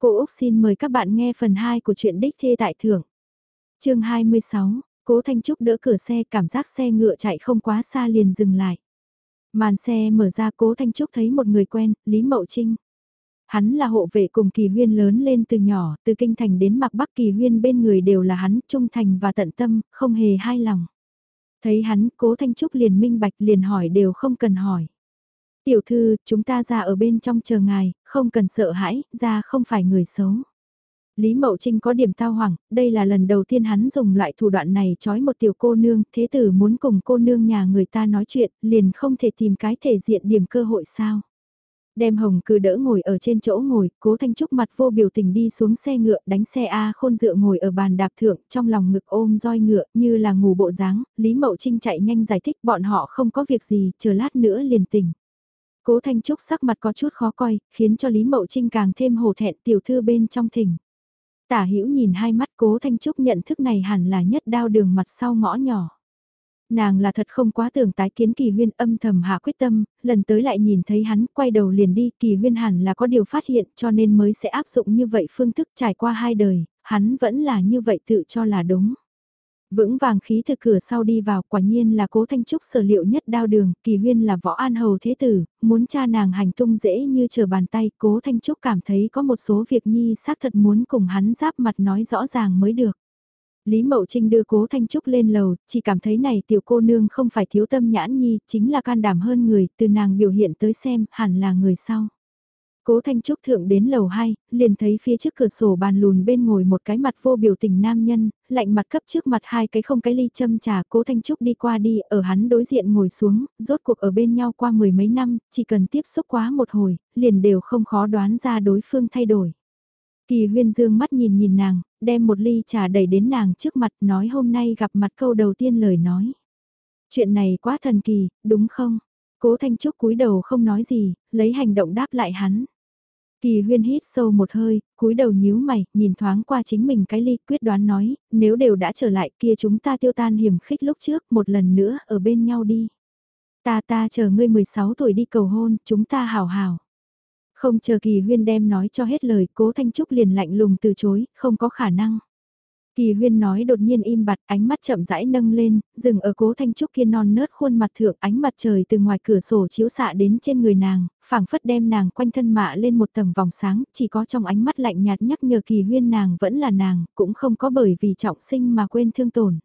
Cô Úc xin mời các bạn nghe phần 2 của truyện Đích Thê Tại Thưởng. chương 26, Cố Thanh Trúc đỡ cửa xe cảm giác xe ngựa chạy không quá xa liền dừng lại. Màn xe mở ra Cố Thanh Trúc thấy một người quen, Lý Mậu Trinh. Hắn là hộ vệ cùng Kỳ Huyên lớn lên từ nhỏ, từ Kinh Thành đến Mạc Bắc Kỳ Huyên bên người đều là hắn, trung thành và tận tâm, không hề hai lòng. Thấy hắn, Cố Thanh Trúc liền minh bạch liền hỏi đều không cần hỏi. Tiểu thư, chúng ta ra ở bên trong chờ ngài, không cần sợ hãi, ra không phải người xấu. Lý Mậu Trinh có điểm tao hoảng, đây là lần đầu tiên hắn dùng loại thủ đoạn này trói một tiểu cô nương, thế tử muốn cùng cô nương nhà người ta nói chuyện, liền không thể tìm cái thể diện điểm cơ hội sao. Đem hồng cứ đỡ ngồi ở trên chỗ ngồi, cố thanh trúc mặt vô biểu tình đi xuống xe ngựa, đánh xe A khôn dựa ngồi ở bàn đạp thượng, trong lòng ngực ôm roi ngựa, như là ngủ bộ dáng Lý Mậu Trinh chạy nhanh giải thích bọn họ không có việc gì, chờ lát nữa liền tỉnh. Cố Thanh Trúc sắc mặt có chút khó coi, khiến cho Lý Mậu Trinh càng thêm hổ thẹn tiểu thư bên trong thỉnh. Tả hữu nhìn hai mắt Cố Thanh Trúc nhận thức này hẳn là nhất đao đường mặt sau ngõ nhỏ. Nàng là thật không quá tưởng tái kiến kỳ huyên âm thầm hạ quyết tâm, lần tới lại nhìn thấy hắn quay đầu liền đi kỳ huyên hẳn là có điều phát hiện cho nên mới sẽ áp dụng như vậy phương thức trải qua hai đời, hắn vẫn là như vậy tự cho là đúng. Vững vàng khí từ cửa sau đi vào quả nhiên là cố thanh trúc sở liệu nhất đao đường, kỳ huyên là võ an hầu thế tử, muốn cha nàng hành tung dễ như chờ bàn tay, cố thanh trúc cảm thấy có một số việc nhi xác thật muốn cùng hắn giáp mặt nói rõ ràng mới được. Lý Mậu Trinh đưa cố Thanh Trúc lên lầu, chỉ cảm thấy này tiểu cô nương không phải thiếu tâm nhãn nhi, chính là can đảm hơn người, từ nàng biểu hiện tới xem, hẳn là người sau. Cố Thanh Trúc thượng đến lầu 2, liền thấy phía trước cửa sổ bàn lùn bên ngồi một cái mặt vô biểu tình nam nhân, lạnh mặt cấp trước mặt hai cái không cái ly châm trà. Cố Thanh Trúc đi qua đi, ở hắn đối diện ngồi xuống, rốt cuộc ở bên nhau qua mười mấy năm, chỉ cần tiếp xúc quá một hồi, liền đều không khó đoán ra đối phương thay đổi. Kỳ huyên dương mắt nhìn nhìn nàng, đem một ly trà đẩy đến nàng trước mặt nói hôm nay gặp mặt câu đầu tiên lời nói. Chuyện này quá thần kỳ, đúng không? Cố Thanh Trúc cúi đầu không nói gì, lấy hành động đáp lại hắn. Kỳ huyên hít sâu một hơi, cúi đầu nhíu mày, nhìn thoáng qua chính mình cái ly, quyết đoán nói, nếu đều đã trở lại kia chúng ta tiêu tan hiểm khích lúc trước, một lần nữa, ở bên nhau đi. Ta ta chờ ngươi 16 tuổi đi cầu hôn, chúng ta hào hào. Không chờ kỳ huyên đem nói cho hết lời, cố Thanh Trúc liền lạnh lùng từ chối, không có khả năng. Kỳ huyên nói đột nhiên im bặt, ánh mắt chậm rãi nâng lên, dừng ở cố thanh trúc kia non nớt khuôn mặt thượng ánh mặt trời từ ngoài cửa sổ chiếu xạ đến trên người nàng, phảng phất đem nàng quanh thân mạ lên một tầng vòng sáng, chỉ có trong ánh mắt lạnh nhạt nhắc nhở kỳ huyên nàng vẫn là nàng, cũng không có bởi vì trọng sinh mà quên thương tổn.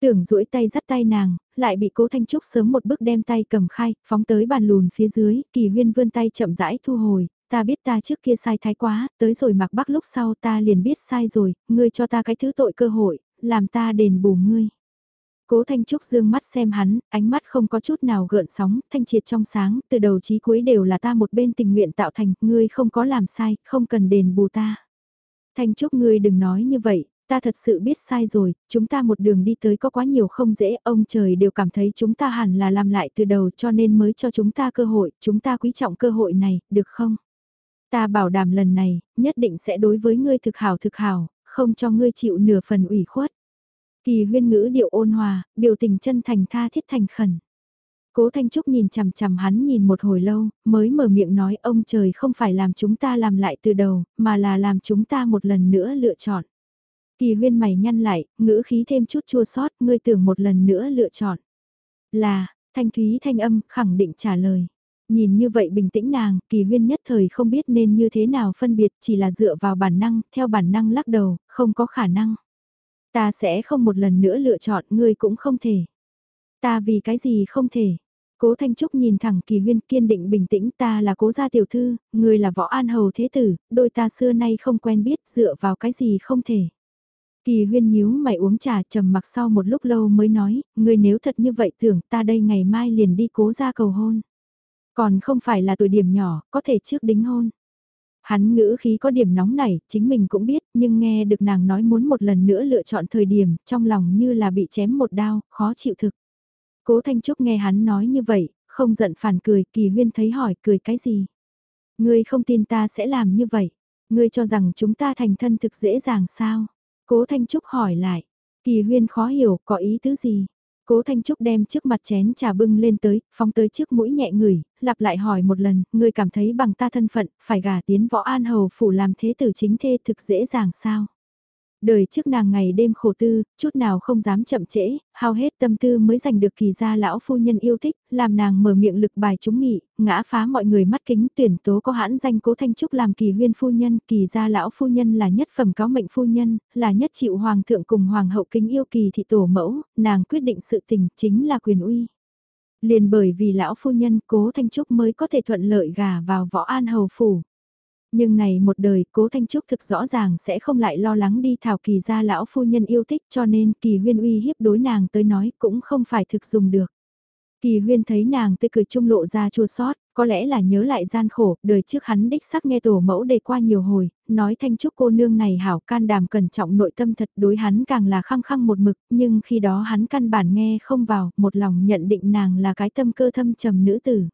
Tưởng duỗi tay dắt tay nàng, lại bị cố Thanh Trúc sớm một bước đem tay cầm khai, phóng tới bàn lùn phía dưới, kỳ huyên vươn tay chậm rãi thu hồi, ta biết ta trước kia sai thái quá, tới rồi mặc bắc lúc sau ta liền biết sai rồi, ngươi cho ta cái thứ tội cơ hội, làm ta đền bù ngươi. Cố Thanh Trúc dương mắt xem hắn, ánh mắt không có chút nào gợn sóng, thanh triệt trong sáng, từ đầu chí cuối đều là ta một bên tình nguyện tạo thành, ngươi không có làm sai, không cần đền bù ta. Thanh Trúc ngươi đừng nói như vậy, ta thật sự biết sai rồi, chúng ta một đường đi tới có quá nhiều không dễ, ông trời đều cảm thấy chúng ta hẳn là làm lại từ đầu cho nên mới cho chúng ta cơ hội, chúng ta quý trọng cơ hội này, được không? Ta bảo đảm lần này, nhất định sẽ đối với ngươi thực hảo thực hảo, không cho ngươi chịu nửa phần ủy khuất. Kỳ huyên ngữ điệu ôn hòa, biểu tình chân thành tha thiết thành khẩn. Cố Thanh Trúc nhìn chằm chằm hắn nhìn một hồi lâu, mới mở miệng nói ông trời không phải làm chúng ta làm lại từ đầu, mà là làm chúng ta một lần nữa lựa chọn. Kỳ huyên mày nhăn lại, ngữ khí thêm chút chua sót, ngươi tưởng một lần nữa lựa chọn. Là, thanh thúy thanh âm, khẳng định trả lời. Nhìn như vậy bình tĩnh nàng, kỳ huyên nhất thời không biết nên như thế nào phân biệt chỉ là dựa vào bản năng, theo bản năng lắc đầu, không có khả năng. Ta sẽ không một lần nữa lựa chọn, ngươi cũng không thể. Ta vì cái gì không thể. Cố Thanh Trúc nhìn thẳng kỳ huyên kiên định bình tĩnh ta là cố gia tiểu thư, ngươi là võ an hầu thế tử, đôi ta xưa nay không quen biết dựa vào cái gì không thể. Kỳ huyên nhíu mày uống trà trầm mặc sau một lúc lâu mới nói, ngươi nếu thật như vậy tưởng ta đây ngày mai liền đi cố gia cầu hôn. Còn không phải là tuổi điểm nhỏ, có thể trước đính hôn. Hắn ngữ khí có điểm nóng này, chính mình cũng biết, nhưng nghe được nàng nói muốn một lần nữa lựa chọn thời điểm, trong lòng như là bị chém một đao, khó chịu thực. Cố Thanh Trúc nghe hắn nói như vậy, không giận phản cười, kỳ huyên thấy hỏi cười cái gì. Ngươi không tin ta sẽ làm như vậy. Ngươi cho rằng chúng ta thành thân thực dễ dàng sao? Cố Thanh Trúc hỏi lại. Kỳ huyên khó hiểu, có ý tứ gì? Cố Thanh Trúc đem trước mặt chén trà bưng lên tới, phóng tới trước mũi nhẹ ngửi, lặp lại hỏi một lần, người cảm thấy bằng ta thân phận, phải gả tiến võ an hầu phủ làm thế tử chính thê thực dễ dàng sao? Đời trước nàng ngày đêm khổ tư, chút nào không dám chậm trễ, hao hết tâm tư mới giành được kỳ gia lão phu nhân yêu thích, làm nàng mở miệng lực bài chúng nghị, ngã phá mọi người mắt kính tuyển tố có hãn danh cố thanh trúc làm kỳ huyên phu nhân, kỳ gia lão phu nhân là nhất phẩm cáo mệnh phu nhân, là nhất chịu hoàng thượng cùng hoàng hậu kính yêu kỳ thị tổ mẫu, nàng quyết định sự tình chính là quyền uy. Liền bởi vì lão phu nhân cố thanh trúc mới có thể thuận lợi gà vào võ an hầu phủ. Nhưng này một đời, cố Thanh Trúc thực rõ ràng sẽ không lại lo lắng đi thảo kỳ gia lão phu nhân yêu thích cho nên kỳ huyên uy hiếp đối nàng tới nói cũng không phải thực dùng được. Kỳ huyên thấy nàng tươi cười trung lộ ra chua sót, có lẽ là nhớ lại gian khổ, đời trước hắn đích xác nghe tổ mẫu đề qua nhiều hồi, nói thanh trúc cô nương này hảo can đảm cẩn trọng nội tâm thật đối hắn càng là khăng khăng một mực, nhưng khi đó hắn căn bản nghe không vào, một lòng nhận định nàng là cái tâm cơ thâm trầm nữ tử.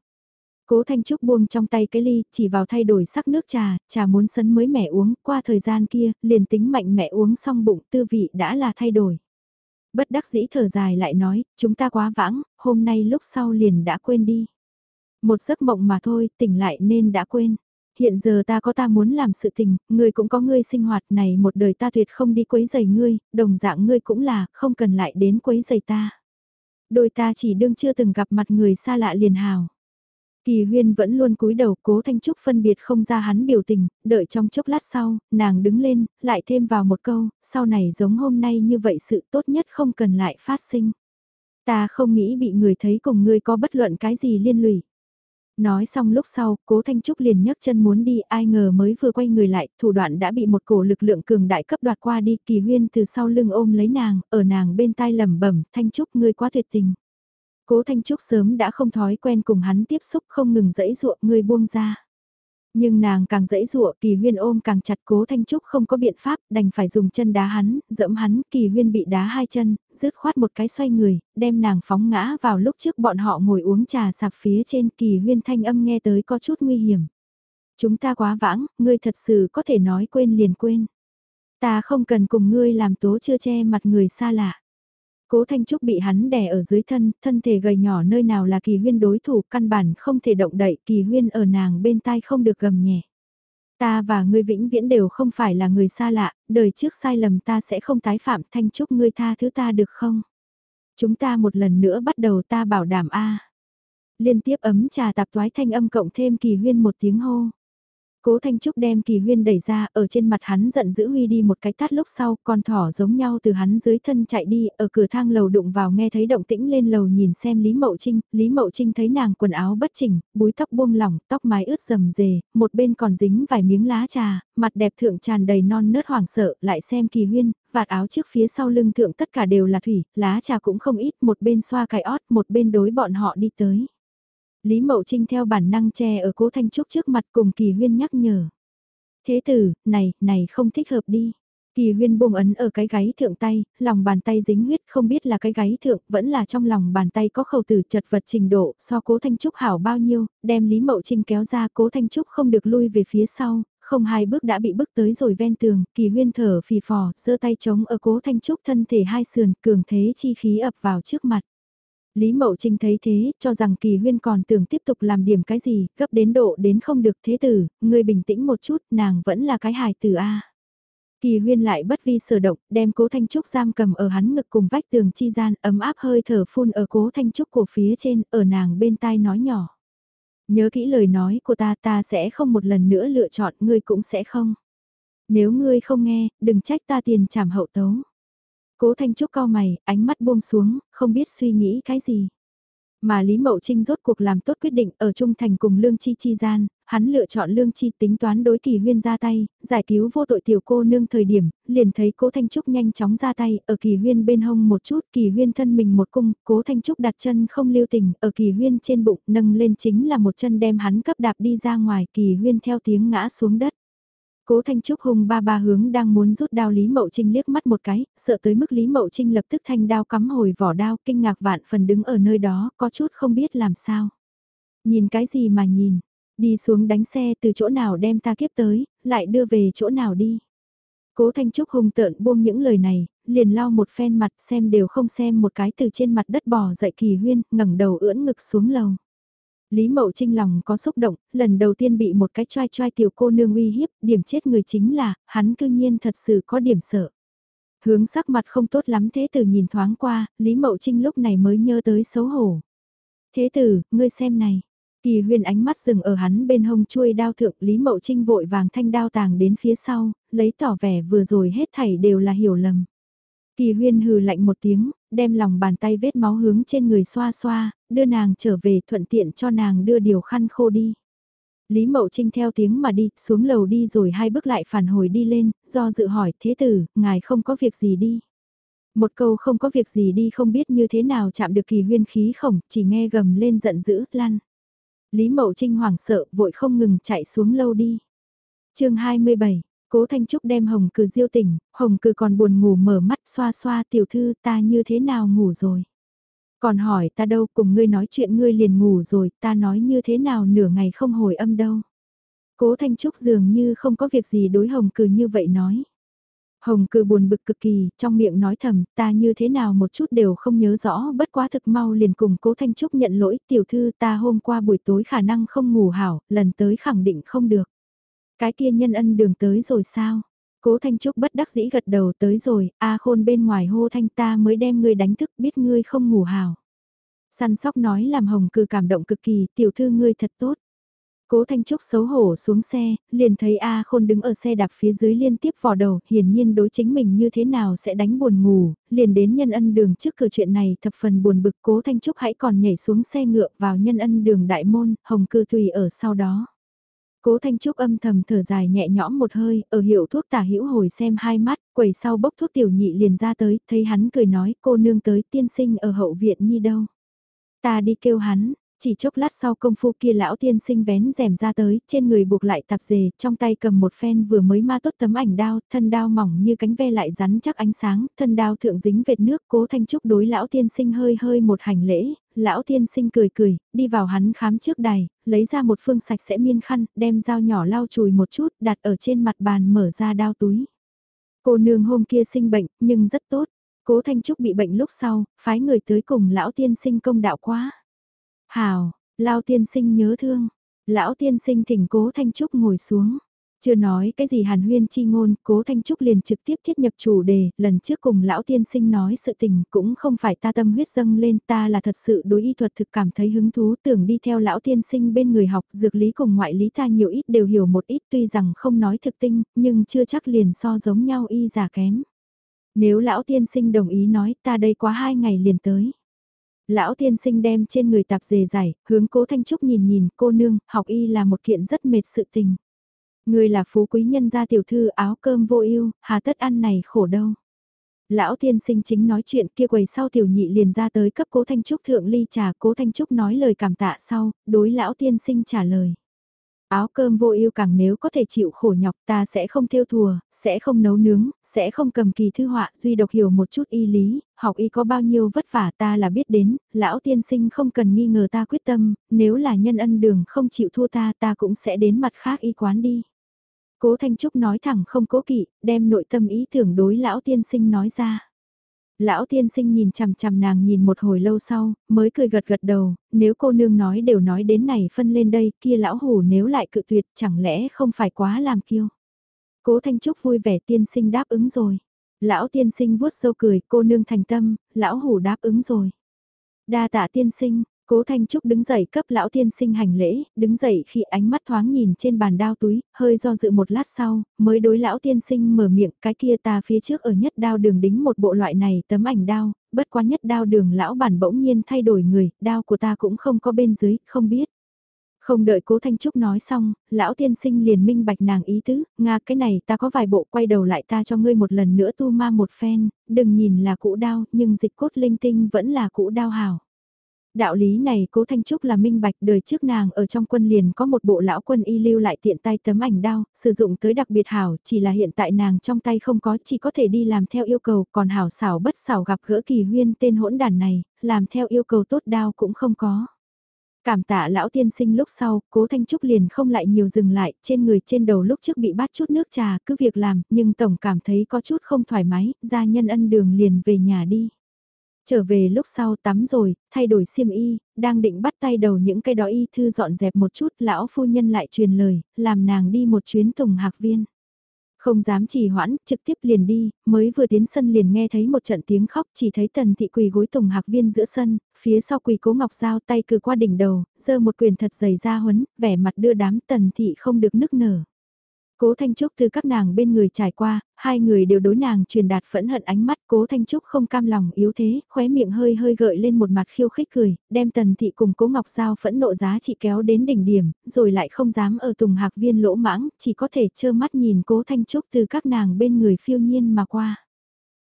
Cố Thanh Trúc buông trong tay cái ly, chỉ vào thay đổi sắc nước trà, trà muốn sấn mới mẹ uống, qua thời gian kia, liền tính mạnh mẹ uống xong bụng tư vị đã là thay đổi. Bất đắc dĩ thở dài lại nói, chúng ta quá vãng, hôm nay lúc sau liền đã quên đi. Một giấc mộng mà thôi, tỉnh lại nên đã quên. Hiện giờ ta có ta muốn làm sự tình, ngươi cũng có ngươi sinh hoạt này một đời ta tuyệt không đi quấy giày ngươi, đồng dạng ngươi cũng là, không cần lại đến quấy giày ta. Đôi ta chỉ đương chưa từng gặp mặt người xa lạ liền hào. Kỳ huyên vẫn luôn cúi đầu cố Thanh Trúc phân biệt không ra hắn biểu tình, đợi trong chốc lát sau, nàng đứng lên, lại thêm vào một câu, sau này giống hôm nay như vậy sự tốt nhất không cần lại phát sinh. Ta không nghĩ bị người thấy cùng ngươi có bất luận cái gì liên lụy. Nói xong lúc sau, cố Thanh Trúc liền nhấc chân muốn đi, ai ngờ mới vừa quay người lại, thủ đoạn đã bị một cổ lực lượng cường đại cấp đoạt qua đi, kỳ huyên từ sau lưng ôm lấy nàng, ở nàng bên tai lẩm bẩm Thanh Trúc ngươi quá tuyệt tình. Cố Thanh Trúc sớm đã không thói quen cùng hắn tiếp xúc không ngừng dẫy ruộng người buông ra. Nhưng nàng càng dẫy dụa kỳ huyên ôm càng chặt cố Thanh Trúc không có biện pháp đành phải dùng chân đá hắn, dẫm hắn kỳ huyên bị đá hai chân, rứt khoát một cái xoay người, đem nàng phóng ngã vào lúc trước bọn họ ngồi uống trà sạp phía trên kỳ huyên thanh âm nghe tới có chút nguy hiểm. Chúng ta quá vãng, ngươi thật sự có thể nói quên liền quên. Ta không cần cùng ngươi làm tố chưa che mặt người xa lạ. Cố Thanh Trúc bị hắn đè ở dưới thân, thân thể gầy nhỏ nơi nào là kỳ huyên đối thủ, căn bản không thể động đậy, kỳ huyên ở nàng bên tai không được gầm nhẹ. Ta và ngươi vĩnh viễn đều không phải là người xa lạ, đời trước sai lầm ta sẽ không tái phạm, Thanh Trúc ngươi tha thứ ta được không? Chúng ta một lần nữa bắt đầu ta bảo đảm A. Liên tiếp ấm trà tạp toái thanh âm cộng thêm kỳ huyên một tiếng hô. Cố Thanh Trúc đem kỳ huyên đẩy ra, ở trên mặt hắn giận dữ huy đi một cái tát lúc sau, con thỏ giống nhau từ hắn dưới thân chạy đi, ở cửa thang lầu đụng vào nghe thấy động tĩnh lên lầu nhìn xem Lý Mậu Trinh, Lý Mậu Trinh thấy nàng quần áo bất chỉnh, búi tóc buông lỏng, tóc mái ướt rầm rề, một bên còn dính vài miếng lá trà, mặt đẹp thượng tràn đầy non nớt hoảng sợ, lại xem kỳ huyên, vạt áo trước phía sau lưng thượng tất cả đều là thủy, lá trà cũng không ít, một bên xoa cài ót, một bên đối bọn họ đi tới. Lý Mậu Trinh theo bản năng che ở cố Thanh Trúc trước mặt cùng Kỳ Huyên nhắc nhở. Thế tử, này, này không thích hợp đi. Kỳ huyên buông ấn ở cái gáy thượng tay, lòng bàn tay dính huyết không biết là cái gáy thượng, vẫn là trong lòng bàn tay có khẩu tử chật vật trình độ, so cố Thanh Trúc hảo bao nhiêu, đem Lý Mậu Trinh kéo ra cố Thanh Trúc không được lui về phía sau, không hai bước đã bị bước tới rồi ven tường, kỳ huyên thở phì phò, giơ tay chống ở cố Thanh Trúc thân thể hai sườn, cường thế chi khí ập vào trước mặt. Lý Mậu Trinh thấy thế, cho rằng Kỳ Huyên còn tưởng tiếp tục làm điểm cái gì, gấp đến độ đến không được thế tử, người bình tĩnh một chút, nàng vẫn là cái hài tử A. Kỳ Huyên lại bất vi sở động, đem cố Thanh Trúc giam cầm ở hắn ngực cùng vách tường chi gian, ấm áp hơi thở phun ở cố Thanh Trúc cổ phía trên, ở nàng bên tai nói nhỏ. Nhớ kỹ lời nói của ta ta sẽ không một lần nữa lựa chọn, ngươi cũng sẽ không. Nếu ngươi không nghe, đừng trách ta tiền trảm hậu tấu. Cố Thanh Trúc cao mày, ánh mắt buông xuống, không biết suy nghĩ cái gì. Mà Lý Mậu Trinh rốt cuộc làm tốt quyết định ở Trung Thành cùng Lương Chi chi gian, hắn lựa chọn Lương Chi tính toán đối kỳ huyên ra tay, giải cứu vô tội tiểu cô nương thời điểm, liền thấy Cố Thanh Trúc nhanh chóng ra tay, ở kỳ huyên bên hông một chút, kỳ huyên thân mình một cung, Cố Thanh Trúc đặt chân không lưu tình, ở kỳ huyên trên bụng, nâng lên chính là một chân đem hắn cấp đạp đi ra ngoài, kỳ huyên theo tiếng ngã xuống đất. Cố Thanh Trúc hung ba ba hướng đang muốn rút đao Lý Mậu Trinh liếc mắt một cái, sợ tới mức Lý Mậu Trinh lập tức thanh đao cắm hồi vỏ đao, kinh ngạc vạn phần đứng ở nơi đó, có chút không biết làm sao. Nhìn cái gì mà nhìn, đi xuống đánh xe từ chỗ nào đem ta kiếp tới, lại đưa về chỗ nào đi. Cố Thanh Trúc hung tợn buông những lời này, liền lau một phen mặt xem đều không xem một cái từ trên mặt đất bò dậy kỳ huyên, ngẩng đầu ưỡn ngực xuống lầu. Lý Mậu Trinh lòng có xúc động, lần đầu tiên bị một cái trai trai tiểu cô nương uy hiếp, điểm chết người chính là, hắn cư nhiên thật sự có điểm sợ. Hướng sắc mặt không tốt lắm thế tử nhìn thoáng qua, Lý Mậu Trinh lúc này mới nhớ tới xấu hổ. Thế tử, ngươi xem này. Kỳ huyền ánh mắt dừng ở hắn bên hông chuôi đao thượng Lý Mậu Trinh vội vàng thanh đao tàng đến phía sau, lấy tỏ vẻ vừa rồi hết thảy đều là hiểu lầm. Kỳ huyên hừ lạnh một tiếng, đem lòng bàn tay vết máu hướng trên người xoa xoa, đưa nàng trở về thuận tiện cho nàng đưa điều khăn khô đi. Lý Mậu Trinh theo tiếng mà đi, xuống lầu đi rồi hai bước lại phản hồi đi lên, do dự hỏi, thế tử, ngài không có việc gì đi. Một câu không có việc gì đi không biết như thế nào chạm được kỳ huyên khí khổng, chỉ nghe gầm lên giận dữ, lăn. Lý Mậu Trinh hoảng sợ, vội không ngừng chạy xuống lâu đi. chương 27, Cố Thanh Trúc đem Hồng Cừ diêu tỉnh, Hồng Cừ còn buồn ngủ mở mắt xoa xoa tiểu thư ta như thế nào ngủ rồi. Còn hỏi ta đâu cùng ngươi nói chuyện ngươi liền ngủ rồi, ta nói như thế nào nửa ngày không hồi âm đâu. Cố Thanh Trúc dường như không có việc gì đối Hồng Cừ như vậy nói. Hồng Cừ buồn bực cực kỳ, trong miệng nói thầm, ta như thế nào một chút đều không nhớ rõ, bất quá thực mau liền cùng Cố Thanh Trúc nhận lỗi, tiểu thư ta hôm qua buổi tối khả năng không ngủ hảo, lần tới khẳng định không được. Cái kia nhân ân đường tới rồi sao? Cố Thanh Trúc bất đắc dĩ gật đầu tới rồi, A khôn bên ngoài hô thanh ta mới đem ngươi đánh thức biết ngươi không ngủ hào. Săn sóc nói làm hồng cư cảm động cực kỳ, tiểu thư ngươi thật tốt. Cố Thanh Trúc xấu hổ xuống xe, liền thấy A Khôn đứng ở xe đạp phía dưới liên tiếp vò đầu, hiển nhiên đối chính mình như thế nào sẽ đánh buồn ngủ, liền đến nhân ân đường trước cửa chuyện này thập phần buồn bực Cố Thanh Trúc hãy còn nhảy xuống xe ngựa vào nhân ân đường đại môn, hồng cư tùy ở sau đó. Cố Thanh Trúc âm thầm thở dài nhẹ nhõm một hơi, ở hiệu thuốc tả hữu hồi xem hai mắt, quầy sau bốc thuốc tiểu nhị liền ra tới, thấy hắn cười nói cô nương tới tiên sinh ở hậu viện nhi đâu. Ta đi kêu hắn, chỉ chốc lát sau công phu kia lão tiên sinh vén rèm ra tới, trên người buộc lại tạp dề, trong tay cầm một phen vừa mới ma tốt tấm ảnh đao, thân đao mỏng như cánh ve lại rắn chắc ánh sáng, thân đao thượng dính vệt nước, cố thanh trúc đối lão tiên sinh hơi hơi một hành lễ, lão tiên sinh cười cười, đi vào hắn khám trước đài, lấy ra một phương sạch sẽ miên khăn, đem dao nhỏ lau chùi một chút, đặt ở trên mặt bàn mở ra đao túi. Cô nương hôm kia sinh bệnh, nhưng rất tốt. Cố Thanh Trúc bị bệnh lúc sau, phái người tới cùng lão tiên sinh công đạo quá. Hào, Lao tiên sinh nhớ thương. Lão tiên sinh thỉnh cố Thanh Trúc ngồi xuống. Chưa nói cái gì hàn huyên chi ngôn, cố Thanh Trúc liền trực tiếp thiết nhập chủ đề, lần trước cùng lão tiên sinh nói sự tình cũng không phải ta tâm huyết dâng lên ta là thật sự đối y thuật thực cảm thấy hứng thú tưởng đi theo lão tiên sinh bên người học dược lý cùng ngoại lý ta nhiều ít đều hiểu một ít tuy rằng không nói thực tinh, nhưng chưa chắc liền so giống nhau y giả kém. Nếu lão tiên sinh đồng ý nói ta đây quá hai ngày liền tới. Lão tiên sinh đem trên người tạp dề giải, hướng cố Thanh Trúc nhìn nhìn cô nương, học y là một kiện rất mệt sự tình. Người là phú quý nhân gia tiểu thư áo cơm vô ưu, hà tất ăn này khổ đâu. Lão tiên sinh chính nói chuyện kia quầy sau tiểu nhị liền ra tới cấp cố Thanh Trúc thượng ly trà cố Thanh Trúc nói lời cảm tạ sau, đối lão tiên sinh trả lời. Áo cơm vô ưu càng nếu có thể chịu khổ nhọc ta sẽ không theo thùa, sẽ không nấu nướng, sẽ không cầm kỳ thư họa, duy độc hiểu một chút y lý, học y có bao nhiêu vất vả ta là biết đến, lão tiên sinh không cần nghi ngờ ta quyết tâm, nếu là nhân ân đường không chịu thua ta ta cũng sẽ đến mặt khác y quán đi. Cố Thanh Trúc nói thẳng không cố kỵ, đem nội tâm ý tưởng đối lão tiên sinh nói ra. Lão tiên sinh nhìn chằm chằm nàng nhìn một hồi lâu sau, mới cười gật gật đầu, nếu cô nương nói đều nói đến này phân lên đây, kia lão hủ nếu lại cự tuyệt chẳng lẽ không phải quá làm kiêu. Cố Thanh Trúc vui vẻ tiên sinh đáp ứng rồi. Lão tiên sinh vuốt sâu cười, cô nương thành tâm, lão hủ đáp ứng rồi. Đa tạ tiên sinh, Cố Thanh Trúc đứng dậy cấp lão tiên sinh hành lễ, đứng dậy khi ánh mắt thoáng nhìn trên bàn đao túi, hơi do dự một lát sau, mới đối lão tiên sinh mở miệng, cái kia ta phía trước ở nhất đao đường đính một bộ loại này tấm ảnh đao, bất quá nhất đao đường lão bản bỗng nhiên thay đổi người, đao của ta cũng không có bên dưới, không biết. Không đợi cố Thanh Trúc nói xong, lão tiên sinh liền minh bạch nàng ý tứ, Nga cái này ta có vài bộ quay đầu lại ta cho ngươi một lần nữa tu ma một phen, đừng nhìn là cũ đao, nhưng dịch cốt linh tinh vẫn là cũ đao hảo. Đạo lý này cố Thanh Trúc là minh bạch đời trước nàng ở trong quân liền có một bộ lão quân y lưu lại tiện tay tấm ảnh đao, sử dụng tới đặc biệt hảo, chỉ là hiện tại nàng trong tay không có, chỉ có thể đi làm theo yêu cầu, còn hảo xảo bất xảo gặp gỡ kỳ huyên tên hỗn đàn này, làm theo yêu cầu tốt đao cũng không có. Cảm tạ lão tiên sinh lúc sau, cố Thanh Trúc liền không lại nhiều dừng lại, trên người trên đầu lúc trước bị bát chút nước trà, cứ việc làm, nhưng tổng cảm thấy có chút không thoải mái, ra nhân ân đường liền về nhà đi. Trở về lúc sau tắm rồi, thay đổi xiêm y, đang định bắt tay đầu những cái đó y thư dọn dẹp một chút, lão phu nhân lại truyền lời, làm nàng đi một chuyến tùng hạc viên. Không dám trì hoãn, trực tiếp liền đi, mới vừa tiến sân liền nghe thấy một trận tiếng khóc, chỉ thấy tần thị quỳ gối tùng hạc viên giữa sân, phía sau quỳ cố ngọc dao tay cử qua đỉnh đầu, giơ một quyền thật dày ra huấn, vẻ mặt đưa đám tần thị không được nức nở. Cố Thanh Trúc từ các nàng bên người trải qua, hai người đều đối nàng truyền đạt phẫn hận ánh mắt Cố Thanh Trúc không cam lòng yếu thế, khóe miệng hơi hơi gợi lên một mặt khiêu khích cười, đem tần thị cùng Cố Ngọc Giao phẫn nộ giá trị kéo đến đỉnh điểm, rồi lại không dám ở tùng hạc viên lỗ mãng, chỉ có thể trơ mắt nhìn Cố Thanh Trúc từ các nàng bên người phiêu nhiên mà qua.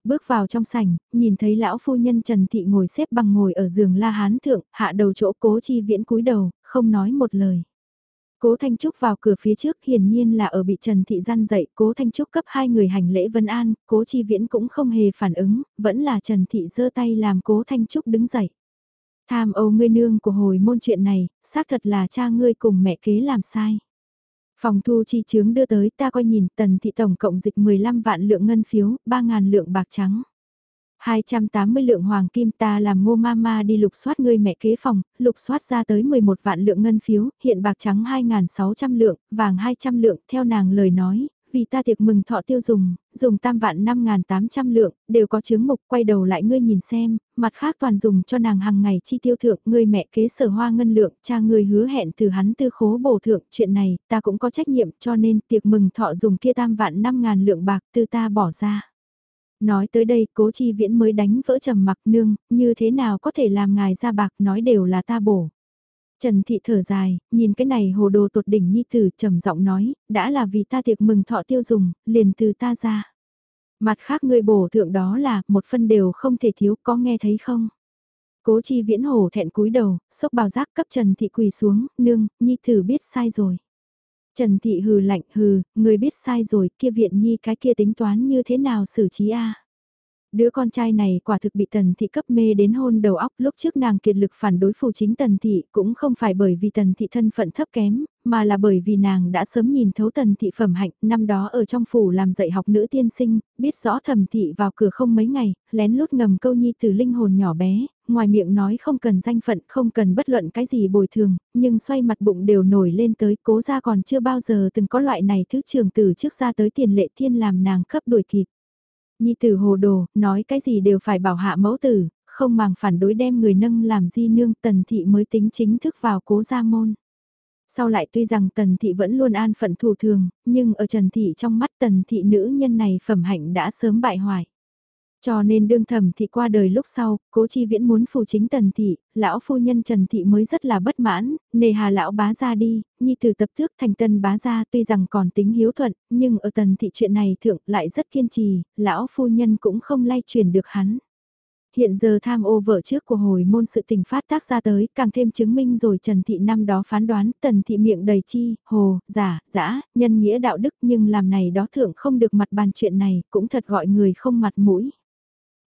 Bước vào trong sảnh, nhìn thấy lão phu nhân Trần Thị ngồi xếp bằng ngồi ở giường la hán thượng, hạ đầu chỗ cố chi viễn cúi đầu, không nói một lời. Cố Thanh Trúc vào cửa phía trước hiển nhiên là ở bị Trần Thị gian dậy, Cố Thanh Trúc cấp hai người hành lễ vân an, Cố Chi Viễn cũng không hề phản ứng, vẫn là Trần Thị giơ tay làm Cố Thanh Trúc đứng dậy. Tham âu ngươi nương của hồi môn chuyện này, xác thật là cha ngươi cùng mẹ kế làm sai. Phòng thu chi chướng đưa tới ta coi nhìn tần thị tổng cộng dịch 15 vạn lượng ngân phiếu, 3.000 lượng bạc trắng. 280 lượng hoàng kim ta làm ngô mama đi lục soát ngươi mẹ kế phòng, lục soát ra tới 11 vạn lượng ngân phiếu, hiện bạc trắng 2.600 lượng, vàng 200 lượng, theo nàng lời nói, vì ta tiệc mừng thọ tiêu dùng, dùng tam vạn 5.800 lượng, đều có chứng mục quay đầu lại ngươi nhìn xem, mặt khác toàn dùng cho nàng hàng ngày chi tiêu thượng, ngươi mẹ kế sở hoa ngân lượng, cha ngươi hứa hẹn từ hắn tư khố bổ thượng, chuyện này, ta cũng có trách nhiệm cho nên tiệc mừng thọ dùng kia tam vạn 5.000 lượng bạc từ ta bỏ ra. Nói tới đây cố chi viễn mới đánh vỡ trầm mặc nương, như thế nào có thể làm ngài ra bạc nói đều là ta bổ. Trần Thị thở dài, nhìn cái này hồ đồ tột đỉnh nhi tử trầm giọng nói, đã là vì ta tiệc mừng thọ tiêu dùng, liền từ ta ra. Mặt khác người bổ thượng đó là, một phân đều không thể thiếu, có nghe thấy không? Cố chi viễn hồ thẹn cúi đầu, sốc bào giác cấp Trần Thị quỳ xuống, nương, nhi tử biết sai rồi. Trần Thị hừ lạnh hừ, người biết sai rồi, kia viện nhi cái kia tính toán như thế nào xử trí a? Đứa con trai này quả thực bị tần thị cấp mê đến hôn đầu óc lúc trước nàng kiệt lực phản đối phù chính tần thị cũng không phải bởi vì tần thị thân phận thấp kém, mà là bởi vì nàng đã sớm nhìn thấu tần thị phẩm hạnh, năm đó ở trong phủ làm dạy học nữ tiên sinh, biết rõ thẩm thị vào cửa không mấy ngày, lén lút ngầm câu nhi từ linh hồn nhỏ bé, ngoài miệng nói không cần danh phận, không cần bất luận cái gì bồi thường, nhưng xoay mặt bụng đều nổi lên tới cố ra còn chưa bao giờ từng có loại này thứ trường từ trước ra tới tiền lệ thiên làm nàng cấp đuổi kịp. Nhi tử hồ đồ, nói cái gì đều phải bảo hạ mẫu tử, không màng phản đối đem người nâng làm di nương tần thị mới tính chính thức vào cố gia môn. Sau lại tuy rằng tần thị vẫn luôn an phận thủ thường, nhưng ở trần thị trong mắt tần thị nữ nhân này phẩm hạnh đã sớm bại hoại. Cho nên đương thẩm thị qua đời lúc sau, cố chi viễn muốn phù chính tần thị, lão phu nhân trần thị mới rất là bất mãn, nề hà lão bá ra đi, nhi từ tập thước thành tân bá ra tuy rằng còn tính hiếu thuận, nhưng ở tần thị chuyện này thượng lại rất kiên trì, lão phu nhân cũng không lay chuyển được hắn. Hiện giờ tham ô vợ trước của hồi môn sự tình phát tác ra tới, càng thêm chứng minh rồi Trần Thị năm đó phán đoán, Tần Thị miệng đầy chi, hồ, giả, dã, nhân nghĩa đạo đức nhưng làm này đó thượng không được mặt bàn chuyện này, cũng thật gọi người không mặt mũi.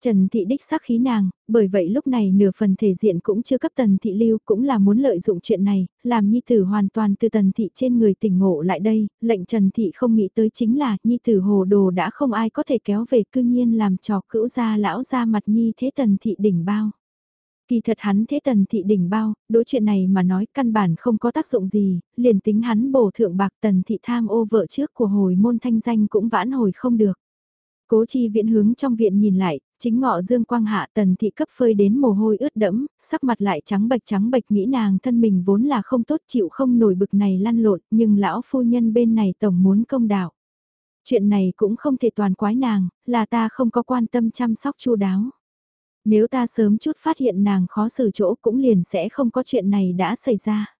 Trần Thị đích xác khí nàng, bởi vậy lúc này nửa phần thể diện cũng chưa cấp Tần Thị lưu cũng là muốn lợi dụng chuyện này, làm Nhi Tử hoàn toàn từ Tần Thị trên người tỉnh ngộ lại đây, lệnh Trần Thị không nghĩ tới chính là Nhi Tử hồ đồ đã không ai có thể kéo về cư nhiên làm trò cữu gia lão ra mặt Nhi thế Tần Thị đỉnh bao. Kỳ thật hắn thế tần thị đỉnh bao, đối chuyện này mà nói căn bản không có tác dụng gì, liền tính hắn bổ thượng bạc tần thị tham ô vợ trước của hồi môn thanh danh cũng vãn hồi không được. Cố chi viện hướng trong viện nhìn lại, chính ngọ dương quang hạ tần thị cấp phơi đến mồ hôi ướt đẫm, sắc mặt lại trắng bạch trắng bạch nghĩ nàng thân mình vốn là không tốt chịu không nổi bực này lăn lộn, nhưng lão phu nhân bên này tổng muốn công đạo. Chuyện này cũng không thể toàn quái nàng, là ta không có quan tâm chăm sóc chu đáo. Nếu ta sớm chút phát hiện nàng khó xử chỗ cũng liền sẽ không có chuyện này đã xảy ra.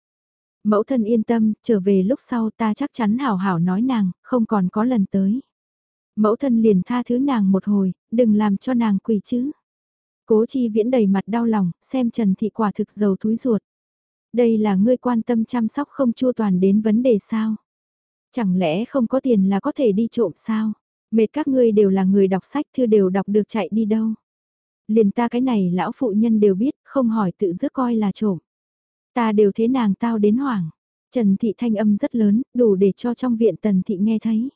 Mẫu thân yên tâm, trở về lúc sau ta chắc chắn hảo hảo nói nàng, không còn có lần tới. Mẫu thân liền tha thứ nàng một hồi, đừng làm cho nàng quỳ chứ. Cố chi viễn đầy mặt đau lòng, xem Trần Thị quả thực giàu túi ruột. Đây là ngươi quan tâm chăm sóc không chua toàn đến vấn đề sao? Chẳng lẽ không có tiền là có thể đi trộm sao? Mệt các ngươi đều là người đọc sách thư đều đọc được chạy đi đâu? Liền ta cái này lão phụ nhân đều biết, không hỏi tự dứt coi là trộm. Ta đều thế nàng tao đến hoảng. Trần Thị thanh âm rất lớn, đủ để cho trong viện Tần Thị nghe thấy.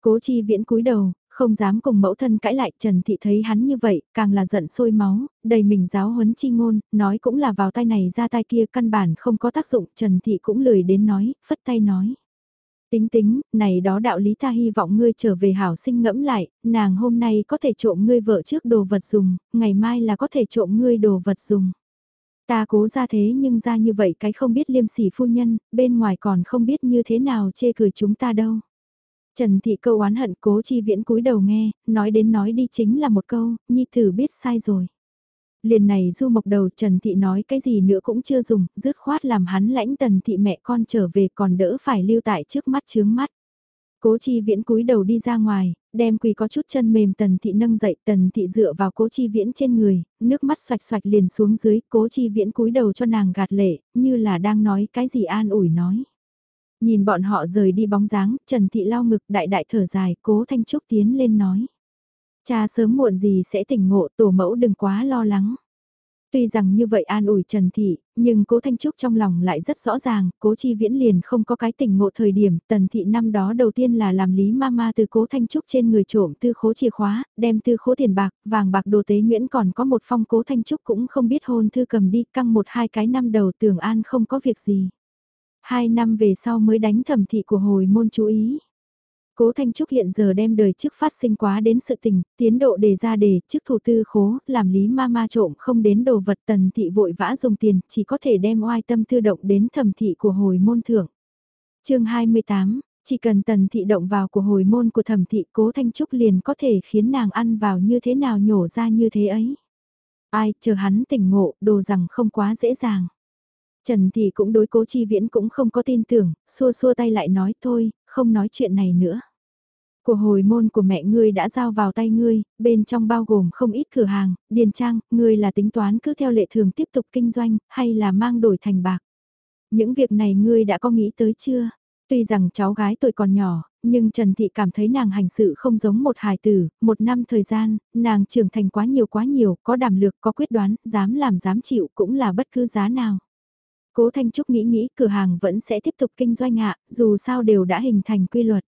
Cố chi viễn cúi đầu, không dám cùng mẫu thân cãi lại, Trần Thị thấy hắn như vậy, càng là giận sôi máu, đầy mình giáo huấn chi ngôn, nói cũng là vào tay này ra tay kia căn bản không có tác dụng, Trần Thị cũng lười đến nói, phất tay nói. Tính tính, này đó đạo lý ta hy vọng ngươi trở về hảo sinh ngẫm lại, nàng hôm nay có thể trộm ngươi vợ trước đồ vật dùng, ngày mai là có thể trộm ngươi đồ vật dùng. Ta cố ra thế nhưng ra như vậy cái không biết liêm sỉ phu nhân, bên ngoài còn không biết như thế nào chê cười chúng ta đâu. Trần Thị câu oán hận cố chi viễn cúi đầu nghe, nói đến nói đi chính là một câu, nhi thử biết sai rồi. Liền này du mộc đầu Trần Thị nói cái gì nữa cũng chưa dùng, dứt khoát làm hắn lãnh tần thị mẹ con trở về còn đỡ phải lưu tại trước mắt chướng mắt. Cố chi viễn cúi đầu đi ra ngoài, đem quỳ có chút chân mềm tần thị nâng dậy tần thị dựa vào cố chi viễn trên người, nước mắt xoạch xoạch liền xuống dưới, cố chi viễn cúi đầu cho nàng gạt lệ, như là đang nói cái gì an ủi nói. Nhìn bọn họ rời đi bóng dáng, Trần Thị lau ngực đại đại thở dài, cố Thanh Trúc tiến lên nói. Cha sớm muộn gì sẽ tỉnh ngộ, tổ mẫu đừng quá lo lắng. Tuy rằng như vậy an ủi Trần Thị, nhưng cố Thanh Trúc trong lòng lại rất rõ ràng, cố Chi Viễn liền không có cái tỉnh ngộ thời điểm, Tần Thị năm đó đầu tiên là làm lý mama từ cố Thanh Trúc trên người trộm tư khố chìa khóa, đem tư khố tiền bạc, vàng bạc đồ tế Nguyễn còn có một phong cố Thanh Trúc cũng không biết hôn thư cầm đi, căng một hai cái năm đầu tưởng an không có việc gì. Hai năm về sau mới đánh thẩm thị của hồi môn chú ý. Cố Thanh Trúc hiện giờ đem đời trước phát sinh quá đến sự tình, tiến độ đề ra đề trước thủ tư khố, làm lý ma ma trộm không đến đồ vật tần thị vội vã dùng tiền, chỉ có thể đem oai tâm thư động đến thẩm thị của hồi môn thưởng. chương 28, chỉ cần tần thị động vào của hồi môn của thẩm thị cố Thanh Trúc liền có thể khiến nàng ăn vào như thế nào nhổ ra như thế ấy. Ai, chờ hắn tỉnh ngộ, đồ rằng không quá dễ dàng. Trần thì cũng đối cố chi viễn cũng không có tin tưởng, xua xua tay lại nói thôi, không nói chuyện này nữa. Của hồi môn của mẹ ngươi đã giao vào tay ngươi, bên trong bao gồm không ít cửa hàng, điền trang, ngươi là tính toán cứ theo lệ thường tiếp tục kinh doanh, hay là mang đổi thành bạc. Những việc này ngươi đã có nghĩ tới chưa? Tuy rằng cháu gái tuổi còn nhỏ, nhưng Trần Thị cảm thấy nàng hành sự không giống một hài tử, một năm thời gian, nàng trưởng thành quá nhiều quá nhiều, có đảm lược, có quyết đoán, dám làm dám chịu cũng là bất cứ giá nào. Cố Thanh Trúc nghĩ nghĩ cửa hàng vẫn sẽ tiếp tục kinh doanh ạ, dù sao đều đã hình thành quy luật.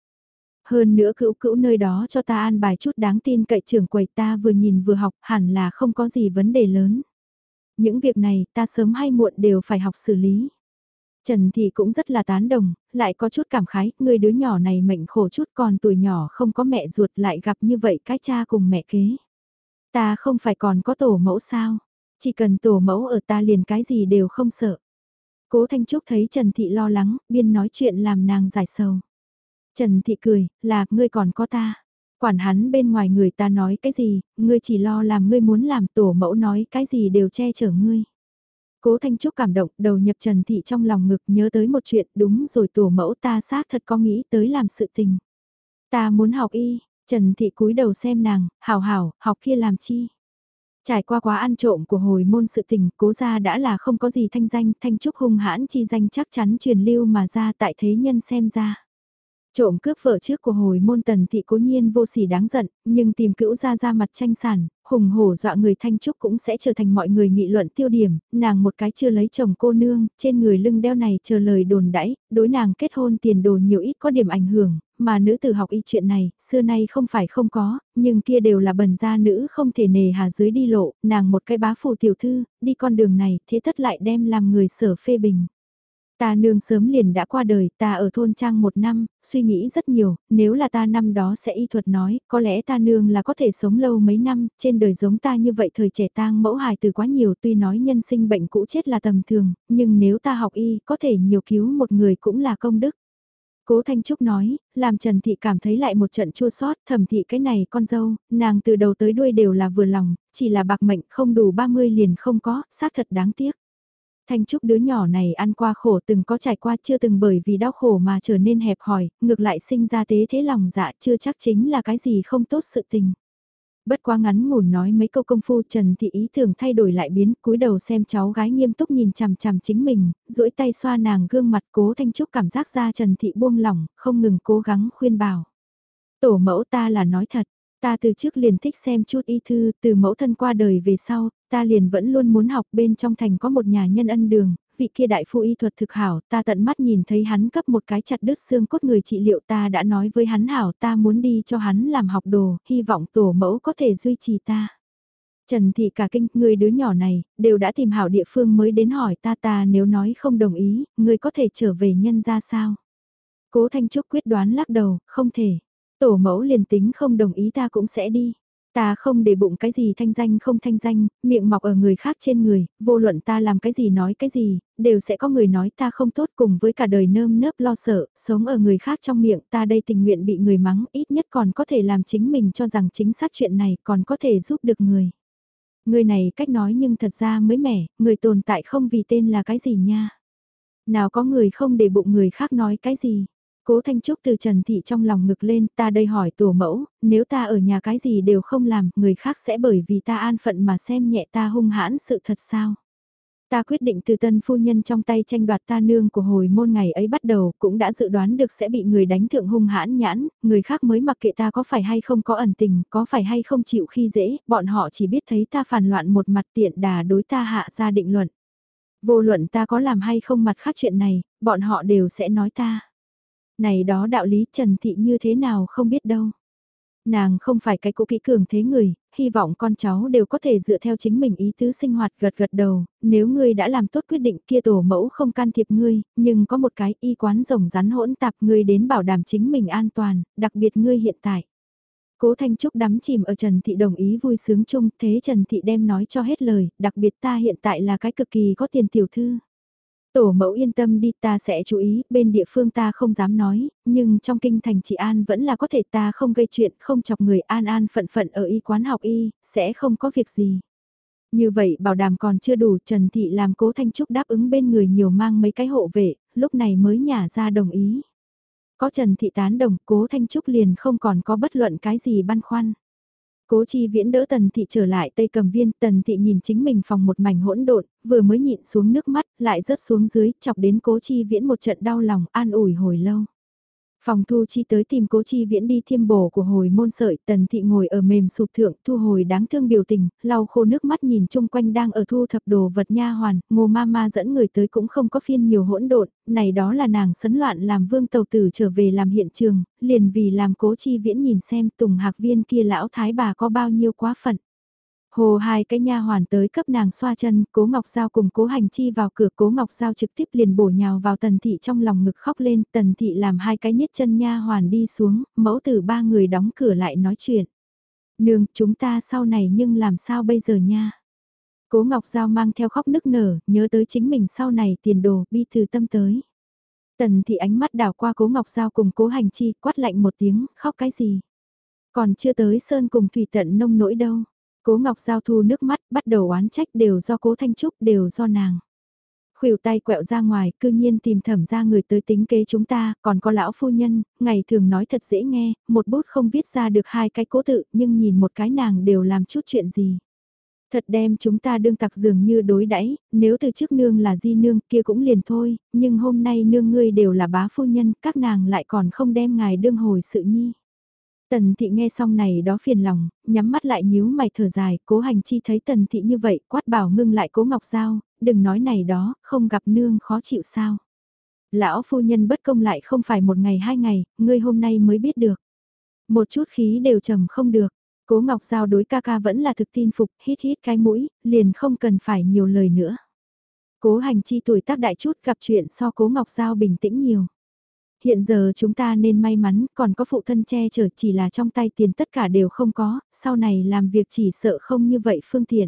Hơn nữa cữu cữu nơi đó cho ta an bài chút đáng tin cậy trưởng quầy ta vừa nhìn vừa học hẳn là không có gì vấn đề lớn. Những việc này ta sớm hay muộn đều phải học xử lý. Trần thì cũng rất là tán đồng, lại có chút cảm khái, người đứa nhỏ này mệnh khổ chút còn tuổi nhỏ không có mẹ ruột lại gặp như vậy cái cha cùng mẹ kế. Ta không phải còn có tổ mẫu sao, chỉ cần tổ mẫu ở ta liền cái gì đều không sợ. Cố Thanh Trúc thấy Trần Thị lo lắng, biên nói chuyện làm nàng giải sầu. Trần Thị cười, là, ngươi còn có ta. Quản hắn bên ngoài người ta nói cái gì, ngươi chỉ lo làm ngươi muốn làm tổ mẫu nói cái gì đều che chở ngươi. Cố Thanh Trúc cảm động, đầu nhập Trần Thị trong lòng ngực nhớ tới một chuyện, đúng rồi tổ mẫu ta xác thật có nghĩ tới làm sự tình. Ta muốn học y, Trần Thị cúi đầu xem nàng, hảo hảo, học kia làm chi. Trải qua quá ăn trộm của hồi môn sự tình, cố gia đã là không có gì thanh danh, thanh trúc hung hãn chi danh chắc chắn truyền lưu mà ra tại thế nhân xem ra. Trộm cướp vợ trước của hồi môn tần thị cố nhiên vô sỉ đáng giận, nhưng tìm cữu ra ra mặt tranh sản, hùng hổ dọa người thanh trúc cũng sẽ trở thành mọi người nghị luận tiêu điểm, nàng một cái chưa lấy chồng cô nương, trên người lưng đeo này chờ lời đồn đãi, đối nàng kết hôn tiền đồ nhiều ít có điểm ảnh hưởng, mà nữ tử học y chuyện này, xưa nay không phải không có, nhưng kia đều là bần gia nữ không thể nề hà dưới đi lộ, nàng một cái bá phù tiểu thư, đi con đường này, thế tất lại đem làm người sở phê bình. Ta nương sớm liền đã qua đời, ta ở thôn trang một năm, suy nghĩ rất nhiều, nếu là ta năm đó sẽ y thuật nói, có lẽ ta nương là có thể sống lâu mấy năm, trên đời giống ta như vậy thời trẻ tang mẫu hài từ quá nhiều tuy nói nhân sinh bệnh cũ chết là tầm thường, nhưng nếu ta học y, có thể nhiều cứu một người cũng là công đức. Cố Thanh Trúc nói, làm Trần Thị cảm thấy lại một trận chua sót, thẩm thị cái này con dâu, nàng từ đầu tới đuôi đều là vừa lòng, chỉ là bạc mệnh không đủ 30 liền không có, xác thật đáng tiếc. Thanh Trúc đứa nhỏ này ăn qua khổ từng có trải qua chưa từng bởi vì đau khổ mà trở nên hẹp hòi, ngược lại sinh ra tế thế lòng dạ chưa chắc chính là cái gì không tốt sự tình. Bất quá ngắn ngủn nói mấy câu công phu Trần Thị ý tưởng thay đổi lại biến, cúi đầu xem cháu gái nghiêm túc nhìn chằm chằm chính mình, duỗi tay xoa nàng gương mặt cố Thanh Trúc cảm giác ra Trần Thị buông lỏng, không ngừng cố gắng khuyên bảo. Tổ mẫu ta là nói thật, Ta từ trước liền thích xem chút y thư, từ mẫu thân qua đời về sau, ta liền vẫn luôn muốn học bên trong thành có một nhà nhân ân đường, vị kia đại phu y thuật thực hảo, ta tận mắt nhìn thấy hắn cấp một cái chặt đứt xương cốt người trị liệu ta đã nói với hắn hảo ta muốn đi cho hắn làm học đồ, hy vọng tổ mẫu có thể duy trì ta. Trần Thị cả kinh, người đứa nhỏ này, đều đã tìm hảo địa phương mới đến hỏi ta ta nếu nói không đồng ý, người có thể trở về nhân ra sao? Cố Thanh Trúc quyết đoán lắc đầu, không thể. Tổ mẫu liền tính không đồng ý ta cũng sẽ đi. Ta không để bụng cái gì thanh danh không thanh danh, miệng mọc ở người khác trên người, vô luận ta làm cái gì nói cái gì, đều sẽ có người nói ta không tốt cùng với cả đời nơm nớp lo sợ, sống ở người khác trong miệng ta đây tình nguyện bị người mắng, ít nhất còn có thể làm chính mình cho rằng chính xác chuyện này còn có thể giúp được người. Người này cách nói nhưng thật ra mới mẻ, người tồn tại không vì tên là cái gì nha. Nào có người không để bụng người khác nói cái gì. Cố Thanh Trúc từ Trần Thị trong lòng ngực lên, ta đây hỏi tổ mẫu, nếu ta ở nhà cái gì đều không làm, người khác sẽ bởi vì ta an phận mà xem nhẹ ta hung hãn sự thật sao? Ta quyết định từ tân phu nhân trong tay tranh đoạt ta nương của hồi môn ngày ấy bắt đầu cũng đã dự đoán được sẽ bị người đánh thượng hung hãn nhãn, người khác mới mặc kệ ta có phải hay không có ẩn tình, có phải hay không chịu khi dễ, bọn họ chỉ biết thấy ta phản loạn một mặt tiện đà đối ta hạ ra định luận. Vô luận ta có làm hay không mặt khác chuyện này, bọn họ đều sẽ nói ta. Này đó đạo lý Trần Thị như thế nào không biết đâu. Nàng không phải cái cũ kỹ cường thế người, hy vọng con cháu đều có thể dựa theo chính mình ý tứ sinh hoạt gật gật đầu, nếu ngươi đã làm tốt quyết định kia tổ mẫu không can thiệp ngươi, nhưng có một cái y quán rồng rắn hỗn tạp ngươi đến bảo đảm chính mình an toàn, đặc biệt ngươi hiện tại. Cố Thanh Trúc đắm chìm ở Trần Thị đồng ý vui sướng chung, thế Trần Thị đem nói cho hết lời, đặc biệt ta hiện tại là cái cực kỳ có tiền tiểu thư. Tổ mẫu yên tâm đi ta sẽ chú ý, bên địa phương ta không dám nói, nhưng trong kinh thành chị An vẫn là có thể ta không gây chuyện, không chọc người an an phận phận ở y quán học y, sẽ không có việc gì. Như vậy bảo đảm còn chưa đủ Trần Thị làm cố Thanh Trúc đáp ứng bên người nhiều mang mấy cái hộ vệ, lúc này mới nhả ra đồng ý. Có Trần Thị tán đồng cố Thanh Trúc liền không còn có bất luận cái gì băn khoăn. Cố chi viễn đỡ tần thị trở lại tây cầm viên, tần thị nhìn chính mình phòng một mảnh hỗn độn, vừa mới nhịn xuống nước mắt, lại rớt xuống dưới, chọc đến cố chi viễn một trận đau lòng, an ủi hồi lâu. Phòng thu chi tới tìm cố chi viễn đi thiêm bổ của hồi môn sợi, tần thị ngồi ở mềm sụp thượng, thu hồi đáng thương biểu tình, lau khô nước mắt nhìn chung quanh đang ở thu thập đồ vật nha hoàn, ngô ma ma dẫn người tới cũng không có phiên nhiều hỗn độn, này đó là nàng sấn loạn làm vương tàu tử trở về làm hiện trường, liền vì làm cố chi viễn nhìn xem tùng hạc viên kia lão thái bà có bao nhiêu quá phận. Hồ hai cái nha hoàn tới cấp nàng xoa chân, cố Ngọc Giao cùng cố hành chi vào cửa cố Ngọc Giao trực tiếp liền bổ nhào vào tần thị trong lòng ngực khóc lên, tần thị làm hai cái niết chân nha hoàn đi xuống, mẫu tử ba người đóng cửa lại nói chuyện. Nương, chúng ta sau này nhưng làm sao bây giờ nha? Cố Ngọc Giao mang theo khóc nức nở, nhớ tới chính mình sau này tiền đồ, bi từ tâm tới. Tần thị ánh mắt đảo qua cố Ngọc Giao cùng cố hành chi, quát lạnh một tiếng, khóc cái gì? Còn chưa tới sơn cùng thủy tận nông nỗi đâu. Cố Ngọc Giao thu nước mắt, bắt đầu oán trách đều do cố Thanh Trúc, đều do nàng. Khuỷu tay quẹo ra ngoài, cư nhiên tìm thẩm ra người tới tính kế chúng ta, còn có lão phu nhân, ngày thường nói thật dễ nghe, một bút không viết ra được hai cái cố tự, nhưng nhìn một cái nàng đều làm chút chuyện gì. Thật đem chúng ta đương tặc dường như đối đãi nếu từ trước nương là di nương kia cũng liền thôi, nhưng hôm nay nương ngươi đều là bá phu nhân, các nàng lại còn không đem ngài đương hồi sự nhi. Tần thị nghe xong này đó phiền lòng, nhắm mắt lại nhíu mày thở dài, cố hành chi thấy tần thị như vậy, quát bảo ngưng lại cố ngọc giao, đừng nói này đó, không gặp nương khó chịu sao. Lão phu nhân bất công lại không phải một ngày hai ngày, ngươi hôm nay mới biết được. Một chút khí đều trầm không được, cố ngọc giao đối ca ca vẫn là thực tin phục, hít hít cái mũi, liền không cần phải nhiều lời nữa. Cố hành chi tuổi tác đại chút gặp chuyện so cố ngọc giao bình tĩnh nhiều hiện giờ chúng ta nên may mắn, còn có phụ thân che chở chỉ là trong tay tiền tất cả đều không có, sau này làm việc chỉ sợ không như vậy phương tiện.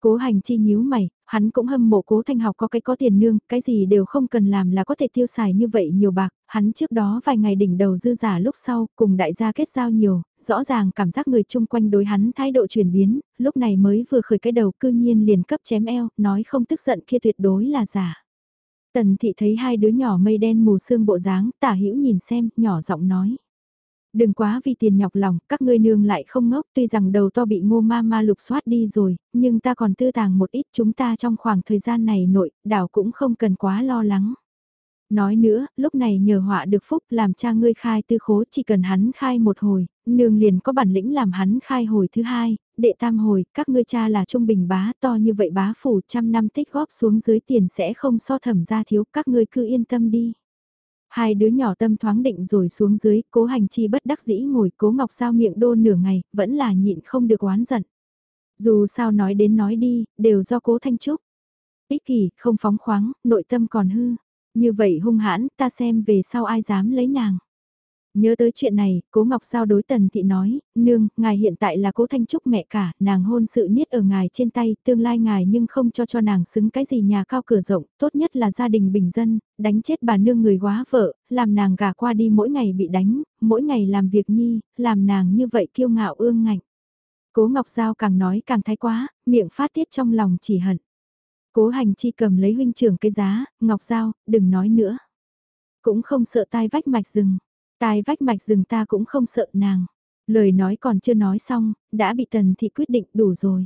Cố hành chi nhíu mày, hắn cũng hâm mộ cố thanh học có cái có tiền nương, cái gì đều không cần làm là có thể tiêu xài như vậy nhiều bạc, hắn trước đó vài ngày đỉnh đầu dư giả lúc sau, cùng đại gia kết giao nhiều, rõ ràng cảm giác người chung quanh đối hắn thái độ chuyển biến, lúc này mới vừa khởi cái đầu cư nhiên liền cấp chém eo, nói không tức giận kia tuyệt đối là giả. Tần thị thấy hai đứa nhỏ mây đen mù sương bộ dáng, tả hữu nhìn xem, nhỏ giọng nói. Đừng quá vì tiền nhọc lòng, các ngươi nương lại không ngốc, tuy rằng đầu to bị ngô ma ma lục soát đi rồi, nhưng ta còn tư tàng một ít chúng ta trong khoảng thời gian này nội, đảo cũng không cần quá lo lắng. Nói nữa, lúc này nhờ họa được phúc làm cha ngươi khai tư khố chỉ cần hắn khai một hồi, nương liền có bản lĩnh làm hắn khai hồi thứ hai, đệ tam hồi, các ngươi cha là trung bình bá to như vậy bá phủ trăm năm tích góp xuống dưới tiền sẽ không so thẩm ra thiếu, các ngươi cứ yên tâm đi. Hai đứa nhỏ tâm thoáng định rồi xuống dưới, cố hành chi bất đắc dĩ ngồi cố ngọc sao miệng đô nửa ngày, vẫn là nhịn không được oán giận. Dù sao nói đến nói đi, đều do cố thanh trúc. Ích kỷ, không phóng khoáng, nội tâm còn hư. Như vậy hung hãn, ta xem về sau ai dám lấy nàng. Nhớ tới chuyện này, cố Ngọc Giao đối Tần Thị nói, nương, ngài hiện tại là cố Thanh Trúc mẹ cả, nàng hôn sự niết ở ngài trên tay, tương lai ngài nhưng không cho cho nàng xứng cái gì nhà cao cửa rộng, tốt nhất là gia đình bình dân, đánh chết bà nương người quá vợ, làm nàng gả qua đi mỗi ngày bị đánh, mỗi ngày làm việc nhi, làm nàng như vậy kiêu ngạo ương ngạnh. Cố Ngọc Giao càng nói càng thái quá, miệng phát tiết trong lòng chỉ hận. Cố hành chi cầm lấy huynh trưởng cái giá, Ngọc dao đừng nói nữa. Cũng không sợ tai vách mạch rừng, tai vách mạch rừng ta cũng không sợ nàng. Lời nói còn chưa nói xong, đã bị tần thị quyết định đủ rồi.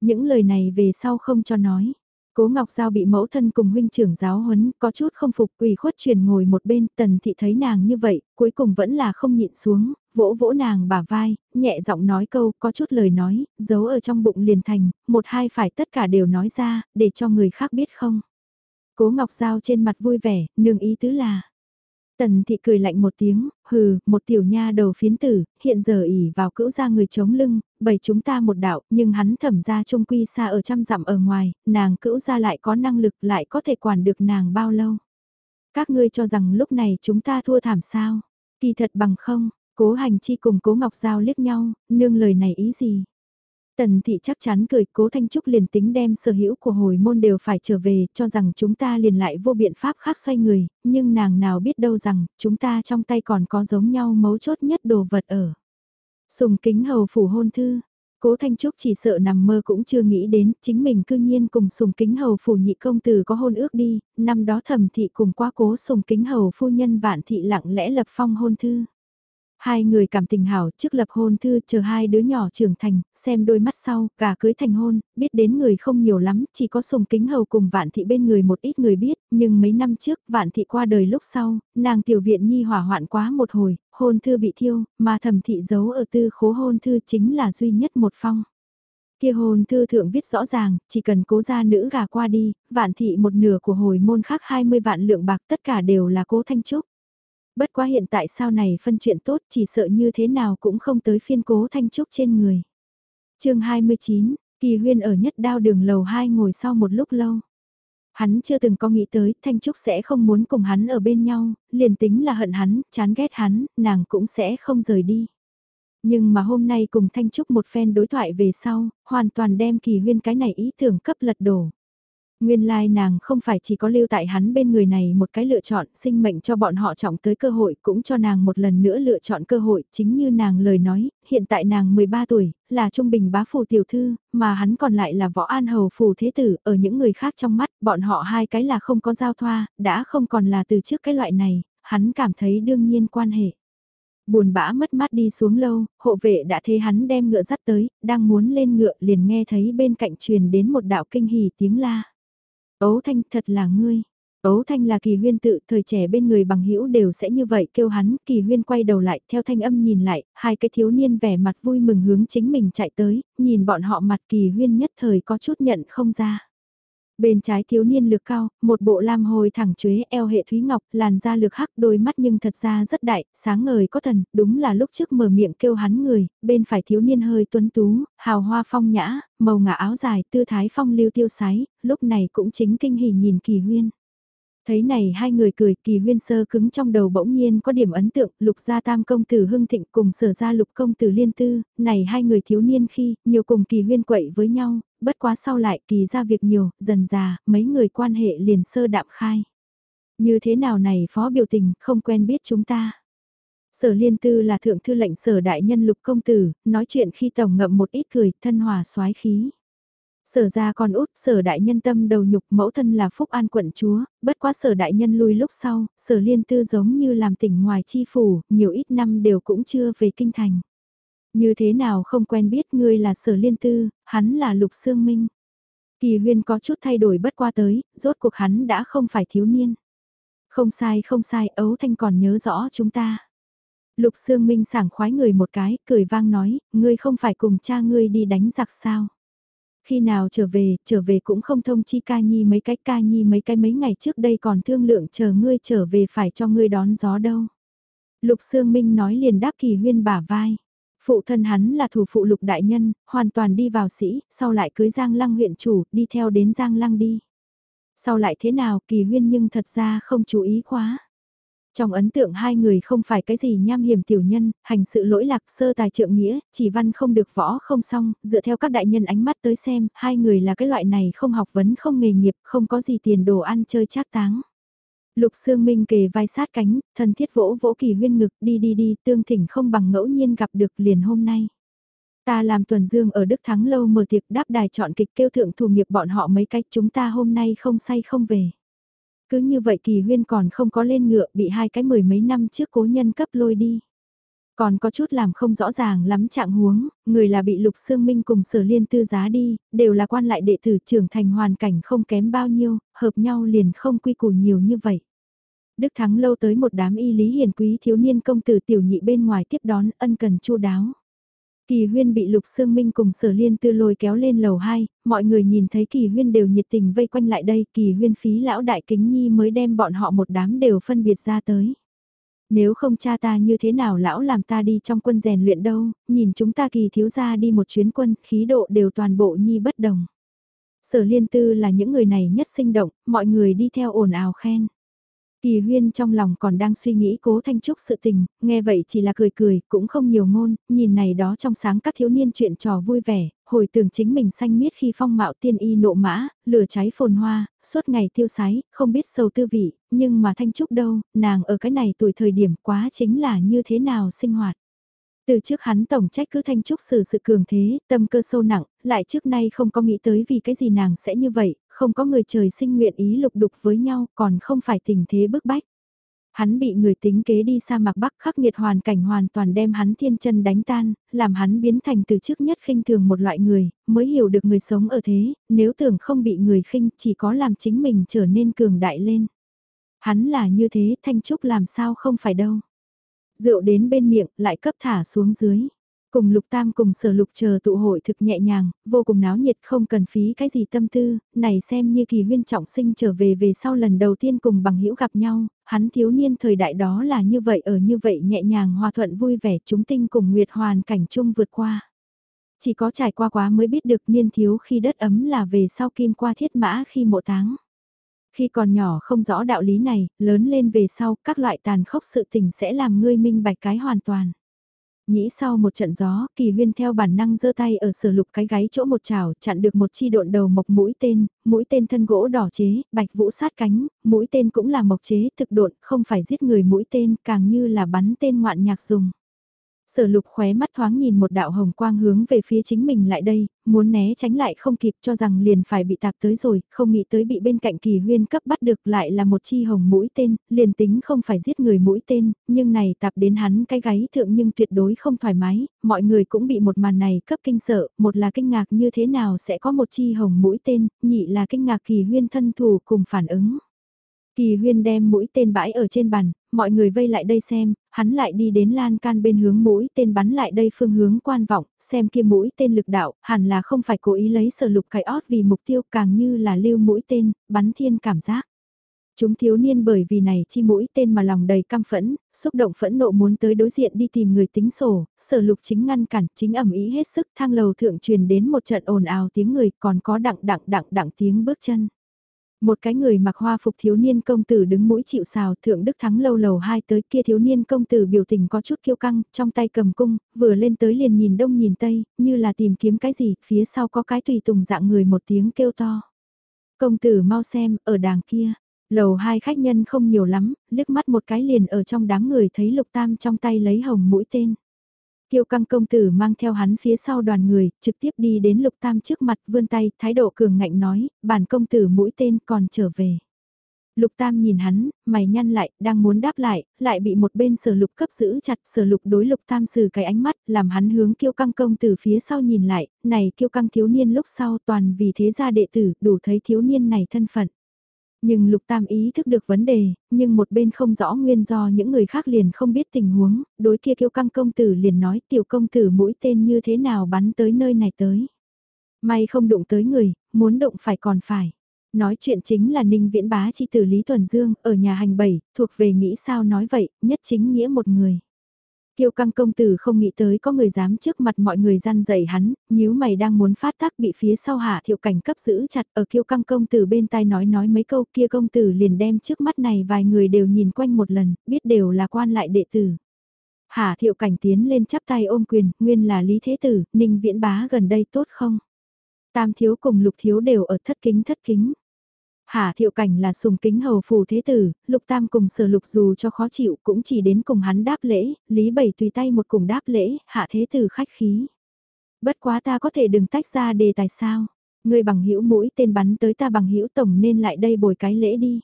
Những lời này về sau không cho nói. Cố Ngọc Giao bị mẫu thân cùng huynh trưởng giáo huấn, có chút không phục quỳ khuất truyền ngồi một bên, tần thị thấy nàng như vậy, cuối cùng vẫn là không nhịn xuống, vỗ vỗ nàng bả vai, nhẹ giọng nói câu, có chút lời nói, giấu ở trong bụng liền thành, một hai phải tất cả đều nói ra, để cho người khác biết không. Cố Ngọc Giao trên mặt vui vẻ, nương ý tứ là, Tần thị cười lạnh một tiếng, hừ, một tiểu nha đầu phiến tử, hiện giờ ỉ vào cữu ra người chống lưng, bày chúng ta một đạo, nhưng hắn thẩm ra trung quy xa ở trăm dặm ở ngoài, nàng cữu ra lại có năng lực lại có thể quản được nàng bao lâu. Các ngươi cho rằng lúc này chúng ta thua thảm sao, kỳ thật bằng không, cố hành chi cùng cố ngọc giao liếc nhau, nương lời này ý gì. Tần thị chắc chắn cười cố Thanh Trúc liền tính đem sở hữu của hồi môn đều phải trở về cho rằng chúng ta liền lại vô biện pháp khác xoay người, nhưng nàng nào biết đâu rằng chúng ta trong tay còn có giống nhau mấu chốt nhất đồ vật ở. Sùng kính hầu phủ hôn thư, cố Thanh Trúc chỉ sợ nằm mơ cũng chưa nghĩ đến chính mình cư nhiên cùng sùng kính hầu phủ nhị công tử có hôn ước đi, năm đó thẩm thị cùng qua cố sùng kính hầu phu nhân vạn thị lặng lẽ lập phong hôn thư. Hai người cảm tình hảo trước lập hôn thư chờ hai đứa nhỏ trưởng thành, xem đôi mắt sau, cả cưới thành hôn, biết đến người không nhiều lắm, chỉ có sùng kính hầu cùng vạn thị bên người một ít người biết, nhưng mấy năm trước vạn thị qua đời lúc sau, nàng tiểu viện nhi hỏa hoạn quá một hồi, hôn thư bị thiêu, mà thẩm thị giấu ở tư khố hôn thư chính là duy nhất một phong. Kia hôn thư thượng viết rõ ràng, chỉ cần cố gia nữ gà qua đi, vạn thị một nửa của hồi môn khác 20 vạn lượng bạc tất cả đều là cố thanh trúc. Bất quá hiện tại sau này phân chuyện tốt chỉ sợ như thế nào cũng không tới phiên cố thanh trúc trên người. chương 29, Kỳ Huyên ở nhất đao đường lầu 2 ngồi sau một lúc lâu. Hắn chưa từng có nghĩ tới Thanh Trúc sẽ không muốn cùng hắn ở bên nhau, liền tính là hận hắn, chán ghét hắn, nàng cũng sẽ không rời đi. Nhưng mà hôm nay cùng Thanh Trúc một phen đối thoại về sau, hoàn toàn đem kỳ huyên cái này ý tưởng cấp lật đổ. Nguyên lai like nàng không phải chỉ có lưu tại hắn bên người này một cái lựa chọn sinh mệnh cho bọn họ trọng tới cơ hội cũng cho nàng một lần nữa lựa chọn cơ hội chính như nàng lời nói, hiện tại nàng 13 tuổi, là trung bình bá phủ tiểu thư, mà hắn còn lại là võ an hầu phủ thế tử, ở những người khác trong mắt bọn họ hai cái là không có giao thoa, đã không còn là từ trước cái loại này, hắn cảm thấy đương nhiên quan hệ buồn bã mất mát đi xuống lâu, hộ vệ đã thấy hắn đem ngựa dắt tới, đang muốn lên ngựa liền nghe thấy bên cạnh truyền đến một đạo kinh hỉ tiếng la. Ấu Thanh thật là ngươi. Ấu Thanh là kỳ huyên tự, thời trẻ bên người bằng hữu đều sẽ như vậy kêu hắn, kỳ huyên quay đầu lại, theo thanh âm nhìn lại, hai cái thiếu niên vẻ mặt vui mừng hướng chính mình chạy tới, nhìn bọn họ mặt kỳ huyên nhất thời có chút nhận không ra. Bên trái thiếu niên lược cao, một bộ lam hồi thẳng chuế eo hệ thúy ngọc, làn da lược hắc đôi mắt nhưng thật ra rất đại, sáng ngời có thần, đúng là lúc trước mở miệng kêu hắn người, bên phải thiếu niên hơi tuấn tú, hào hoa phong nhã, màu ngả áo dài, tư thái phong lưu tiêu sái, lúc này cũng chính kinh hỉ nhìn kỳ huyên. Thấy này hai người cười kỳ huyên sơ cứng trong đầu bỗng nhiên có điểm ấn tượng lục gia tam công tử hưng thịnh cùng sở gia lục công tử liên tư, này hai người thiếu niên khi nhiều cùng kỳ huyên quậy với nhau, bất quá sau lại kỳ ra việc nhiều, dần già, mấy người quan hệ liền sơ đạm khai. Như thế nào này phó biểu tình, không quen biết chúng ta. Sở liên tư là thượng thư lệnh sở đại nhân lục công tử, nói chuyện khi tổng ngậm một ít cười, thân hòa soái khí. Sở ra con út, sở đại nhân tâm đầu nhục mẫu thân là Phúc An quận chúa, bất quá sở đại nhân lui lúc sau, sở liên tư giống như làm tỉnh ngoài chi phủ, nhiều ít năm đều cũng chưa về kinh thành. Như thế nào không quen biết ngươi là sở liên tư, hắn là lục xương minh. Kỳ huyên có chút thay đổi bất qua tới, rốt cuộc hắn đã không phải thiếu niên. Không sai không sai, ấu thanh còn nhớ rõ chúng ta. Lục Sương Minh sảng khoái người một cái, cười vang nói, ngươi không phải cùng cha ngươi đi đánh giặc sao. Khi nào trở về, trở về cũng không thông chi ca nhi mấy cái ca nhi mấy cái mấy ngày trước đây còn thương lượng chờ ngươi trở về phải cho ngươi đón gió đâu. Lục Sương Minh nói liền đáp kỳ huyên bả vai. Phụ thân hắn là thủ phụ lục đại nhân, hoàn toàn đi vào sĩ, sau lại cưới Giang Lăng huyện chủ, đi theo đến Giang Lăng đi. Sau lại thế nào kỳ huyên nhưng thật ra không chú ý quá. Trong ấn tượng hai người không phải cái gì nham hiểm tiểu nhân, hành sự lỗi lạc sơ tài trượng nghĩa, chỉ văn không được võ không xong, dựa theo các đại nhân ánh mắt tới xem, hai người là cái loại này không học vấn không nghề nghiệp, không có gì tiền đồ ăn chơi chác táng. Lục Sương Minh kề vai sát cánh, thân thiết vỗ vỗ kỳ huyên ngực, đi đi đi, tương thỉnh không bằng ngẫu nhiên gặp được liền hôm nay. Ta làm tuần dương ở Đức Thắng lâu mở tiệc đáp đài chọn kịch kêu thượng thủ nghiệp bọn họ mấy cách chúng ta hôm nay không say không về. Cứ như vậy kỳ huyên còn không có lên ngựa bị hai cái mười mấy năm trước cố nhân cấp lôi đi. Còn có chút làm không rõ ràng lắm trạng huống, người là bị lục xương minh cùng sở liên tư giá đi, đều là quan lại đệ tử trưởng thành hoàn cảnh không kém bao nhiêu, hợp nhau liền không quy củ nhiều như vậy. Đức Thắng lâu tới một đám y lý hiền quý thiếu niên công tử tiểu nhị bên ngoài tiếp đón ân cần chu đáo. Kỳ huyên bị lục xương minh cùng sở liên tư lôi kéo lên lầu 2, mọi người nhìn thấy kỳ huyên đều nhiệt tình vây quanh lại đây, kỳ huyên phí lão đại kính nhi mới đem bọn họ một đám đều phân biệt ra tới. Nếu không cha ta như thế nào lão làm ta đi trong quân rèn luyện đâu, nhìn chúng ta kỳ thiếu ra đi một chuyến quân, khí độ đều toàn bộ nhi bất đồng. Sở liên tư là những người này nhất sinh động, mọi người đi theo ồn ào khen. Kỳ huyên trong lòng còn đang suy nghĩ cố thanh trúc sự tình, nghe vậy chỉ là cười cười, cũng không nhiều ngôn, nhìn này đó trong sáng các thiếu niên chuyện trò vui vẻ, hồi tưởng chính mình xanh miết khi phong mạo tiên y nộ mã, lửa cháy phồn hoa, suốt ngày tiêu sái, không biết sầu tư vị, nhưng mà thanh trúc đâu, nàng ở cái này tuổi thời điểm quá chính là như thế nào sinh hoạt. Từ trước hắn tổng trách cứ Thanh Trúc xử sự cường thế, tâm cơ sâu nặng, lại trước nay không có nghĩ tới vì cái gì nàng sẽ như vậy, không có người trời sinh nguyện ý lục đục với nhau, còn không phải tình thế bức bách. Hắn bị người tính kế đi sa mạc Bắc khắc nghiệt hoàn cảnh hoàn toàn đem hắn thiên chân đánh tan, làm hắn biến thành từ trước nhất khinh thường một loại người, mới hiểu được người sống ở thế, nếu tưởng không bị người khinh chỉ có làm chính mình trở nên cường đại lên. Hắn là như thế, Thanh Trúc làm sao không phải đâu. Rượu đến bên miệng, lại cấp thả xuống dưới. Cùng lục tam cùng sở lục chờ tụ hội thực nhẹ nhàng, vô cùng náo nhiệt không cần phí cái gì tâm tư, này xem như kỳ huyên trọng sinh trở về về sau lần đầu tiên cùng bằng hữu gặp nhau, hắn thiếu niên thời đại đó là như vậy ở như vậy nhẹ nhàng hòa thuận vui vẻ chúng tinh cùng nguyệt hoàn cảnh chung vượt qua. Chỉ có trải qua quá mới biết được niên thiếu khi đất ấm là về sau kim qua thiết mã khi mộ táng. Khi còn nhỏ không rõ đạo lý này, lớn lên về sau các loại tàn khốc sự tình sẽ làm ngươi minh bạch cái hoàn toàn nghĩ sau một trận gió, kỳ huyên theo bản năng giơ tay ở sở lục cái gáy chỗ một chảo chặn được một chi độn đầu mộc mũi tên, mũi tên thân gỗ đỏ chế, bạch vũ sát cánh, mũi tên cũng là mộc chế thực độn, không phải giết người mũi tên, càng như là bắn tên ngoạn nhạc dùng. Sở lục khóe mắt thoáng nhìn một đạo hồng quang hướng về phía chính mình lại đây, muốn né tránh lại không kịp cho rằng liền phải bị tạp tới rồi, không nghĩ tới bị bên cạnh kỳ huyên cấp bắt được lại là một chi hồng mũi tên, liền tính không phải giết người mũi tên, nhưng này tạp đến hắn cái gáy thượng nhưng tuyệt đối không thoải mái, mọi người cũng bị một màn này cấp kinh sợ, một là kinh ngạc như thế nào sẽ có một chi hồng mũi tên, nhị là kinh ngạc kỳ huyên thân thủ cùng phản ứng. Kỳ huyên đem mũi tên bãi ở trên bàn, mọi người vây lại đây xem, hắn lại đi đến lan can bên hướng mũi tên bắn lại đây phương hướng quan vọng, xem kia mũi tên lực đạo, hẳn là không phải cố ý lấy sở lục cái ót vì mục tiêu càng như là lưu mũi tên, bắn thiên cảm giác. Chúng thiếu niên bởi vì này chi mũi tên mà lòng đầy căm phẫn, xúc động phẫn nộ muốn tới đối diện đi tìm người tính sổ, sở lục chính ngăn cản, chính ẩm ý hết sức thang lầu thượng truyền đến một trận ồn ào tiếng người còn có đặng đặng đặng đặng tiếng bước chân. Một cái người mặc hoa phục thiếu niên công tử đứng mũi chịu sào thượng đức thắng lâu lầu hai tới kia thiếu niên công tử biểu tình có chút kiêu căng, trong tay cầm cung, vừa lên tới liền nhìn đông nhìn tây, như là tìm kiếm cái gì, phía sau có cái tùy tùng dạng người một tiếng kêu to. Công tử mau xem, ở đàng kia, lầu hai khách nhân không nhiều lắm, liếc mắt một cái liền ở trong đám người thấy lục tam trong tay lấy hồng mũi tên. Kiêu căng công tử mang theo hắn phía sau đoàn người, trực tiếp đi đến lục tam trước mặt vươn tay, thái độ cường ngạnh nói, bản công tử mũi tên còn trở về. Lục tam nhìn hắn, mày nhăn lại, đang muốn đáp lại, lại bị một bên sở lục cấp giữ chặt, sở lục đối lục tam sử cái ánh mắt, làm hắn hướng kiêu căng công tử phía sau nhìn lại, này kiêu căng thiếu niên lúc sau toàn vì thế gia đệ tử, đủ thấy thiếu niên này thân phận. Nhưng Lục Tam ý thức được vấn đề, nhưng một bên không rõ nguyên do những người khác liền không biết tình huống, đối kia kiêu căng công tử liền nói tiểu công tử mũi tên như thế nào bắn tới nơi này tới. May không đụng tới người, muốn đụng phải còn phải. Nói chuyện chính là Ninh Viễn Bá chi tử Lý Tuần Dương, ở nhà hành bảy, thuộc về nghĩ sao nói vậy, nhất chính nghĩa một người. Kiêu căng công tử không nghĩ tới có người dám trước mặt mọi người gian dạy hắn, nhíu mày đang muốn phát tác bị phía sau hạ thiệu cảnh cấp giữ chặt ở kiêu căng công tử bên tai nói nói mấy câu kia công tử liền đem trước mắt này vài người đều nhìn quanh một lần, biết đều là quan lại đệ tử. Hạ thiệu cảnh tiến lên chắp tay ôm quyền, nguyên là Lý Thế Tử, Ninh Viễn Bá gần đây tốt không? Tam thiếu cùng lục thiếu đều ở thất kính thất kính. Hà thiệu cảnh là sùng kính hầu phù thế tử, lục tam cùng sở lục dù cho khó chịu cũng chỉ đến cùng hắn đáp lễ, lý bảy tùy tay một cùng đáp lễ, hạ thế tử khách khí. Bất quá ta có thể đừng tách ra đề tài sao, người bằng hữu mũi tên bắn tới ta bằng hữu tổng nên lại đây bồi cái lễ đi.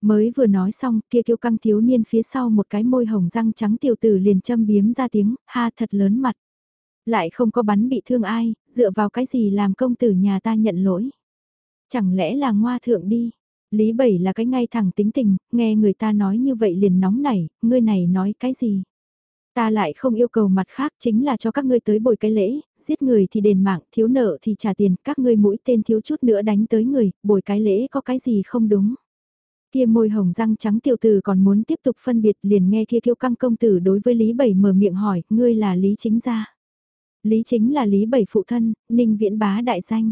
Mới vừa nói xong kia kiêu căng thiếu niên phía sau một cái môi hồng răng trắng tiểu tử liền châm biếm ra tiếng, ha thật lớn mặt. Lại không có bắn bị thương ai, dựa vào cái gì làm công tử nhà ta nhận lỗi. Chẳng lẽ là ngoa thượng đi? Lý Bảy là cái ngay thẳng tính tình, nghe người ta nói như vậy liền nóng nảy, ngươi này nói cái gì? Ta lại không yêu cầu mặt khác chính là cho các ngươi tới bồi cái lễ, giết người thì đền mạng, thiếu nợ thì trả tiền, các ngươi mũi tên thiếu chút nữa đánh tới người, bồi cái lễ có cái gì không đúng. Kia môi hồng răng trắng tiểu tử còn muốn tiếp tục phân biệt liền nghe kia kiêu căng công tử đối với Lý Bảy mở miệng hỏi, ngươi là Lý Chính gia. Lý Chính là Lý Bảy phụ thân, Ninh Viễn Bá đại danh.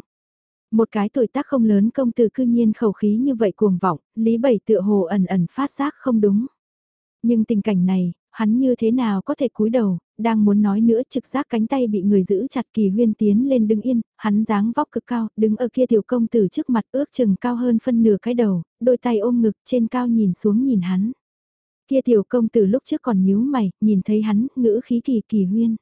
Một cái tuổi tác không lớn công tử cư nhiên khẩu khí như vậy cuồng vọng, Lý Bảy tựa hồ ẩn ẩn phát giác không đúng. Nhưng tình cảnh này, hắn như thế nào có thể cúi đầu, đang muốn nói nữa trực giác cánh tay bị người giữ chặt kỳ huyên tiến lên đứng yên, hắn dáng vóc cực cao, đứng ở kia tiểu công tử trước mặt ước chừng cao hơn phân nửa cái đầu, đôi tay ôm ngực trên cao nhìn xuống nhìn hắn. Kia tiểu công tử lúc trước còn nhíu mày, nhìn thấy hắn, ngữ khí kỳ kỳ huyên.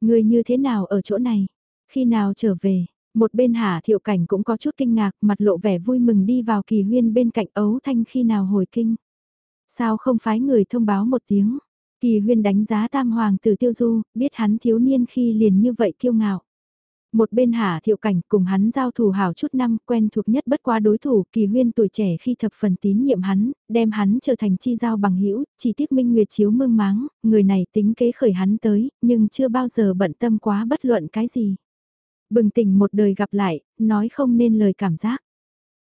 Người như thế nào ở chỗ này? Khi nào trở về? Một bên Hà Thiệu Cảnh cũng có chút kinh ngạc, mặt lộ vẻ vui mừng đi vào kỳ huyên bên cạnh ấu thanh khi nào hồi kinh. Sao không phái người thông báo một tiếng? Kỳ huyên đánh giá tam hoàng tử tiêu du, biết hắn thiếu niên khi liền như vậy kiêu ngạo. Một bên Hà Thiệu Cảnh cùng hắn giao thủ hảo chút năm quen thuộc nhất bất qua đối thủ kỳ huyên tuổi trẻ khi thập phần tín nhiệm hắn, đem hắn trở thành chi giao bằng hữu chỉ tiếc minh nguyệt chiếu mương máng, người này tính kế khởi hắn tới, nhưng chưa bao giờ bận tâm quá bất luận cái gì. Bừng tỉnh một đời gặp lại, nói không nên lời cảm giác.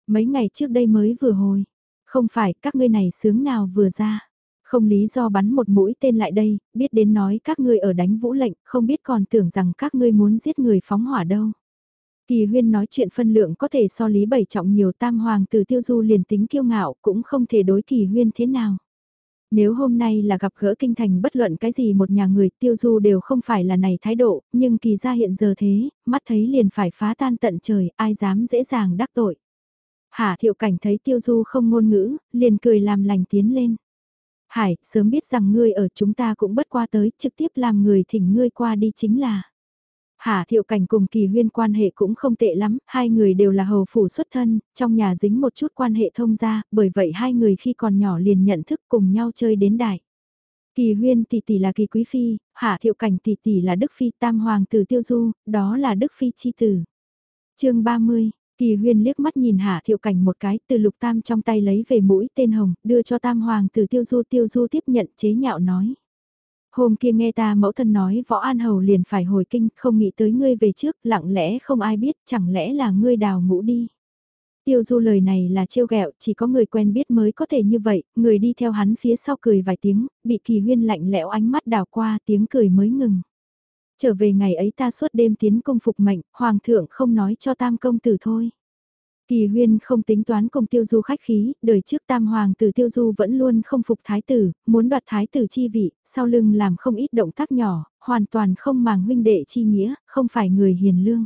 Mấy ngày trước đây mới vừa hồi, không phải các ngươi này sướng nào vừa ra. Không lý do bắn một mũi tên lại đây, biết đến nói các ngươi ở đánh vũ lệnh, không biết còn tưởng rằng các ngươi muốn giết người phóng hỏa đâu. Kỳ huyên nói chuyện phân lượng có thể so lý bảy trọng nhiều tam hoàng từ tiêu du liền tính kiêu ngạo cũng không thể đối kỳ huyên thế nào. Nếu hôm nay là gặp gỡ kinh thành bất luận cái gì một nhà người tiêu du đều không phải là này thái độ, nhưng kỳ ra hiện giờ thế, mắt thấy liền phải phá tan tận trời, ai dám dễ dàng đắc tội. Hà thiệu cảnh thấy tiêu du không ngôn ngữ, liền cười làm lành tiến lên. Hải, sớm biết rằng ngươi ở chúng ta cũng bất qua tới, trực tiếp làm người thỉnh ngươi qua đi chính là. Hà Thiệu Cảnh cùng Kỳ Huyên quan hệ cũng không tệ lắm, hai người đều là hầu phủ xuất thân, trong nhà dính một chút quan hệ thông gia, bởi vậy hai người khi còn nhỏ liền nhận thức cùng nhau chơi đến đại. Kỳ Huyên tỷ tỷ là Kỳ Quý Phi, Hà Thiệu Cảnh tỷ tỷ là Đức Phi Tam Hoàng tử Tiêu Du, đó là Đức Phi chi tử. chương 30, Kỳ Huyên liếc mắt nhìn Hạ Thiệu Cảnh một cái, từ lục tam trong tay lấy về mũi tên hồng, đưa cho Tam Hoàng tử Tiêu Du Tiêu Du tiếp nhận chế nhạo nói. Hôm kia nghe ta mẫu thân nói võ an hầu liền phải hồi kinh, không nghĩ tới ngươi về trước, lặng lẽ không ai biết, chẳng lẽ là ngươi đào ngũ đi. Tiêu du lời này là trêu ghẹo, chỉ có người quen biết mới có thể như vậy, người đi theo hắn phía sau cười vài tiếng, bị kỳ huyên lạnh lẽo ánh mắt đào qua tiếng cười mới ngừng. Trở về ngày ấy ta suốt đêm tiến công phục mệnh, hoàng thượng không nói cho tam công tử thôi. Kỳ huyên không tính toán cùng tiêu du khách khí, đời trước tam hoàng tử tiêu du vẫn luôn không phục thái tử, muốn đoạt thái tử chi vị, sau lưng làm không ít động tác nhỏ, hoàn toàn không màng huynh đệ chi nghĩa, không phải người hiền lương.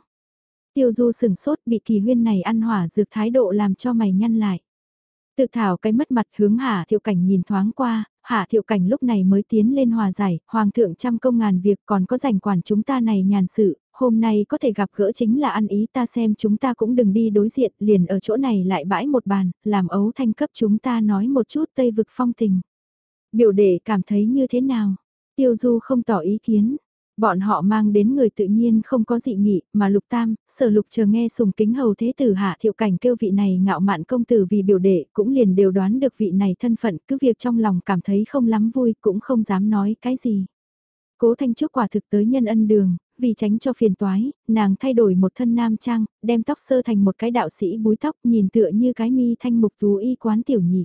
Tiêu du sừng sốt bị kỳ huyên này ăn hỏa dược thái độ làm cho mày nhăn lại. Tự thảo cái mất mặt hướng Hạ Thiệu Cảnh nhìn thoáng qua, Hạ Thiệu Cảnh lúc này mới tiến lên hòa giải, Hoàng thượng trăm công ngàn việc còn có rảnh quản chúng ta này nhàn sự, hôm nay có thể gặp gỡ chính là ăn ý ta xem chúng ta cũng đừng đi đối diện, liền ở chỗ này lại bãi một bàn, làm ấu thanh cấp chúng ta nói một chút tây vực phong tình. Biểu đệ cảm thấy như thế nào? Tiêu Du không tỏ ý kiến. Bọn họ mang đến người tự nhiên không có dị nghị, mà lục tam, sở lục chờ nghe sùng kính hầu thế tử hạ thiệu cảnh kêu vị này ngạo mạn công tử vì biểu đệ cũng liền đều đoán được vị này thân phận cứ việc trong lòng cảm thấy không lắm vui cũng không dám nói cái gì. Cố Thanh Trúc quả thực tới nhân ân đường, vì tránh cho phiền toái, nàng thay đổi một thân nam trang, đem tóc sơ thành một cái đạo sĩ búi tóc nhìn tựa như cái mi thanh mục tú y quán tiểu nhị.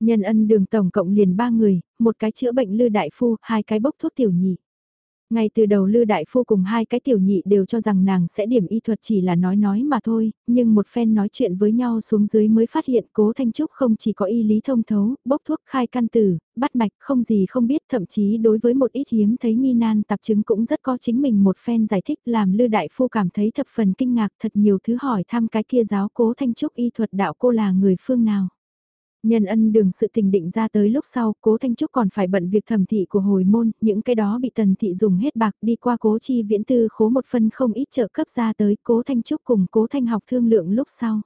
Nhân ân đường tổng cộng liền ba người, một cái chữa bệnh lư đại phu, hai cái bốc thuốc tiểu nhị. Ngay từ đầu Lư Đại Phu cùng hai cái tiểu nhị đều cho rằng nàng sẽ điểm y thuật chỉ là nói nói mà thôi, nhưng một phen nói chuyện với nhau xuống dưới mới phát hiện cố Thanh Trúc không chỉ có y lý thông thấu, bốc thuốc khai căn tử, bắt mạch không gì không biết thậm chí đối với một ít hiếm thấy nghi nan tạp chứng cũng rất có chính mình một phen giải thích làm Lư Đại Phu cảm thấy thập phần kinh ngạc thật nhiều thứ hỏi thăm cái kia giáo cố Thanh Trúc y thuật đạo cô là người phương nào. Nhân ân đường sự tình định ra tới lúc sau, cố Thanh Trúc còn phải bận việc thẩm thị của hồi môn, những cái đó bị tần thị dùng hết bạc đi qua cố chi viễn tư khố một phân không ít trợ cấp ra tới cố Thanh Trúc cùng cố Thanh học thương lượng lúc sau.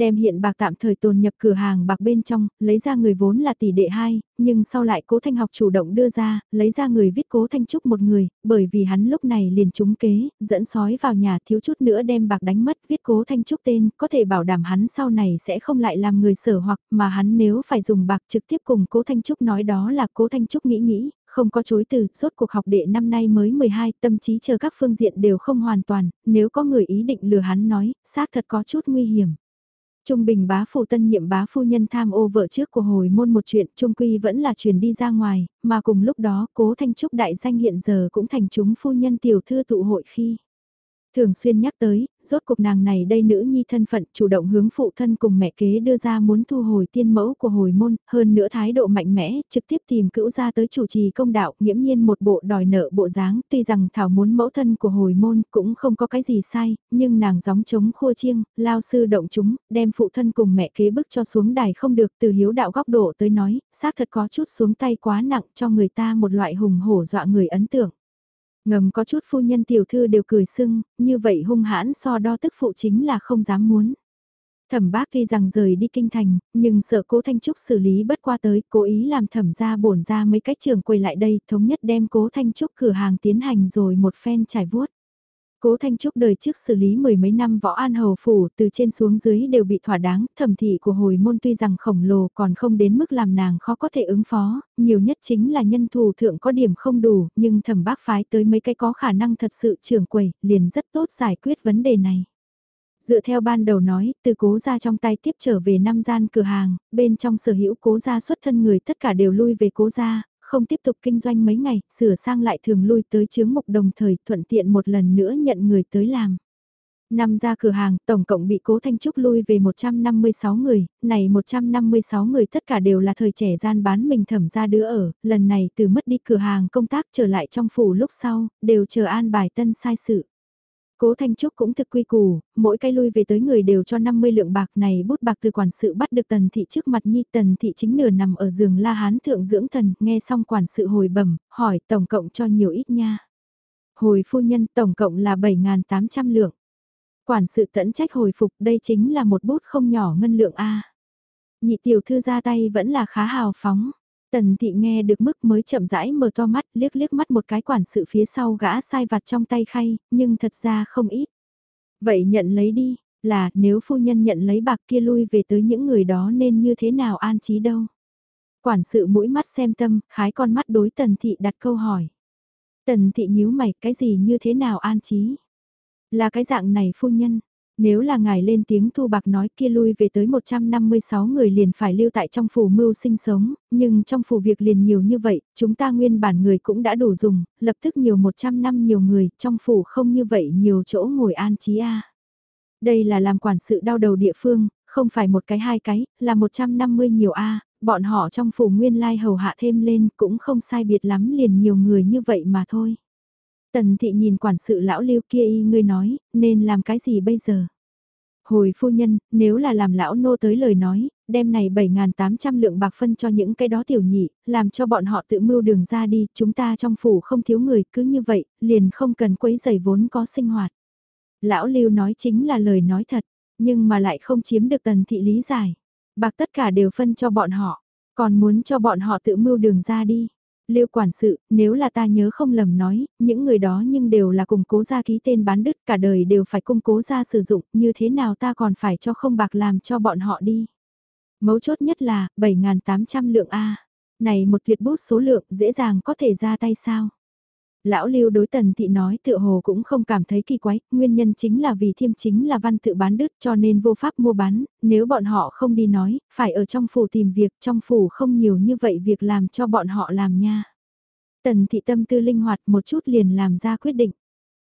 Đem hiện bạc tạm thời tồn nhập cửa hàng bạc bên trong, lấy ra người vốn là tỷ đệ hai, nhưng sau lại cố thanh học chủ động đưa ra, lấy ra người viết cố thanh trúc một người, bởi vì hắn lúc này liền trúng kế, dẫn sói vào nhà thiếu chút nữa đem bạc đánh mất viết cố thanh trúc tên, có thể bảo đảm hắn sau này sẽ không lại làm người sở hoặc mà hắn nếu phải dùng bạc trực tiếp cùng cố thanh trúc nói đó là cố thanh trúc nghĩ nghĩ, không có chối từ, rốt cuộc học đệ năm nay mới 12, tâm trí chờ các phương diện đều không hoàn toàn, nếu có người ý định lừa hắn nói, xác thật có chút nguy hiểm. Trung bình bá phụ tân nhiệm bá phu nhân tham ô vợ trước của hồi môn một chuyện trung quy vẫn là chuyển đi ra ngoài, mà cùng lúc đó cố thanh trúc đại danh hiện giờ cũng thành chúng phu nhân tiểu thư tụ hội khi. Thường xuyên nhắc tới, rốt cuộc nàng này đây nữ nhi thân phận chủ động hướng phụ thân cùng mẹ kế đưa ra muốn thu hồi tiên mẫu của hồi môn, hơn nữa thái độ mạnh mẽ, trực tiếp tìm cữu ra tới chủ trì công đạo, nghiễm nhiên một bộ đòi nợ bộ dáng, tuy rằng Thảo muốn mẫu thân của hồi môn cũng không có cái gì sai, nhưng nàng gióng chống khua chiêng, lao sư động chúng, đem phụ thân cùng mẹ kế bức cho xuống đài không được từ hiếu đạo góc độ tới nói, xác thật có chút xuống tay quá nặng cho người ta một loại hùng hổ dọa người ấn tượng. Ngầm có chút phu nhân tiểu thư đều cười sưng, như vậy hung hãn so đo tức phụ chính là không dám muốn. Thẩm bác tuy rằng rời đi kinh thành, nhưng sợ cố Thanh Trúc xử lý bất qua tới, cố ý làm thẩm ra bổn ra mấy cách trường quầy lại đây, thống nhất đem cố Thanh Trúc cửa hàng tiến hành rồi một phen trải vuốt. Cố Thanh Trúc đời trước xử lý mười mấy năm võ an hầu phủ từ trên xuống dưới đều bị thỏa đáng, thẩm thị của hồi môn tuy rằng khổng lồ còn không đến mức làm nàng khó có thể ứng phó, nhiều nhất chính là nhân thù thượng có điểm không đủ, nhưng thẩm bác phái tới mấy cái có khả năng thật sự trưởng quầy, liền rất tốt giải quyết vấn đề này. Dựa theo ban đầu nói, từ cố ra trong tay tiếp trở về năm gian cửa hàng, bên trong sở hữu cố ra xuất thân người tất cả đều lui về cố ra, không tiếp tục kinh doanh mấy ngày, sửa sang lại thường lui tới chướng mục đồng thời thuận tiện một lần nữa nhận người tới làm. Năm ra cửa hàng, tổng cộng bị cố Thanh Trúc lui về 156 người, này 156 người tất cả đều là thời trẻ gian bán mình thẩm ra đứa ở, lần này từ mất đi cửa hàng công tác trở lại trong phủ lúc sau, đều chờ an bài tân sai sự. Cố Thanh Trúc cũng thực quy củ, mỗi cái lui về tới người đều cho 50 lượng bạc này bút bạc từ quản sự bắt được tần thị trước mặt nhi tần thị chính nửa nằm ở giường la hán thượng dưỡng thần, nghe xong quản sự hồi bẩm hỏi tổng cộng cho nhiều ít nha. Hồi phu nhân tổng cộng là 7.800 lượng. Quản sự tẫn trách hồi phục đây chính là một bút không nhỏ ngân lượng A. Nhị tiểu thư ra tay vẫn là khá hào phóng. Tần thị nghe được mức mới chậm rãi mở to mắt liếc liếc mắt một cái quản sự phía sau gã sai vặt trong tay khay, nhưng thật ra không ít. Vậy nhận lấy đi, là nếu phu nhân nhận lấy bạc kia lui về tới những người đó nên như thế nào an trí đâu. Quản sự mũi mắt xem tâm, khái con mắt đối tần thị đặt câu hỏi. Tần thị nhíu mày cái gì như thế nào an trí? Là cái dạng này phu nhân, nếu là ngài lên tiếng thu bạc nói kia lui về tới 156 người liền phải lưu tại trong phủ mưu sinh sống, nhưng trong phủ việc liền nhiều như vậy, chúng ta nguyên bản người cũng đã đủ dùng, lập tức nhiều 100 năm nhiều người, trong phủ không như vậy nhiều chỗ ngồi an trí a. Đây là làm quản sự đau đầu địa phương, không phải một cái hai cái, là 150 nhiều a, bọn họ trong phủ nguyên lai hầu hạ thêm lên cũng không sai biệt lắm liền nhiều người như vậy mà thôi. Tần thị nhìn quản sự lão lưu kia y ngươi nói, nên làm cái gì bây giờ? Hồi phu nhân, nếu là làm lão nô tới lời nói, đem này 7.800 lượng bạc phân cho những cái đó tiểu nhị, làm cho bọn họ tự mưu đường ra đi, chúng ta trong phủ không thiếu người, cứ như vậy, liền không cần quấy giày vốn có sinh hoạt. Lão lưu nói chính là lời nói thật, nhưng mà lại không chiếm được tần thị lý giải. Bạc tất cả đều phân cho bọn họ, còn muốn cho bọn họ tự mưu đường ra đi. Lưu quản sự, nếu là ta nhớ không lầm nói, những người đó nhưng đều là cùng cố gia ký tên bán đứt cả đời đều phải cung cố gia sử dụng, như thế nào ta còn phải cho không bạc làm cho bọn họ đi. Mấu chốt nhất là, 7.800 lượng A. Này một tuyệt bút số lượng dễ dàng có thể ra tay sao? Lão Lưu đối tần thị nói tựa hồ cũng không cảm thấy kỳ quái, nguyên nhân chính là vì thiêm chính là văn tự bán đứt cho nên vô pháp mua bán, nếu bọn họ không đi nói, phải ở trong phủ tìm việc, trong phủ không nhiều như vậy việc làm cho bọn họ làm nha. Tần thị tâm tư linh hoạt một chút liền làm ra quyết định.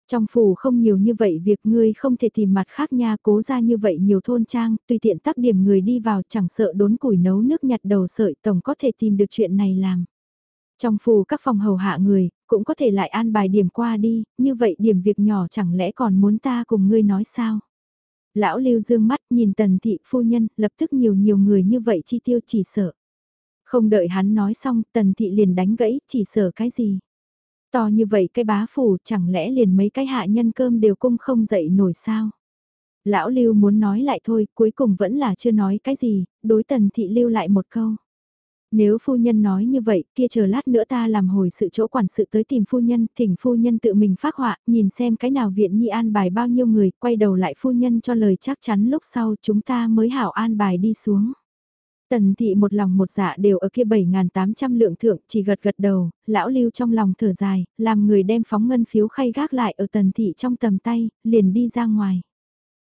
Trong phủ không nhiều như vậy việc ngươi không thể tìm mặt khác nha cố ra như vậy nhiều thôn trang, tùy tiện tác điểm người đi vào chẳng sợ đốn củi nấu nước nhặt đầu sợi tổng có thể tìm được chuyện này làm. Trong phủ các phòng hầu hạ người, cũng có thể lại an bài điểm qua đi, như vậy điểm việc nhỏ chẳng lẽ còn muốn ta cùng ngươi nói sao? Lão Lưu dương mắt nhìn tần thị phu nhân, lập tức nhiều nhiều người như vậy chi tiêu chỉ sợ. Không đợi hắn nói xong, tần thị liền đánh gãy, chỉ sợ cái gì? To như vậy cái bá phủ chẳng lẽ liền mấy cái hạ nhân cơm đều cung không dậy nổi sao? Lão Lưu muốn nói lại thôi, cuối cùng vẫn là chưa nói cái gì, đối tần thị lưu lại một câu. Nếu phu nhân nói như vậy, kia chờ lát nữa ta làm hồi sự chỗ quản sự tới tìm phu nhân, thỉnh phu nhân tự mình phát họa, nhìn xem cái nào viện nhi an bài bao nhiêu người, quay đầu lại phu nhân cho lời chắc chắn lúc sau chúng ta mới hảo an bài đi xuống. Tần thị một lòng một dạ đều ở kia 7.800 lượng thượng chỉ gật gật đầu, lão lưu trong lòng thở dài, làm người đem phóng ngân phiếu khay gác lại ở tần thị trong tầm tay, liền đi ra ngoài.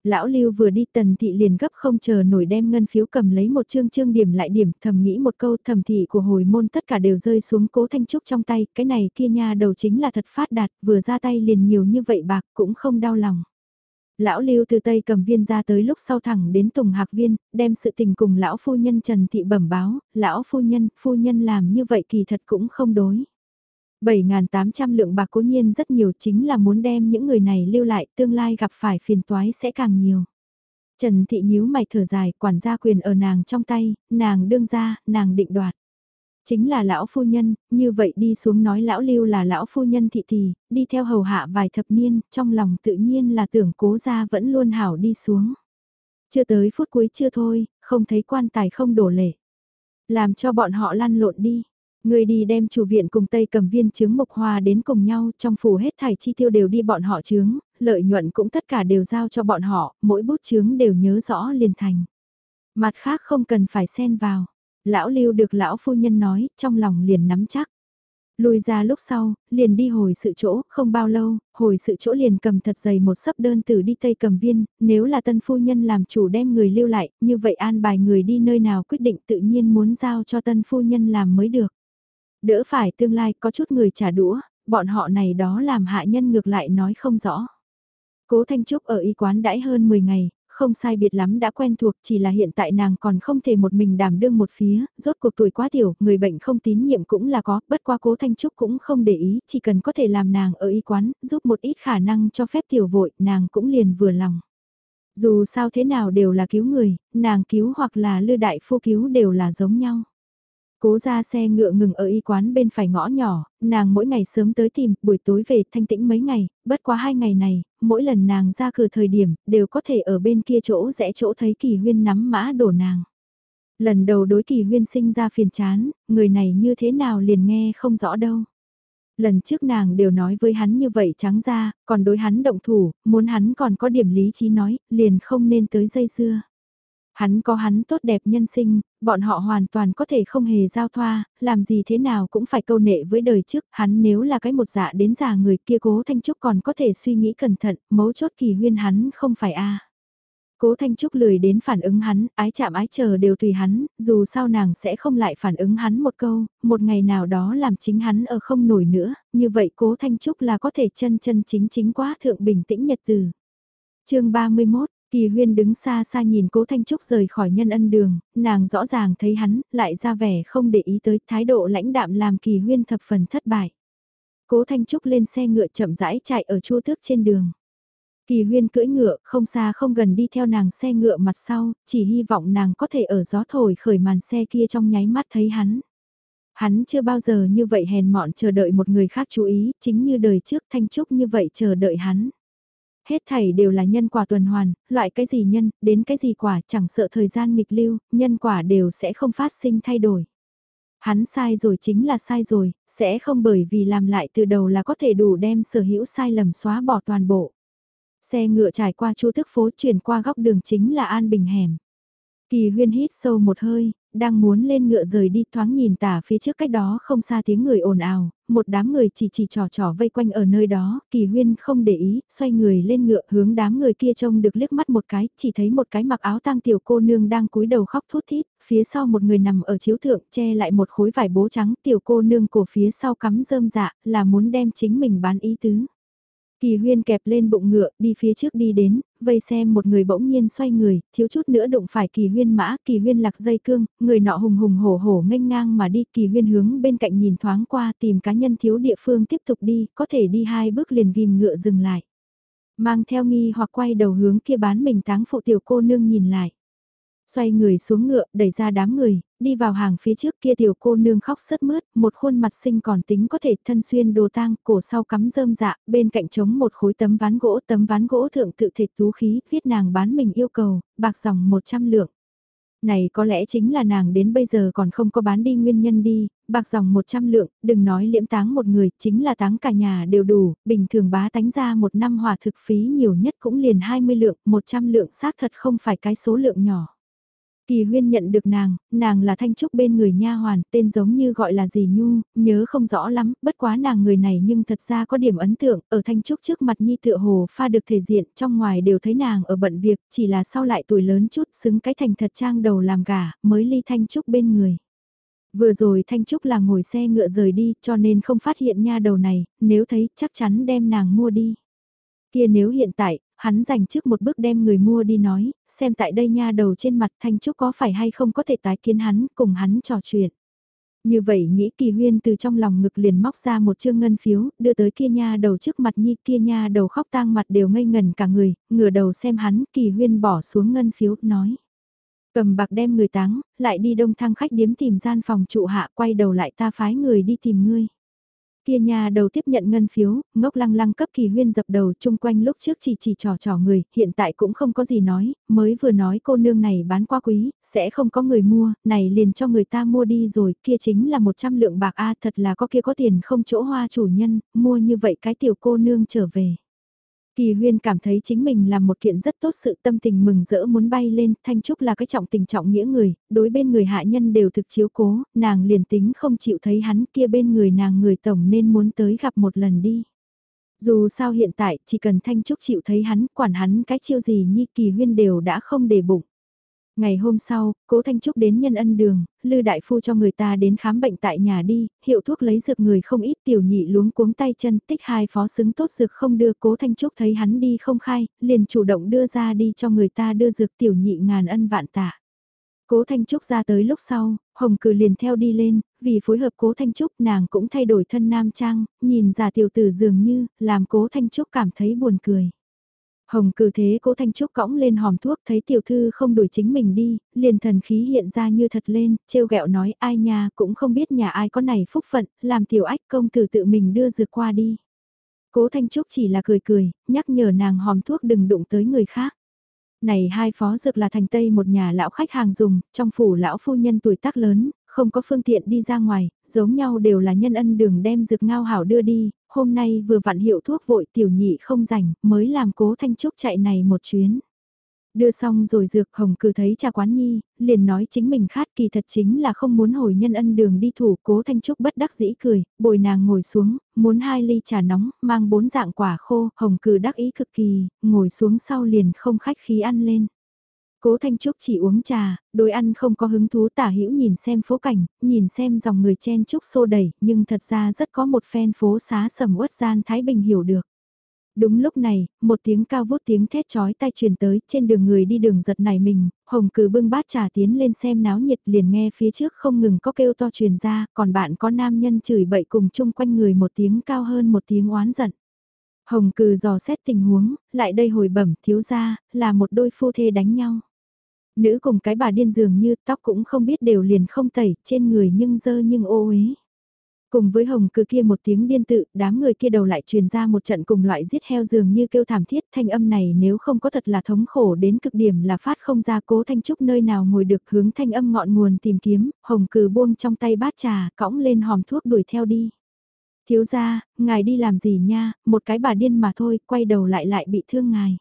Lão lưu vừa đi tần thị liền gấp không chờ nổi đem ngân phiếu cầm lấy một chương chương điểm lại điểm thầm nghĩ một câu thầm thị của hồi môn tất cả đều rơi xuống cố thanh trúc trong tay, cái này kia nha đầu chính là thật phát đạt, vừa ra tay liền nhiều như vậy bạc cũng không đau lòng. Lão Lưu từ Tây cầm viên ra tới lúc sau thẳng đến Tùng Hạc Viên, đem sự tình cùng lão phu nhân Trần Thị bẩm báo, lão phu nhân, phu nhân làm như vậy kỳ thật cũng không đối. 7.800 lượng bạc cố nhiên rất nhiều chính là muốn đem những người này lưu lại tương lai gặp phải phiền toái sẽ càng nhiều. Trần Thị nhíu mày thở dài, quản gia quyền ở nàng trong tay, nàng đương ra, nàng định đoạt. Chính là lão phu nhân, như vậy đi xuống nói lão lưu là lão phu nhân thị thì đi theo hầu hạ vài thập niên, trong lòng tự nhiên là tưởng cố gia vẫn luôn hảo đi xuống. Chưa tới phút cuối chưa thôi, không thấy quan tài không đổ lệ. Làm cho bọn họ lăn lộn đi. Người đi đem chủ viện cùng Tây cầm viên chướng mộc hoa đến cùng nhau, trong phủ hết thải chi tiêu đều đi bọn họ chướng, lợi nhuận cũng tất cả đều giao cho bọn họ, mỗi bút chướng đều nhớ rõ liền thành. Mặt khác không cần phải xen vào. Lão lưu được lão phu nhân nói, trong lòng liền nắm chắc. Lùi ra lúc sau, liền đi hồi sự chỗ, không bao lâu, hồi sự chỗ liền cầm thật dày một sấp đơn từ đi Tây cầm viên, nếu là tân phu nhân làm chủ đem người lưu lại, như vậy an bài người đi nơi nào quyết định tự nhiên muốn giao cho tân phu nhân làm mới được. Đỡ phải tương lai có chút người trả đũa, bọn họ này đó làm hạ nhân ngược lại nói không rõ. Cố Thanh Trúc ở y quán đãi hơn 10 ngày, không sai biệt lắm đã quen thuộc chỉ là hiện tại nàng còn không thể một mình đảm đương một phía, rốt cuộc tuổi quá tiểu, người bệnh không tín nhiệm cũng là có, bất qua cố Thanh Trúc cũng không để ý, chỉ cần có thể làm nàng ở y quán, giúp một ít khả năng cho phép tiểu vội, nàng cũng liền vừa lòng. Dù sao thế nào đều là cứu người, nàng cứu hoặc là lư đại phu cứu đều là giống nhau. Cố ra xe ngựa ngừng ở y quán bên phải ngõ nhỏ, nàng mỗi ngày sớm tới tìm, buổi tối về thanh tĩnh mấy ngày, bất quá hai ngày này, mỗi lần nàng ra cửa thời điểm, đều có thể ở bên kia chỗ rẽ chỗ thấy kỳ huyên nắm mã đổ nàng. Lần đầu đối kỳ huyên sinh ra phiền chán, người này như thế nào liền nghe không rõ đâu. Lần trước nàng đều nói với hắn như vậy trắng ra, còn đối hắn động thủ, muốn hắn còn có điểm lý trí nói, liền không nên tới dây dưa. Hắn có hắn tốt đẹp nhân sinh, bọn họ hoàn toàn có thể không hề giao thoa, làm gì thế nào cũng phải câu nệ với đời trước, hắn nếu là cái một dạ đến già người kia cố Thanh Trúc còn có thể suy nghĩ cẩn thận, mấu chốt kỳ huyên hắn không phải a Cố Thanh Trúc lười đến phản ứng hắn, ái chạm ái chờ đều tùy hắn, dù sao nàng sẽ không lại phản ứng hắn một câu, một ngày nào đó làm chính hắn ở không nổi nữa, như vậy Cố Thanh Trúc là có thể chân chân chính chính quá thượng bình tĩnh nhật từ. chương 31 Kỳ huyên đứng xa xa nhìn cố Thanh Trúc rời khỏi nhân ân đường, nàng rõ ràng thấy hắn, lại ra vẻ không để ý tới thái độ lãnh đạm làm kỳ huyên thập phần thất bại. Cố Thanh Trúc lên xe ngựa chậm rãi chạy ở chua thước trên đường. Kỳ huyên cưỡi ngựa, không xa không gần đi theo nàng xe ngựa mặt sau, chỉ hy vọng nàng có thể ở gió thổi khởi màn xe kia trong nháy mắt thấy hắn. Hắn chưa bao giờ như vậy hèn mọn chờ đợi một người khác chú ý, chính như đời trước Thanh Trúc như vậy chờ đợi hắn. Hết thảy đều là nhân quả tuần hoàn, loại cái gì nhân, đến cái gì quả chẳng sợ thời gian nghịch lưu, nhân quả đều sẽ không phát sinh thay đổi. Hắn sai rồi chính là sai rồi, sẽ không bởi vì làm lại từ đầu là có thể đủ đem sở hữu sai lầm xóa bỏ toàn bộ. Xe ngựa trải qua chu thức phố chuyển qua góc đường chính là An Bình hẻm. Kỳ huyên hít sâu một hơi, đang muốn lên ngựa rời đi thoáng nhìn tả phía trước cách đó không xa tiếng người ồn ào, một đám người chỉ chỉ trò trò vây quanh ở nơi đó, kỳ huyên không để ý, xoay người lên ngựa hướng đám người kia trông được liếc mắt một cái, chỉ thấy một cái mặc áo tang tiểu cô nương đang cúi đầu khóc thút thít, phía sau một người nằm ở chiếu thượng che lại một khối vải bố trắng tiểu cô nương cổ phía sau cắm rơm dạ, là muốn đem chính mình bán ý tứ. Kỳ huyên kẹp lên bụng ngựa, đi phía trước đi đến, vây xem một người bỗng nhiên xoay người, thiếu chút nữa đụng phải kỳ huyên mã, kỳ huyên lạc dây cương, người nọ hùng hùng hổ hổ nghênh ngang mà đi, kỳ huyên hướng bên cạnh nhìn thoáng qua tìm cá nhân thiếu địa phương tiếp tục đi, có thể đi hai bước liền ghim ngựa dừng lại. Mang theo nghi hoặc quay đầu hướng kia bán mình táng phụ tiểu cô nương nhìn lại. Xoay người xuống ngựa, đẩy ra đám người, đi vào hàng phía trước kia tiểu cô nương khóc sớt mướt, một khuôn mặt xinh còn tính có thể thân xuyên đồ tang, cổ sau cắm rơm dạ, bên cạnh trống một khối tấm ván gỗ, tấm ván gỗ thượng tự thịt tú khí, viết nàng bán mình yêu cầu, bạc dòng 100 lượng. Này có lẽ chính là nàng đến bây giờ còn không có bán đi nguyên nhân đi, bạc dòng 100 lượng, đừng nói liễm táng một người, chính là táng cả nhà đều đủ, bình thường bá tánh ra một năm hòa thực phí nhiều nhất cũng liền 20 lượng, 100 lượng xác thật không phải cái số lượng nhỏ. Kỳ huyên nhận được nàng, nàng là thanh trúc bên người nha hoàn, tên giống như gọi là gì nhu, nhớ không rõ lắm, bất quá nàng người này nhưng thật ra có điểm ấn tượng, ở thanh trúc trước mặt nhi tựa hồ pha được thể diện, trong ngoài đều thấy nàng ở bận việc, chỉ là sau lại tuổi lớn chút xứng cái thành thật trang đầu làm gà, mới ly thanh trúc bên người. Vừa rồi Thanh Trúc là ngồi xe ngựa rời đi cho nên không phát hiện nha đầu này, nếu thấy chắc chắn đem nàng mua đi. Kia nếu hiện tại, hắn dành trước một bước đem người mua đi nói, xem tại đây nha đầu trên mặt Thanh Trúc có phải hay không có thể tái kiến hắn, cùng hắn trò chuyện. Như vậy nghĩ kỳ huyên từ trong lòng ngực liền móc ra một chương ngân phiếu, đưa tới kia nha đầu trước mặt nhi kia nha đầu khóc tang mặt đều ngây ngần cả người, ngửa đầu xem hắn, kỳ huyên bỏ xuống ngân phiếu, nói. Cầm bạc đem người táng, lại đi đông thang khách điếm tìm gian phòng trụ hạ quay đầu lại ta phái người đi tìm ngươi. Kia nhà đầu tiếp nhận ngân phiếu, ngốc lăng lăng cấp kỳ huyên dập đầu chung quanh lúc trước chỉ chỉ trò trò người, hiện tại cũng không có gì nói, mới vừa nói cô nương này bán qua quý, sẽ không có người mua, này liền cho người ta mua đi rồi, kia chính là 100 lượng bạc A thật là có kia có tiền không chỗ hoa chủ nhân, mua như vậy cái tiểu cô nương trở về. Kỳ huyên cảm thấy chính mình làm một kiện rất tốt sự tâm tình mừng rỡ muốn bay lên, Thanh Trúc là cái trọng tình trọng nghĩa người, đối bên người hạ nhân đều thực chiếu cố, nàng liền tính không chịu thấy hắn kia bên người nàng người tổng nên muốn tới gặp một lần đi. Dù sao hiện tại, chỉ cần Thanh Trúc chịu thấy hắn, quản hắn cái chiêu gì như kỳ huyên đều đã không để bụng. Ngày hôm sau, cố Thanh Trúc đến nhân ân đường, Lư Đại Phu cho người ta đến khám bệnh tại nhà đi, hiệu thuốc lấy dược người không ít tiểu nhị luống cuống tay chân tích hai phó xứng tốt dược không đưa cố Thanh Trúc thấy hắn đi không khai, liền chủ động đưa ra đi cho người ta đưa dược tiểu nhị ngàn ân vạn tạ. Cố Thanh Trúc ra tới lúc sau, Hồng Cử liền theo đi lên, vì phối hợp Cố Thanh Trúc nàng cũng thay đổi thân nam trang, nhìn già tiểu tử dường như, làm Cố Thanh Trúc cảm thấy buồn cười. Hồng cử thế cố Thanh Trúc cõng lên hòm thuốc thấy tiểu thư không đuổi chính mình đi, liền thần khí hiện ra như thật lên, trêu ghẹo nói ai nhà cũng không biết nhà ai có này phúc phận, làm tiểu ách công tử tự mình đưa dược qua đi. Cố Thanh Trúc chỉ là cười cười, nhắc nhở nàng hòm thuốc đừng đụng tới người khác. Này hai phó dược là thành tây một nhà lão khách hàng dùng, trong phủ lão phu nhân tuổi tác lớn, không có phương tiện đi ra ngoài, giống nhau đều là nhân ân đường đem dược ngao hảo đưa đi, hôm nay vừa vặn hiệu thuốc vội tiểu nhị không rảnh, mới làm cố Thanh Trúc chạy này một chuyến. Đưa xong rồi dược hồng cử thấy cha quán nhi, liền nói chính mình khát kỳ thật chính là không muốn hồi nhân ân đường đi thủ cố Thanh Trúc bất đắc dĩ cười, bồi nàng ngồi xuống, muốn hai ly trà nóng, mang bốn dạng quả khô, hồng cử đắc ý cực kỳ, ngồi xuống sau liền không khách khí ăn lên. Cố Thanh Trúc chỉ uống trà, đối ăn không có hứng thú tả hữu nhìn xem phố cảnh, nhìn xem dòng người chen chúc xô đẩy, nhưng thật ra rất có một phen phố xá sầm uất gian Thái Bình hiểu được. Đúng lúc này, một tiếng cao vút tiếng thét chói tai truyền tới, trên đường người đi đường giật này mình, hồng cử bưng bát trà tiến lên xem náo nhiệt liền nghe phía trước không ngừng có kêu to truyền ra, còn bạn có nam nhân chửi bậy cùng chung quanh người một tiếng cao hơn một tiếng oán giận. Hồng cừ dò xét tình huống, lại đây hồi bẩm thiếu ra, là một đôi phu thê đánh nhau. Nữ cùng cái bà điên dường như tóc cũng không biết đều liền không tẩy trên người nhưng dơ nhưng ô uế. Cùng với hồng cư kia một tiếng điên tự, đám người kia đầu lại truyền ra một trận cùng loại giết heo dường như kêu thảm thiết, thanh âm này nếu không có thật là thống khổ đến cực điểm là phát không ra cố thanh trúc nơi nào ngồi được hướng thanh âm ngọn nguồn tìm kiếm, hồng cừ buông trong tay bát trà, cõng lên hòm thuốc đuổi theo đi. Thiếu ra, ngài đi làm gì nha, một cái bà điên mà thôi, quay đầu lại lại bị thương ngài.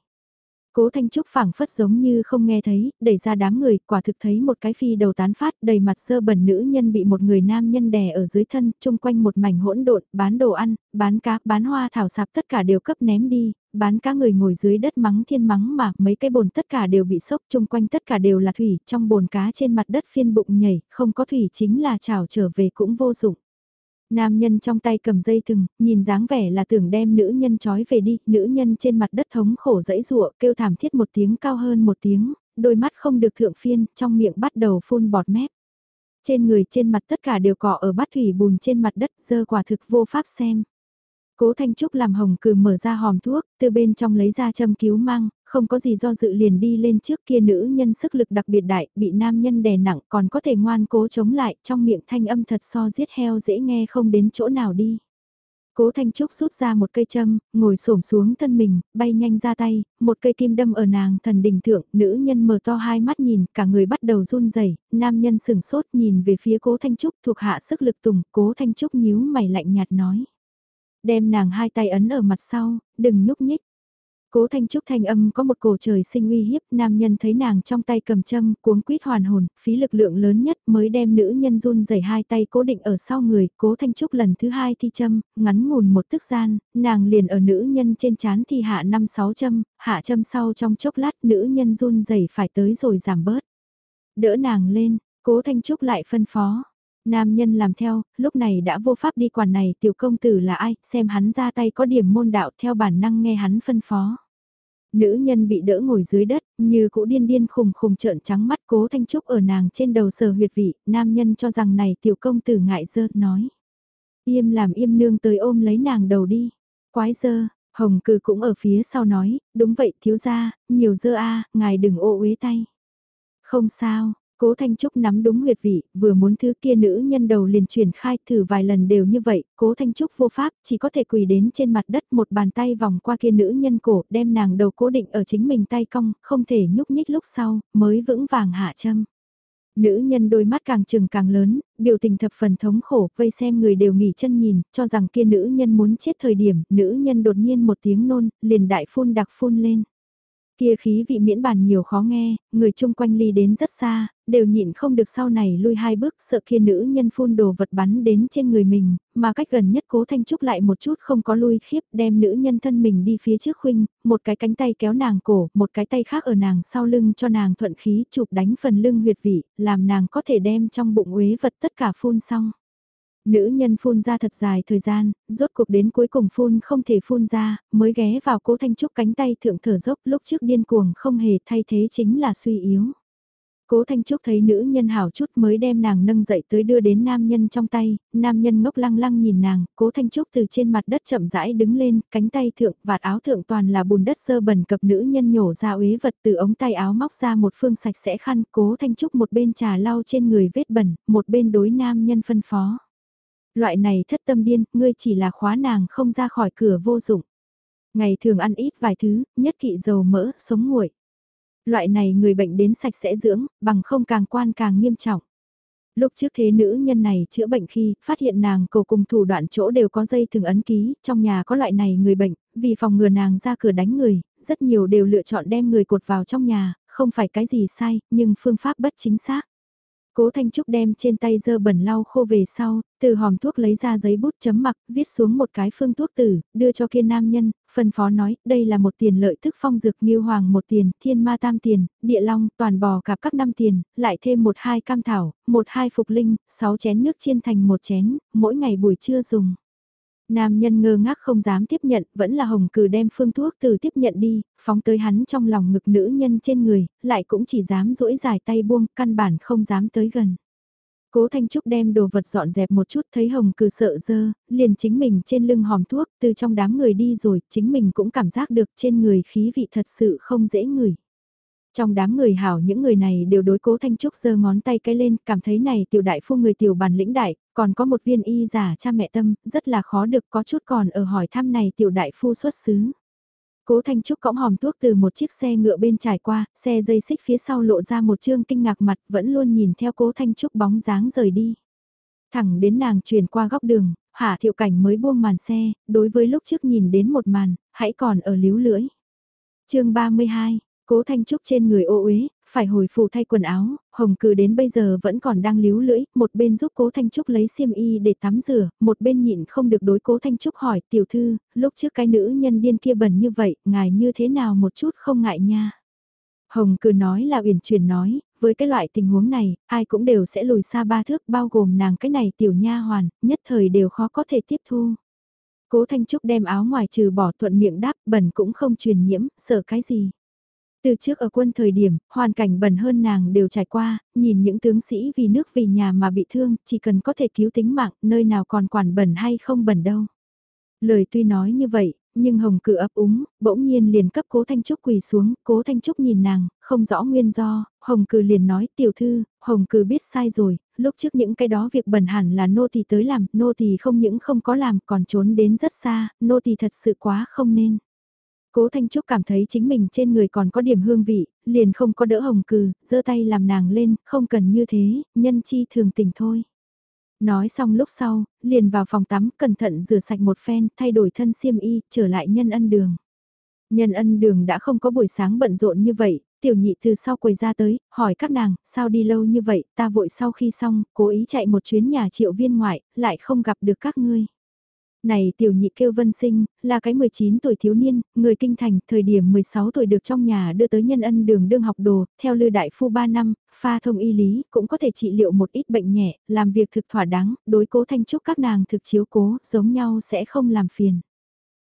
Cố Thanh Trúc phảng phất giống như không nghe thấy, đẩy ra đám người, quả thực thấy một cái phi đầu tán phát, đầy mặt sơ bẩn nữ nhân bị một người nam nhân đè ở dưới thân, chung quanh một mảnh hỗn độn, bán đồ ăn, bán cá, bán hoa thảo sạp tất cả đều cấp ném đi, bán cá người ngồi dưới đất mắng thiên mắng mà, mấy cái bồn tất cả đều bị sốc, chung quanh tất cả đều là thủy, trong bồn cá trên mặt đất phiên bụng nhảy, không có thủy chính là trào trở về cũng vô dụng. Nam nhân trong tay cầm dây thừng, nhìn dáng vẻ là tưởng đem nữ nhân trói về đi, nữ nhân trên mặt đất thống khổ dẫy rụa, kêu thảm thiết một tiếng cao hơn một tiếng, đôi mắt không được thượng phiên, trong miệng bắt đầu phun bọt mép. Trên người trên mặt tất cả đều cọ ở bát thủy bùn trên mặt đất, dơ quả thực vô pháp xem. Cố Thanh Trúc làm hồng cừ mở ra hòm thuốc, từ bên trong lấy ra châm cứu mang, không có gì do dự liền đi lên trước kia nữ nhân sức lực đặc biệt đại, bị nam nhân đè nặng còn có thể ngoan cố chống lại, trong miệng thanh âm thật so giết heo dễ nghe không đến chỗ nào đi. Cố Thanh Trúc rút ra một cây châm, ngồi xổm xuống thân mình, bay nhanh ra tay, một cây kim đâm ở nàng thần đình thượng, nữ nhân mở to hai mắt nhìn, cả người bắt đầu run rẩy, nam nhân sừng sốt nhìn về phía Cố Thanh Trúc thuộc hạ sức lực tùng, Cố Thanh Trúc nhíu mày lạnh nhạt nói. Đem nàng hai tay ấn ở mặt sau, đừng nhúc nhích. Cố Thanh Trúc thanh âm có một cổ trời sinh uy hiếp, nam nhân thấy nàng trong tay cầm châm, cuống quýt hoàn hồn, phí lực lượng lớn nhất mới đem nữ nhân run rẩy hai tay cố định ở sau người, Cố Thanh Trúc lần thứ hai thi châm, ngắn ngủn một tức gian, nàng liền ở nữ nhân trên chán thi hạ năm sáu châm, hạ châm sau trong chốc lát nữ nhân run rẩy phải tới rồi giảm bớt. Đỡ nàng lên, Cố Thanh Trúc lại phân phó, Nam nhân làm theo, lúc này đã vô pháp đi quản này tiểu công tử là ai, xem hắn ra tay có điểm môn đạo theo bản năng nghe hắn phân phó. Nữ nhân bị đỡ ngồi dưới đất, như cũ điên điên khùng khùng trợn trắng mắt cố thanh trúc ở nàng trên đầu sờ huyệt vị, nam nhân cho rằng này tiểu công tử ngại dơ, nói. Im làm im nương tới ôm lấy nàng đầu đi. Quái dơ, hồng cư cũng ở phía sau nói, đúng vậy thiếu gia, nhiều dơ a ngài đừng ô uế tay. Không sao, Cố Thanh Trúc nắm đúng huyệt vị, vừa muốn thứ kia nữ nhân đầu liền truyền khai thử vài lần đều như vậy, Cố Thanh Trúc vô pháp, chỉ có thể quỳ đến trên mặt đất một bàn tay vòng qua kia nữ nhân cổ, đem nàng đầu cố định ở chính mình tay cong, không thể nhúc nhích lúc sau, mới vững vàng hạ châm. Nữ nhân đôi mắt càng trừng càng lớn, biểu tình thập phần thống khổ, vây xem người đều nghỉ chân nhìn, cho rằng kia nữ nhân muốn chết thời điểm, nữ nhân đột nhiên một tiếng nôn, liền đại phun đặc phun lên. Kia khí vị miễn bàn nhiều khó nghe, người chung quanh ly đến rất xa, đều nhịn không được sau này lui hai bước sợ kia nữ nhân phun đồ vật bắn đến trên người mình, mà cách gần nhất cố thanh trúc lại một chút không có lui khiếp đem nữ nhân thân mình đi phía trước khuynh, một cái cánh tay kéo nàng cổ, một cái tay khác ở nàng sau lưng cho nàng thuận khí chụp đánh phần lưng huyệt vị, làm nàng có thể đem trong bụng uế vật tất cả phun xong. Nữ nhân phun ra thật dài thời gian, rốt cuộc đến cuối cùng phun không thể phun ra, mới ghé vào cố thanh trúc cánh tay thượng thở dốc lúc trước điên cuồng không hề thay thế chính là suy yếu. Cố Thanh Trúc thấy nữ nhân hảo chút mới đem nàng nâng dậy tới đưa đến nam nhân trong tay, nam nhân ngốc lăng lăng nhìn nàng, Cố Thanh Trúc từ trên mặt đất chậm rãi đứng lên, cánh tay thượng, vạt áo thượng toàn là bùn đất sơ bẩn cập nữ nhân nhổ ra uế vật từ ống tay áo móc ra một phương sạch sẽ khăn, Cố Thanh Trúc một bên trà lau trên người vết bẩn, một bên đối nam nhân phân phó. Loại này thất tâm điên, ngươi chỉ là khóa nàng không ra khỏi cửa vô dụng. Ngày thường ăn ít vài thứ, nhất kỵ dầu mỡ, sống nguội. Loại này người bệnh đến sạch sẽ dưỡng, bằng không càng quan càng nghiêm trọng. Lúc trước thế nữ nhân này chữa bệnh khi phát hiện nàng cầu cùng thủ đoạn chỗ đều có dây thường ấn ký, trong nhà có loại này người bệnh, vì phòng ngừa nàng ra cửa đánh người, rất nhiều đều lựa chọn đem người cột vào trong nhà, không phải cái gì sai, nhưng phương pháp bất chính xác. Cố Thanh Trúc đem trên tay dơ bẩn lau khô về sau, từ hòm thuốc lấy ra giấy bút chấm mặc, viết xuống một cái phương thuốc tử, đưa cho kia nam nhân, phân phó nói, đây là một tiền lợi thức phong dược nghiêu hoàng một tiền, thiên ma tam tiền, địa long, toàn bò cạp các năm tiền, lại thêm một hai cam thảo, một hai phục linh, sáu chén nước chiên thành một chén, mỗi ngày buổi trưa dùng. Nam nhân ngơ ngác không dám tiếp nhận, vẫn là hồng cử đem phương thuốc từ tiếp nhận đi, phóng tới hắn trong lòng ngực nữ nhân trên người, lại cũng chỉ dám duỗi dài tay buông, căn bản không dám tới gần. Cố Thanh Trúc đem đồ vật dọn dẹp một chút thấy hồng cừ sợ dơ, liền chính mình trên lưng hòm thuốc từ trong đám người đi rồi, chính mình cũng cảm giác được trên người khí vị thật sự không dễ ngửi. Trong đám người hảo những người này đều đối cố Thanh Trúc giơ ngón tay cái lên, cảm thấy này tiểu đại phu người tiểu bản lĩnh đại, còn có một viên y giả cha mẹ tâm, rất là khó được có chút còn ở hỏi thăm này tiểu đại phu xuất xứ. Cố Thanh Trúc cõng hòm thuốc từ một chiếc xe ngựa bên trải qua, xe dây xích phía sau lộ ra một trương kinh ngạc mặt vẫn luôn nhìn theo Cố Thanh Trúc bóng dáng rời đi. Thẳng đến nàng chuyển qua góc đường, Hạ Thiệu Cảnh mới buông màn xe, đối với lúc trước nhìn đến một màn, hãy còn ở líu lưỡi. chương 32, Cố Thanh Trúc trên người ô uế, phải hồi phủ thay quần áo, Hồng cừ đến bây giờ vẫn còn đang líu lưỡi, một bên giúp Cố Thanh Trúc lấy xiêm y để tắm rửa, một bên nhịn không được đối Cố Thanh Trúc hỏi tiểu thư, lúc trước cái nữ nhân điên kia bẩn như vậy, ngài như thế nào một chút không ngại nha. Hồng cừ nói là uyển chuyển nói, với cái loại tình huống này, ai cũng đều sẽ lùi xa ba thước bao gồm nàng cái này tiểu nha hoàn, nhất thời đều khó có thể tiếp thu. Cố Thanh Trúc đem áo ngoài trừ bỏ thuận miệng đáp bẩn cũng không truyền nhiễm, sợ cái gì. Từ trước ở quân thời điểm, hoàn cảnh bẩn hơn nàng đều trải qua, nhìn những tướng sĩ vì nước vì nhà mà bị thương, chỉ cần có thể cứu tính mạng, nơi nào còn quản bẩn hay không bẩn đâu. Lời tuy nói như vậy, nhưng Hồng cự ấp úng, bỗng nhiên liền cấp Cố Thanh Trúc quỳ xuống, Cố Thanh Trúc nhìn nàng, không rõ nguyên do, Hồng cự liền nói, tiểu thư, Hồng cự biết sai rồi, lúc trước những cái đó việc bẩn hẳn là nô tỳ tới làm, nô tỳ không những không có làm còn trốn đến rất xa, nô tỳ thật sự quá không nên. Cố Thanh Trúc cảm thấy chính mình trên người còn có điểm hương vị, liền không có đỡ hồng cừ, giơ tay làm nàng lên, không cần như thế, nhân chi thường tình thôi. Nói xong lúc sau, liền vào phòng tắm, cẩn thận rửa sạch một phen, thay đổi thân xiêm y, trở lại nhân ân đường. Nhân ân đường đã không có buổi sáng bận rộn như vậy, tiểu nhị từ sau quầy ra tới, hỏi các nàng, sao đi lâu như vậy, ta vội sau khi xong, cố ý chạy một chuyến nhà triệu viên ngoại, lại không gặp được các ngươi. Này tiểu nhị kêu vân sinh, là cái 19 tuổi thiếu niên, người kinh thành, thời điểm 16 tuổi được trong nhà đưa tới nhân ân đường đương học đồ, theo lư đại phu 3 năm, pha thông y lý, cũng có thể trị liệu một ít bệnh nhẹ, làm việc thực thỏa đáng, đối cố thanh trúc các nàng thực chiếu cố, giống nhau sẽ không làm phiền.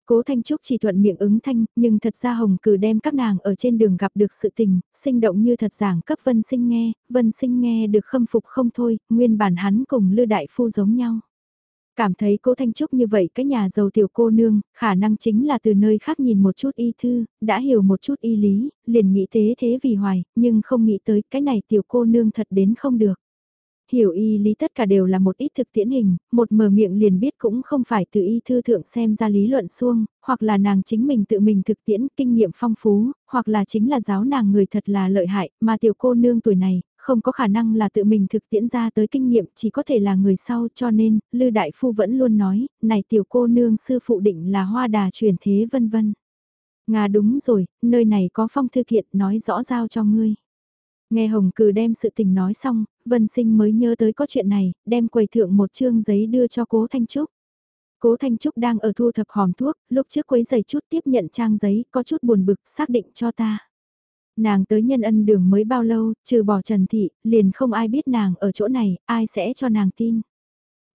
Cố Thanh Trúc chỉ thuận miệng ứng thanh, nhưng thật ra Hồng Cử đem các nàng ở trên đường gặp được sự tình, sinh động như thật giảng cấp Vân Sinh nghe, Vân Sinh nghe được khâm phục không thôi, nguyên bản hắn cùng Lư Đại Phu giống nhau. Cảm thấy cô Thanh Trúc như vậy cái nhà giàu tiểu cô nương, khả năng chính là từ nơi khác nhìn một chút y thư, đã hiểu một chút y lý, liền nghĩ thế thế vì hoài, nhưng không nghĩ tới cái này tiểu cô nương thật đến không được. Hiểu y lý tất cả đều là một ít thực tiễn hình, một mở miệng liền biết cũng không phải từ y thư thượng xem ra lý luận xuông, hoặc là nàng chính mình tự mình thực tiễn kinh nghiệm phong phú, hoặc là chính là giáo nàng người thật là lợi hại, mà tiểu cô nương tuổi này, không có khả năng là tự mình thực tiễn ra tới kinh nghiệm, chỉ có thể là người sau cho nên, Lư Đại Phu vẫn luôn nói, này tiểu cô nương sư phụ định là hoa đà truyền thế vân vân. Nga đúng rồi, nơi này có phong thư kiện nói rõ giao cho ngươi. Nghe Hồng Cừ đem sự tình nói xong, Vân Sinh mới nhớ tới có chuyện này, đem quầy thượng một chương giấy đưa cho Cố Thanh Trúc. Cố Thanh Trúc đang ở thu thập hòm thuốc, lúc trước quấy giày chút tiếp nhận trang giấy, có chút buồn bực, xác định cho ta. Nàng tới nhân ân đường mới bao lâu, trừ bỏ Trần Thị, liền không ai biết nàng ở chỗ này, ai sẽ cho nàng tin.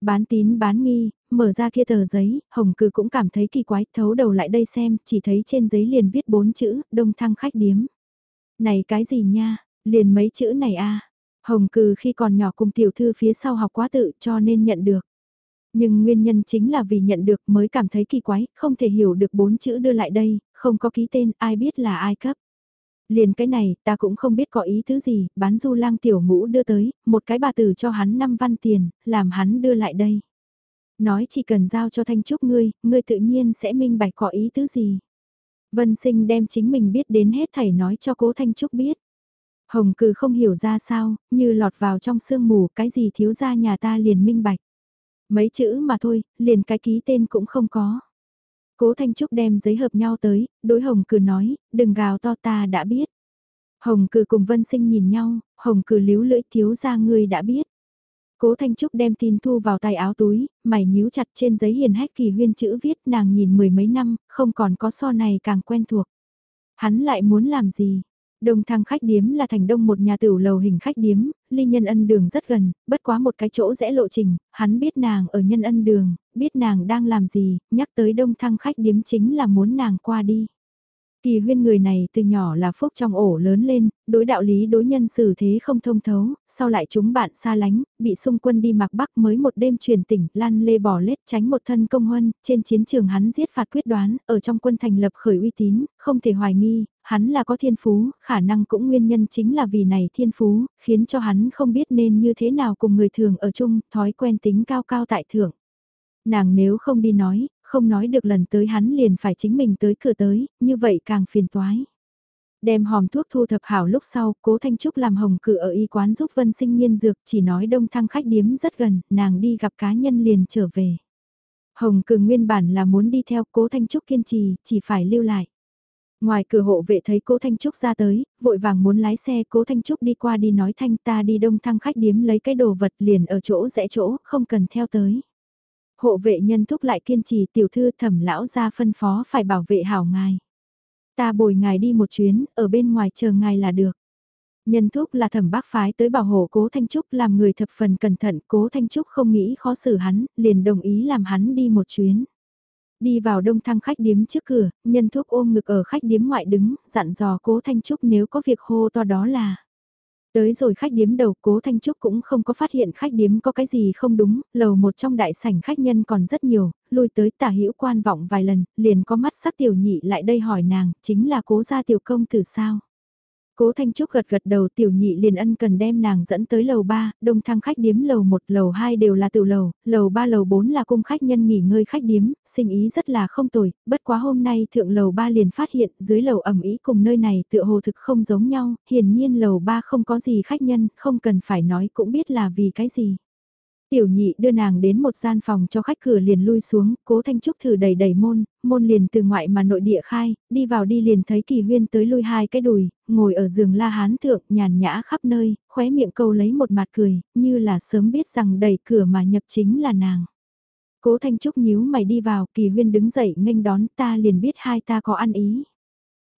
Bán tín bán nghi, mở ra kia tờ giấy, Hồng Cư cũng cảm thấy kỳ quái, thấu đầu lại đây xem, chỉ thấy trên giấy liền viết bốn chữ, đông thăng khách điếm. Này cái gì nha, liền mấy chữ này a Hồng Cư khi còn nhỏ cùng tiểu thư phía sau học quá tự cho nên nhận được. Nhưng nguyên nhân chính là vì nhận được mới cảm thấy kỳ quái, không thể hiểu được bốn chữ đưa lại đây, không có ký tên, ai biết là ai cấp. Liền cái này, ta cũng không biết có ý thứ gì, bán du lang tiểu ngũ đưa tới, một cái bà tử cho hắn 5 văn tiền, làm hắn đưa lại đây. Nói chỉ cần giao cho Thanh Trúc ngươi, ngươi tự nhiên sẽ minh bạch có ý thứ gì. Vân sinh đem chính mình biết đến hết thảy nói cho cố Thanh Trúc biết. Hồng cừ không hiểu ra sao, như lọt vào trong sương mù, cái gì thiếu ra nhà ta liền minh bạch. Mấy chữ mà thôi, liền cái ký tên cũng không có. Cố Thanh Trúc đem giấy hợp nhau tới, đối Hồng Cử nói, đừng gào to ta đã biết. Hồng Cử cùng Vân Sinh nhìn nhau, Hồng Cử líu lưỡi thiếu ra ngươi đã biết. Cố Thanh Trúc đem tin thu vào tay áo túi, mày nhíu chặt trên giấy hiền hách kỳ huyên chữ viết nàng nhìn mười mấy năm, không còn có so này càng quen thuộc. Hắn lại muốn làm gì? Đông thăng khách điếm là thành đông một nhà tửu lầu hình khách điếm, ly nhân ân đường rất gần, bất quá một cái chỗ rẽ lộ trình, hắn biết nàng ở nhân ân đường, biết nàng đang làm gì, nhắc tới đông thăng khách điếm chính là muốn nàng qua đi. Kỳ huyên người này từ nhỏ là phúc trong ổ lớn lên, đối đạo lý đối nhân xử thế không thông thấu, sau lại chúng bạn xa lánh, bị xung quân đi mặc bắc mới một đêm truyền tỉnh, lan lê bỏ lết tránh một thân công huân, trên chiến trường hắn giết phạt quyết đoán, ở trong quân thành lập khởi uy tín, không thể hoài nghi, hắn là có thiên phú, khả năng cũng nguyên nhân chính là vì này thiên phú, khiến cho hắn không biết nên như thế nào cùng người thường ở chung, thói quen tính cao cao tại thượng. Nàng nếu không đi nói, không nói được lần tới hắn liền phải chính mình tới cửa tới, như vậy càng phiền toái. Đem hòm thuốc thu thập hảo lúc sau, cố Thanh Trúc làm hồng cự ở y quán giúp Vân Sinh nghiên dược, chỉ nói đông thăng khách điếm rất gần, nàng đi gặp cá nhân liền trở về. Hồng cự nguyên bản là muốn đi theo cố Thanh Trúc kiên trì, chỉ phải lưu lại. Ngoài cửa hộ vệ thấy cố Thanh Trúc ra tới, vội vàng muốn lái xe cố Thanh Trúc đi qua đi nói Thanh ta đi đông thăng khách điếm lấy cái đồ vật liền ở chỗ rẽ chỗ, không cần theo tới. Hộ vệ nhân thúc lại kiên trì tiểu thư thẩm lão ra phân phó phải bảo vệ hảo ngài. Ta bồi ngài đi một chuyến, ở bên ngoài chờ ngài là được. Nhân thúc là thẩm bác phái tới bảo hộ cố Thanh Trúc làm người thập phần cẩn thận, cố Thanh Trúc không nghĩ khó xử hắn, liền đồng ý làm hắn đi một chuyến. Đi vào đông thăng khách điếm trước cửa, nhân thuốc ôm ngực ở khách điếm ngoại đứng, dặn dò cố Thanh Trúc nếu có việc hô to đó là. Tới rồi khách điếm đầu cố Thanh Trúc cũng không có phát hiện khách điếm có cái gì không đúng, lầu một trong đại sảnh khách nhân còn rất nhiều, lui tới tả hữu quan vọng vài lần, liền có mắt sắc tiểu nhị lại đây hỏi nàng, chính là cố gia tiểu công từ sao. Cố Thanh Trúc gật gật đầu tiểu nhị liền ân cần đem nàng dẫn tới lầu 3, đông thăng khách điếm lầu 1, lầu 2 đều là tiểu lầu, lầu 3 lầu 4 là cung khách nhân nghỉ ngơi khách điếm, sinh ý rất là không tồi, bất quá hôm nay thượng lầu 3 liền phát hiện dưới lầu ẩm ý cùng nơi này tựa hồ thực không giống nhau, hiển nhiên lầu 3 không có gì khách nhân, không cần phải nói cũng biết là vì cái gì. Tiểu nhị đưa nàng đến một gian phòng cho khách cửa liền lui xuống, cố Thanh Trúc thử đẩy đẩy môn, môn liền từ ngoại mà nội địa khai, đi vào đi liền thấy kỳ huyên tới lui hai cái đùi, ngồi ở giường la hán thượng, nhàn nhã khắp nơi, khóe miệng câu lấy một mặt cười, như là sớm biết rằng đẩy cửa mà nhập chính là nàng. Cố Thanh Trúc nhíu mày đi vào, kỳ huyên đứng dậy nghênh đón ta liền biết hai ta có ăn ý.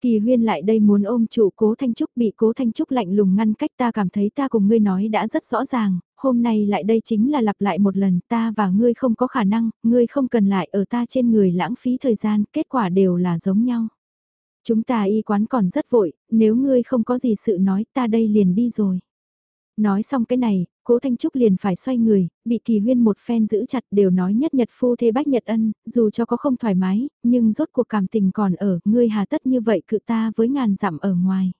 Kỳ huyên lại đây muốn ôm trụ cố Thanh Trúc bị cố Thanh Trúc lạnh lùng ngăn cách ta cảm thấy ta cùng ngươi nói đã rất rõ ràng, hôm nay lại đây chính là lặp lại một lần ta và ngươi không có khả năng, ngươi không cần lại ở ta trên người lãng phí thời gian, kết quả đều là giống nhau. Chúng ta y quán còn rất vội, nếu ngươi không có gì sự nói ta đây liền đi rồi. Nói xong cái này, cố Thanh Trúc liền phải xoay người, bị kỳ huyên một phen giữ chặt đều nói nhất nhật phu thê bách nhật ân, dù cho có không thoải mái, nhưng rốt cuộc cảm tình còn ở, ngươi hà tất như vậy cự ta với ngàn dặm ở ngoài.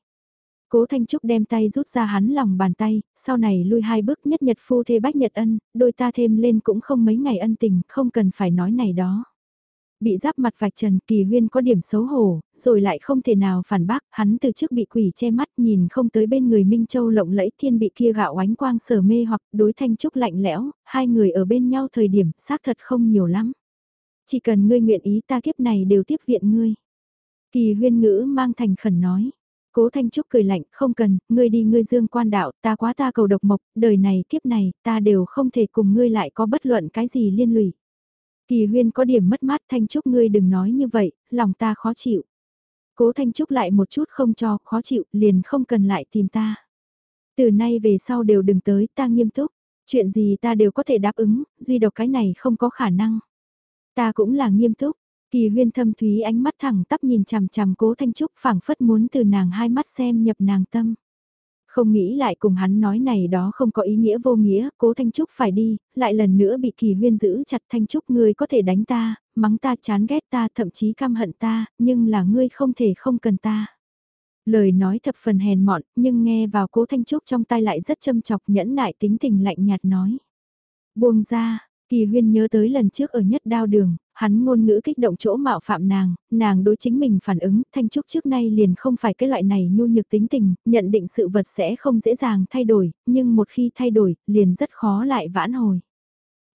Cố Thanh Trúc đem tay rút ra hắn lòng bàn tay, sau này lui hai bước nhất nhật phu thê bách nhật ân, đôi ta thêm lên cũng không mấy ngày ân tình, không cần phải nói này đó. Bị giáp mặt vạch trần kỳ huyên có điểm xấu hổ, rồi lại không thể nào phản bác, hắn từ trước bị quỷ che mắt nhìn không tới bên người Minh Châu lộng lẫy thiên bị kia gạo ánh quang sở mê hoặc đối thanh trúc lạnh lẽo, hai người ở bên nhau thời điểm xác thật không nhiều lắm. Chỉ cần ngươi nguyện ý ta kiếp này đều tiếp viện ngươi. Kỳ huyên ngữ mang thành khẩn nói. Cố Thanh Trúc cười lạnh, không cần, ngươi đi ngươi dương quan đạo, ta quá ta cầu độc mộc, đời này kiếp này, ta đều không thể cùng ngươi lại có bất luận cái gì liên lụy. Kỳ huyên có điểm mất mát Thanh Trúc ngươi đừng nói như vậy, lòng ta khó chịu. Cố Thanh Trúc lại một chút không cho, khó chịu, liền không cần lại tìm ta. Từ nay về sau đều đừng tới, ta nghiêm túc. Chuyện gì ta đều có thể đáp ứng, duy độc cái này không có khả năng. Ta cũng là nghiêm túc. Kỳ huyên thâm thúy ánh mắt thẳng tắp nhìn chằm chằm cố Thanh Trúc phảng phất muốn từ nàng hai mắt xem nhập nàng tâm. Không nghĩ lại cùng hắn nói này đó không có ý nghĩa vô nghĩa, cố Thanh Trúc phải đi, lại lần nữa bị kỳ huyên giữ chặt Thanh Trúc ngươi có thể đánh ta, mắng ta chán ghét ta thậm chí căm hận ta, nhưng là ngươi không thể không cần ta. Lời nói thập phần hèn mọn, nhưng nghe vào cố Thanh Trúc trong tay lại rất châm chọc nhẫn nại tính tình lạnh nhạt nói. Buông ra, kỳ huyên nhớ tới lần trước ở nhất đao đường, Hắn ngôn ngữ kích động chỗ mạo phạm nàng, nàng đối chính mình phản ứng, Thanh Trúc trước nay liền không phải cái loại này nhu nhược tính tình, nhận định sự vật sẽ không dễ dàng thay đổi, nhưng một khi thay đổi, liền rất khó lại vãn hồi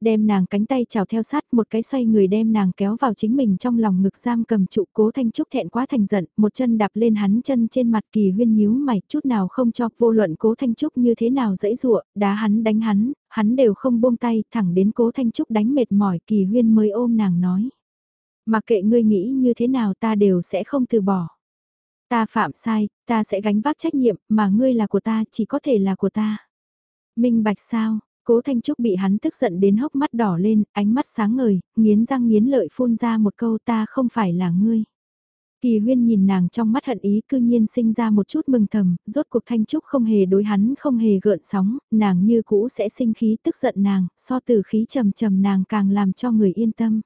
đem nàng cánh tay chào theo sát một cái xoay người đem nàng kéo vào chính mình trong lòng ngực giam cầm trụ cố thanh trúc thẹn quá thành giận, một chân đạp lên hắn chân trên mặt kỳ huyên nhíu mày chút nào không cho vô luận cố thanh trúc như thế nào dãy dụa, đá hắn đánh hắn, hắn đều không buông tay thẳng đến cố thanh trúc đánh mệt mỏi kỳ huyên mới ôm nàng nói. Mặc kệ ngươi nghĩ như thế nào ta đều sẽ không từ bỏ. Ta phạm sai, ta sẽ gánh vác trách nhiệm, mà ngươi là của ta, chỉ có thể là của ta. Minh bạch sao, Cố Thanh Trúc bị hắn tức giận đến hốc mắt đỏ lên, ánh mắt sáng ngời, nghiến răng nghiến lợi phun ra một câu ta không phải là ngươi. Kỳ huyên nhìn nàng trong mắt hận ý cư nhiên sinh ra một chút mừng thầm, rốt cuộc thanh trúc không hề đối hắn không hề gợn sóng, nàng như cũ sẽ sinh khí tức giận nàng, so từ khí trầm trầm nàng càng làm cho người yên tâm.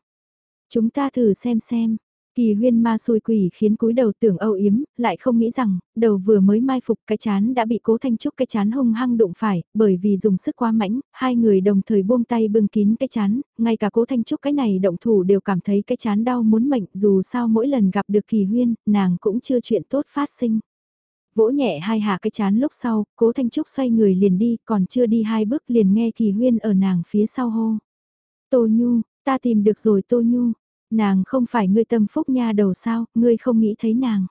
Chúng ta thử xem xem, Kỳ huyên ma xui quỷ khiến cúi đầu tưởng âu yếm, lại không nghĩ rằng, đầu vừa mới mai phục cái chán đã bị cố thanh trúc cái chán hung hăng đụng phải, bởi vì dùng sức quá mãnh, hai người đồng thời buông tay bưng kín cái chán, ngay cả cố thanh trúc cái này động thủ đều cảm thấy cái chán đau muốn mệnh, dù sao mỗi lần gặp được kỳ huyên, nàng cũng chưa chuyện tốt phát sinh. Vỗ nhẹ hai hạ cái chán lúc sau, cố thanh trúc xoay người liền đi, còn chưa đi hai bước liền nghe kỳ huyên ở nàng phía sau hô. Tô Nhu, ta tìm được rồi Tô Nhu Nàng không phải ngươi tâm phúc nha đầu sao, ngươi không nghĩ thấy nàng.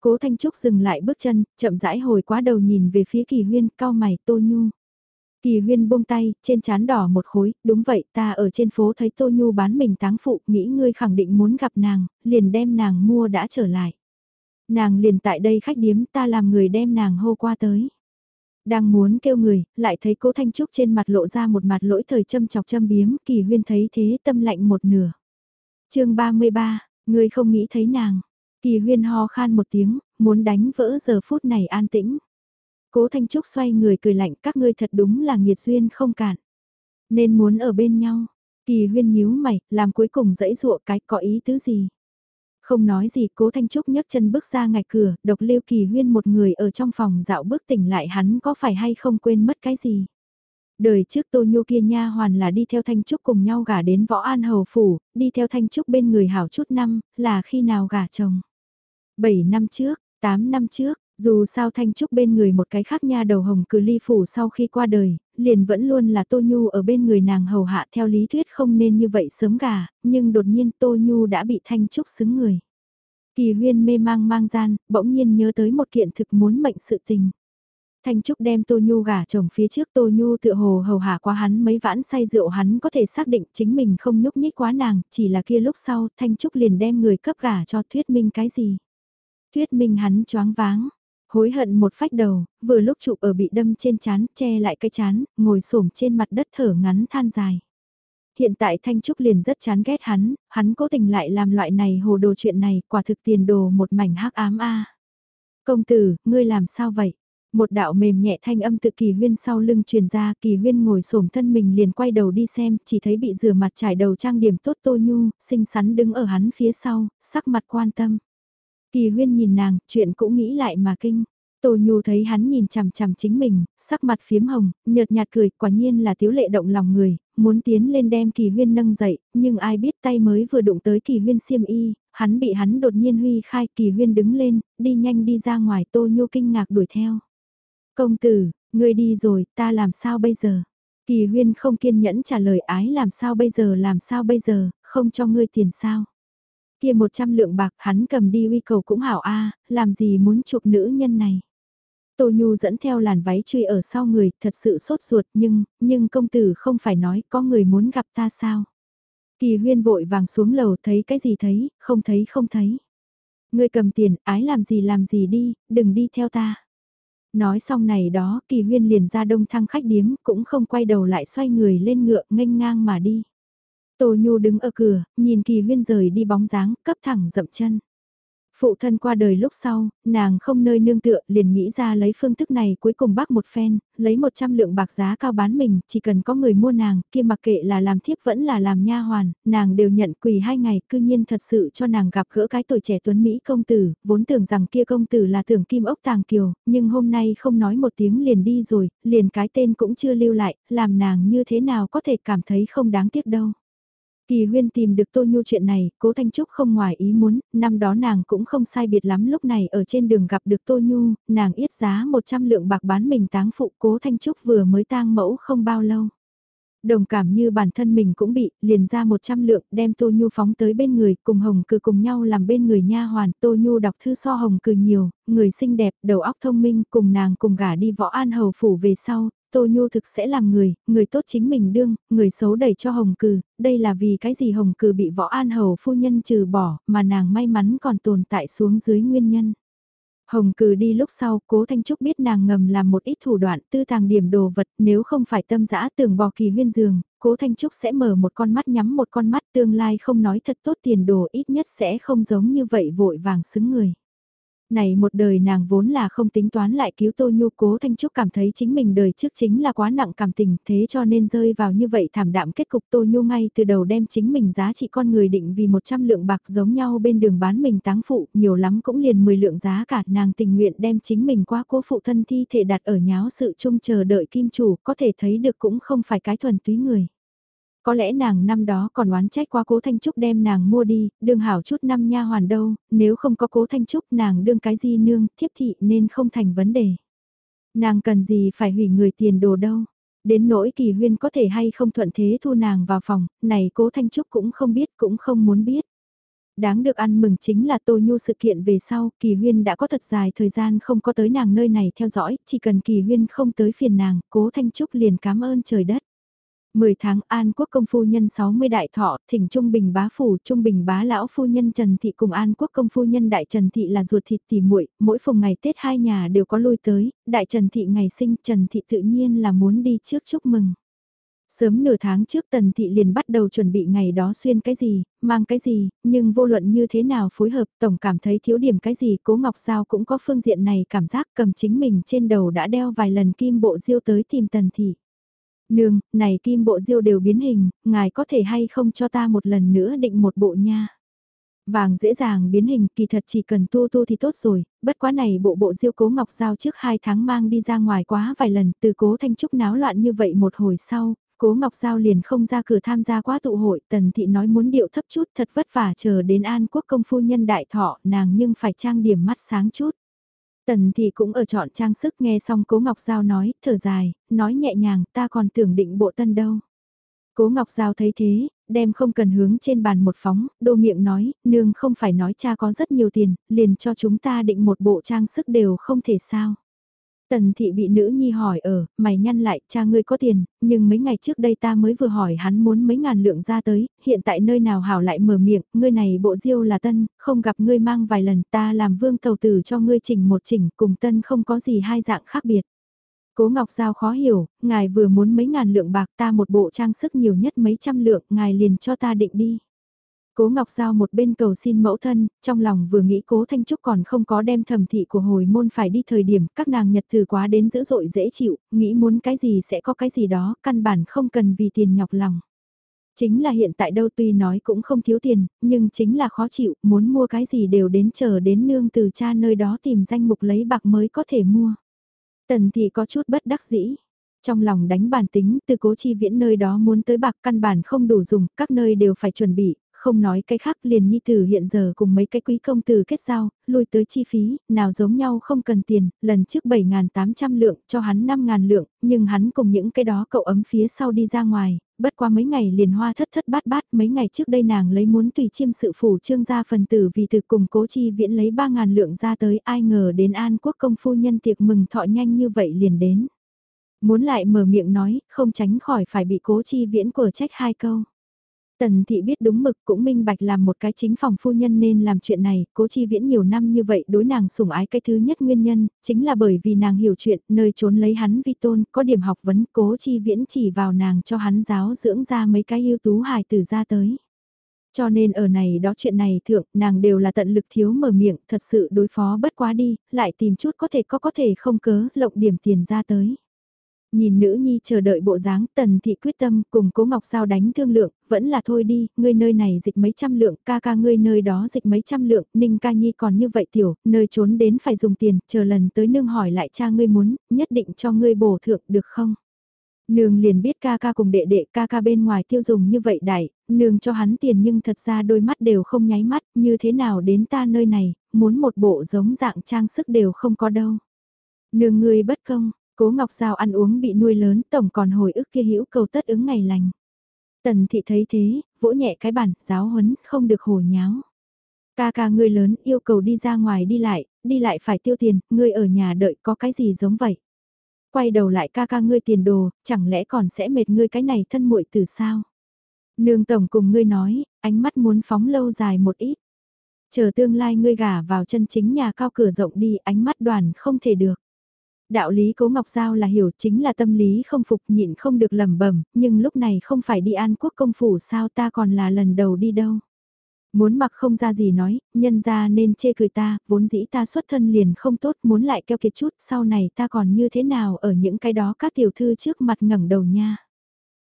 Cố Thanh Trúc dừng lại bước chân, chậm rãi hồi quá đầu nhìn về phía Kỳ Huyên, cao mày, Tô Nhu. Kỳ Huyên buông tay, trên chán đỏ một khối, đúng vậy, ta ở trên phố thấy Tô Nhu bán mình táng phụ, nghĩ ngươi khẳng định muốn gặp nàng, liền đem nàng mua đã trở lại. Nàng liền tại đây khách điếm, ta làm người đem nàng hô qua tới. Đang muốn kêu người, lại thấy cố Thanh Trúc trên mặt lộ ra một mặt lỗi thời châm chọc châm biếm, Kỳ Huyên thấy thế tâm lạnh một nửa chương 33, người không nghĩ thấy nàng. Kỳ huyên ho khan một tiếng, muốn đánh vỡ giờ phút này an tĩnh. Cố Thanh Trúc xoay người cười lạnh các ngươi thật đúng là nghiệt duyên không cản. Nên muốn ở bên nhau. Kỳ huyên nhíu mày, làm cuối cùng dẫy dụa cái có ý tứ gì. Không nói gì cố Thanh Trúc nhấc chân bước ra ngạch cửa, độc lưu kỳ huyên một người ở trong phòng dạo bước tỉnh lại hắn có phải hay không quên mất cái gì. Đời trước Tô Nhu kia nha hoàn là đi theo Thanh Trúc cùng nhau gả đến Võ An Hầu Phủ, đi theo Thanh Trúc bên người hảo chút năm, là khi nào gả chồng. 7 năm trước, 8 năm trước, dù sao Thanh Trúc bên người một cái khác nha đầu hồng cử ly phủ sau khi qua đời, liền vẫn luôn là Tô Nhu ở bên người nàng hầu hạ theo lý thuyết không nên như vậy sớm gả, nhưng đột nhiên Tô Nhu đã bị Thanh Trúc xứng người. Kỳ huyên mê mang mang gian, bỗng nhiên nhớ tới một kiện thực muốn mệnh sự tình. Thanh Trúc đem Tô Nhu gả chồng phía trước Tô Nhu tựa hồ hầu hạ qua hắn mấy vãn say rượu hắn có thể xác định chính mình không nhúc nhích quá nàng, chỉ là kia lúc sau Thanh Trúc liền đem người cấp gả cho thuyết minh cái gì. Thuyết minh hắn choáng váng, hối hận một phách đầu, vừa lúc chụp ở bị đâm trên chán, che lại cái chán, ngồi xổm trên mặt đất thở ngắn than dài. Hiện tại Thanh Trúc liền rất chán ghét hắn, hắn cố tình lại làm loại này hồ đồ chuyện này, quả thực tiền đồ một mảnh hắc ám a. Công tử, ngươi làm sao vậy? Một đạo mềm nhẹ thanh âm tự kỳ huyên sau lưng truyền ra, kỳ huyên ngồi xổm thân mình liền quay đầu đi xem, chỉ thấy bị rửa mặt trải đầu trang điểm tốt tô nhu, xinh xắn đứng ở hắn phía sau, sắc mặt quan tâm. Kỳ huyên nhìn nàng, chuyện cũng nghĩ lại mà kinh. Tô Nhu thấy hắn nhìn chằm chằm chính mình, sắc mặt phiếm hồng, nhợt nhạt cười, quả nhiên là thiếu lệ động lòng người, muốn tiến lên đem kỳ huyên nâng dậy, nhưng ai biết tay mới vừa đụng tới kỳ huyên xiêm y, hắn bị hắn đột nhiên huy khai kỳ huyên đứng lên, đi nhanh đi ra ngoài Tô Nhu kinh ngạc đuổi theo. Công tử, ngươi đi rồi, ta làm sao bây giờ? Kỳ huyên không kiên nhẫn trả lời ái làm sao bây giờ làm sao bây giờ, không cho ngươi tiền sao? Kia một trăm lượng bạc hắn cầm đi uy cầu cũng hảo a làm gì muốn chụp nữ nhân này? Tô Nhu dẫn theo làn váy truy ở sau người, thật sự sốt ruột nhưng, nhưng công tử không phải nói có người muốn gặp ta sao? Kỳ huyên vội vàng xuống lầu thấy cái gì thấy, không thấy không thấy. Ngươi cầm tiền, ái làm gì làm gì đi, đừng đi theo ta. Nói xong này đó, kỳ huyên liền ra đông thăng khách điếm, cũng không quay đầu lại xoay người lên ngựa nghênh ngang mà đi. Tô Nhu đứng ở cửa, nhìn kỳ huyên rời đi bóng dáng, cấp thẳng dậm chân. Phụ thân qua đời lúc sau, nàng không nơi nương tựa, liền nghĩ ra lấy phương thức này cuối cùng bác một phen, lấy 100 lượng bạc giá cao bán mình, chỉ cần có người mua nàng, kia mặc kệ là làm thiếp vẫn là làm nha hoàn, nàng đều nhận quỳ hai ngày, cư nhiên thật sự cho nàng gặp gỡ cái tuổi trẻ tuấn Mỹ công tử, vốn tưởng rằng kia công tử là tưởng kim ốc tàng kiều, nhưng hôm nay không nói một tiếng liền đi rồi, liền cái tên cũng chưa lưu lại, làm nàng như thế nào có thể cảm thấy không đáng tiếc đâu. Kỳ huyên tìm được Tô Nhu chuyện này, cố Thanh Trúc không ngoài ý muốn, năm đó nàng cũng không sai biệt lắm lúc này ở trên đường gặp được Tô Nhu, nàng yết giá 100 lượng bạc bán mình táng phụ cố Thanh Trúc vừa mới tang mẫu không bao lâu. Đồng cảm như bản thân mình cũng bị, liền ra 100 lượng đem Tô Nhu phóng tới bên người, cùng Hồng Cừ cùng nhau làm bên người nha hoàn, Tô Nhu đọc thư so Hồng Cừ nhiều, người xinh đẹp, đầu óc thông minh, cùng nàng cùng gả đi võ an hầu phủ về sau, Tô Nhu thực sẽ làm người, người tốt chính mình đương, người xấu đẩy cho Hồng Cừ, đây là vì cái gì Hồng Cừ bị võ an hầu phu nhân trừ bỏ, mà nàng may mắn còn tồn tại xuống dưới nguyên nhân. Hồng Cừ đi lúc sau, cố Thanh Trúc biết nàng ngầm làm một ít thủ đoạn tư tàng điểm đồ vật nếu không phải tâm dã tưởng bò kỳ huyên giường, cố Thanh Trúc sẽ mở một con mắt nhắm một con mắt tương lai không nói thật tốt tiền đồ ít nhất sẽ không giống như vậy vội vàng xứng người. Này một đời nàng vốn là không tính toán lại cứu Tô Nhu, cố Thanh Trúc cảm thấy chính mình đời trước chính là quá nặng cảm tình, thế cho nên rơi vào như vậy thảm đạm kết cục Tô Nhu ngay từ đầu đem chính mình giá trị con người định vì 100 lượng bạc giống nhau bên đường bán mình táng phụ, nhiều lắm cũng liền 10 lượng giá cả, nàng tình nguyện đem chính mình qua cố phụ thân thi thể đặt ở nháo sự chung chờ đợi kim chủ, có thể thấy được cũng không phải cái thuần túy người. Có lẽ nàng năm đó còn oán trách qua cố Thanh Trúc đem nàng mua đi, đương hảo chút năm nha hoàn đâu, nếu không có cố Thanh Trúc nàng đương cái gì nương, thiếp thị nên không thành vấn đề. Nàng cần gì phải hủy người tiền đồ đâu. Đến nỗi kỳ huyên có thể hay không thuận thế thu nàng vào phòng, này cố Thanh Trúc cũng không biết cũng không muốn biết. Đáng được ăn mừng chính là Tô Nhu sự kiện về sau, Kỳ Huyên đã có thật dài thời gian không có tới nàng nơi này theo dõi, chỉ cần Kỳ Huyên không tới phiền nàng, cố Thanh Trúc liền cảm ơn trời đất. 10 tháng An Quốc công phu nhân 60 đại thọ, thỉnh Trung Bình bá phủ, Trung Bình bá lão phu nhân Trần Thị cùng An Quốc công phu nhân đại Trần Thị là ruột thịt tỉ muội, mỗi phùng ngày Tết hai nhà đều có lui tới, đại Trần Thị ngày sinh Trần Thị tự nhiên là muốn đi trước chúc mừng. Sớm nửa tháng trước Tần Thị liền bắt đầu chuẩn bị ngày đó xuyên cái gì, mang cái gì, nhưng vô luận như thế nào phối hợp tổng cảm thấy thiếu điểm cái gì cố Ngọc sao cũng có phương diện này cảm giác cầm chính mình trên đầu đã đeo vài lần kim bộ diêu tới tìm Tần Thị. Nương, này kim bộ diêu đều biến hình, ngài có thể hay không cho ta một lần nữa định một bộ nha. Vàng dễ dàng biến hình, kỳ thật chỉ cần tu tu thì tốt rồi, bất quá này bộ bộ diêu cố ngọc giao trước 2 tháng mang đi ra ngoài quá vài lần, từ cố thanh trúc náo loạn như vậy một hồi sau, cố ngọc giao liền không ra cửa tham gia quá tụ hội, tần thị nói muốn điệu thấp chút thật vất vả chờ đến an quốc công phu nhân đại thọ, nàng nhưng phải trang điểm mắt sáng chút. Tần thì cũng ở chọn trang sức nghe xong Cố Ngọc Giao nói, thở dài, nói nhẹ nhàng, ta còn tưởng định bộ tân đâu. Cố Ngọc Giao thấy thế, đem không cần hướng trên bàn một phóng, đô miệng nói, nương không phải nói cha có rất nhiều tiền, liền cho chúng ta định một bộ trang sức đều không thể sao. Tần thị bị nữ nhi hỏi ở, mày nhăn lại, cha ngươi có tiền, nhưng mấy ngày trước đây ta mới vừa hỏi hắn muốn mấy ngàn lượng ra tới, hiện tại nơi nào hảo lại mở miệng, ngươi này bộ diêu là tân, không gặp ngươi mang vài lần ta làm vương tàu tử cho ngươi chỉnh một chỉnh, cùng tân không có gì hai dạng khác biệt. Cố Ngọc Giao khó hiểu, ngài vừa muốn mấy ngàn lượng bạc ta một bộ trang sức nhiều nhất mấy trăm lượng, ngài liền cho ta định đi. Cố Ngọc Giao một bên cầu xin mẫu thân, trong lòng vừa nghĩ Cố Thanh Trúc còn không có đem thẩm thị của hồi môn phải đi thời điểm các nàng nhật thử quá đến dữ dội dễ chịu, nghĩ muốn cái gì sẽ có cái gì đó, căn bản không cần vì tiền nhọc lòng. Chính là hiện tại đâu tuy nói cũng không thiếu tiền, nhưng chính là khó chịu, muốn mua cái gì đều đến chờ đến nương từ cha nơi đó tìm danh mục lấy bạc mới có thể mua. Tần thị có chút bất đắc dĩ. Trong lòng đánh bản tính từ cố chi viễn nơi đó muốn tới bạc căn bản không đủ dùng, các nơi đều phải chuẩn bị, không nói cái khác liền nhi tử hiện giờ cùng mấy cái quý công tử kết giao, lui tới chi phí, nào giống nhau không cần tiền, lần trước 7.800 lượng cho hắn 5.000 lượng, nhưng hắn cùng những cái đó cậu ấm phía sau đi ra ngoài, bất qua mấy ngày liền hoa thất thất bát bát, mấy ngày trước đây nàng lấy muốn tùy chiêm sự phủ trương gia phần tử vì từ cùng cố chi viễn lấy 3.000 lượng ra tới ai ngờ đến an quốc công phu nhân tiệc mừng thọ nhanh như vậy liền đến. Muốn lại mở miệng nói, không tránh khỏi phải bị cố chi viễn của trách hai câu. Tần thị biết đúng mực cũng minh bạch làm một cái chính phòng phu nhân nên làm chuyện này, cố chi viễn nhiều năm như vậy đối nàng sủng ái cái thứ nhất nguyên nhân, chính là bởi vì nàng hiểu chuyện, nơi trốn lấy hắn vi tôn, có điểm học vấn, cố chi viễn chỉ vào nàng cho hắn giáo dưỡng ra mấy cái ưu tú hài tử ra tới. Cho nên ở này đó chuyện này thượng, nàng đều là tận lực thiếu mở miệng, thật sự đối phó bất quá đi, lại tìm chút có thể có có thể không cớ, lộng điểm tiền ra tới. Nhìn nữ nhi chờ đợi bộ dáng tần thị quyết tâm cùng cố ngọc sao đánh thương lượng, vẫn là thôi đi, ngươi nơi này dịch mấy trăm lượng, ca ca ngươi nơi đó dịch mấy trăm lượng, ninh ca nhi còn như vậy tiểu, nơi trốn đến phải dùng tiền, chờ lần tới nương hỏi lại cha ngươi muốn, nhất định cho ngươi bổ thượng được không? Nương liền biết ca ca cùng đệ đệ ca ca bên ngoài tiêu dùng như vậy đại, nương cho hắn tiền nhưng thật ra đôi mắt đều không nháy mắt, như thế nào đến ta nơi này, muốn một bộ giống dạng trang sức đều không có đâu. Nương ngươi bất công, Cố Ngọc Giao ăn uống bị nuôi lớn tổng còn hồi ức kia hữu cầu tất ứng ngày lành. Tần thị thấy thế, vỗ nhẹ cái bản, giáo huấn, không được hồ nháo. Ca ca ngươi lớn yêu cầu đi ra ngoài đi lại, đi lại phải tiêu tiền, ngươi ở nhà đợi có cái gì giống vậy. Quay đầu lại ca ca ngươi tiền đồ, chẳng lẽ còn sẽ mệt ngươi cái này thân muội từ sao? Nương tổng cùng ngươi nói, ánh mắt muốn phóng lâu dài một ít. Chờ tương lai ngươi gả vào chân chính nhà cao cửa rộng đi, ánh mắt đoàn không thể được. Đạo lý Cố Ngọc Giao là hiểu chính là tâm lý không phục nhịn không được lầm bẩm nhưng lúc này không phải đi an quốc công phủ sao ta còn là lần đầu đi đâu. Muốn mặc không ra gì nói, nhân ra nên chê cười ta, vốn dĩ ta xuất thân liền không tốt, muốn lại keo kiệt chút, sau này ta còn như thế nào ở những cái đó các tiểu thư trước mặt ngẩng đầu nha.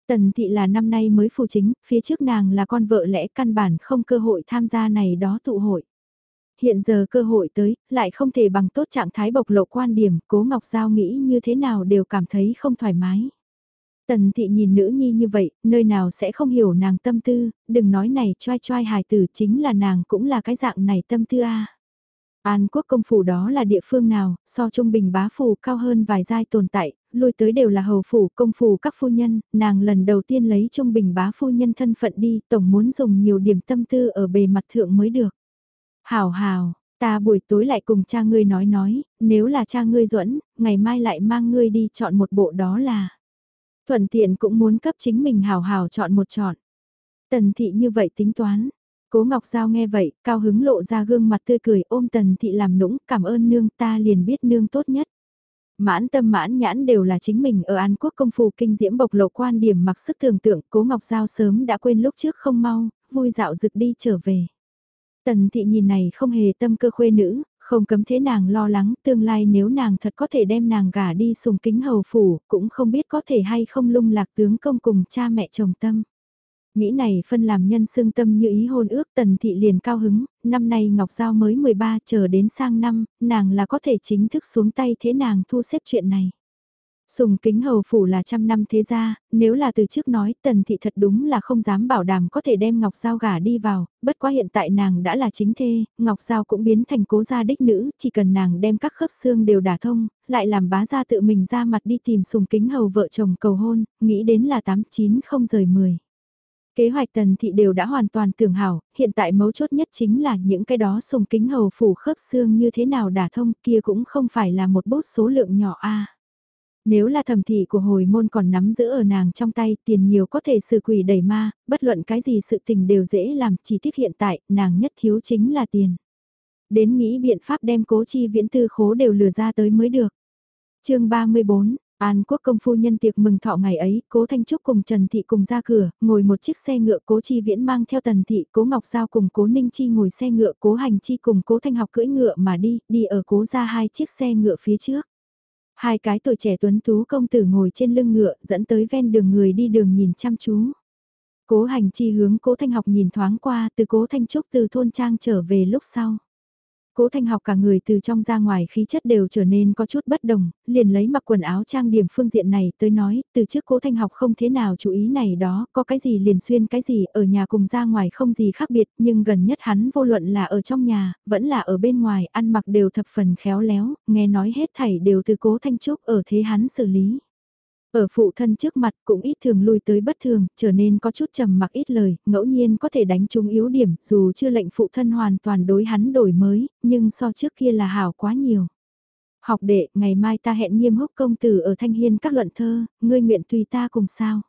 Tần thị là năm nay mới phù chính, phía trước nàng là con vợ lẽ căn bản không cơ hội tham gia này đó tụ hội. Hiện giờ cơ hội tới, lại không thể bằng tốt trạng thái bộc lộ quan điểm, cố Ngọc Giao nghĩ như thế nào đều cảm thấy không thoải mái. Tần thị nhìn nữ nhi như vậy, nơi nào sẽ không hiểu nàng tâm tư, đừng nói này choai choai hài tử chính là nàng cũng là cái dạng này tâm tư a. An quốc công phủ đó là địa phương nào, so trung bình bá phủ cao hơn vài giai tồn tại, lui tới đều là hầu phủ, công phủ các phu nhân, nàng lần đầu tiên lấy trung bình bá phu nhân thân phận đi, tổng muốn dùng nhiều điểm tâm tư ở bề mặt thượng mới được. Hảo hào, ta buổi tối lại cùng cha ngươi nói nói, nếu là cha ngươi duẫn, ngày mai lại mang ngươi đi chọn một bộ đó là. Thuận tiện cũng muốn cấp chính mình hào hào chọn một chọn. Tần thị như vậy tính toán. Cố Ngọc Giao nghe vậy, cao hứng lộ ra gương mặt tươi cười ôm tần thị làm nũng, cảm ơn nương ta liền biết nương tốt nhất. Mãn tâm mãn nhãn đều là chính mình ở An Quốc công phu kinh diễm bộc lộ quan điểm mặc sức tưởng tượng, Cố Ngọc Giao sớm đã quên lúc trước không mau, vui dạo rực đi trở về. Tần thị nhìn này không hề tâm cơ khuê nữ, không cấm thế nàng lo lắng tương lai nếu nàng thật có thể đem nàng gả đi sùng kính hầu phủ, cũng không biết có thể hay không lung lạc tướng công cùng cha mẹ chồng tâm. Nghĩ này phân làm nhân xương tâm như ý hôn ước tần thị liền cao hứng, năm nay Ngọc Giao mới 13 chờ đến sang năm, nàng là có thể chính thức xuống tay thế nàng thu xếp chuyện này. Sùng kính hầu phủ là trăm năm thế gia, nếu là từ trước nói tần thị thật đúng là không dám bảo đảm có thể đem Ngọc Giao gả đi vào, bất quá hiện tại nàng đã là chính thê, Ngọc Giao cũng biến thành cố gia đích nữ, chỉ cần nàng đem các khớp xương đều đả thông, lại làm bá gia tự mình ra mặt đi tìm sùng kính hầu vợ chồng cầu hôn, nghĩ đến là 89 không rời 10. Kế hoạch tần thị đều đã hoàn toàn tưởng hảo, hiện tại mấu chốt nhất chính là những cái đó sùng kính hầu phủ khớp xương như thế nào đả thông kia cũng không phải là một bút số lượng nhỏ a. Nếu là thẩm thị của hồi môn còn nắm giữ ở nàng trong tay tiền nhiều có thể xử quỷ đẩy ma, bất luận cái gì sự tình đều dễ làm chỉ tiếc hiện tại nàng nhất thiếu chính là tiền. Đến nghĩ biện pháp đem cố chi viễn tư khố đều lừa ra tới mới được. chương 34 An quốc công phu nhân tiệc mừng thọ ngày ấy, cố Thanh Trúc cùng Trần Thị cùng ra cửa, ngồi một chiếc xe ngựa cố chi viễn mang theo Tần Thị, cố Ngọc Giao cùng cố Ninh Chi ngồi xe ngựa cố Hành Chi cùng cố Thanh học cưỡi ngựa mà đi, đi ở cố ra hai chiếc xe ngựa phía trước. Hai cái tuổi trẻ tuấn tú công tử ngồi trên lưng ngựa dẫn tới ven đường người đi đường nhìn chăm chú. Cố hành chi hướng cố thanh học nhìn thoáng qua, từ cố thanh trúc từ thôn trang trở về lúc sau. Cố Thanh học cả người từ trong ra ngoài khí chất đều trở nên có chút bất đồng, liền lấy mặc quần áo trang điểm phương diện này tới nói, từ trước Cố Thanh học không thế nào chú ý này đó, có cái gì liền xuyên cái gì, ở nhà cùng ra ngoài không gì khác biệt, nhưng gần nhất hắn vô luận là ở trong nhà, vẫn là ở bên ngoài, ăn mặc đều thập phần khéo léo, nghe nói hết thảy đều từ Cố Thanh Trúc ở thế hắn xử lý. Ở phụ thân trước mặt cũng ít thường lui tới bất thường, trở nên có chút trầm mặc ít lời, ngẫu nhiên có thể đánh trúng yếu điểm, dù chưa lệnh phụ thân hoàn toàn đối hắn đổi mới, nhưng so trước kia là hảo quá nhiều. Học đệ, ngày mai ta hẹn nghiêm húc công tử ở Thanh Hiên các luận thơ, ngươi nguyện tùy ta cùng sao.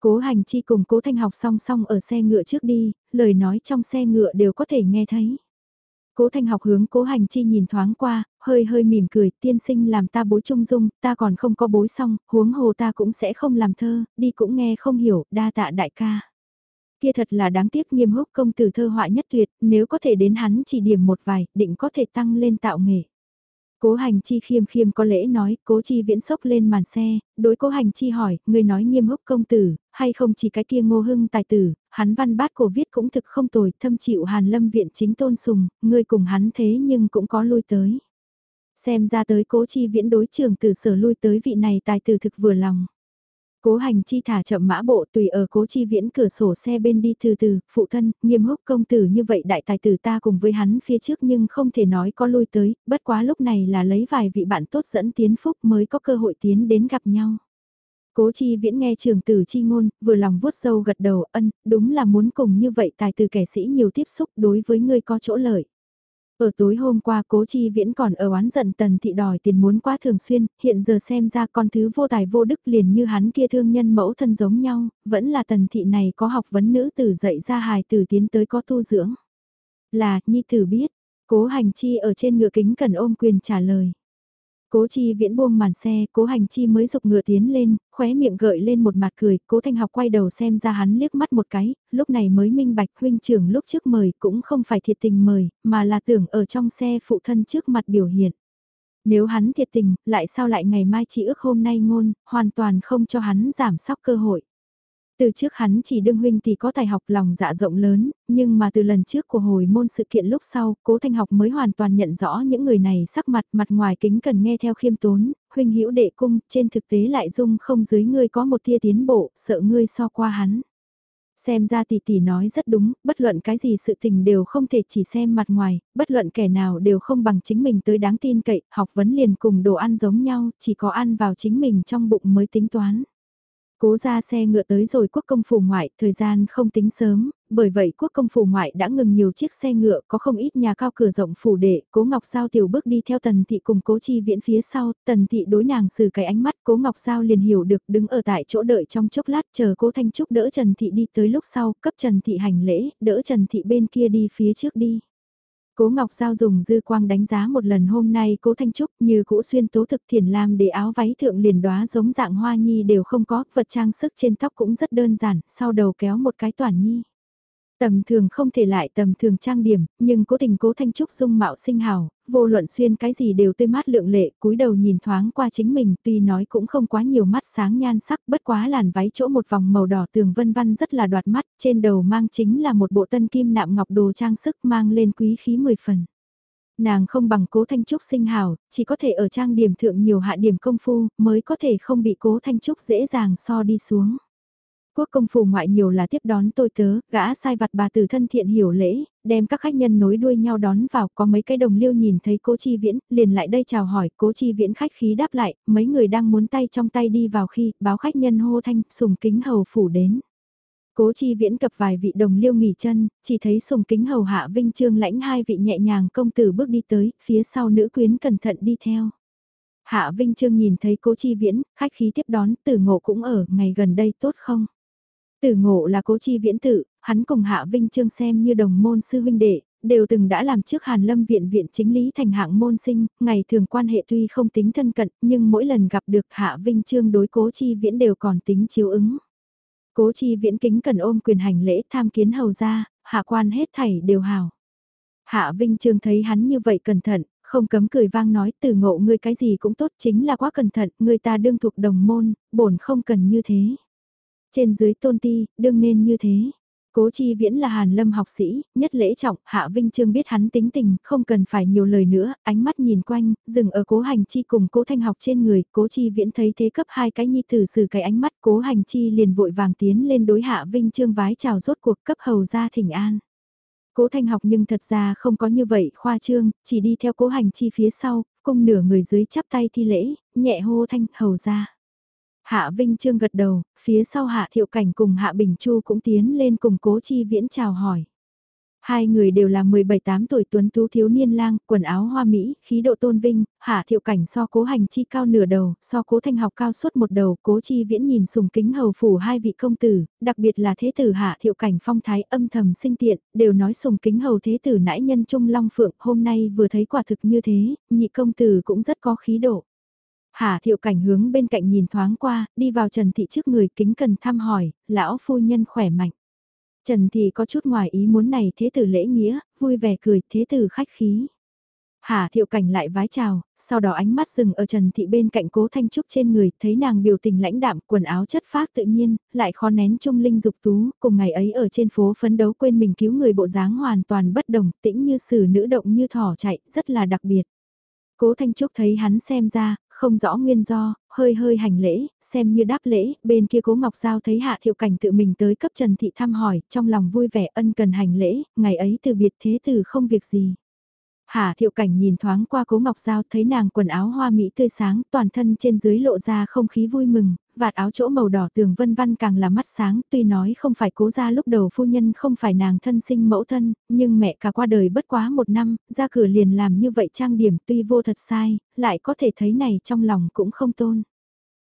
Cố hành chi cùng cố thanh học song song ở xe ngựa trước đi, lời nói trong xe ngựa đều có thể nghe thấy. Cố Thanh học hướng cố hành chi nhìn thoáng qua, hơi hơi mỉm cười, tiên sinh làm ta bối trung dung, ta còn không có bối xong, huống hồ ta cũng sẽ không làm thơ, đi cũng nghe không hiểu, đa tạ đại ca. Kia thật là đáng tiếc nghiêm húc công tử thơ họa nhất tuyệt, nếu có thể đến hắn chỉ điểm một vài, định có thể tăng lên tạo nghệ. Cố hành chi khiêm khiêm có lễ nói, cố chi viễn sốc lên màn xe, đối cố hành chi hỏi, người nói nghiêm húc công tử, hay không chỉ cái kia ngô hưng tài tử, hắn văn bát cổ viết cũng thực không tồi, thâm chịu hàn lâm viện chính tôn sùng, người cùng hắn thế nhưng cũng có lui tới. Xem ra tới cố chi viễn đối trường từ sở lui tới vị này tài tử thực vừa lòng. Cố hành chi thả chậm mã bộ tùy ở cố chi viễn cửa sổ xe bên đi từ từ, phụ thân, nghiêm húc công tử như vậy đại tài tử ta cùng với hắn phía trước nhưng không thể nói có lui tới, bất quá lúc này là lấy vài vị bạn tốt dẫn tiến phúc mới có cơ hội tiến đến gặp nhau. Cố chi viễn nghe trường tử chi ngôn, vừa lòng vuốt sâu gật đầu ân, đúng là muốn cùng như vậy tài tử kẻ sĩ nhiều tiếp xúc đối với ngươi có chỗ lợi. Ở tối hôm qua cố chi viễn còn ở oán giận tần thị đòi tiền muốn quá thường xuyên, hiện giờ xem ra con thứ vô tài vô đức liền như hắn kia thương nhân mẫu thân giống nhau, vẫn là tần thị này có học vấn nữ tử dạy ra hài tử tiến tới có tu dưỡng. Là, nhi tử biết, cố hành chi ở trên ngựa kính cần ôm quyền trả lời. Cố chi viễn buông màn xe, cố hành chi mới dục ngựa tiến lên, khóe miệng gợi lên một mặt cười, cố thanh học quay đầu xem ra hắn liếc mắt một cái, lúc này mới minh bạch huynh trưởng lúc trước mời cũng không phải thiệt tình mời, mà là tưởng ở trong xe phụ thân trước mặt biểu hiện. Nếu hắn thiệt tình, lại sao lại ngày mai chỉ ước hôm nay ngôn, hoàn toàn không cho hắn giảm sóc cơ hội. Từ trước hắn chỉ đương huynh thì có tài học lòng dạ rộng lớn, nhưng mà từ lần trước của hồi môn sự kiện lúc sau, cố thanh học mới hoàn toàn nhận rõ những người này sắc mặt mặt ngoài kính cần nghe theo khiêm tốn, huynh hữu đệ cung, trên thực tế lại dung không dưới ngươi có một tia tiến bộ, sợ ngươi so qua hắn. Xem ra tỷ tỷ nói rất đúng, bất luận cái gì sự tình đều không thể chỉ xem mặt ngoài, bất luận kẻ nào đều không bằng chính mình tới đáng tin cậy, học vấn liền cùng đồ ăn giống nhau, chỉ có ăn vào chính mình trong bụng mới tính toán. Cố ra xe ngựa tới rồi quốc công phủ ngoại, thời gian không tính sớm, bởi vậy quốc công phủ ngoại đã ngừng nhiều chiếc xe ngựa, có không ít nhà cao cửa rộng phủ đệ, cố ngọc sao tiểu bước đi theo tần thị cùng cố chi viễn phía sau, tần thị đối nàng xử cái ánh mắt, cố ngọc sao liền hiểu được đứng ở tại chỗ đợi trong chốc lát chờ cố thanh trúc đỡ Trần thị đi tới lúc sau, cấp Trần thị hành lễ, đỡ Trần thị bên kia đi phía trước đi. Cố Ngọc Giao dùng dư quang đánh giá một lần hôm nay cố Thanh Trúc như cũ xuyên tố thực thiền lam để áo váy thượng liền đóa giống dạng hoa nhi đều không có, vật trang sức trên tóc cũng rất đơn giản, sau đầu kéo một cái toàn nhi. Tầm thường không thể lại tầm thường trang điểm, nhưng cố tình cố Thanh Trúc dung mạo sinh hào, vô luận xuyên cái gì đều tươi mát lượng lệ, cúi đầu nhìn thoáng qua chính mình, tuy nói cũng không quá nhiều mắt sáng nhan sắc, bất quá làn váy chỗ một vòng màu đỏ tường vân vân rất là đoạt mắt, trên đầu mang chính là một bộ tân kim nạm ngọc đồ trang sức mang lên quý khí 10 phần. Nàng không bằng cố Thanh Trúc sinh hào, chỉ có thể ở trang điểm thượng nhiều hạ điểm công phu, mới có thể không bị cố Thanh Trúc dễ dàng so đi xuống. Quốc công phủ ngoại nhiều là tiếp đón tôi tớ, gã sai vặt bà từ thân thiện hiểu lễ, đem các khách nhân nối đuôi nhau đón vào, có mấy cái đồng liêu nhìn thấy cố chi viễn, liền lại đây chào hỏi, cố chi viễn khách khí đáp lại, mấy người đang muốn tay trong tay đi vào khi, báo khách nhân hô thanh, sùng kính hầu phủ đến. Cố chi viễn cập vài vị đồng liêu nghỉ chân, chỉ thấy sùng kính hầu hạ vinh trương lãnh hai vị nhẹ nhàng công tử bước đi tới, phía sau nữ quyến cẩn thận đi theo. Hạ Vinh Trương nhìn thấy cố chi viễn, khách khí tiếp đón, tử ngộ cũng ở, ngày gần đây tốt không? Tử ngộ là cố chi viễn tử, hắn cùng Hạ Vinh Trương xem như đồng môn sư huynh đệ, đều từng đã làm trước Hàn Lâm viện viện chính lý thành hạng môn sinh, ngày thường quan hệ tuy không tính thân cận, nhưng mỗi lần gặp được Hạ Vinh Trương đối cố chi viễn đều còn tính chiếu ứng. Cố chi viễn kính cần ôm quyền hành lễ tham kiến hầu ra, hạ quan hết thảy đều hào. Hạ Vinh Trương thấy hắn như vậy cẩn thận, không cấm cười vang nói từ ngộ ngươi cái gì cũng tốt chính là quá cẩn thận, người ta đương thuộc đồng môn, bổn không cần như thế. Trên dưới tôn ti, đương nên như thế. Cố chi viễn là hàn lâm học sĩ, nhất lễ trọng, hạ vinh trương biết hắn tính tình, không cần phải nhiều lời nữa, ánh mắt nhìn quanh, dừng ở cố hành chi cùng cố thanh học trên người, cố chi viễn thấy thế cấp hai cái nhi tử sử cái ánh mắt, cố hành chi liền vội vàng tiến lên đối hạ vinh trương vái chào rốt cuộc cấp hầu ra thỉnh an. Cố thanh học nhưng thật ra không có như vậy khoa trương, chỉ đi theo cố hành chi phía sau, cùng nửa người dưới chắp tay thi lễ, nhẹ hô thanh hầu ra. Hạ Vinh Trương gật đầu, phía sau Hạ Thiệu Cảnh cùng Hạ Bình Chu cũng tiến lên cùng Cố Chi Viễn chào hỏi. Hai người đều là 17-8 tuổi tuấn tú thiếu niên lang, quần áo hoa mỹ, khí độ tôn vinh, hạ thiệu cảnh so cố hành chi cao nửa đầu, so cố thanh học cao suốt một đầu, cố chi viễn nhìn sùng kính hầu phủ hai vị công tử, đặc biệt là thế tử hạ thiệu cảnh phong thái âm thầm sinh tiện, đều nói sùng kính hầu thế tử nãi nhân trung long phượng, hôm nay vừa thấy quả thực như thế, nhị công tử cũng rất có khí độ. Hà thiệu cảnh hướng bên cạnh nhìn thoáng qua, đi vào Trần Thị trước người kính cần thăm hỏi, lão phu nhân khỏe mạnh. Trần Thị có chút ngoài ý muốn này thế tử lễ nghĩa, vui vẻ cười thế tử khách khí. Hà thiệu cảnh lại vái chào, sau đó ánh mắt dừng ở Trần Thị bên cạnh cố thanh trúc trên người, thấy nàng biểu tình lãnh đạm, quần áo chất phác tự nhiên, lại khó nén trung linh dục tú, cùng ngày ấy ở trên phố phấn đấu quên mình cứu người bộ dáng hoàn toàn bất đồng, tĩnh như sử nữ động như thỏ chạy, rất là đặc biệt. Cố Thanh Trúc thấy hắn xem ra, không rõ nguyên do, hơi hơi hành lễ, xem như đáp lễ, bên kia cố Ngọc Giao thấy Hạ Thiệu Cảnh tự mình tới cấp Trần Thị thăm hỏi, trong lòng vui vẻ ân cần hành lễ, ngày ấy từ biệt thế từ không việc gì. Hạ Thiệu Cảnh nhìn thoáng qua cố Ngọc Giao thấy nàng quần áo hoa mỹ tươi sáng, toàn thân trên dưới lộ ra không khí vui mừng, vạt áo chỗ màu đỏ tường vân văn càng là mắt sáng, tuy nói không phải cố ra lúc đầu phu nhân không phải nàng thân sinh mẫu thân, nhưng mẹ cả qua đời bất quá một năm, ra cửa liền làm như vậy trang điểm tuy vô thật sai, lại có thể thấy này trong lòng cũng không tôn.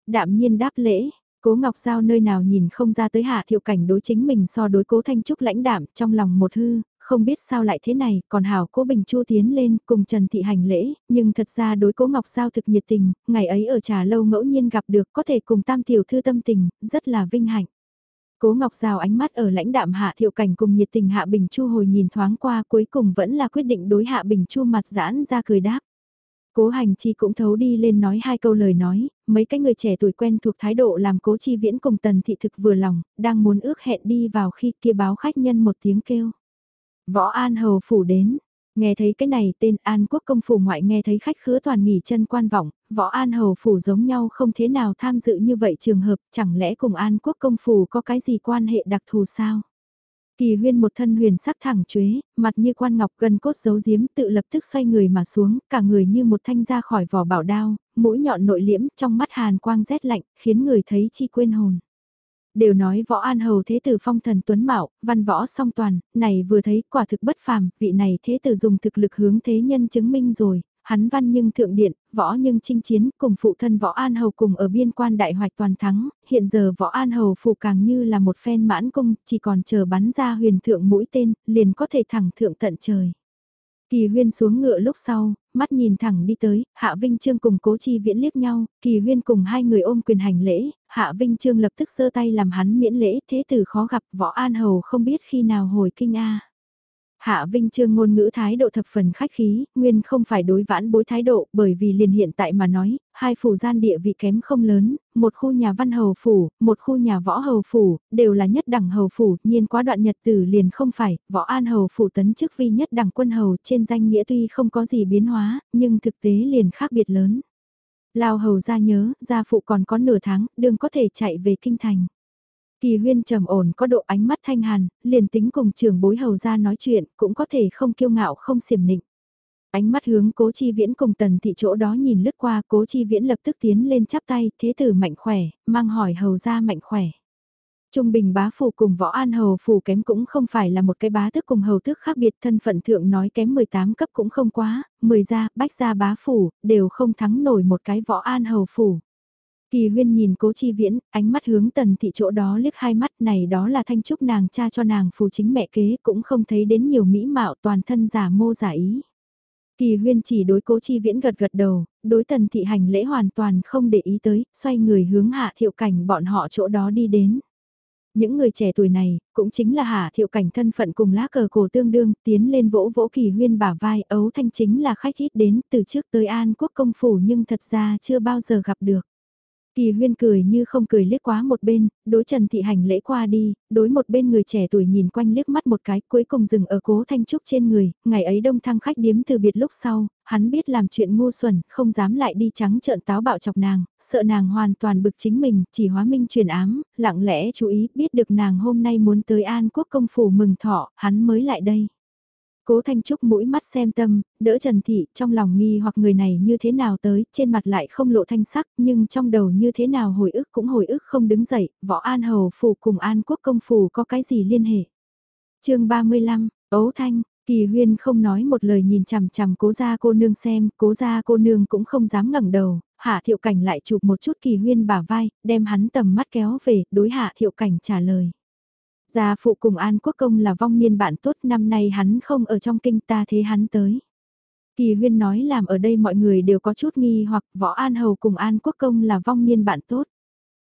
Đạm nhiên đáp lễ, Cố Ngọc Giao nơi nào nhìn không ra tới hạ thiệu cảnh đối chính mình so đối cố Thanh Trúc lãnh đạm trong lòng một hư, không biết sao lại thế này, còn hảo cố Bình Chu tiến lên cùng Trần Thị hành lễ, nhưng thật ra đối cố Ngọc Giao thực nhiệt tình, ngày ấy ở trà lâu ngẫu nhiên gặp được có thể cùng tam tiểu thư tâm tình, rất là vinh hạnh. Cố Ngọc Giao ánh mắt ở lãnh đạm Hạ Thiệu Cảnh cùng nhiệt tình Hạ Bình Chu hồi nhìn thoáng qua cuối cùng vẫn là quyết định đối Hạ Bình Chu mặt giãn ra cười đáp. Cố hành chi cũng thấu đi lên nói hai câu lời nói, mấy cái người trẻ tuổi quen thuộc thái độ làm cố chi viễn cùng tần thị thực vừa lòng, đang muốn ước hẹn đi vào khi kia báo khách nhân một tiếng kêu. Võ An Hầu phủ đến, nghe thấy cái này tên An Quốc công phủ ngoại nghe thấy khách khứa toàn nghỉ chân quan vọng, Võ An Hầu phủ giống nhau không thế nào tham dự như vậy trường hợp, chẳng lẽ cùng An Quốc công phủ có cái gì quan hệ đặc thù sao? Kỳ huyên một thân huyền sắc thẳng chuế, mặt như quan ngọc gần cốt giấu giếm tự lập tức xoay người mà xuống, cả người như một thanh ra khỏi vỏ bảo đao, mũi nhọn nội liễm trong mắt hàn quang rét lạnh, khiến người thấy chi quên hồn. Đều nói võ an hầu thế tử phong thần tuấn mạo, văn võ song toàn, này vừa thấy quả thực bất phàm, vị này thế tử dùng thực lực hướng thế nhân chứng minh rồi, hắn văn nhưng thượng điện, võ nhưng chinh chiến, cùng phụ thân võ an hầu cùng ở biên quan đại hoạch toàn thắng, hiện giờ võ an hầu phụ càng như là một phen mãn cung, chỉ còn chờ bắn ra huyền thượng mũi tên, liền có thể thẳng thượng tận trời. Kỳ huyên xuống ngựa lúc sau, mắt nhìn thẳng đi tới, Hạ Vinh Trương cùng cố chi viễn liếc nhau, kỳ huyên cùng hai người ôm quyền hành lễ, Hạ Vinh Trương lập tức giơ tay làm hắn miễn lễ, thế tử khó gặp, võ an hầu không biết khi nào hồi kinh A. Hạ Vinh Trương ngôn ngữ thái độ thập phần khách khí, nguyên không phải đối vãn bối thái độ, bởi vì liền hiện tại mà nói, hai phủ gian địa vị kém không lớn, một khu nhà văn hầu phủ, một khu nhà võ hầu phủ, đều là nhất đẳng hầu phủ, nhiên quá đoạn nhật tử liền không phải, võ an hầu phủ tấn chức vi nhất đẳng quân hầu trên danh nghĩa tuy không có gì biến hóa, nhưng thực tế liền khác biệt lớn. Lao hầu ra nhớ, gia phụ còn có nửa tháng, đừng có thể chạy về kinh thành. Kỳ huyên trầm ổn có độ ánh mắt thanh hàn, liền tính cùng trưởng bối hầu ra nói chuyện, cũng có thể không kiêu ngạo không xiểm nịnh. Ánh mắt hướng cố chi viễn cùng tần thị chỗ đó nhìn lướt qua cố chi viễn lập tức tiến lên chắp tay, thế tử mạnh khỏe, mang hỏi hầu ra mạnh khỏe. Trung bình bá phủ cùng võ an hầu phủ kém cũng không phải là một cái bá tước cùng hầu tước khác biệt thân phận thượng nói kém 18 cấp cũng không quá, 10 gia, bách gia bá phủ, đều không thắng nổi một cái võ an hầu phủ. Kỳ huyên nhìn cố chi viễn, ánh mắt hướng tần thị chỗ đó liếc hai mắt này đó là thanh trúc nàng cha cho nàng phù chính mẹ kế cũng không thấy đến nhiều mỹ mạo toàn thân giả mô giả ý. Kỳ huyên chỉ đối cố chi viễn gật gật đầu, đối tần thị hành lễ hoàn toàn không để ý tới, xoay người hướng hạ thiệu cảnh bọn họ chỗ đó đi đến. Những người trẻ tuổi này, cũng chính là hạ thiệu cảnh thân phận cùng lá cờ cổ tương đương, tiến lên vỗ vỗ kỳ huyên bả vai, ấu thanh chính là khách ít đến từ trước tới An quốc công phủ nhưng thật ra chưa bao giờ gặp được. Kỳ huyên cười như không cười liếc quá một bên, đối Trần Thị Hành lễ qua đi, đối một bên người trẻ tuổi nhìn quanh liếc mắt một cái cuối cùng dừng ở cố thanh trúc trên người, ngày ấy đông thăng khách điếm từ biệt lúc sau, hắn biết làm chuyện ngu xuẩn, không dám lại đi trắng trợn táo bạo chọc nàng, sợ nàng hoàn toàn bực chính mình, chỉ hóa minh truyền ám, lặng lẽ chú ý biết được nàng hôm nay muốn tới An Quốc công phủ mừng thọ, hắn mới lại đây. Cố Thanh Trúc mũi mắt xem tâm, đỡ Trần Thị, trong lòng nghi hoặc người này như thế nào tới, trên mặt lại không lộ thanh sắc, nhưng trong đầu như thế nào hồi ức cũng hồi ức không đứng dậy, võ An Hầu Phủ cùng An Quốc Công Phủ có cái gì liên hệ. chương 35, Ấu Thanh, Kỳ huyên không nói một lời nhìn chằm chằm cố gia cô nương xem, cố gia cô nương cũng không dám ngẩng đầu, hạ thiệu cảnh lại chụp một chút kỳ huyên bả vai, đem hắn tầm mắt kéo về, đối hạ thiệu cảnh trả lời. Gia phụ cùng An Quốc Công là vong niên bạn tốt năm nay hắn không ở trong kinh ta thế hắn tới. Kỳ huyên nói làm ở đây mọi người đều có chút nghi hoặc võ An Hầu cùng An Quốc Công là vong niên bạn tốt.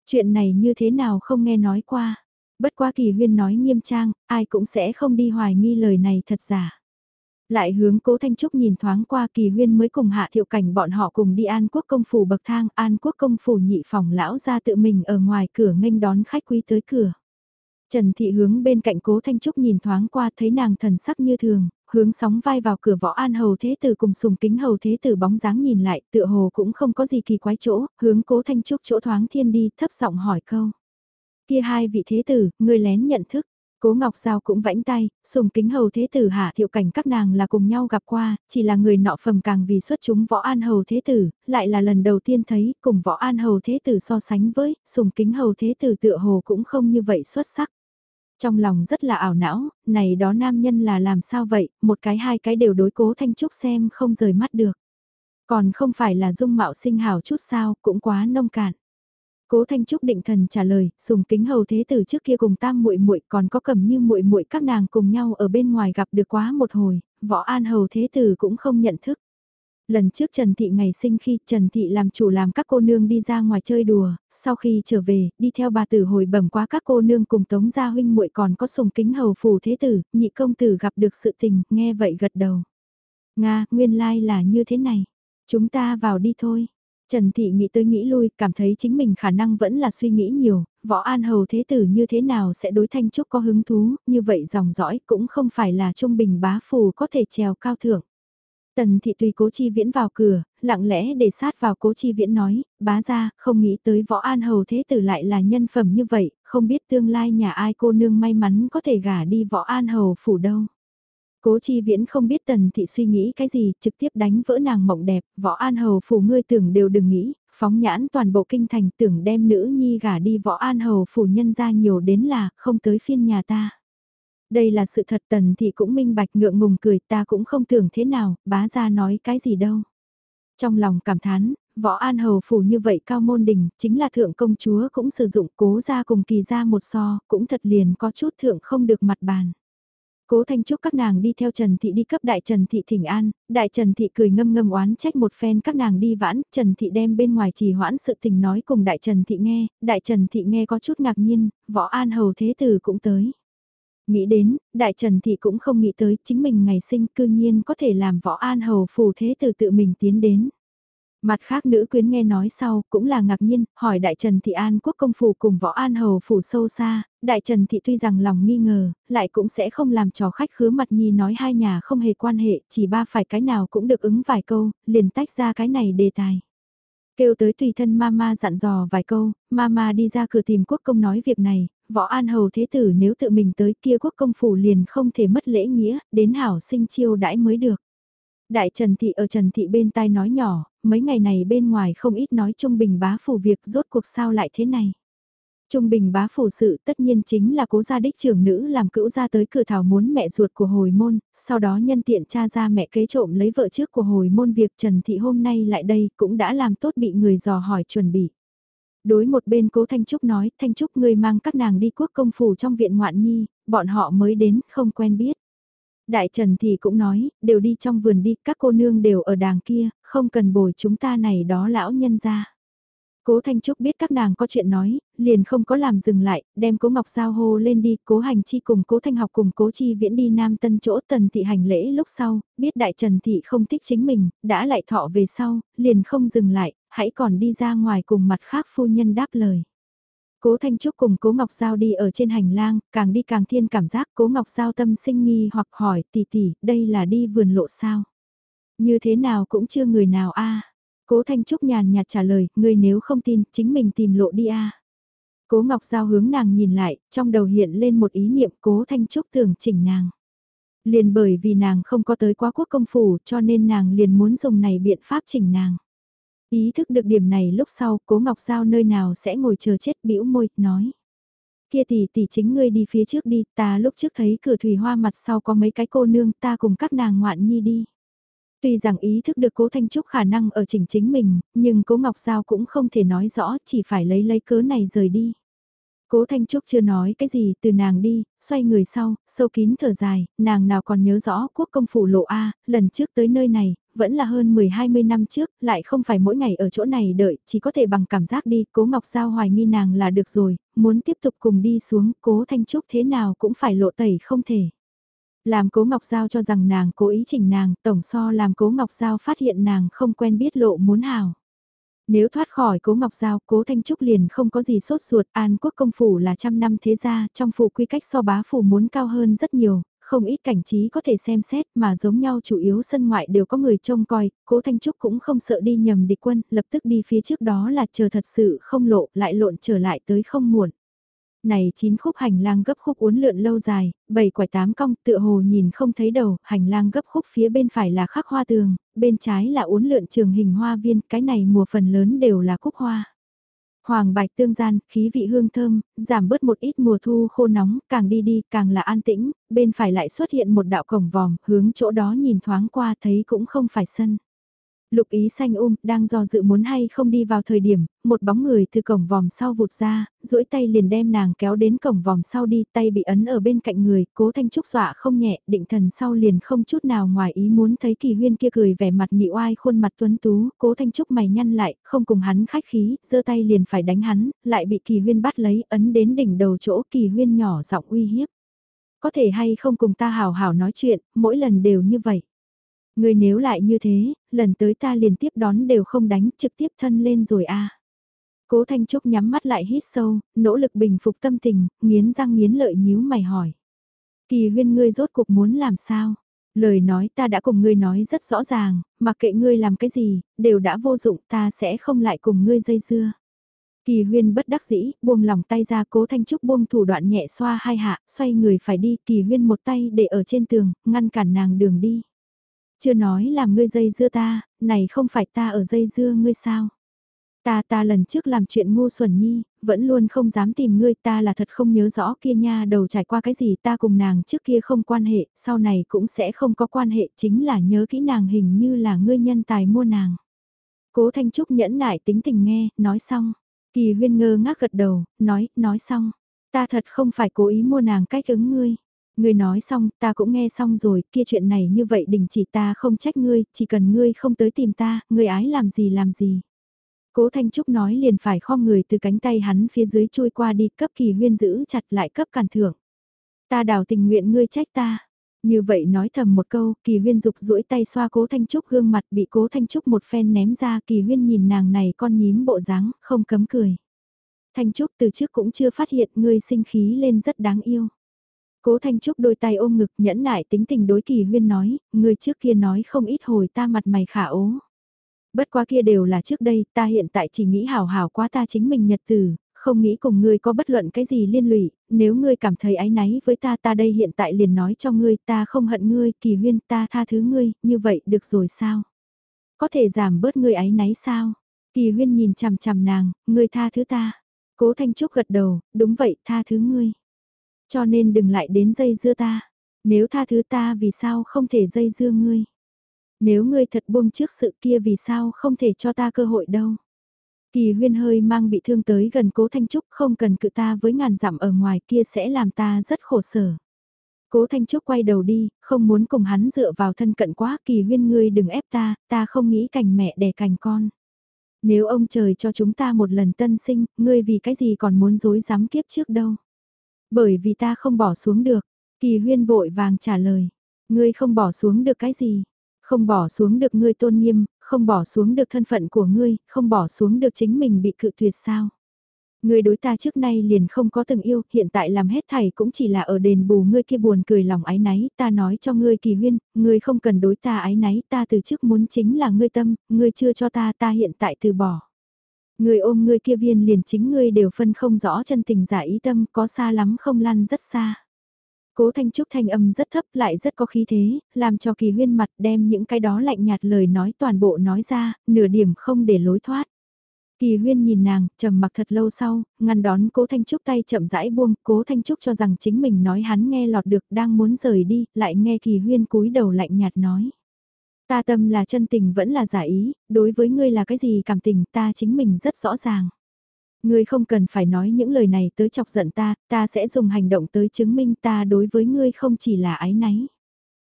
Chuyện này như thế nào không nghe nói qua. Bất qua kỳ huyên nói nghiêm trang, ai cũng sẽ không đi hoài nghi lời này thật giả. Lại hướng cố Thanh Trúc nhìn thoáng qua kỳ huyên mới cùng hạ thiệu cảnh bọn họ cùng đi An Quốc công phủ bậc thang, An Quốc công phủ nhị phòng lão ra tự mình ở ngoài cửa nghênh đón khách quý tới cửa. Trần Thị hướng bên cạnh cố Thanh Trúc nhìn thoáng qua thấy nàng thần sắc như thường, hướng sóng vai vào cửa võ an hầu thế tử cùng sùng kính hầu thế tử bóng dáng nhìn lại tựa hồ cũng không có gì kỳ quái chỗ, hướng cố Thanh Trúc chỗ thoáng thiên đi thấp giọng hỏi câu. Kia hai vị thế tử, người lén nhận thức. Cố Ngọc Giao cũng vẫy tay, sùng kính hầu thế tử hạ thiệu cảnh các nàng là cùng nhau gặp qua, chỉ là người nọ phẩm càng vì xuất chúng võ an hầu thế tử, lại là lần đầu tiên thấy cùng võ an hầu thế tử so sánh với, sùng kính hầu thế tử tựa hồ cũng không như vậy xuất sắc. Trong lòng rất là ảo não, này đó nam nhân là làm sao vậy, một cái hai cái đều đối cố Thanh Trúc xem không rời mắt được. Còn không phải là dung mạo sinh hào chút sao, cũng quá nông cạn. Cố Thanh Trúc định thần trả lời, sùng kính hầu thế tử trước kia cùng tam muội muội còn có cầm như muội muội các nàng cùng nhau ở bên ngoài gặp được quá một hồi, võ an hầu thế tử cũng không nhận thức. Lần trước Trần Thị ngày sinh khi Trần Thị làm chủ làm các cô nương đi ra ngoài chơi đùa, sau khi trở về, đi theo bà tử hồi bẩm quá các cô nương cùng tống gia huynh muội còn có sùng kính hầu phù thế tử, nhị công tử gặp được sự tình, nghe vậy gật đầu. Nga, nguyên lai là như thế này. Chúng ta vào đi thôi. Trần Thị nghĩ tới nghĩ lui, cảm thấy chính mình khả năng vẫn là suy nghĩ nhiều, võ an hầu thế tử như thế nào sẽ đối thanh trúc có hứng thú, như vậy dòng dõi cũng không phải là trung bình bá phù có thể trèo cao thượng. Tần thị tùy cố chi viễn vào cửa, lặng lẽ để sát vào cố chi viễn nói, bá ra, không nghĩ tới võ an hầu thế tử lại là nhân phẩm như vậy, không biết tương lai nhà ai cô nương may mắn có thể gả đi võ an hầu phủ đâu. Cố chi viễn không biết tần thị suy nghĩ cái gì, trực tiếp đánh vỡ nàng mộng đẹp, võ an hầu phủ ngươi tưởng đều đừng nghĩ, phóng nhãn toàn bộ kinh thành tưởng đem nữ nhi gả đi võ an hầu phủ nhân ra nhiều đến là không tới phiên nhà ta. Đây là sự thật tần thị cũng minh bạch ngượng ngùng cười ta cũng không tưởng thế nào, bá ra nói cái gì đâu. Trong lòng cảm thán, võ an hầu phủ như vậy cao môn đình, chính là thượng công chúa cũng sử dụng cố ra cùng kỳ ra một so, cũng thật liền có chút thượng không được mặt bàn. Cố Thanh Trúc các nàng đi theo Trần Thị đi cấp Đại Trần Thị thỉnh an, Đại Trần Thị cười ngâm ngâm oán trách một phen các nàng đi vãn, Trần Thị đem bên ngoài trì hoãn sự tình nói cùng Đại Trần Thị nghe, Đại Trần Thị nghe có chút ngạc nhiên, võ an hầu thế tử cũng tới. Nghĩ đến, Đại Trần Thị cũng không nghĩ tới chính mình ngày sinh cư nhiên có thể làm võ an hầu phù thế từ tự mình tiến đến. Mặt khác nữ quyến nghe nói sau cũng là ngạc nhiên, hỏi Đại Trần Thị An quốc công phủ cùng võ an hầu phủ sâu xa, Đại Trần Thị tuy rằng lòng nghi ngờ, lại cũng sẽ không làm trò khách khứa mặt nhi nói hai nhà không hề quan hệ, chỉ ba phải cái nào cũng được ứng vài câu, liền tách ra cái này đề tài. Kêu tới tùy thân mama dặn dò vài câu, mama đi ra cửa tìm quốc công nói việc này, võ an hầu thế tử nếu tự mình tới kia quốc công phủ liền không thể mất lễ nghĩa, đến hảo sinh chiêu đãi mới được. Đại Trần Thị ở Trần Thị bên tai nói nhỏ, mấy ngày này bên ngoài không ít nói Trung Bình bá phủ việc rốt cuộc sao lại thế này. Trung Bình bá phủ sự tất nhiên chính là cố gia đích trưởng nữ làm cữu ra tới cửa thảo muốn mẹ ruột của hồi môn, sau đó nhân tiện cha ra mẹ kế trộm lấy vợ trước của hồi môn việc Trần Thị hôm nay lại đây cũng đã làm tốt bị người dò hỏi chuẩn bị. Đối một bên cố Thanh Trúc nói, Thanh Trúc người mang các nàng đi quốc công phủ trong viện ngoạn nhi, bọn họ mới đến, không quen biết. Đại Trần thì cũng nói, đều đi trong vườn đi, các cô nương đều ở đàng kia, không cần bồi chúng ta này đó lão nhân ra. Cố Thanh Trúc biết các nàng có chuyện nói, liền không có làm dừng lại, đem Cố Ngọc Giao hô lên đi, Cố Hành Chi cùng Cố Thanh học cùng Cố Chi viễn đi Nam Tân chỗ Tần Thị hành lễ lúc sau, biết Đại Trần Thị không thích chính mình, đã lại thọ về sau, liền không dừng lại, hãy còn đi ra ngoài cùng mặt khác phu nhân đáp lời. Cố Thanh Trúc cùng Cố Ngọc Giao đi ở trên hành lang, càng đi càng thiên cảm giác Cố Ngọc Giao tâm sinh nghi hoặc hỏi tỷ tỷ, đây là đi vườn lộ sao? Như thế nào cũng chưa người nào a Cố Thanh Trúc nhàn nhạt trả lời, người nếu không tin, chính mình tìm lộ đi a Cố Ngọc Giao hướng nàng nhìn lại, trong đầu hiện lên một ý niệm Cố Thanh Trúc tưởng chỉnh nàng. Liền bởi vì nàng không có tới quá quốc công phủ cho nên nàng liền muốn dùng này biện pháp chỉnh nàng. Ý thức được điểm này lúc sau, cố Ngọc Giao nơi nào sẽ ngồi chờ chết bĩu môi, nói. Kia tỷ tỷ chính ngươi đi phía trước đi, ta lúc trước thấy cửa thủy hoa mặt sau có mấy cái cô nương ta cùng các nàng ngoạn nhi đi. Tuy rằng ý thức được cố Thanh Trúc khả năng ở chỉnh chính mình, nhưng cố Ngọc Giao cũng không thể nói rõ, chỉ phải lấy lấy cớ này rời đi. Cố Thanh Trúc chưa nói cái gì từ nàng đi, xoay người sau, sâu kín thở dài, nàng nào còn nhớ rõ quốc công phủ lộ A, lần trước tới nơi này, vẫn là hơn 10-20 năm trước, lại không phải mỗi ngày ở chỗ này đợi, chỉ có thể bằng cảm giác đi, cố Ngọc Giao hoài nghi nàng là được rồi, muốn tiếp tục cùng đi xuống, cố Thanh Trúc thế nào cũng phải lộ tẩy không thể. Làm cố Ngọc Giao cho rằng nàng cố ý chỉnh nàng, tổng so làm cố Ngọc Giao phát hiện nàng không quen biết lộ muốn hào. Nếu thoát khỏi cố Ngọc Giao, cố Thanh Trúc liền không có gì sốt ruột, An quốc công phủ là trăm năm thế gia, trong phủ quy cách so bá phủ muốn cao hơn rất nhiều, không ít cảnh trí có thể xem xét mà giống nhau chủ yếu sân ngoại đều có người trông coi, cố Thanh Trúc cũng không sợ đi nhầm địch quân, lập tức đi phía trước đó là chờ thật sự không lộ, lại lộn trở lại tới không muộn. Này chín khúc hành lang gấp khúc uốn lượn lâu dài, bảy quải tám cong tựa hồ nhìn không thấy đầu, hành lang gấp khúc phía bên phải là khắc hoa tường, bên trái là uốn lượn trường hình hoa viên, cái này mùa phần lớn đều là cúc hoa. Hoàng bạch tương gian, khí vị hương thơm, giảm bớt một ít mùa thu khô nóng, càng đi đi càng là an tĩnh, bên phải lại xuất hiện một đạo cổng vòm, hướng chỗ đó nhìn thoáng qua thấy cũng không phải sân. Lục ý xanh um, đang do dự muốn hay không đi vào thời điểm, một bóng người từ cổng vòm sau vụt ra, duỗi tay liền đem nàng kéo đến cổng vòm sau đi, tay bị ấn ở bên cạnh người, cố thanh trúc dọa không nhẹ, định thần sau liền không chút nào ngoài ý muốn thấy kỳ huyên kia cười vẻ mặt nhị oai khuôn mặt tuấn tú, cố thanh trúc mày nhăn lại, không cùng hắn khách khí, giơ tay liền phải đánh hắn, lại bị kỳ huyên bắt lấy, ấn đến đỉnh đầu chỗ kỳ huyên nhỏ giọng uy hiếp. Có thể hay không cùng ta hào hào nói chuyện, mỗi lần đều như vậy. Người nếu lại như thế, lần tới ta liền tiếp đón đều không đánh, trực tiếp thân lên rồi a. Cố Thanh Trúc nhắm mắt lại hít sâu, nỗ lực bình phục tâm tình, nghiến răng nghiến lợi nhíu mày hỏi. Kỳ huyên ngươi rốt cuộc muốn làm sao? Lời nói ta đã cùng ngươi nói rất rõ ràng, mà kệ ngươi làm cái gì, đều đã vô dụng ta sẽ không lại cùng ngươi dây dưa. Kỳ huyên bất đắc dĩ, buông lòng tay ra cố thanh trúc buông thủ đoạn nhẹ xoa hai hạ, xoay người phải đi, kỳ huyên một tay để ở trên tường, ngăn cản nàng đường đi. Chưa nói làm ngươi dây dưa ta, này không phải ta ở dây dưa ngươi sao? Ta ta lần trước làm chuyện ngu xuẩn nhi, vẫn luôn không dám tìm ngươi ta là thật không nhớ rõ kia nha đầu trải qua cái gì ta cùng nàng trước kia không quan hệ, sau này cũng sẽ không có quan hệ chính là nhớ kỹ nàng hình như là ngươi nhân tài mua nàng. Cố Thanh Trúc nhẫn nại tính tình nghe, nói xong. Kỳ huyên ngơ ngác gật đầu, nói, nói xong. Ta thật không phải cố ý mua nàng cách ứng ngươi. Ngươi nói xong, ta cũng nghe xong rồi, kia chuyện này như vậy đình chỉ ta không trách ngươi, chỉ cần ngươi không tới tìm ta, ngươi ái làm gì làm gì. Cố Thanh Trúc nói liền phải khom người từ cánh tay hắn phía dưới chui qua đi cấp kỳ huyên giữ chặt lại cấp cản thưởng. Ta đào tình nguyện ngươi trách ta. Như vậy nói thầm một câu, kỳ huyên dục duỗi tay xoa cố Thanh Trúc gương mặt bị cố Thanh Trúc một phen ném ra kỳ huyên nhìn nàng này con nhím bộ dáng không cấm cười. Thanh Trúc từ trước cũng chưa phát hiện ngươi sinh khí lên rất đáng yêu. Cố Thanh Trúc đôi tay ôm ngực nhẫn nại tính tình đối kỳ huyên nói, người trước kia nói không ít hồi ta mặt mày khả ố. Bất quá kia đều là trước đây, ta hiện tại chỉ nghĩ hào hào quá ta chính mình nhật từ, không nghĩ cùng ngươi có bất luận cái gì liên lụy, nếu ngươi cảm thấy ái náy với ta ta đây hiện tại liền nói cho ngươi ta không hận ngươi, kỳ huyên ta tha thứ ngươi, như vậy được rồi sao? Có thể giảm bớt ngươi ái náy sao? Kỳ huyên nhìn chằm chằm nàng, ngươi tha thứ ta. Cố Thanh Trúc gật đầu, đúng vậy tha thứ ngươi. Cho nên đừng lại đến dây dưa ta. Nếu tha thứ ta vì sao không thể dây dưa ngươi? Nếu ngươi thật buông trước sự kia vì sao không thể cho ta cơ hội đâu? Kỳ huyên hơi mang bị thương tới gần cố Thanh Trúc không cần cự ta với ngàn dặm ở ngoài kia sẽ làm ta rất khổ sở. Cố Thanh Trúc quay đầu đi, không muốn cùng hắn dựa vào thân cận quá kỳ huyên ngươi đừng ép ta, ta không nghĩ cành mẹ đẻ cành con. Nếu ông trời cho chúng ta một lần tân sinh, ngươi vì cái gì còn muốn dối dám kiếp trước đâu. Bởi vì ta không bỏ xuống được, kỳ huyên vội vàng trả lời. Ngươi không bỏ xuống được cái gì? Không bỏ xuống được ngươi tôn nghiêm, không bỏ xuống được thân phận của ngươi, không bỏ xuống được chính mình bị cự tuyệt sao? Ngươi đối ta trước nay liền không có từng yêu, hiện tại làm hết thảy cũng chỉ là ở đền bù ngươi kia buồn cười lòng ái náy, ta nói cho ngươi kỳ huyên, ngươi không cần đối ta ái náy, ta từ trước muốn chính là ngươi tâm, ngươi chưa cho ta, ta hiện tại từ bỏ. Người ôm người kia viên liền chính ngươi đều phân không rõ chân tình giả ý tâm có xa lắm không lăn rất xa. Cố Thanh Trúc thanh âm rất thấp lại rất có khí thế, làm cho kỳ huyên mặt đem những cái đó lạnh nhạt lời nói toàn bộ nói ra, nửa điểm không để lối thoát. Kỳ huyên nhìn nàng, trầm mặc thật lâu sau, ngăn đón cố Thanh Trúc tay chậm rãi buông, cố Thanh Trúc cho rằng chính mình nói hắn nghe lọt được đang muốn rời đi, lại nghe kỳ huyên cúi đầu lạnh nhạt nói. Ta tâm là chân tình vẫn là giả ý, đối với ngươi là cái gì cảm tình ta chính mình rất rõ ràng. Ngươi không cần phải nói những lời này tới chọc giận ta, ta sẽ dùng hành động tới chứng minh ta đối với ngươi không chỉ là ái náy.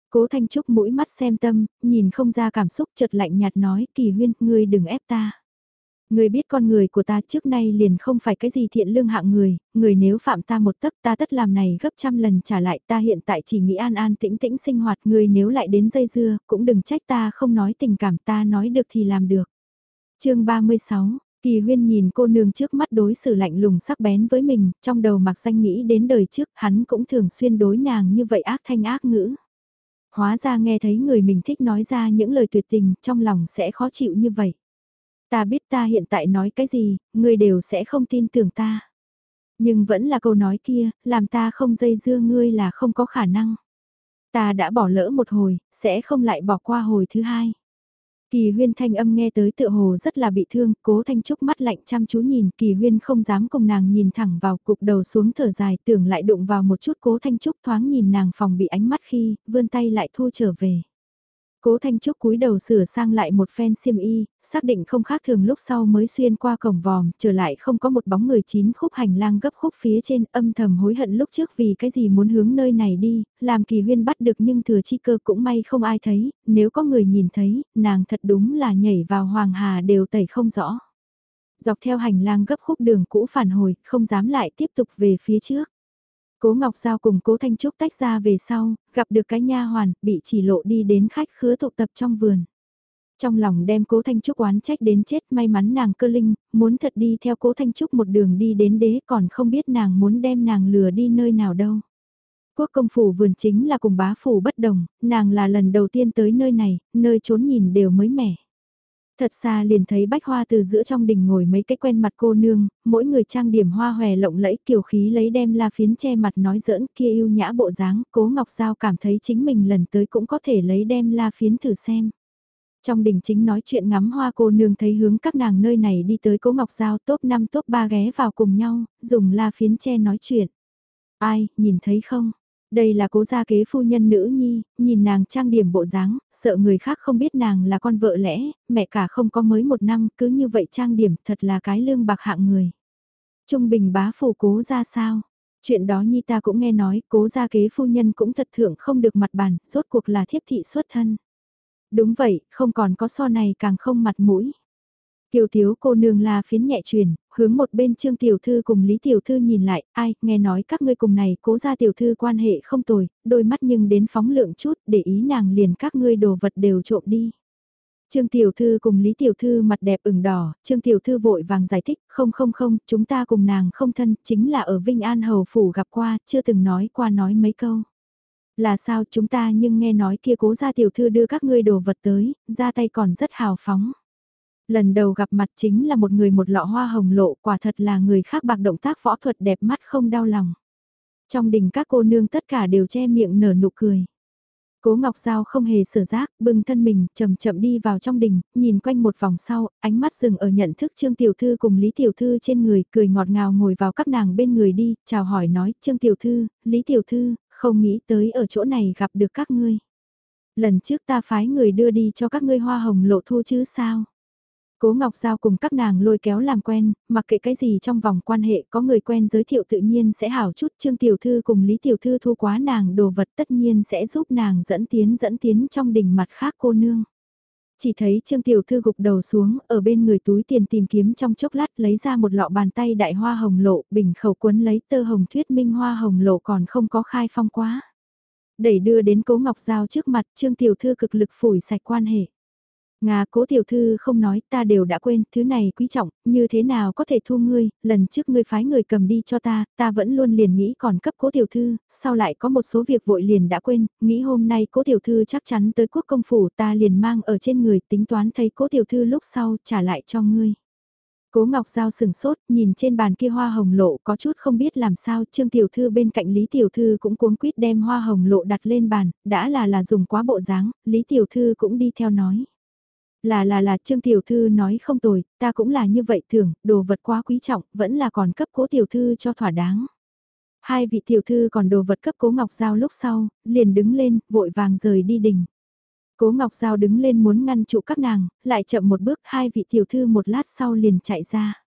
Cố Thanh Trúc mũi mắt xem tâm, nhìn không ra cảm xúc chợt lạnh nhạt nói kỳ huyên, ngươi đừng ép ta. Người biết con người của ta trước nay liền không phải cái gì thiện lương hạng người, người nếu phạm ta một tấc ta tất làm này gấp trăm lần trả lại ta hiện tại chỉ nghĩ an an tĩnh tĩnh sinh hoạt người nếu lại đến dây dưa, cũng đừng trách ta không nói tình cảm ta nói được thì làm được. chương 36, Kỳ huyên nhìn cô nương trước mắt đối xử lạnh lùng sắc bén với mình, trong đầu mặc danh nghĩ đến đời trước hắn cũng thường xuyên đối nàng như vậy ác thanh ác ngữ. Hóa ra nghe thấy người mình thích nói ra những lời tuyệt tình trong lòng sẽ khó chịu như vậy. Ta biết ta hiện tại nói cái gì, ngươi đều sẽ không tin tưởng ta. Nhưng vẫn là câu nói kia, làm ta không dây dưa ngươi là không có khả năng. Ta đã bỏ lỡ một hồi, sẽ không lại bỏ qua hồi thứ hai. Kỳ huyên thanh âm nghe tới tựa hồ rất là bị thương, cố thanh trúc mắt lạnh chăm chú nhìn, kỳ huyên không dám cùng nàng nhìn thẳng vào cục đầu xuống thở dài tưởng lại đụng vào một chút cố thanh trúc thoáng nhìn nàng phòng bị ánh mắt khi, vươn tay lại thu trở về. Cố Thanh Trúc cúi đầu sửa sang lại một phen xiêm y, xác định không khác thường lúc sau mới xuyên qua cổng vòm, trở lại không có một bóng người chín khúc hành lang gấp khúc phía trên âm thầm hối hận lúc trước vì cái gì muốn hướng nơi này đi, làm kỳ huyên bắt được nhưng thừa chi cơ cũng may không ai thấy, nếu có người nhìn thấy, nàng thật đúng là nhảy vào hoàng hà đều tẩy không rõ. Dọc theo hành lang gấp khúc đường cũ phản hồi, không dám lại tiếp tục về phía trước. Cố Ngọc Giao cùng Cố Thanh Trúc tách ra về sau, gặp được cái nha hoàn, bị chỉ lộ đi đến khách khứa tụ tập trong vườn. Trong lòng đem Cố Thanh Trúc oán trách đến chết may mắn nàng cơ linh, muốn thật đi theo Cố Thanh Trúc một đường đi đến đế còn không biết nàng muốn đem nàng lừa đi nơi nào đâu. Quốc công phủ vườn chính là cùng bá phủ bất đồng, nàng là lần đầu tiên tới nơi này, nơi trốn nhìn đều mới mẻ. Thật xa liền thấy bách hoa từ giữa trong đình ngồi mấy cái quen mặt cô nương, mỗi người trang điểm hoa hòe lộng lẫy kiều khí lấy đem la phiến che mặt nói giỡn kia yêu nhã bộ dáng, cố ngọc giao cảm thấy chính mình lần tới cũng có thể lấy đem la phiến thử xem. Trong đình chính nói chuyện ngắm hoa cô nương thấy hướng các nàng nơi này đi tới cố ngọc giao top 5 top 3 ghé vào cùng nhau, dùng la phiến che nói chuyện. Ai, nhìn thấy không? Đây là cố gia kế phu nhân nữ nhi, nhìn nàng trang điểm bộ dáng, sợ người khác không biết nàng là con vợ lẽ, mẹ cả không có mới một năm, cứ như vậy trang điểm thật là cái lương bạc hạng người. Trung bình bá phủ cố ra sao? Chuyện đó nhi ta cũng nghe nói, cố gia kế phu nhân cũng thật thượng không được mặt bàn, rốt cuộc là thiếp thị xuất thân. Đúng vậy, không còn có so này càng không mặt mũi. Kiều thiếu cô nương là phiến nhẹ truyền, hướng một bên trương tiểu thư cùng lý tiểu thư nhìn lại, ai, nghe nói các ngươi cùng này cố ra tiểu thư quan hệ không tồi, đôi mắt nhưng đến phóng lượng chút để ý nàng liền các ngươi đồ vật đều trộm đi. Trương Tiểu Thư cùng Lý Tiểu Thư mặt đẹp ửng đỏ, Trương Tiểu Thư vội vàng giải thích, không không không, chúng ta cùng nàng không thân, chính là ở Vinh An Hầu Phủ gặp qua, chưa từng nói qua nói mấy câu. Là sao chúng ta nhưng nghe nói kia cố gia Tiểu Thư đưa các ngươi đồ vật tới, ra tay còn rất hào phóng. Lần đầu gặp mặt chính là một người một lọ hoa hồng lộ quả thật là người khác bạc động tác võ thuật đẹp mắt không đau lòng. Trong đình các cô nương tất cả đều che miệng nở nụ cười. Cố Ngọc Giao không hề sở giác, bưng thân mình, chậm chậm đi vào trong đình, nhìn quanh một vòng sau, ánh mắt dừng ở nhận thức Trương Tiểu Thư cùng Lý Tiểu Thư trên người, cười ngọt ngào ngồi vào các nàng bên người đi, chào hỏi nói, Trương Tiểu Thư, Lý Tiểu Thư, không nghĩ tới ở chỗ này gặp được các ngươi. Lần trước ta phái người đưa đi cho các ngươi hoa hồng lộ thu chứ sao? Cố Ngọc Giao cùng các nàng lôi kéo làm quen, mặc kệ cái gì trong vòng quan hệ có người quen giới thiệu tự nhiên sẽ hảo chút Trương Tiểu Thư cùng Lý Tiểu Thư thu quá nàng đồ vật tất nhiên sẽ giúp nàng dẫn tiến dẫn tiến trong đỉnh mặt khác cô nương. Chỉ thấy Trương Tiểu Thư gục đầu xuống, ở bên người túi tiền tìm kiếm trong chốc lát lấy ra một lọ bàn tay đại hoa hồng lộ, bình khẩu cuốn lấy tơ hồng thuyết minh hoa hồng lộ còn không có khai phong quá. Đẩy đưa đến Cố Ngọc Giao trước mặt Trương Tiểu Thư cực lực phủi sạch quan hệ. Nga cố tiểu thư không nói ta đều đã quên, thứ này quý trọng, như thế nào có thể thu ngươi, lần trước ngươi phái người cầm đi cho ta, ta vẫn luôn liền nghĩ còn cấp cố tiểu thư, sau lại có một số việc vội liền đã quên, nghĩ hôm nay cố tiểu thư chắc chắn tới quốc công phủ ta liền mang ở trên người tính toán thấy cố tiểu thư lúc sau trả lại cho ngươi. Cố Ngọc Giao sừng sốt, nhìn trên bàn kia hoa hồng lộ có chút không biết làm sao, Trương Tiểu Thư bên cạnh Lý Tiểu Thư cũng cuống quýt đem hoa hồng lộ đặt lên bàn, đã là là dùng quá bộ dáng, Lý Tiểu Thư cũng đi theo nói. Là là là Trương Tiểu Thư nói không tồi, ta cũng là như vậy thường, đồ vật quá quý trọng, vẫn là còn cấp cố Tiểu Thư cho thỏa đáng. Hai vị Tiểu Thư còn đồ vật cấp cố Ngọc Giao lúc sau, liền đứng lên, vội vàng rời đi đình. Cố Ngọc Giao đứng lên muốn ngăn trụ các nàng, lại chậm một bước hai vị Tiểu Thư một lát sau liền chạy ra.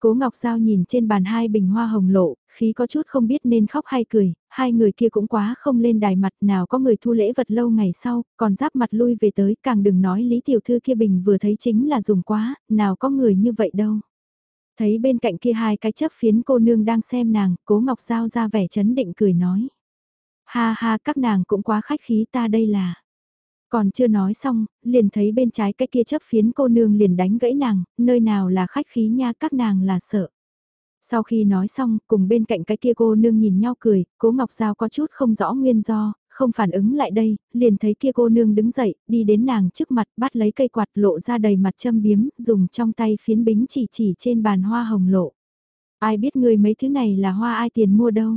Cố Ngọc Giao nhìn trên bàn hai bình hoa hồng lộ, khí có chút không biết nên khóc hay cười, hai người kia cũng quá không lên đài mặt nào có người thu lễ vật lâu ngày sau, còn giáp mặt lui về tới, càng đừng nói Lý Tiểu Thư kia bình vừa thấy chính là dùng quá, nào có người như vậy đâu. Thấy bên cạnh kia hai cái chấp phiến cô nương đang xem nàng, Cố Ngọc Giao ra vẻ chấn định cười nói. Ha ha các nàng cũng quá khách khí ta đây là. Còn chưa nói xong, liền thấy bên trái cái kia chấp phiến cô nương liền đánh gãy nàng, nơi nào là khách khí nha các nàng là sợ. Sau khi nói xong, cùng bên cạnh cái kia cô nương nhìn nhau cười, cố Ngọc Giao có chút không rõ nguyên do, không phản ứng lại đây, liền thấy kia cô nương đứng dậy, đi đến nàng trước mặt, bắt lấy cây quạt lộ ra đầy mặt châm biếm, dùng trong tay phiến bính chỉ chỉ trên bàn hoa hồng lộ. Ai biết người mấy thứ này là hoa ai tiền mua đâu.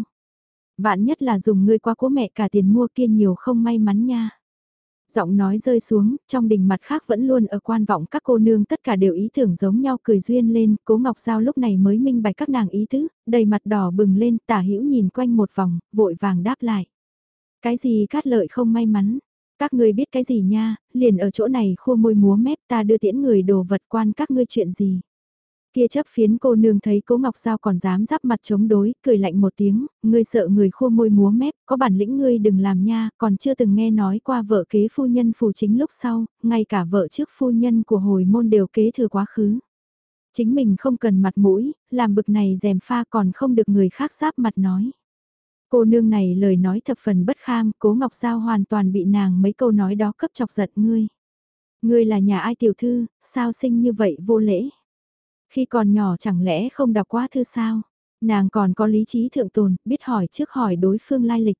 Vạn nhất là dùng người qua cố mẹ cả tiền mua kia nhiều không may mắn nha giọng nói rơi xuống, trong đình mặt khác vẫn luôn ở quan vọng các cô nương tất cả đều ý tưởng giống nhau cười duyên lên, cố Ngọc Giao lúc này mới minh bạch các nàng ý tứ, đầy mặt đỏ bừng lên, tả hữu nhìn quanh một vòng, vội vàng đáp lại. Cái gì cát lợi không may mắn, Các ngươi biết cái gì nha, liền ở chỗ này khua môi múa mép ta đưa tiễn người đồ vật quan các ngươi chuyện gì. Kia chấp phiến cô nương thấy cố Ngọc Giao còn dám giáp mặt chống đối, cười lạnh một tiếng, ngươi sợ người khua môi múa mép, có bản lĩnh ngươi đừng làm nha, còn chưa từng nghe nói qua vợ kế phu nhân phù chính lúc sau, ngay cả vợ trước phu nhân của hồi môn đều kế thừa quá khứ. Chính mình không cần mặt mũi, làm bực này dèm pha còn không được người khác giáp mặt nói. Cô nương này lời nói thập phần bất kham, cố Ngọc Giao hoàn toàn bị nàng mấy câu nói đó cấp chọc giận ngươi. Ngươi là nhà ai tiểu thư, sao sinh như vậy vô lễ. Khi còn nhỏ chẳng lẽ không đọc quá thư sao? Nàng còn có lý trí thượng tồn, biết hỏi trước hỏi đối phương lai lịch.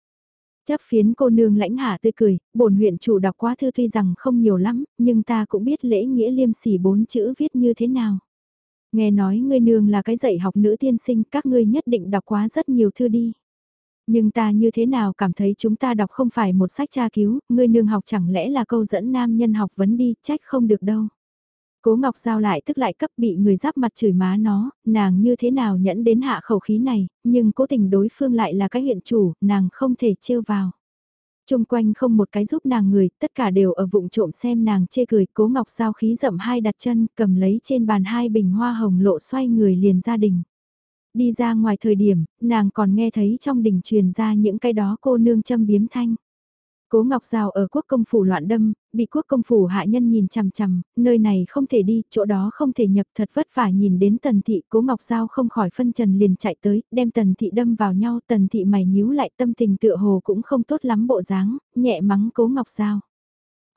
Chấp phiến cô nương lãnh hạ tươi cười, bổn huyện chủ đọc quá thư tuy rằng không nhiều lắm, nhưng ta cũng biết lễ nghĩa liêm sỉ bốn chữ viết như thế nào. Nghe nói ngươi nương là cái dạy học nữ tiên sinh, các ngươi nhất định đọc quá rất nhiều thư đi. Nhưng ta như thế nào cảm thấy chúng ta đọc không phải một sách tra cứu, ngươi nương học chẳng lẽ là câu dẫn nam nhân học vấn đi, trách không được đâu. Cố Ngọc Giao lại tức lại cấp bị người giáp mặt chửi má nó, nàng như thế nào nhẫn đến hạ khẩu khí này, nhưng cố tình đối phương lại là cái huyện chủ, nàng không thể trêu vào. Trung quanh không một cái giúp nàng người, tất cả đều ở vụng trộm xem nàng chê cười, cố Ngọc Giao khí rậm hai đặt chân, cầm lấy trên bàn hai bình hoa hồng lộ xoay người liền gia đình. Đi ra ngoài thời điểm, nàng còn nghe thấy trong đình truyền ra những cái đó cô nương châm biếm thanh. Cố Ngọc Giao ở quốc công phủ loạn đâm, bị quốc công phủ hạ nhân nhìn chằm chằm, nơi này không thể đi, chỗ đó không thể nhập thật vất vả nhìn đến tần thị, cố Ngọc Giao không khỏi phân trần liền chạy tới, đem tần thị đâm vào nhau, tần thị mày nhíu lại tâm tình tựa hồ cũng không tốt lắm bộ dáng, nhẹ mắng cố Ngọc Giao.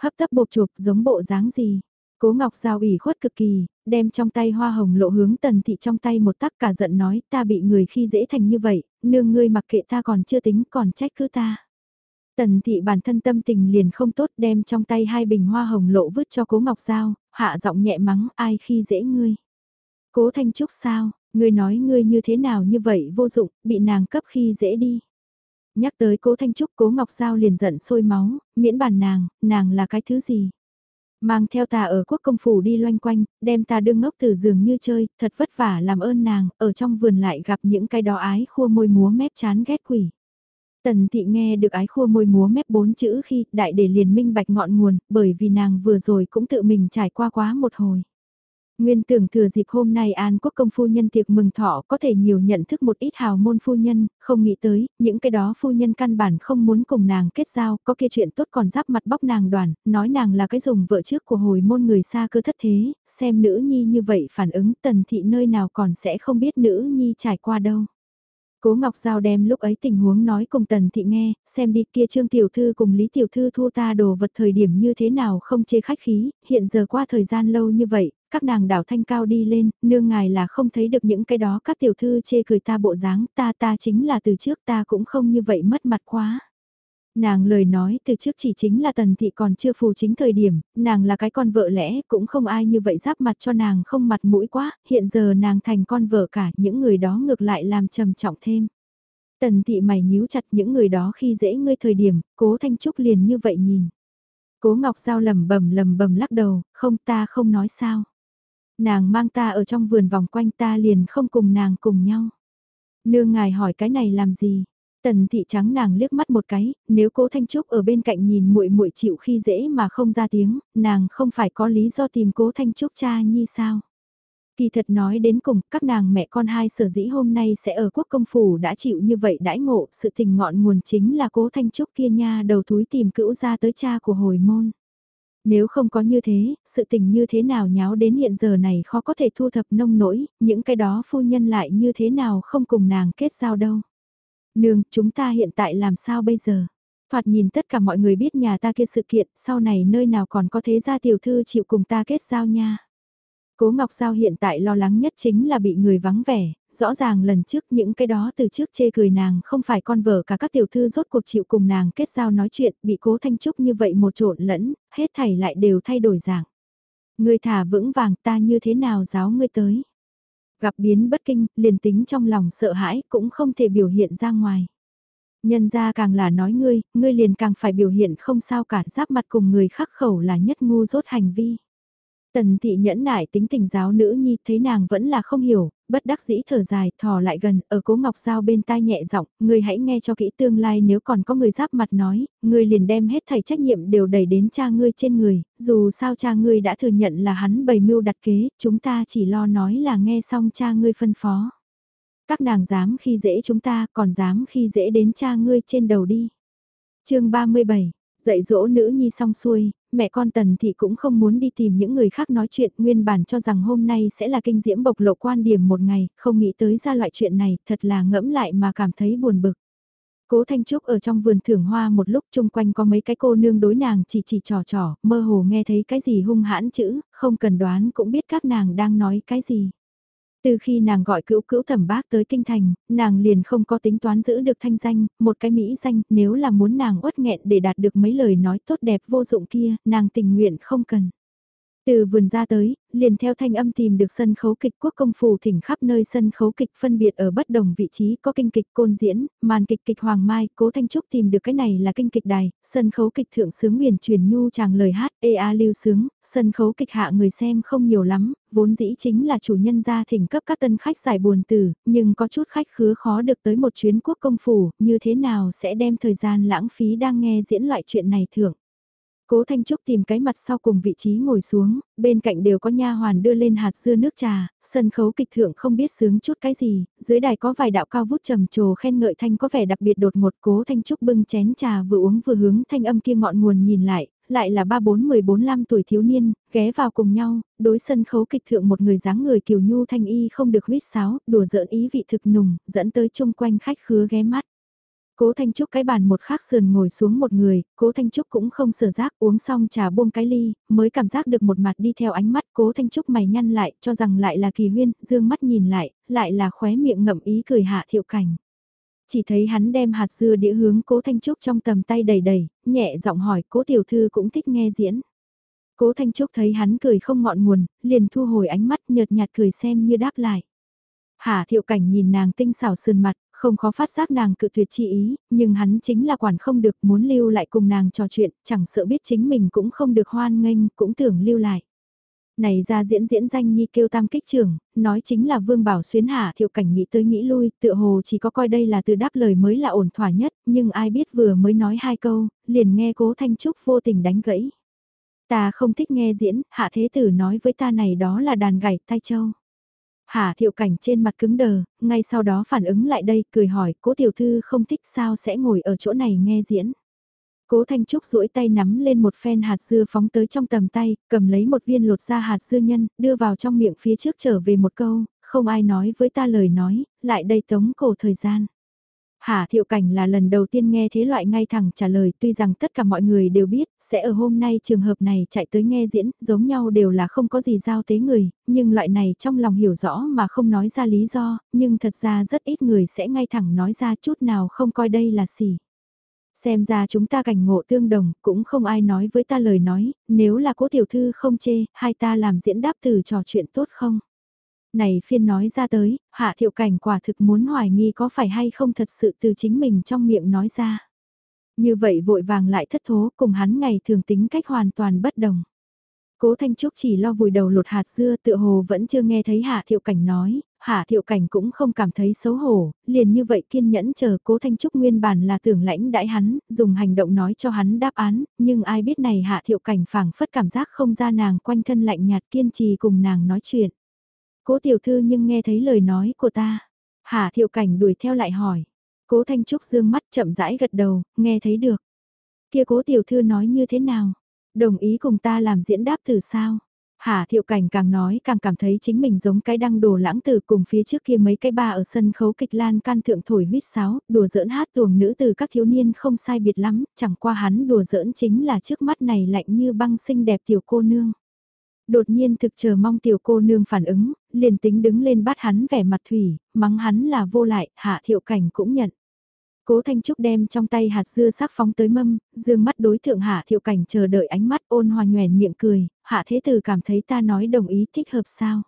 Hấp tấp bột chụp giống bộ dáng gì, Cố Ngọc Giao ủy khuất cực kỳ, đem trong tay hoa hồng lộ hướng tần thị trong tay một tắc cả giận nói ta bị người khi dễ thành như vậy, nương ngươi mặc kệ ta còn chưa tính còn trách cứ ta. Tần thị bản thân tâm tình liền không tốt đem trong tay hai bình hoa hồng lộ vứt cho cố Ngọc Giao, hạ giọng nhẹ mắng ai khi dễ ngươi. Cố Thanh Trúc sao, ngươi nói ngươi như thế nào như vậy vô dụng, bị nàng cấp khi dễ đi. Nhắc tới cố Thanh Trúc cố Ngọc Giao liền giận sôi máu, miễn bàn nàng, nàng là cái thứ gì. Mang theo ta ở quốc công phủ đi loanh quanh, đem ta đương ngốc từ giường như chơi, thật vất vả làm ơn nàng, ở trong vườn lại gặp những cái đó ái khua môi múa mép chán ghét quỷ. Tần thị nghe được ái khua môi múa mép bốn chữ khi đại để liền minh bạch ngọn nguồn, bởi vì nàng vừa rồi cũng tự mình trải qua quá một hồi. Nguyên tưởng thừa dịp hôm nay An Quốc công phu nhân tiệc mừng thọ có thể nhiều nhận thức một ít hào môn phu nhân, không nghĩ tới, những cái đó phu nhân căn bản không muốn cùng nàng kết giao, có kia chuyện tốt còn giáp mặt bóc nàng đoàn, nói nàng là cái dùng vợ trước của hồi môn người xa cơ thất thế, xem nữ nhi như vậy phản ứng tần thị nơi nào còn sẽ không biết nữ nhi trải qua đâu. Cố Ngọc Giao đem lúc ấy tình huống nói cùng Tần Thị nghe, xem đi kia Trương Tiểu Thư cùng Lý Tiểu Thư thu ta đồ vật thời điểm như thế nào không chê khách khí, hiện giờ qua thời gian lâu như vậy, các nàng đảo thanh cao đi lên, nương ngài là không thấy được những cái đó các tiểu thư chê cười ta bộ dáng, ta ta chính là từ trước ta cũng không như vậy mất mặt quá. Nàng lời nói từ trước chỉ chính là tần thị còn chưa phù chính thời điểm, nàng là cái con vợ lẽ, cũng không ai như vậy giáp mặt cho nàng không mặt mũi quá, hiện giờ nàng thành con vợ cả, những người đó ngược lại làm trầm trọng thêm. Tần thị mày nhíu chặt những người đó khi dễ ngươi thời điểm, cố thanh trúc liền như vậy nhìn. Cố Ngọc Giao lầm bầm lầm bầm lắc đầu, không ta không nói sao. Nàng mang ta ở trong vườn vòng quanh ta liền không cùng nàng cùng nhau. Nương ngài hỏi cái này làm gì? Tần thị trắng nàng liếc mắt một cái, nếu cố Thanh Trúc ở bên cạnh nhìn muội muội chịu khi dễ mà không ra tiếng, nàng không phải có lý do tìm cố Thanh Trúc cha nhi sao? Kỳ thật nói đến cùng, các nàng mẹ con hai sở dĩ hôm nay sẽ ở quốc công phủ đã chịu như vậy đãi ngộ, sự tình ngọn nguồn chính là cố Thanh Trúc kia nha đầu túi tìm cữu ra tới cha của hồi môn. Nếu không có như thế, sự tình như thế nào nháo đến hiện giờ này khó có thể thu thập nông nỗi, những cái đó phu nhân lại như thế nào không cùng nàng kết giao đâu. Nương, chúng ta hiện tại làm sao bây giờ? Thoạt nhìn tất cả mọi người biết nhà ta kia sự kiện, sau này nơi nào còn có thế gia tiểu thư chịu cùng ta kết giao nha. Cố Ngọc Giao hiện tại lo lắng nhất chính là bị người vắng vẻ, rõ ràng lần trước những cái đó từ trước chê cười nàng không phải con vợ cả các tiểu thư rốt cuộc chịu cùng nàng kết giao nói chuyện, bị cố thanh trúc như vậy một trộn lẫn, hết thảy lại đều thay đổi dạng. Ngươi thả vững vàng ta như thế nào giáo ngươi tới. Gặp biến bất kinh, liền tính trong lòng sợ hãi cũng không thể biểu hiện ra ngoài. Nhân ra càng là nói ngươi, ngươi liền càng phải biểu hiện không sao cả giáp mặt cùng người khắc khẩu là nhất ngu dốt hành vi. Tần thị nhẫn nại tính tình giáo nữ nhi thấy nàng vẫn là không hiểu, bất đắc dĩ thở dài, thò lại gần, ở cố ngọc giao bên tai nhẹ giọng, ngươi hãy nghe cho kỹ tương lai nếu còn có người giáp mặt nói, ngươi liền đem hết thầy trách nhiệm đều đẩy đến cha ngươi trên người, dù sao cha ngươi đã thừa nhận là hắn bày mưu đặt kế, chúng ta chỉ lo nói là nghe xong cha ngươi phân phó. Các nàng dám khi dễ chúng ta, còn dám khi dễ đến cha ngươi trên đầu đi. chương 37 Dạy dỗ nữ nhi xong xuôi, mẹ con Tần Thị cũng không muốn đi tìm những người khác nói chuyện nguyên bản cho rằng hôm nay sẽ là kinh diễm bộc lộ quan điểm một ngày, không nghĩ tới ra loại chuyện này, thật là ngẫm lại mà cảm thấy buồn bực. Cố Thanh Trúc ở trong vườn thưởng hoa một lúc chung quanh có mấy cái cô nương đối nàng chỉ chỉ trò trò, mơ hồ nghe thấy cái gì hung hãn chữ, không cần đoán cũng biết các nàng đang nói cái gì. Từ khi nàng gọi cữu cữu thẩm bác tới kinh thành, nàng liền không có tính toán giữ được thanh danh, một cái mỹ danh, nếu là muốn nàng uất nghẹn để đạt được mấy lời nói tốt đẹp vô dụng kia, nàng tình nguyện không cần. Từ vườn ra tới, liền theo thanh âm tìm được sân khấu kịch quốc công phủ thỉnh khắp nơi sân khấu kịch phân biệt ở bất đồng vị trí có kinh kịch côn diễn, màn kịch kịch hoàng mai, cố thanh trúc tìm được cái này là kinh kịch đài, sân khấu kịch thượng sướng huyền truyền nhu chàng lời hát, ê a lưu sướng, sân khấu kịch hạ người xem không nhiều lắm, vốn dĩ chính là chủ nhân gia thỉnh cấp các tân khách giải buồn tử, nhưng có chút khách khứa khó được tới một chuyến quốc công phủ, như thế nào sẽ đem thời gian lãng phí đang nghe diễn loại chuyện này thưởng. Cố Thanh Trúc tìm cái mặt sau cùng vị trí ngồi xuống, bên cạnh đều có nha hoàn đưa lên hạt dưa nước trà, sân khấu kịch thượng không biết sướng chút cái gì, dưới đài có vài đạo cao vút trầm trồ khen ngợi thanh có vẻ đặc biệt đột ngột Cố Thanh Trúc bưng chén trà vừa uống vừa hướng thanh âm kia ngọn nguồn nhìn lại, lại là ba bốn mười bốn năm tuổi thiếu niên, ghé vào cùng nhau, đối sân khấu kịch thượng một người dáng người kiều nhu thanh y không được huyết sáo, đùa giỡn ý vị thực nùng, dẫn tới chung quanh khách khứa ghé mắt. Cố Thanh Trúc cái bàn một khắc sườn ngồi xuống một người, Cố Thanh Trúc cũng không sở giác uống xong trà buông cái ly, mới cảm giác được một mặt đi theo ánh mắt Cố Thanh Trúc mày nhăn lại cho rằng lại là kỳ huyên, dương mắt nhìn lại, lại là khóe miệng ngậm ý cười hạ thiệu cảnh. Chỉ thấy hắn đem hạt dưa đĩa hướng Cố Thanh Trúc trong tầm tay đầy đầy, nhẹ giọng hỏi Cố Tiểu Thư cũng thích nghe diễn. Cố Thanh Trúc thấy hắn cười không ngọn nguồn, liền thu hồi ánh mắt nhợt nhạt cười xem như đáp lại. Hà thiệu cảnh nhìn nàng tinh xảo sườn mặt, không khó phát giác nàng cự tuyệt chi ý, nhưng hắn chính là quản không được muốn lưu lại cùng nàng trò chuyện, chẳng sợ biết chính mình cũng không được hoan nghênh, cũng tưởng lưu lại. Này ra diễn diễn danh nhi kêu tam kích trưởng, nói chính là vương bảo xuyến hạ thiệu cảnh nghĩ tới nghĩ lui, tựa hồ chỉ có coi đây là từ đáp lời mới là ổn thỏa nhất, nhưng ai biết vừa mới nói hai câu, liền nghe cố thanh trúc vô tình đánh gãy. Ta không thích nghe diễn, hạ thế tử nói với ta này đó là đàn gảy tai châu. Hà thiệu cảnh trên mặt cứng đờ, ngay sau đó phản ứng lại đây, cười hỏi, cố tiểu thư không thích sao sẽ ngồi ở chỗ này nghe diễn. Cố Thanh Trúc duỗi tay nắm lên một phen hạt dưa phóng tới trong tầm tay, cầm lấy một viên lột ra hạt dưa nhân, đưa vào trong miệng phía trước trở về một câu, không ai nói với ta lời nói, lại đây tống cổ thời gian. Hà Thiệu Cảnh là lần đầu tiên nghe thế loại ngay thẳng trả lời tuy rằng tất cả mọi người đều biết sẽ ở hôm nay trường hợp này chạy tới nghe diễn giống nhau đều là không có gì giao tế người, nhưng loại này trong lòng hiểu rõ mà không nói ra lý do, nhưng thật ra rất ít người sẽ ngay thẳng nói ra chút nào không coi đây là gì. Xem ra chúng ta cảnh ngộ tương đồng, cũng không ai nói với ta lời nói, nếu là cố tiểu thư không chê, hai ta làm diễn đáp từ trò chuyện tốt không? Này phiên nói ra tới, hạ thiệu cảnh quả thực muốn hoài nghi có phải hay không thật sự từ chính mình trong miệng nói ra. Như vậy vội vàng lại thất thố cùng hắn ngày thường tính cách hoàn toàn bất đồng. Cố Thanh Trúc chỉ lo vùi đầu lột hạt dưa tựa hồ vẫn chưa nghe thấy Hạ Thiệu Cảnh nói, Hạ Thiệu Cảnh cũng không cảm thấy xấu hổ, liền như vậy kiên nhẫn chờ Cố Thanh Trúc nguyên bản là tưởng lãnh đãi hắn, dùng hành động nói cho hắn đáp án, nhưng ai biết này Hạ Thiệu Cảnh phảng phất cảm giác không ra nàng quanh thân lạnh nhạt kiên trì cùng nàng nói chuyện. Cố tiểu thư nhưng nghe thấy lời nói của ta. Hà thiệu cảnh đuổi theo lại hỏi. Cố Thanh Trúc dương mắt chậm rãi gật đầu, nghe thấy được. Kia cố tiểu thư nói như thế nào? Đồng ý cùng ta làm diễn đáp từ sao? Hà thiệu cảnh càng nói càng cảm thấy chính mình giống cái đăng đồ lãng từ cùng phía trước kia mấy cái ba ở sân khấu kịch lan can thượng thổi huyết sáo, đùa giỡn hát tuồng nữ từ các thiếu niên không sai biệt lắm, chẳng qua hắn đùa giỡn chính là trước mắt này lạnh như băng xinh đẹp tiểu cô nương. Đột nhiên thực chờ mong tiểu cô nương phản ứng, liền tính đứng lên bắt hắn vẻ mặt thủy, mắng hắn là vô lại, hạ thiệu cảnh cũng nhận. Cố Thanh Trúc đem trong tay hạt dưa sắc phóng tới mâm, dương mắt đối thượng hạ thiệu cảnh chờ đợi ánh mắt ôn hòa nhoèn miệng cười, hạ thế tử cảm thấy ta nói đồng ý thích hợp sao.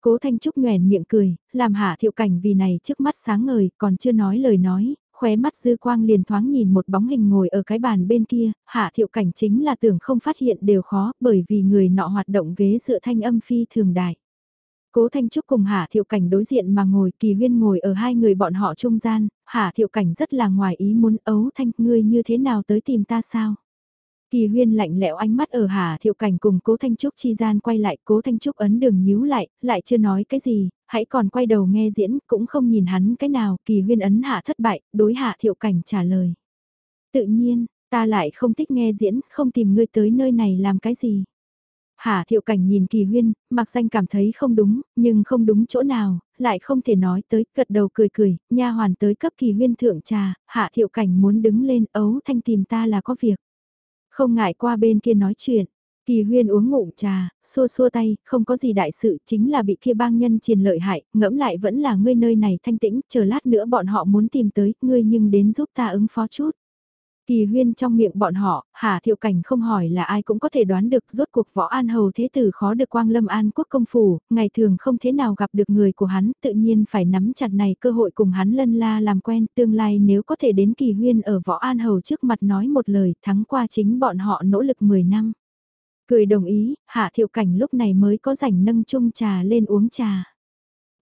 Cố Thanh Trúc nhoèn miệng cười, làm hạ thiệu cảnh vì này trước mắt sáng ngời, còn chưa nói lời nói, khóe mắt dư quang liền thoáng nhìn một bóng hình ngồi ở cái bàn bên kia, hạ thiệu cảnh chính là tưởng không phát hiện đều khó bởi vì người nọ hoạt động ghế dựa thanh âm phi thường đại. Cố Thanh Trúc cùng Hạ Thiệu Cảnh đối diện mà ngồi kỳ huyên ngồi ở hai người bọn họ trung gian, Hạ Thiệu Cảnh rất là ngoài ý muốn ấu thanh ngươi như thế nào tới tìm ta sao? Kỳ huyên lạnh lẽo ánh mắt ở Hà Thiệu Cảnh cùng Cố Thanh Trúc chi gian quay lại, Cố Thanh Trúc ấn đường nhíu lại, lại chưa nói cái gì, hãy còn quay đầu nghe diễn, cũng không nhìn hắn cái nào, Kỳ huyên ấn hạ thất bại, đối Hạ Thiệu Cảnh trả lời. Tự nhiên, ta lại không thích nghe diễn, không tìm ngươi tới nơi này làm cái gì. Hà Thiệu Cảnh nhìn Kỳ Huyên, mặc danh cảm thấy không đúng, nhưng không đúng chỗ nào, lại không thể nói tới, gật đầu cười cười, nha hoàn tới cấp Kỳ Huyên thượng trà, Hạ Thiệu Cảnh muốn đứng lên ấu thanh tìm ta là có việc. Không ngại qua bên kia nói chuyện. Kỳ huyên uống ngụm trà, xua xua tay, không có gì đại sự, chính là bị kia bang nhân triền lợi hại, ngẫm lại vẫn là ngươi nơi này thanh tĩnh, chờ lát nữa bọn họ muốn tìm tới, ngươi nhưng đến giúp ta ứng phó chút. Kỳ huyên trong miệng bọn họ, Hà Thiệu Cảnh không hỏi là ai cũng có thể đoán được rốt cuộc võ an hầu thế tử khó được quang lâm an quốc công phủ, ngày thường không thế nào gặp được người của hắn, tự nhiên phải nắm chặt này cơ hội cùng hắn lân la làm quen, tương lai nếu có thể đến kỳ huyên ở võ an hầu trước mặt nói một lời thắng qua chính bọn họ nỗ lực 10 năm. Cười đồng ý, Hạ Thiệu Cảnh lúc này mới có rảnh nâng chung trà lên uống trà.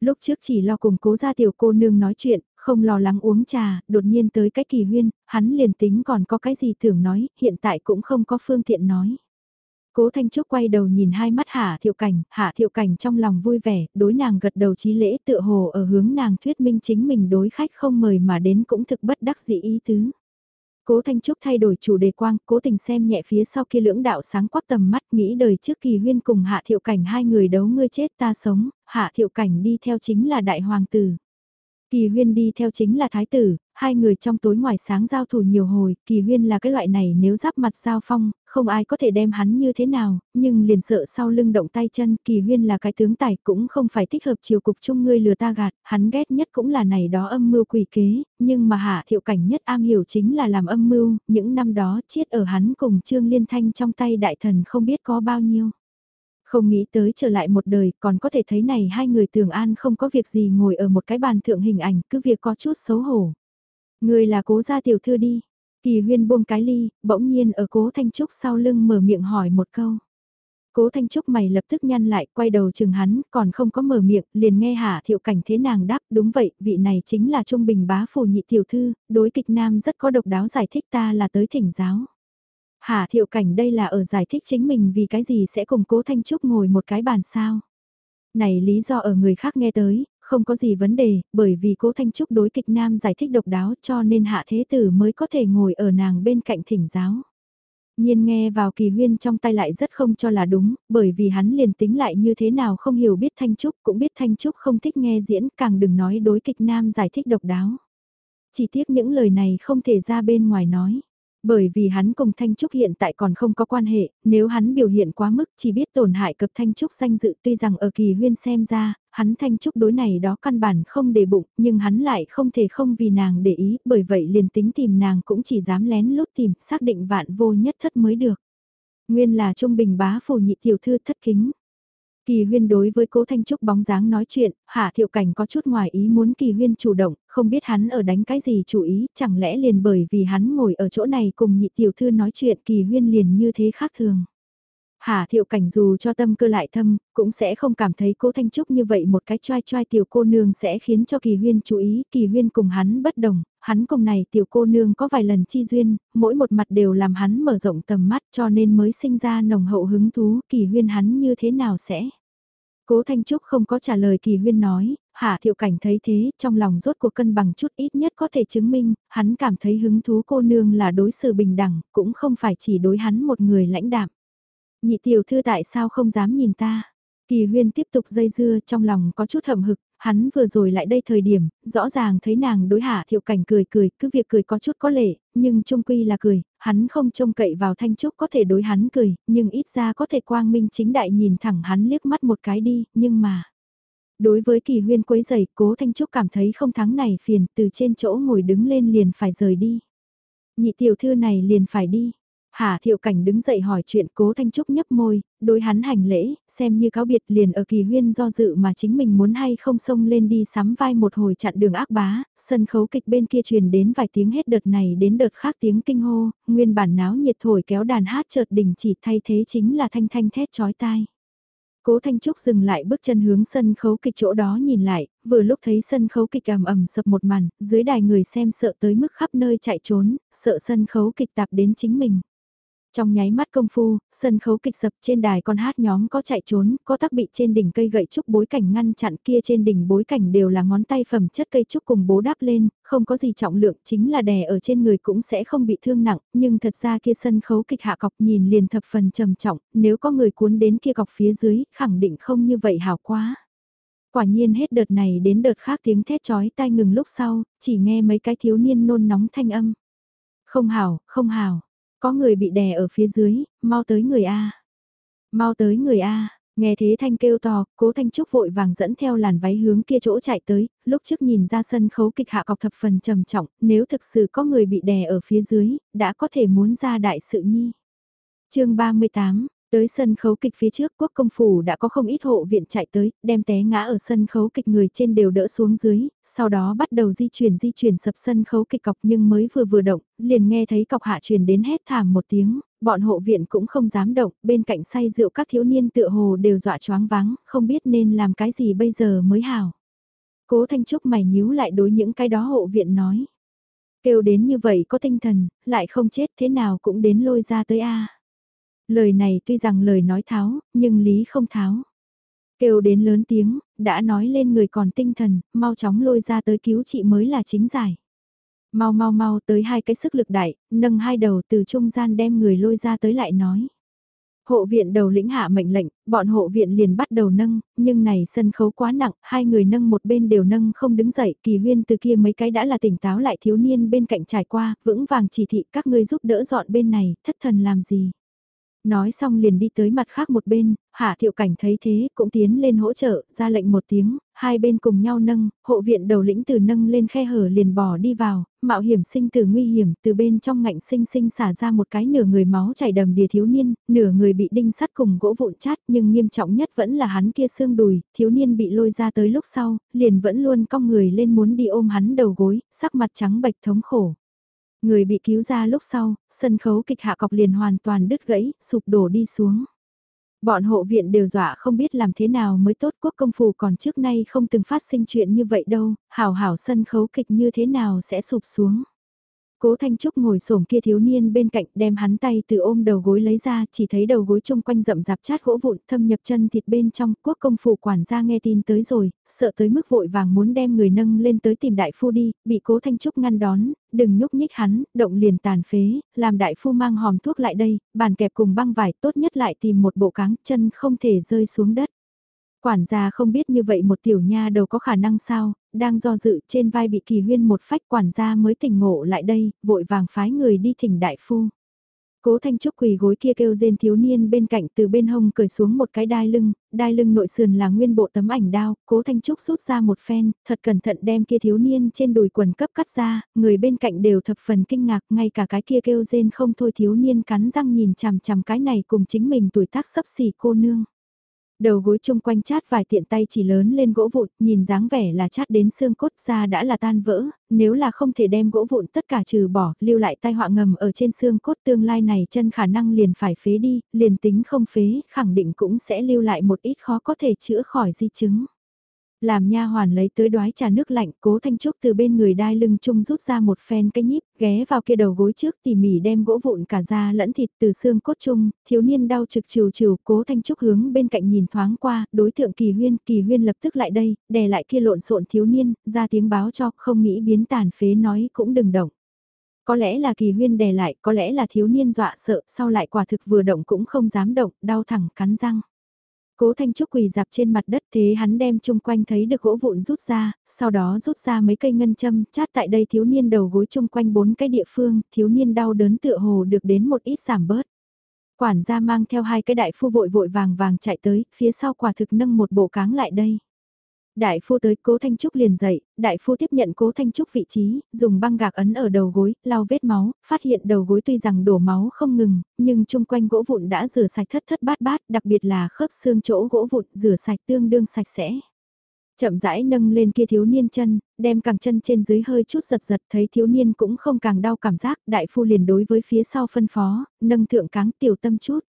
Lúc trước chỉ lo cùng cố gia tiểu cô nương nói chuyện, không lo lắng uống trà, đột nhiên tới cái kỳ huyên, hắn liền tính còn có cái gì tưởng nói, hiện tại cũng không có phương tiện nói. Cố Thanh Trúc quay đầu nhìn hai mắt Hạ Thiệu Cảnh, Hạ Thiệu Cảnh trong lòng vui vẻ, đối nàng gật đầu chí lễ tựa hồ ở hướng nàng thuyết minh chính mình đối khách không mời mà đến cũng thực bất đắc dĩ ý tứ. Cố Thanh Trúc thay đổi chủ đề quang, cố tình xem nhẹ phía sau kia lưỡng đạo sáng quắc tầm mắt nghĩ đời trước kỳ huyên cùng Hạ Thiệu Cảnh hai người đấu ngươi chết ta sống, Hạ Thiệu Cảnh đi theo chính là đại hoàng tử. Kỳ huyên đi theo chính là thái tử, hai người trong tối ngoài sáng giao thủ nhiều hồi, kỳ huyên là cái loại này nếu giáp mặt giao phong, không ai có thể đem hắn như thế nào, nhưng liền sợ sau lưng động tay chân, kỳ huyên là cái tướng tài cũng không phải thích hợp chiều cục chung ngươi lừa ta gạt, hắn ghét nhất cũng là này đó âm mưu quỷ kế, nhưng mà hạ thiệu cảnh nhất am hiểu chính là làm âm mưu, những năm đó chiết ở hắn cùng Trương Liên Thanh trong tay đại thần không biết có bao nhiêu. Không nghĩ tới trở lại một đời còn có thể thấy này hai người tường an không có việc gì ngồi ở một cái bàn thượng hình ảnh cứ việc có chút xấu hổ. Người là cố gia tiểu thư đi. Kỳ huyên buông cái ly, bỗng nhiên ở cố Thanh Trúc sau lưng mở miệng hỏi một câu. Cố Thanh Trúc mày lập tức nhăn lại, quay đầu chừng hắn, còn không có mở miệng, liền nghe Hạ Thiệu Cảnh thế nàng đáp, đúng vậy, vị này chính là Trung Bình bá phù nhị tiểu thư, đối kịch nam rất có độc đáo giải thích ta là tới thỉnh giáo. Hà thiệu cảnh đây là ở giải thích chính mình vì cái gì sẽ cùng cố Thanh Trúc ngồi một cái bàn sao. Này lý do ở người khác nghe tới, không có gì vấn đề, bởi vì cố Thanh Trúc đối kịch nam giải thích độc đáo cho nên hạ thế tử mới có thể ngồi ở nàng bên cạnh thỉnh giáo. Nhiên nghe vào kỳ huyên trong tay lại rất không cho là đúng, bởi vì hắn liền tính lại như thế nào không hiểu biết Thanh Trúc cũng biết Thanh Trúc không thích nghe diễn càng đừng nói đối kịch nam giải thích độc đáo. Chỉ tiếc những lời này không thể ra bên ngoài nói. Bởi vì hắn cùng Thanh Trúc hiện tại còn không có quan hệ, nếu hắn biểu hiện quá mức chỉ biết tổn hại cập Thanh Trúc danh dự tuy rằng ở kỳ huyên xem ra, hắn Thanh Trúc đối này đó căn bản không để bụng, nhưng hắn lại không thể không vì nàng để ý, bởi vậy liền tính tìm nàng cũng chỉ dám lén lút tìm, xác định vạn vô nhất thất mới được. Nguyên là trung bình bá phù nhị tiểu thư thất kính. Kỳ huyên đối với cố Thanh Trúc bóng dáng nói chuyện, hạ thiệu cảnh có chút ngoài ý muốn kỳ huyên chủ động, không biết hắn ở đánh cái gì chủ ý, chẳng lẽ liền bởi vì hắn ngồi ở chỗ này cùng nhị tiểu thư nói chuyện kỳ huyên liền như thế khác thường. Hà thiệu cảnh dù cho tâm cơ lại thâm, cũng sẽ không cảm thấy cố Thanh Trúc như vậy một cái trai trai tiểu cô nương sẽ khiến cho kỳ huyên chú ý, kỳ huyên cùng hắn bất đồng, hắn cùng này tiểu cô nương có vài lần chi duyên, mỗi một mặt đều làm hắn mở rộng tầm mắt cho nên mới sinh ra nồng hậu hứng thú, kỳ huyên hắn như thế nào sẽ. Cố Thanh Trúc không có trả lời kỳ huyên nói, Hạ Thiệu Cảnh thấy thế, trong lòng rốt cuộc cân bằng chút ít nhất có thể chứng minh, hắn cảm thấy hứng thú cô nương là đối xử bình đẳng, cũng không phải chỉ đối hắn một người lãnh đạm. Nhị tiểu thư tại sao không dám nhìn ta? Kỳ huyên tiếp tục dây dưa trong lòng có chút hậm hực, hắn vừa rồi lại đây thời điểm, rõ ràng thấy nàng đối hạ thiệu cảnh cười cười, cứ việc cười có chút có lệ, nhưng trung quy là cười, hắn không trông cậy vào thanh trúc có thể đối hắn cười, nhưng ít ra có thể quang minh chính đại nhìn thẳng hắn liếc mắt một cái đi, nhưng mà... Đối với kỳ huyên quấy giày, cố thanh trúc cảm thấy không thắng này phiền, từ trên chỗ ngồi đứng lên liền phải rời đi. Nhị tiểu thư này liền phải đi, Hà Thiệu Cảnh đứng dậy hỏi chuyện cố Thanh Trúc nhấp môi, đối hắn hành lễ, xem như cáo biệt liền ở kỳ huyên do dự mà chính mình muốn hay không xông lên đi sắm vai một hồi chặn đường ác bá, sân khấu kịch bên kia truyền đến vài tiếng hết đợt này đến đợt khác tiếng kinh hô, nguyên bản náo nhiệt thổi kéo đàn hát chợt đình chỉ thay thế chính là thanh thanh thét chói tai. Cố Thanh Trúc dừng lại bước chân hướng sân khấu kịch chỗ đó nhìn lại, vừa lúc thấy sân khấu kịch ầm ầm sập một màn, dưới đài người xem sợ tới mức khắp nơi chạy trốn, sợ sân khấu kịch tạp đến chính mình. Trong nháy mắt công phu, sân khấu kịch sập trên đài con hát nhóm có chạy trốn, có tắc bị trên đỉnh cây gậy trúc bối cảnh ngăn chặn kia trên đỉnh bối cảnh đều là ngón tay phẩm chất cây trúc cùng bố đáp lên, không có gì trọng lượng chính là đè ở trên người cũng sẽ không bị thương nặng, nhưng thật ra kia sân khấu kịch hạ cọc nhìn liền thập phần trầm trọng, nếu có người cuốn đến kia cọc phía dưới, khẳng định không như vậy hảo quá. Quả nhiên hết đợt này đến đợt khác tiếng thét chói tai ngừng lúc sau, chỉ nghe mấy cái thiếu niên nôn nóng thanh âm. Không hảo, không hảo, có người bị đè ở phía dưới, mau tới người A. Mau tới người A, nghe thế thanh kêu to, cố thanh trúc vội vàng dẫn theo làn váy hướng kia chỗ chạy tới, lúc trước nhìn ra sân khấu kịch hạ cọc thập phần trầm trọng, nếu thực sự có người bị đè ở phía dưới, đã có thể muốn ra đại sự nhi. chương 38 Tới sân khấu kịch phía trước quốc công phủ đã có không ít hộ viện chạy tới, đem té ngã ở sân khấu kịch người trên đều đỡ xuống dưới, sau đó bắt đầu di chuyển di chuyển sập sân khấu kịch cọc nhưng mới vừa vừa động, liền nghe thấy cọc hạ truyền đến hét thảm một tiếng, bọn hộ viện cũng không dám động, bên cạnh say rượu các thiếu niên tựa hồ đều dọa choáng váng, không biết nên làm cái gì bây giờ mới hảo. Cố Thanh Trúc mày nhíu lại đối những cái đó hộ viện nói. Kêu đến như vậy có tinh thần, lại không chết thế nào cũng đến lôi ra tới a Lời này tuy rằng lời nói tháo, nhưng lý không tháo. Kêu đến lớn tiếng, đã nói lên người còn tinh thần, mau chóng lôi ra tới cứu chị mới là chính giải. Mau mau mau tới hai cái sức lực đại, nâng hai đầu từ trung gian đem người lôi ra tới lại nói. Hộ viện đầu lĩnh hạ mệnh lệnh, bọn hộ viện liền bắt đầu nâng, nhưng này sân khấu quá nặng, hai người nâng một bên đều nâng không đứng dậy, kỳ huyên từ kia mấy cái đã là tỉnh táo lại thiếu niên bên cạnh trải qua, vững vàng chỉ thị các ngươi giúp đỡ dọn bên này, thất thần làm gì. Nói xong liền đi tới mặt khác một bên, Hạ Thiệu Cảnh thấy thế cũng tiến lên hỗ trợ, ra lệnh một tiếng, hai bên cùng nhau nâng, hộ viện đầu lĩnh từ nâng lên khe hở liền bỏ đi vào, mạo hiểm sinh từ nguy hiểm, từ bên trong ngạnh sinh sinh xả ra một cái nửa người máu chảy đầm đìa thiếu niên, nửa người bị đinh sắt cùng gỗ vụn chát nhưng nghiêm trọng nhất vẫn là hắn kia xương đùi, thiếu niên bị lôi ra tới lúc sau, liền vẫn luôn cong người lên muốn đi ôm hắn đầu gối, sắc mặt trắng bệch thống khổ. Người bị cứu ra lúc sau, sân khấu kịch hạ cọc liền hoàn toàn đứt gãy, sụp đổ đi xuống. Bọn hộ viện đều dọa không biết làm thế nào mới tốt quốc công phủ còn trước nay không từng phát sinh chuyện như vậy đâu, hảo hảo sân khấu kịch như thế nào sẽ sụp xuống. Cố Thanh Trúc ngồi xổm kia thiếu niên bên cạnh đem hắn tay từ ôm đầu gối lấy ra, chỉ thấy đầu gối chung quanh rậm rạp chát gỗ vụn thâm nhập chân thịt bên trong, quốc công phủ quản gia nghe tin tới rồi, sợ tới mức vội vàng muốn đem người nâng lên tới tìm đại phu đi, bị cố Thanh Trúc ngăn đón, đừng nhúc nhích hắn, động liền tàn phế, làm đại phu mang hòm thuốc lại đây, bàn kẹp cùng băng vải tốt nhất lại tìm một bộ cáng chân không thể rơi xuống đất. Quản gia không biết như vậy một tiểu nha đầu có khả năng sao, đang do dự trên vai bị kỳ huyên một phách quản gia mới tỉnh ngộ lại đây, vội vàng phái người đi thỉnh đại phu. Cố Thanh Trúc quỳ gối kia kêu rên thiếu niên bên cạnh từ bên hông cởi xuống một cái đai lưng, đai lưng nội sườn là nguyên bộ tấm ảnh đao, Cố Thanh Trúc rút ra một phen, thật cẩn thận đem kia thiếu niên trên đùi quần cấp cắt ra, người bên cạnh đều thập phần kinh ngạc, ngay cả cái kia kêu rên không thôi thiếu niên cắn răng nhìn chằm chằm cái này cùng chính mình tuổi tác sấp xỉ cô nương. Đầu gối chung quanh chát vài tiện tay chỉ lớn lên gỗ vụn, nhìn dáng vẻ là chát đến xương cốt ra đã là tan vỡ, nếu là không thể đem gỗ vụn tất cả trừ bỏ, lưu lại tai họa ngầm ở trên xương cốt tương lai này chân khả năng liền phải phế đi, liền tính không phế, khẳng định cũng sẽ lưu lại một ít khó có thể chữa khỏi di chứng. Làm nha hoàn lấy tới đoái trà nước lạnh, cố thanh trúc từ bên người đai lưng chung rút ra một phen cái nhíp, ghé vào kia đầu gối trước tỉ mỉ đem gỗ vụn cả da lẫn thịt từ xương cốt chung, thiếu niên đau trực trừ trừ, cố thanh trúc hướng bên cạnh nhìn thoáng qua, đối tượng kỳ huyên, kỳ huyên lập tức lại đây, đè lại kia lộn xộn thiếu niên, ra tiếng báo cho, không nghĩ biến tàn phế nói cũng đừng động. Có lẽ là kỳ huyên đè lại, có lẽ là thiếu niên dọa sợ, sau lại quả thực vừa động cũng không dám động, đau thẳng cắn răng. Cố Thanh Trúc quỳ dạp trên mặt đất thế hắn đem chung quanh thấy được gỗ vụn rút ra, sau đó rút ra mấy cây ngân châm, chát tại đây thiếu niên đầu gối chung quanh bốn cái địa phương, thiếu niên đau đớn tựa hồ được đến một ít giảm bớt. Quản gia mang theo hai cái đại phu vội vội vàng vàng chạy tới, phía sau quả thực nâng một bộ cáng lại đây. Đại phu tới cố Thanh Trúc liền dậy, đại phu tiếp nhận cố Thanh Trúc vị trí, dùng băng gạc ấn ở đầu gối, lau vết máu, phát hiện đầu gối tuy rằng đổ máu không ngừng, nhưng chung quanh gỗ vụn đã rửa sạch thất thất bát bát, đặc biệt là khớp xương chỗ gỗ vụn rửa sạch tương đương sạch sẽ. Chậm rãi nâng lên kia thiếu niên chân, đem càng chân trên dưới hơi chút giật giật thấy thiếu niên cũng không càng đau cảm giác, đại phu liền đối với phía sau phân phó, nâng thượng cáng tiểu tâm chút.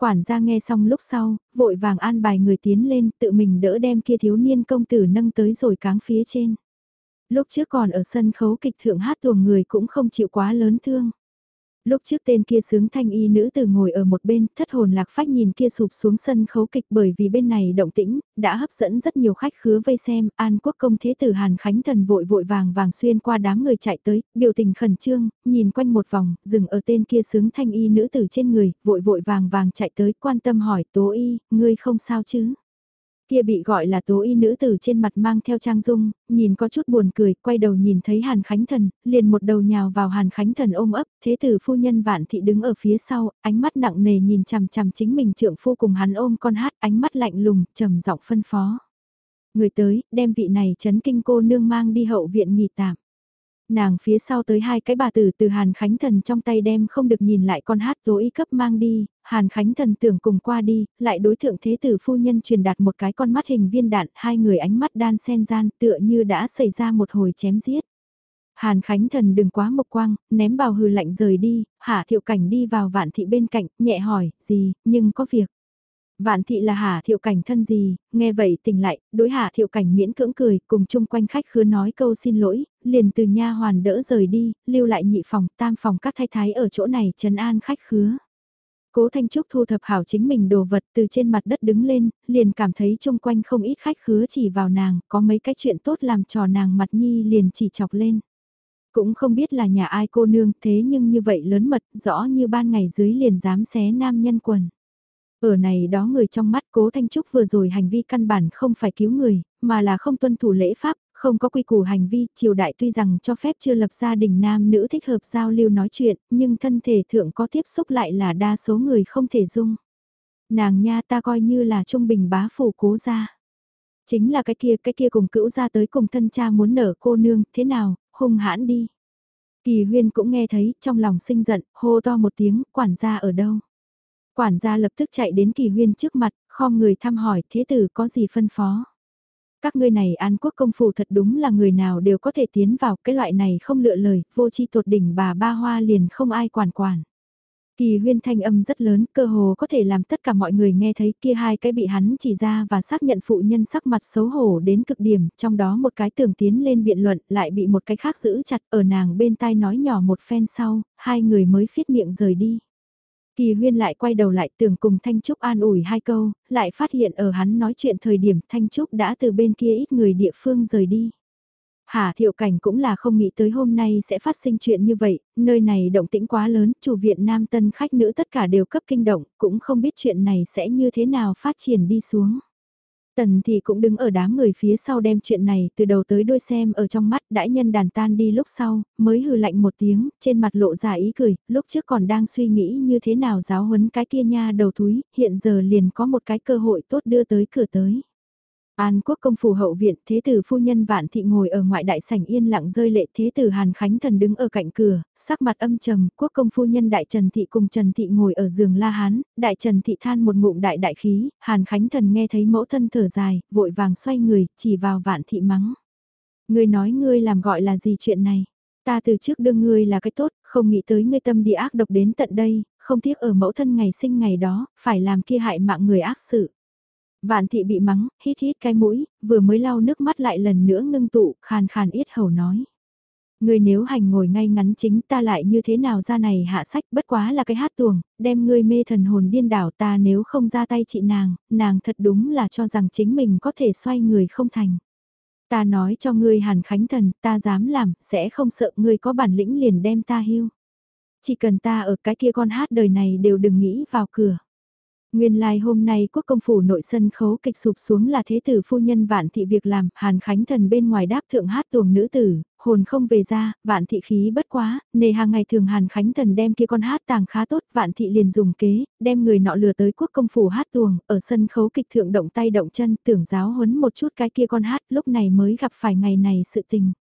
Quản gia nghe xong lúc sau, vội vàng an bài người tiến lên tự mình đỡ đem kia thiếu niên công tử nâng tới rồi cáng phía trên. Lúc trước còn ở sân khấu kịch thượng hát tuồng người cũng không chịu quá lớn thương. Lúc trước tên kia sướng thanh y nữ từ ngồi ở một bên, thất hồn lạc phách nhìn kia sụp xuống sân khấu kịch bởi vì bên này động tĩnh, đã hấp dẫn rất nhiều khách khứa vây xem, an quốc công thế tử Hàn Khánh Thần vội vội vàng vàng xuyên qua đám người chạy tới, biểu tình khẩn trương, nhìn quanh một vòng, dừng ở tên kia sướng thanh y nữ tử trên người, vội vội vàng vàng chạy tới quan tâm hỏi tố y, ngươi không sao chứ? Kia bị gọi là tố y nữ tử trên mặt mang theo trang dung, nhìn có chút buồn cười, quay đầu nhìn thấy Hàn Khánh Thần, liền một đầu nhào vào Hàn Khánh Thần ôm ấp, thế tử phu nhân vạn thị đứng ở phía sau, ánh mắt nặng nề nhìn chằm chằm chính mình trượng phu cùng hắn ôm con hát, ánh mắt lạnh lùng, trầm giọng phân phó. Người tới, đem vị này chấn kinh cô nương mang đi hậu viện nghỉ tạm nàng phía sau tới hai cái bà tử từ Hàn Khánh Thần trong tay đem không được nhìn lại con hát tố cấp mang đi, Hàn Khánh Thần tưởng cùng qua đi, lại đối thượng thế tử phu nhân truyền đạt một cái con mắt hình viên đạn, hai người ánh mắt đan sen gian tựa như đã xảy ra một hồi chém giết. Hàn Khánh Thần đừng quá mộc quang, ném bào hừ lạnh rời đi, hạ thiệu cảnh đi vào vạn thị bên cạnh, nhẹ hỏi, gì, nhưng có việc. Vạn thị là Hà Thiệu Cảnh thân gì, nghe vậy tỉnh lại, đối Hà Thiệu Cảnh miễn cưỡng cười, cùng chung quanh khách khứa nói câu xin lỗi, liền từ nha hoàn đỡ rời đi, lưu lại nhị phòng, tam phòng các thái thái ở chỗ này trấn an khách khứa. Cố Thanh Trúc thu thập hảo chính mình đồ vật từ trên mặt đất đứng lên, liền cảm thấy chung quanh không ít khách khứa chỉ vào nàng, có mấy cái chuyện tốt làm trò nàng mặt nhi liền chỉ chọc lên. Cũng không biết là nhà ai cô nương thế nhưng như vậy lớn mật, rõ như ban ngày dưới liền dám xé nam nhân quần. Ở này đó người trong mắt cố Thanh Trúc vừa rồi hành vi căn bản không phải cứu người, mà là không tuân thủ lễ pháp, không có quy củ hành vi, triều đại tuy rằng cho phép chưa lập gia đình nam nữ thích hợp giao lưu nói chuyện, nhưng thân thể thượng có tiếp xúc lại là đa số người không thể dung. Nàng nha ta coi như là trung bình bá phủ cố gia. Chính là cái kia, cái kia cùng cữu ra tới cùng thân cha muốn nở cô nương, thế nào, hung hãn đi. Kỳ huyên cũng nghe thấy, trong lòng sinh giận, hô to một tiếng, quản gia ở đâu. Quản gia lập tức chạy đến kỳ huyên trước mặt, khom người thăm hỏi thế tử có gì phân phó. Các ngươi này an quốc công phủ thật đúng là người nào đều có thể tiến vào cái loại này không lựa lời, vô chi tột đỉnh bà ba hoa liền không ai quản quản. Kỳ huyên thanh âm rất lớn, cơ hồ có thể làm tất cả mọi người nghe thấy kia hai cái bị hắn chỉ ra và xác nhận phụ nhân sắc mặt xấu hổ đến cực điểm, trong đó một cái tưởng tiến lên biện luận lại bị một cái khác giữ chặt ở nàng bên tai nói nhỏ một phen sau, hai người mới phiết miệng rời đi. Kỳ huyên lại quay đầu lại tưởng cùng Thanh Trúc an ủi hai câu, lại phát hiện ở hắn nói chuyện thời điểm Thanh Trúc đã từ bên kia ít người địa phương rời đi. Hà thiệu cảnh cũng là không nghĩ tới hôm nay sẽ phát sinh chuyện như vậy, nơi này động tĩnh quá lớn, chủ viện nam tân khách nữ tất cả đều cấp kinh động, cũng không biết chuyện này sẽ như thế nào phát triển đi xuống. Tần thì cũng đứng ở đám người phía sau đem chuyện này từ đầu tới đuôi xem ở trong mắt đãi nhân đàn tan đi lúc sau, mới hừ lạnh một tiếng, trên mặt lộ ra ý cười, lúc trước còn đang suy nghĩ như thế nào giáo huấn cái kia nha đầu túi, hiện giờ liền có một cái cơ hội tốt đưa tới cửa tới. An quốc công phủ hậu viện, thế tử phu nhân vạn thị ngồi ở ngoại đại sảnh yên lặng rơi lệ thế tử Hàn Khánh Thần đứng ở cạnh cửa, sắc mặt âm trầm, quốc công phu nhân đại Trần Thị cùng Trần Thị ngồi ở giường la hán, đại Trần Thị than một ngụm đại đại khí, Hàn Khánh Thần nghe thấy mẫu thân thở dài, vội vàng xoay người, chỉ vào vạn thị mắng. Ngươi nói ngươi làm gọi là gì chuyện này? Ta từ trước đương ngươi là cái tốt, không nghĩ tới ngươi tâm địa ác độc đến tận đây, không tiếc ở mẫu thân ngày sinh ngày đó, phải làm kia hại mạng người ác sự. Vạn thị bị mắng, hít hít cái mũi, vừa mới lau nước mắt lại lần nữa ngưng tụ, khàn khàn yết hầu nói. Ngươi nếu hành ngồi ngay ngắn chính ta lại như thế nào ra này hạ sách bất quá là cái hát tuồng, đem ngươi mê thần hồn điên đảo ta nếu không ra tay chị nàng, nàng thật đúng là cho rằng chính mình có thể xoay người không thành. Ta nói cho ngươi hàn khánh thần, ta dám làm, sẽ không sợ ngươi có bản lĩnh liền đem ta hiu. Chỉ cần ta ở cái kia con hát đời này đều đừng nghĩ vào cửa. Nguyên lai like hôm nay quốc công phủ nội sân khấu kịch sụp xuống là thế tử phu nhân vạn thị việc làm, hàn khánh thần bên ngoài đáp thượng hát tuồng nữ tử, hồn không về ra, vạn thị khí bất quá, nề hàng ngày thường hàn khánh thần đem kia con hát tàng khá tốt, vạn thị liền dùng kế, đem người nọ lừa tới quốc công phủ hát tuồng, ở sân khấu kịch thượng động tay động chân, tưởng giáo huấn một chút cái kia con hát, lúc này mới gặp phải ngày này sự tình.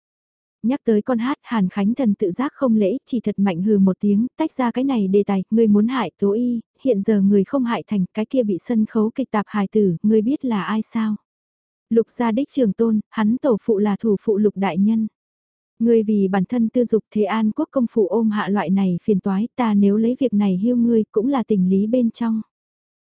Nhắc tới con hát Hàn Khánh Thần tự giác không lễ, chỉ thật mạnh hừ một tiếng, tách ra cái này đề tài, người muốn hại tố y, hiện giờ người không hại thành, cái kia bị sân khấu kịch tạp hài tử, người biết là ai sao? Lục gia đích trường tôn, hắn tổ phụ là thủ phụ lục đại nhân. Ngươi vì bản thân tư dục thế an quốc công phụ ôm hạ loại này phiền toái ta nếu lấy việc này hiêu ngươi cũng là tình lý bên trong.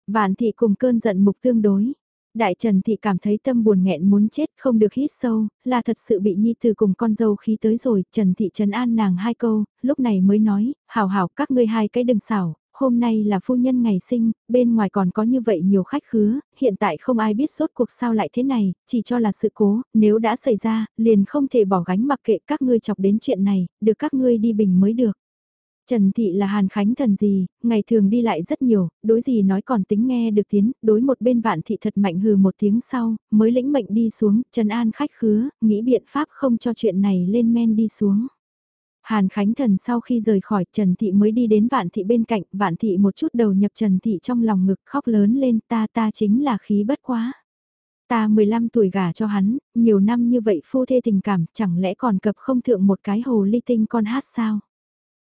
Vạn thị cùng cơn giận mục tương đối. Đại Trần Thị cảm thấy tâm buồn nghẹn muốn chết không được hít sâu, là thật sự bị Nhi Từ cùng con dâu khí tới rồi, Trần Thị Trần an nàng hai câu, lúc này mới nói, hảo hảo các ngươi hai cái đừng xảo, hôm nay là phu nhân ngày sinh, bên ngoài còn có như vậy nhiều khách khứa, hiện tại không ai biết sốt cuộc sao lại thế này, chỉ cho là sự cố, nếu đã xảy ra, liền không thể bỏ gánh mặc kệ các ngươi chọc đến chuyện này, được các ngươi đi bình mới được. Trần Thị là Hàn Khánh thần gì, ngày thường đi lại rất nhiều, đối gì nói còn tính nghe được tiếng, đối một bên vạn thị thật mạnh hừ một tiếng sau, mới lĩnh mệnh đi xuống, Trần An khách khứa, nghĩ biện pháp không cho chuyện này lên men đi xuống. Hàn Khánh Thần sau khi rời khỏi Trần Thị mới đi đến Vạn Thị bên cạnh, Vạn Thị một chút đầu nhập Trần Thị trong lòng ngực khóc lớn lên ta ta chính là khí bất quá. Ta 15 tuổi gả cho hắn, nhiều năm như vậy phu thê tình cảm chẳng lẽ còn cập không thượng một cái hồ ly tinh con hát sao?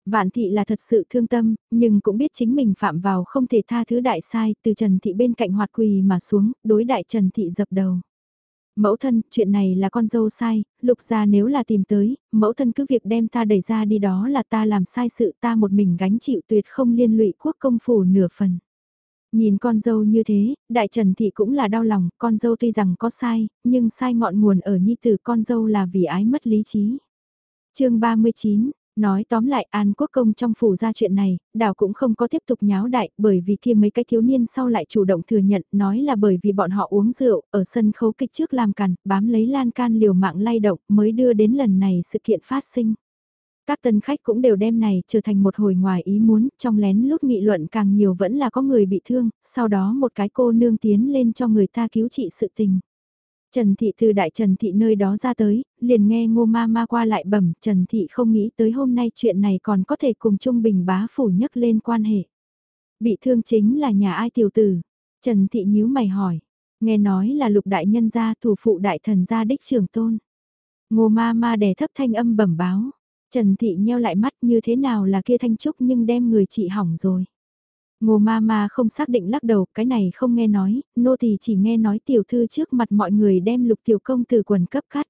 Vạn thị là thật sự thương tâm, nhưng cũng biết chính mình phạm vào không thể tha thứ đại sai, từ Trần Thị bên cạnh hoạt quỳ mà xuống, đối đại Trần Thị dập đầu. Mẫu thân, chuyện này là con dâu sai, lục gia nếu là tìm tới, mẫu thân cứ việc đem ta đẩy ra đi đó là ta làm sai sự ta một mình gánh chịu tuyệt không liên lụy quốc công phủ nửa phần. Nhìn con dâu như thế, đại trần thị cũng là đau lòng, con dâu tuy rằng có sai, nhưng sai ngọn nguồn ở nhi tử con dâu là vì ái mất lý trí. chương 39, Nói tóm lại An Quốc Công trong phủ ra chuyện này, đảo cũng không có tiếp tục nháo đại bởi vì kia mấy cái thiếu niên sau lại chủ động thừa nhận nói là bởi vì bọn họ uống rượu ở sân khấu kịch trước làm cằn, bám lấy lan can liều mạng lay động mới đưa đến lần này sự kiện phát sinh. Các tân khách cũng đều đem này trở thành một hồi ngoài ý muốn, trong lén lút nghị luận càng nhiều vẫn là có người bị thương, sau đó một cái cô nương tiến lên cho người ta cứu trị sự tình. Trần Thị từ đại Trần Thị nơi đó ra tới, liền nghe ngô ma ma qua lại bẩm Trần Thị không nghĩ tới hôm nay chuyện này còn có thể cùng Trung Bình bá phủ nhắc lên quan hệ. Bị thương chính là nhà ai tiểu tử? Trần Thị nhíu mày hỏi. Nghe nói là lục đại nhân gia thủ phụ đại thần gia đích trường tôn. Ngô ma ma đè thấp thanh âm bẩm báo. Trần Thị nheo lại mắt như thế nào là kia thanh trúc nhưng đem người chị hỏng rồi. Ngô ma ma không xác định lắc đầu, cái này không nghe nói, nô thì chỉ nghe nói tiểu thư trước mặt mọi người đem lục tiểu công từ quần cấp cắt.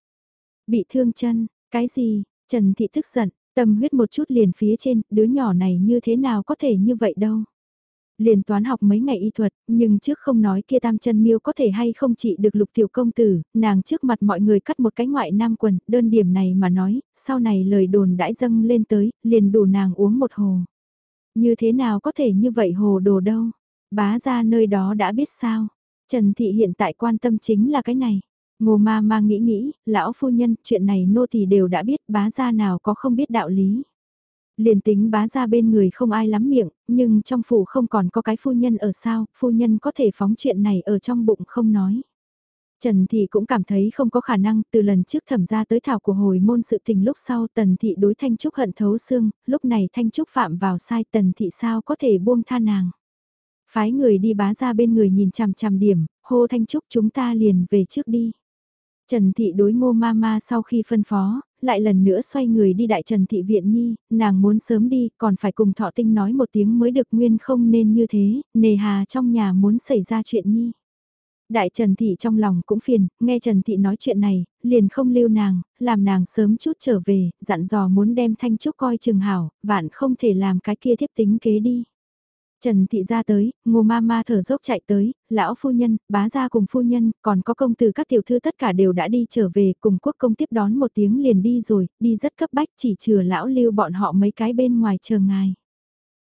Bị thương chân, cái gì, Trần Thị tức giận, tâm huyết một chút liền phía trên, đứa nhỏ này như thế nào có thể như vậy đâu. Liền toán học mấy ngày y thuật, nhưng trước không nói kia tam chân miêu có thể hay không trị được lục tiểu công tử, nàng trước mặt mọi người cắt một cái ngoại nam quần, đơn điểm này mà nói, sau này lời đồn đãi dâng lên tới, liền đủ nàng uống một hồ. Như thế nào có thể như vậy hồ đồ đâu? Bá ra nơi đó đã biết sao? Trần Thị hiện tại quan tâm chính là cái này. Ngô ma ma nghĩ nghĩ, lão phu nhân, chuyện này nô thì đều đã biết bá gia nào có không biết đạo lý. Liền tính bá gia bên người không ai lắm miệng, nhưng trong phủ không còn có cái phu nhân ở sao, phu nhân có thể phóng chuyện này ở trong bụng không nói. Trần Thị cũng cảm thấy không có khả năng, từ lần trước thẩm ra tới thảo của hồi môn sự tình lúc sau Tần Thị đối Thanh Trúc hận thấu xương, lúc này Thanh Trúc phạm vào sai Tần Thị sao có thể buông tha nàng. Phái người đi bá ra bên người nhìn chằm chằm điểm, hô Thanh Trúc chúng ta liền về trước đi. Trần Thị đối ngô ma ma sau khi phân phó, lại lần nữa xoay người đi đại Trần Thị Viện Nhi, nàng muốn sớm đi, còn phải cùng thọ tinh nói một tiếng mới được nguyên không nên như thế, nề hà trong nhà muốn xảy ra chuyện Nhi. Đại Trần Thị trong lòng cũng phiền, nghe Trần Thị nói chuyện này, liền không lưu nàng, làm nàng sớm chút trở về, dặn dò muốn đem Thanh Trúc coi chừng hảo, vạn không thể làm cái kia tiếp tính kế đi. Trần Thị ra tới, ngô ma ma thở dốc chạy tới, lão phu nhân, bá gia cùng phu nhân, còn có công tử các tiểu thư tất cả đều đã đi trở về, cùng quốc công tiếp đón một tiếng liền đi rồi, đi rất cấp bách chỉ trừ lão lưu bọn họ mấy cái bên ngoài chờ ngài.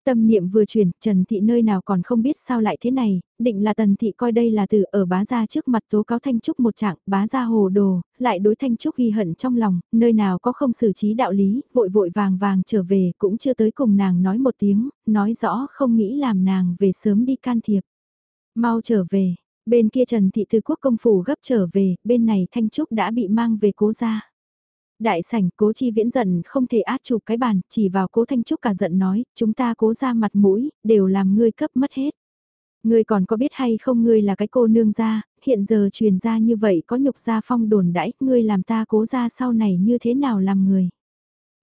Tâm niệm vừa chuyển, Trần Thị nơi nào còn không biết sao lại thế này, định là Tần Thị coi đây là từ ở bá gia trước mặt tố cáo Thanh Trúc một trạng, bá gia hồ đồ, lại đối Thanh Trúc ghi hận trong lòng, nơi nào có không xử trí đạo lý, vội vội vàng vàng trở về, cũng chưa tới cùng nàng nói một tiếng, nói rõ không nghĩ làm nàng về sớm đi can thiệp. Mau trở về, bên kia Trần Thị Từ Quốc công phủ gấp trở về, bên này Thanh Trúc đã bị mang về cố gia. Đại sảnh cố chi viễn giận không thể át chụp cái bàn, chỉ vào cố Thanh Trúc cả giận nói, chúng ta cố ra mặt mũi, đều làm ngươi cấp mất hết. Ngươi còn có biết hay không ngươi là cái cô nương gia, hiện giờ truyền ra như vậy có nhục gia phong đồn đãi, ngươi làm ta cố ra sau này như thế nào làm người.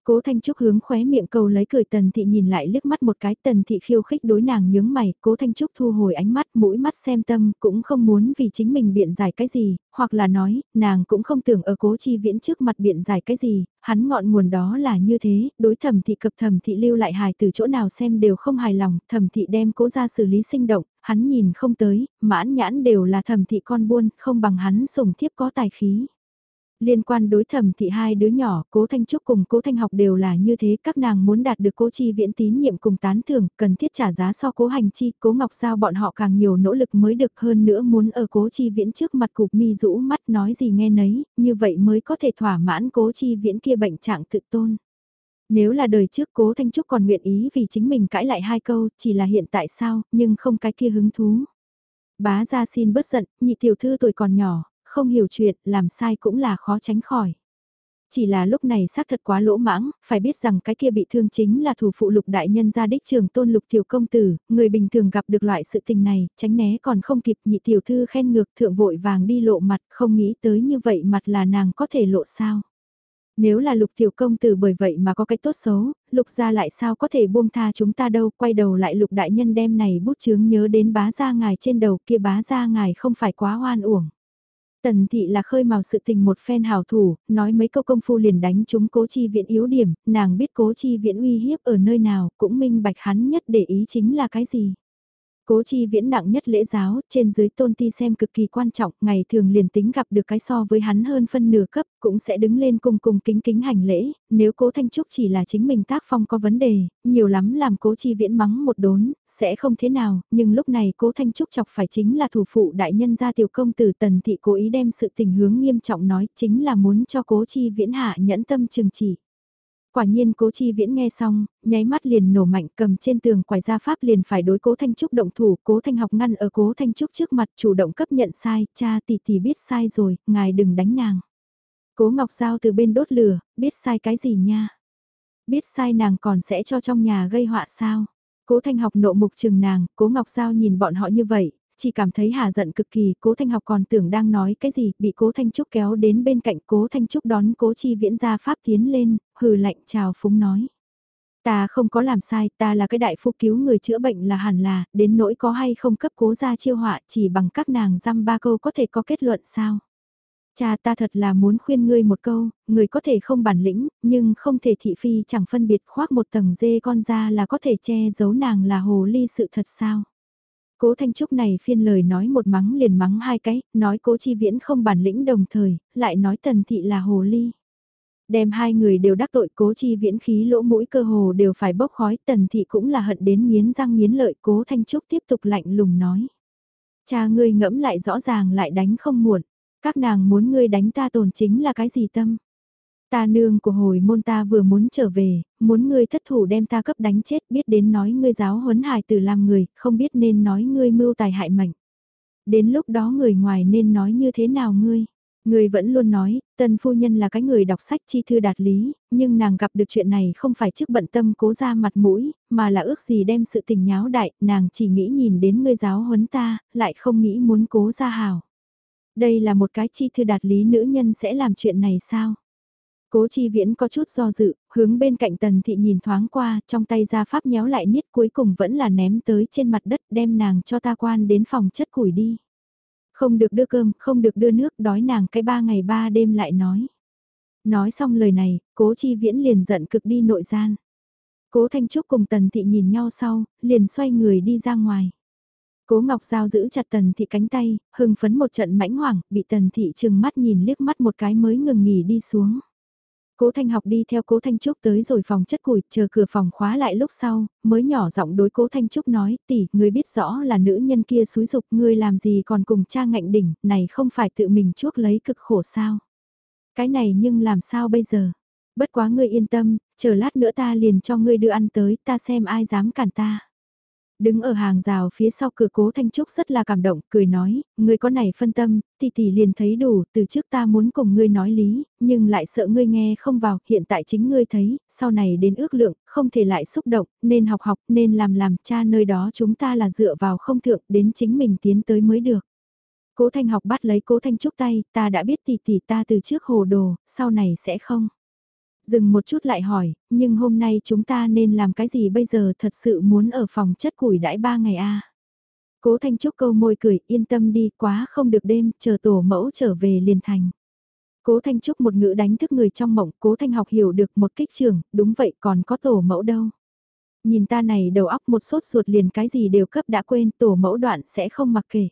Cố Thanh Trúc hướng khóe miệng cầu lấy cười Tần Thị nhìn lại liếc mắt một cái Tần Thị khiêu khích đối nàng nhướng mày, Cố Thanh Trúc thu hồi ánh mắt mũi mắt xem tâm cũng không muốn vì chính mình biện giải cái gì, hoặc là nói, nàng cũng không tưởng ở Cố Chi Viễn trước mặt biện giải cái gì, hắn ngọn nguồn đó là như thế, đối thẩm thị cập thẩm thị lưu lại hài từ chỗ nào xem đều không hài lòng, thẩm thị đem cố ra xử lý sinh động, hắn nhìn không tới, mãn nhãn đều là thẩm thị con buôn, không bằng hắn sủng thiếp có tài khí. Liên quan đối thẩm thị hai đứa nhỏ, cố Thanh Trúc cùng cố Thanh học đều là như thế, các nàng muốn đạt được cố chi viễn tín nhiệm cùng tán thưởng, cần thiết trả giá so cố hành chi, cố ngọc sao bọn họ càng nhiều nỗ lực mới được hơn nữa muốn ở cố chi viễn trước mặt cục mi rũ mắt nói gì nghe nấy, như vậy mới có thể thỏa mãn cố chi viễn kia bệnh trạng tự tôn. Nếu là đời trước cố Thanh Trúc còn nguyện ý vì chính mình cãi lại hai câu, chỉ là hiện tại sao, nhưng không cái kia hứng thú. Bá ra xin bớt giận, nhị tiểu thư tuổi còn nhỏ, không hiểu chuyện, làm sai cũng là khó tránh khỏi. Chỉ là lúc này xác thật quá lỗ mãng, phải biết rằng cái kia bị thương chính là thủ phụ lục đại nhân gia đích trường tôn lục tiểu công tử, người bình thường gặp được loại sự tình này, tránh né còn không kịp nhị tiểu thư khen ngược thượng vội vàng đi lộ mặt, không nghĩ tới như vậy mặt là nàng có thể lộ sao. Nếu là lục tiểu công tử bởi vậy mà có cái tốt xấu, lục gia lại sao có thể buông tha chúng ta đâu, quay đầu lại lục đại nhân đem này bút chướng nhớ đến bá gia ngài trên đầu kia bá gia ngài không phải quá hoan uổng. Tần thị là khơi mào sự tình một phen hào thủ, nói mấy câu công phu liền đánh chúng cố chi viện yếu điểm, nàng biết cố chi viện uy hiếp ở nơi nào, cũng minh bạch hắn nhất để ý chính là cái gì. Cố chi viễn nặng nhất lễ giáo, trên dưới tôn ti xem cực kỳ quan trọng, ngày thường liền tính gặp được cái so với hắn hơn phân nửa cấp, cũng sẽ đứng lên cùng cùng kính kính hành lễ, nếu cố Thanh Trúc chỉ là chính mình tác phong có vấn đề, nhiều lắm làm cố chi viễn mắng một đốn, sẽ không thế nào, nhưng lúc này cố Thanh Trúc chọc phải chính là thủ phụ đại nhân gia tiểu công tử tần thị cố ý đem sự tình hướng nghiêm trọng nói chính là muốn cho cố chi viễn hạ nhẫn tâm trừng chỉ. Quả nhiên cố chi viễn nghe xong, nháy mắt liền nổ mạnh cầm trên tường quải ra pháp liền phải đối cố Thanh Trúc động thủ, cố Thanh học ngăn ở cố Thanh Trúc trước mặt chủ động cấp nhận sai, cha tỷ tỷ biết sai rồi, ngài đừng đánh nàng. Cố Ngọc Giao từ bên đốt lửa, biết sai cái gì nha? Biết sai nàng còn sẽ cho trong nhà gây họa sao? Cố Thanh học nộ mục trừng nàng, Cố Ngọc Giao nhìn bọn họ như vậy, chỉ cảm thấy hà giận cực kỳ, Cố Thanh học còn tưởng đang nói cái gì, bị Cố Thanh Trúc kéo đến bên cạnh Cố Thanh Trúc đón Cố Chi Viễn ra pháp tiến lên, hừ lạnh chào phúng nói. Ta không có làm sai, ta là cái đại phu cứu người chữa bệnh là hẳn là, đến nỗi có hay không cấp cố ra chiêu họa chỉ bằng các nàng dăm ba câu có thể có kết luận sao. Cha ta thật là muốn khuyên ngươi một câu, người có thể không bản lĩnh, nhưng không thể thị phi chẳng phân biệt khoác một tầng dê con ra là có thể che giấu nàng là hồ ly sự thật sao. Cố Thanh Trúc này phiên lời nói một mắng liền mắng hai cái, nói cố chi viễn không bản lĩnh đồng thời, lại nói tần thị là hồ ly. Đem hai người đều đắc tội cố chi viễn khí lỗ mũi cơ hồ đều phải bốc khói tần thị cũng là hận đến miến răng miến lợi cố Thanh Trúc tiếp tục lạnh lùng nói. Cha ngươi ngẫm lại rõ ràng lại đánh không muộn, các nàng muốn ngươi đánh ta tồn chính là cái gì tâm. Ta nương của hồi môn ta vừa muốn trở về, muốn ngươi thất thủ đem ta cấp đánh chết biết đến nói ngươi giáo huấn hài tử làm người, không biết nên nói ngươi mưu tài hại mệnh. Đến lúc đó người ngoài nên nói như thế nào ngươi? Người vẫn luôn nói, tân phu nhân là cái người đọc sách chi thư đạt lý, nhưng nàng gặp được chuyện này không phải trước bận tâm cố ra mặt mũi, mà là ước gì đem sự tình nháo đại, nàng chỉ nghĩ nhìn đến ngươi giáo huấn ta, lại không nghĩ muốn cố ra hào. Đây là một cái chi thư đạt lý nữ nhân sẽ làm chuyện này sao? Cố chi viễn có chút do dự, hướng bên cạnh tần thị nhìn thoáng qua, trong tay ra pháp nhéo lại niết cuối cùng vẫn là ném tới trên mặt đất đem nàng cho ta quan đến phòng chất củi đi. Không được đưa cơm, không được đưa nước, đói nàng cái ba ngày ba đêm lại nói. Nói xong lời này, cố chi viễn liền giận cực đi nội gian. Cố Thanh Trúc cùng Tần Thị nhìn nhau sau, liền xoay người đi ra ngoài. Cố Ngọc Giao giữ chặt Tần Thị cánh tay, hưng phấn một trận mãnh hoảng, bị Tần Thị chừng mắt nhìn liếc mắt một cái mới ngừng nghỉ đi xuống. Cố Thanh học đi theo Cố Thanh Trúc tới rồi phòng chất củi, chờ cửa phòng khóa lại lúc sau, mới nhỏ giọng đối Cố Thanh Trúc nói, tỷ, người biết rõ là nữ nhân kia xúi dục, ngươi làm gì còn cùng cha ngạnh đỉnh, này không phải tự mình chuốc lấy cực khổ sao. Cái này nhưng làm sao bây giờ? Bất quá ngươi yên tâm, chờ lát nữa ta liền cho ngươi đưa ăn tới, ta xem ai dám cản ta. Đứng ở hàng rào phía sau cửa cố Thanh Trúc rất là cảm động, cười nói, ngươi có này phân tâm, tỷ tỷ liền thấy đủ, từ trước ta muốn cùng ngươi nói lý, nhưng lại sợ ngươi nghe không vào, hiện tại chính ngươi thấy, sau này đến ước lượng, không thể lại xúc động, nên học học, nên làm làm, cha nơi đó chúng ta là dựa vào không thượng, đến chính mình tiến tới mới được. Cố Thanh học bắt lấy Cố Thanh Trúc tay, ta đã biết tỷ tỷ ta từ trước hồ đồ, sau này sẽ không. Dừng một chút lại hỏi, nhưng hôm nay chúng ta nên làm cái gì bây giờ thật sự muốn ở phòng chất củi đãi ba ngày a Cố Thanh Trúc câu môi cười, yên tâm đi, quá không được đêm, chờ tổ mẫu trở về liền thành. Cố Thanh Trúc một ngữ đánh thức người trong mộng, Cố Thanh học hiểu được một kích trường, đúng vậy còn có tổ mẫu đâu. Nhìn ta này đầu óc một sốt ruột liền cái gì đều cấp đã quên, tổ mẫu đoạn sẽ không mặc kể.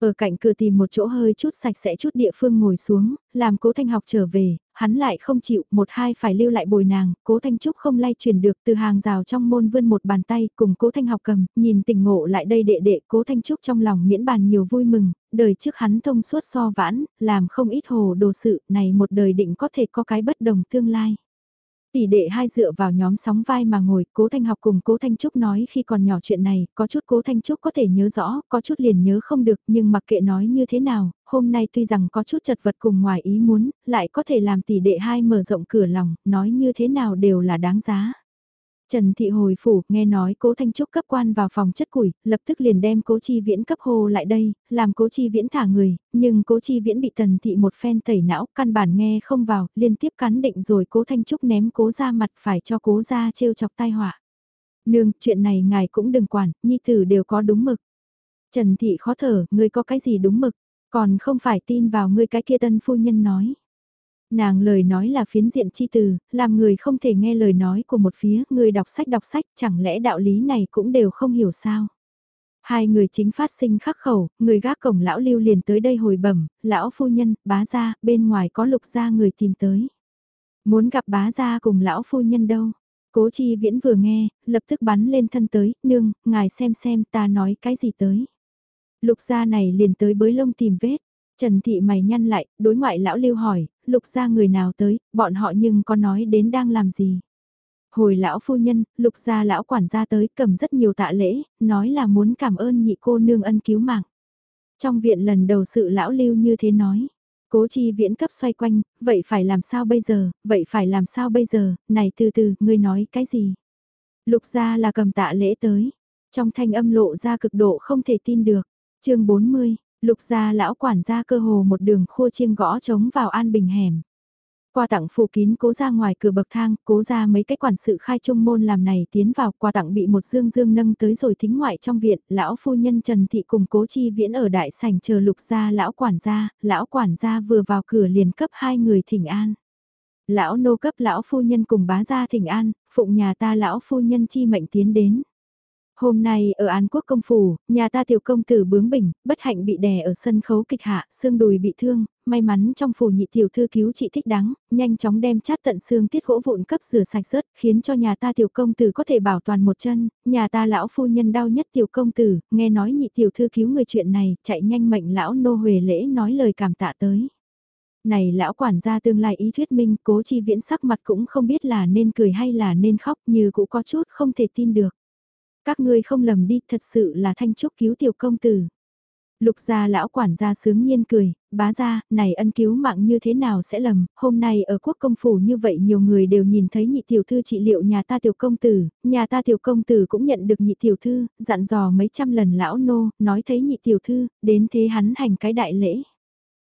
Ở cạnh cửa tìm một chỗ hơi chút sạch sẽ chút địa phương ngồi xuống, làm cố thanh học trở về, hắn lại không chịu, một hai phải lưu lại bồi nàng, cố thanh trúc không lay truyền được từ hàng rào trong môn vươn một bàn tay, cùng cố thanh học cầm, nhìn tình ngộ lại đây đệ đệ, cố thanh trúc trong lòng miễn bàn nhiều vui mừng, đời trước hắn thông suốt so vãn, làm không ít hồ đồ sự, này một đời định có thể có cái bất đồng tương lai. Tỷ đệ hai dựa vào nhóm sóng vai mà ngồi, Cố Thanh học cùng Cố Thanh Trúc nói khi còn nhỏ chuyện này, có chút Cố Thanh Trúc có thể nhớ rõ, có chút liền nhớ không được, nhưng mặc kệ nói như thế nào, hôm nay tuy rằng có chút chật vật cùng ngoài ý muốn, lại có thể làm tỷ đệ hai mở rộng cửa lòng, nói như thế nào đều là đáng giá. Trần Thị hồi phủ, nghe nói cố Thanh Trúc cấp quan vào phòng chất củi, lập tức liền đem cố chi viễn cấp hồ lại đây, làm cố chi viễn thả người, nhưng cố chi viễn bị Trần Thị một phen tẩy não, căn bản nghe không vào, liên tiếp cắn định rồi cố Thanh Trúc ném cố ra mặt phải cho cố ra trêu chọc tai họa. Nương, chuyện này ngài cũng đừng quản, nhi tử đều có đúng mực. Trần Thị khó thở, ngươi có cái gì đúng mực, còn không phải tin vào ngươi cái kia tân phu nhân nói. Nàng lời nói là phiến diện chi từ, làm người không thể nghe lời nói của một phía, người đọc sách đọc sách, chẳng lẽ đạo lý này cũng đều không hiểu sao. Hai người chính phát sinh khắc khẩu, người gác cổng lão lưu liền tới đây hồi bẩm, lão phu nhân, bá gia, bên ngoài có lục gia người tìm tới. Muốn gặp bá gia cùng lão phu nhân đâu? Cố chi viễn vừa nghe, lập tức bắn lên thân tới, nương, ngài xem xem ta nói cái gì tới. Lục gia này liền tới bới lông tìm vết. Trần Thị mày nhăn lại, đối ngoại lão lưu hỏi, lục gia người nào tới, bọn họ nhưng có nói đến đang làm gì. Hồi lão phu nhân, lục gia lão quản gia tới cầm rất nhiều tạ lễ, nói là muốn cảm ơn nhị cô nương ân cứu mạng. Trong viện lần đầu sự lão lưu như thế nói. Cố chi viễn cấp xoay quanh, vậy phải làm sao bây giờ, vậy phải làm sao bây giờ, này từ từ, ngươi nói cái gì? Lục gia là cầm tạ lễ tới, trong thanh âm lộ ra cực độ không thể tin được. chương 40, Lục gia lão quản gia cơ hồ một đường khua chiêng gõ trống vào an bình hẻm. quà tặng phủ kín cố ra ngoài cửa bậc thang, cố ra mấy cái quản sự khai trung môn làm này tiến vào, quà tặng bị một dương dương nâng tới rồi thính ngoại trong viện, lão phu nhân Trần Thị cùng cố chi viễn ở đại sảnh chờ lục gia lão quản gia, lão quản gia vừa vào cửa liền cấp hai người thỉnh an. Lão nô cấp lão phu nhân cùng bá gia thỉnh an, phụng nhà ta lão phu nhân chi mệnh tiến đến. Hôm nay ở An Quốc công phủ, nhà ta tiểu công tử bướng bỉnh, bất hạnh bị đè ở sân khấu kịch hạ, xương đùi bị thương, may mắn trong phủ nhị tiểu thư cứu trị thích đáng, nhanh chóng đem chát tận xương tiết gỗ vụn cấp rửa sạch rớt, khiến cho nhà ta tiểu công tử có thể bảo toàn một chân, nhà ta lão phu nhân đau nhất tiểu công tử, nghe nói nhị tiểu thư cứu người chuyện này, chạy nhanh mệnh lão nô huề lễ nói lời cảm tạ tới. Này lão quản gia tương lai ý thuyết minh cố chi viễn sắc mặt cũng không biết là nên cười hay là nên khóc như cũng có chút không thể tin được. Các ngươi không lầm đi, thật sự là thanh trúc cứu tiểu công tử. Lục gia lão quản gia sướng nhiên cười, bá gia, này ân cứu mạng như thế nào sẽ lầm, hôm nay ở quốc công phủ như vậy nhiều người đều nhìn thấy nhị tiểu thư trị liệu nhà ta tiểu công tử, nhà ta tiểu công tử cũng nhận được nhị tiểu thư, dặn dò mấy trăm lần lão nô, nói thấy nhị tiểu thư, đến thế hắn hành cái đại lễ.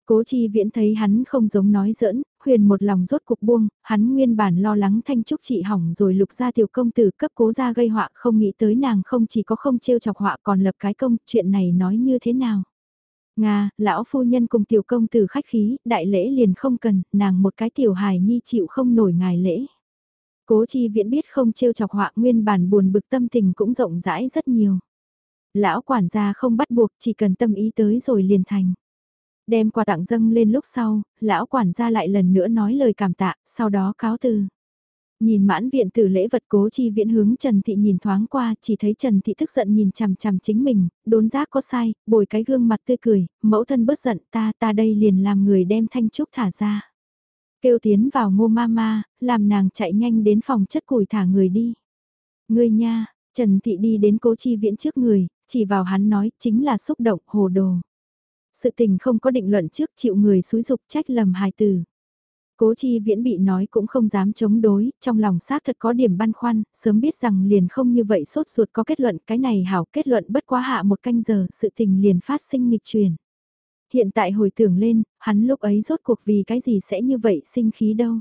Cố chi viễn thấy hắn không giống nói giỡn, huyền một lòng rốt cục buông, hắn nguyên bản lo lắng thanh trúc trị hỏng rồi lục ra tiểu công tử cấp cố ra gây họa không nghĩ tới nàng không chỉ có không trêu chọc họa còn lập cái công, chuyện này nói như thế nào. Nga, lão phu nhân cùng tiểu công tử khách khí, đại lễ liền không cần, nàng một cái tiểu hài nhi chịu không nổi ngài lễ. Cố chi viễn biết không trêu chọc họa nguyên bản buồn bực tâm tình cũng rộng rãi rất nhiều. Lão quản gia không bắt buộc chỉ cần tâm ý tới rồi liền thành. Đem quà tặng dâng lên lúc sau, lão quản gia lại lần nữa nói lời cảm tạ, sau đó cáo từ. Nhìn mãn viện tử lễ vật cố chi viễn hướng Trần Thị nhìn thoáng qua, chỉ thấy Trần Thị tức giận nhìn chằm chằm chính mình, đốn giác có sai, bồi cái gương mặt tươi cười, mẫu thân bớt giận ta ta đây liền làm người đem thanh trúc thả ra. Kêu tiến vào ngô ma ma, làm nàng chạy nhanh đến phòng chất củi thả người đi. Ngươi nha, Trần Thị đi đến cố chi viễn trước người, chỉ vào hắn nói chính là xúc động hồ đồ. Sự tình không có định luận trước chịu người xúi dục trách lầm hài từ. Cố chi viễn bị nói cũng không dám chống đối, trong lòng xác thật có điểm băn khoăn, sớm biết rằng liền không như vậy sốt ruột có kết luận cái này hảo kết luận bất quá hạ một canh giờ sự tình liền phát sinh nghịch truyền. Hiện tại hồi tưởng lên, hắn lúc ấy rốt cuộc vì cái gì sẽ như vậy sinh khí đâu.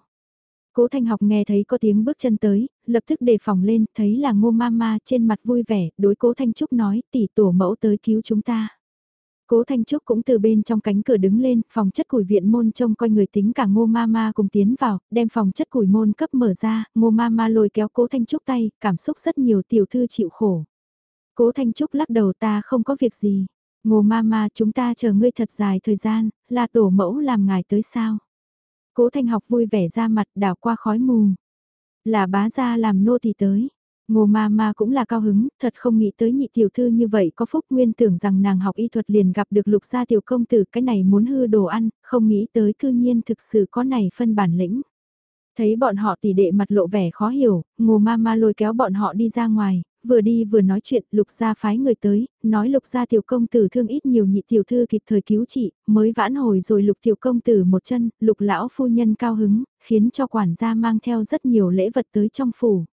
Cố Thanh học nghe thấy có tiếng bước chân tới, lập tức đề phòng lên, thấy là ngô mama trên mặt vui vẻ, đối cố Thanh Trúc nói tỷ tổ mẫu tới cứu chúng ta. Cố Thanh Trúc cũng từ bên trong cánh cửa đứng lên, phòng chất củi viện môn trông coi người tính cả ngô mama cùng tiến vào, đem phòng chất củi môn cấp mở ra, ngô mama lôi kéo cố Thanh Trúc tay, cảm xúc rất nhiều tiểu thư chịu khổ. Cố Thanh Trúc lắc đầu ta không có việc gì. Ngô mama chúng ta chờ ngươi thật dài thời gian, là tổ mẫu làm ngài tới sao? Cố Thanh học vui vẻ ra mặt đảo qua khói mù. Là bá gia làm nô thì tới. Ngô ma ma cũng là cao hứng, thật không nghĩ tới nhị tiểu thư như vậy có phúc nguyên tưởng rằng nàng học y thuật liền gặp được lục gia tiểu công tử cái này muốn hư đồ ăn, không nghĩ tới cư nhiên thực sự có này phân bản lĩnh. Thấy bọn họ tỉ đệ mặt lộ vẻ khó hiểu, ngô ma ma lôi kéo bọn họ đi ra ngoài, vừa đi vừa nói chuyện lục gia phái người tới, nói lục gia tiểu công tử thương ít nhiều nhị tiểu thư kịp thời cứu trị, mới vãn hồi rồi lục tiểu công tử một chân, lục lão phu nhân cao hứng, khiến cho quản gia mang theo rất nhiều lễ vật tới trong phủ.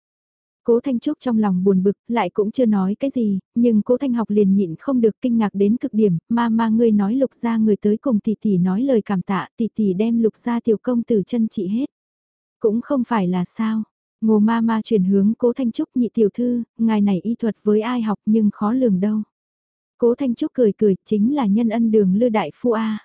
Cố Thanh Trúc trong lòng buồn bực, lại cũng chưa nói cái gì, nhưng Cố Thanh học liền nhịn không được kinh ngạc đến cực điểm, ma ma ngươi nói lục gia người tới cùng tỷ tỷ nói lời cảm tạ, tỷ tỷ đem lục gia tiểu công tử chân trị hết. Cũng không phải là sao, Ngô ma ma chuyển hướng cố Thanh Trúc nhị tiểu thư, ngài này y thuật với ai học nhưng khó lường đâu. Cố Thanh Trúc cười cười, chính là nhân ân đường lư đại phu A.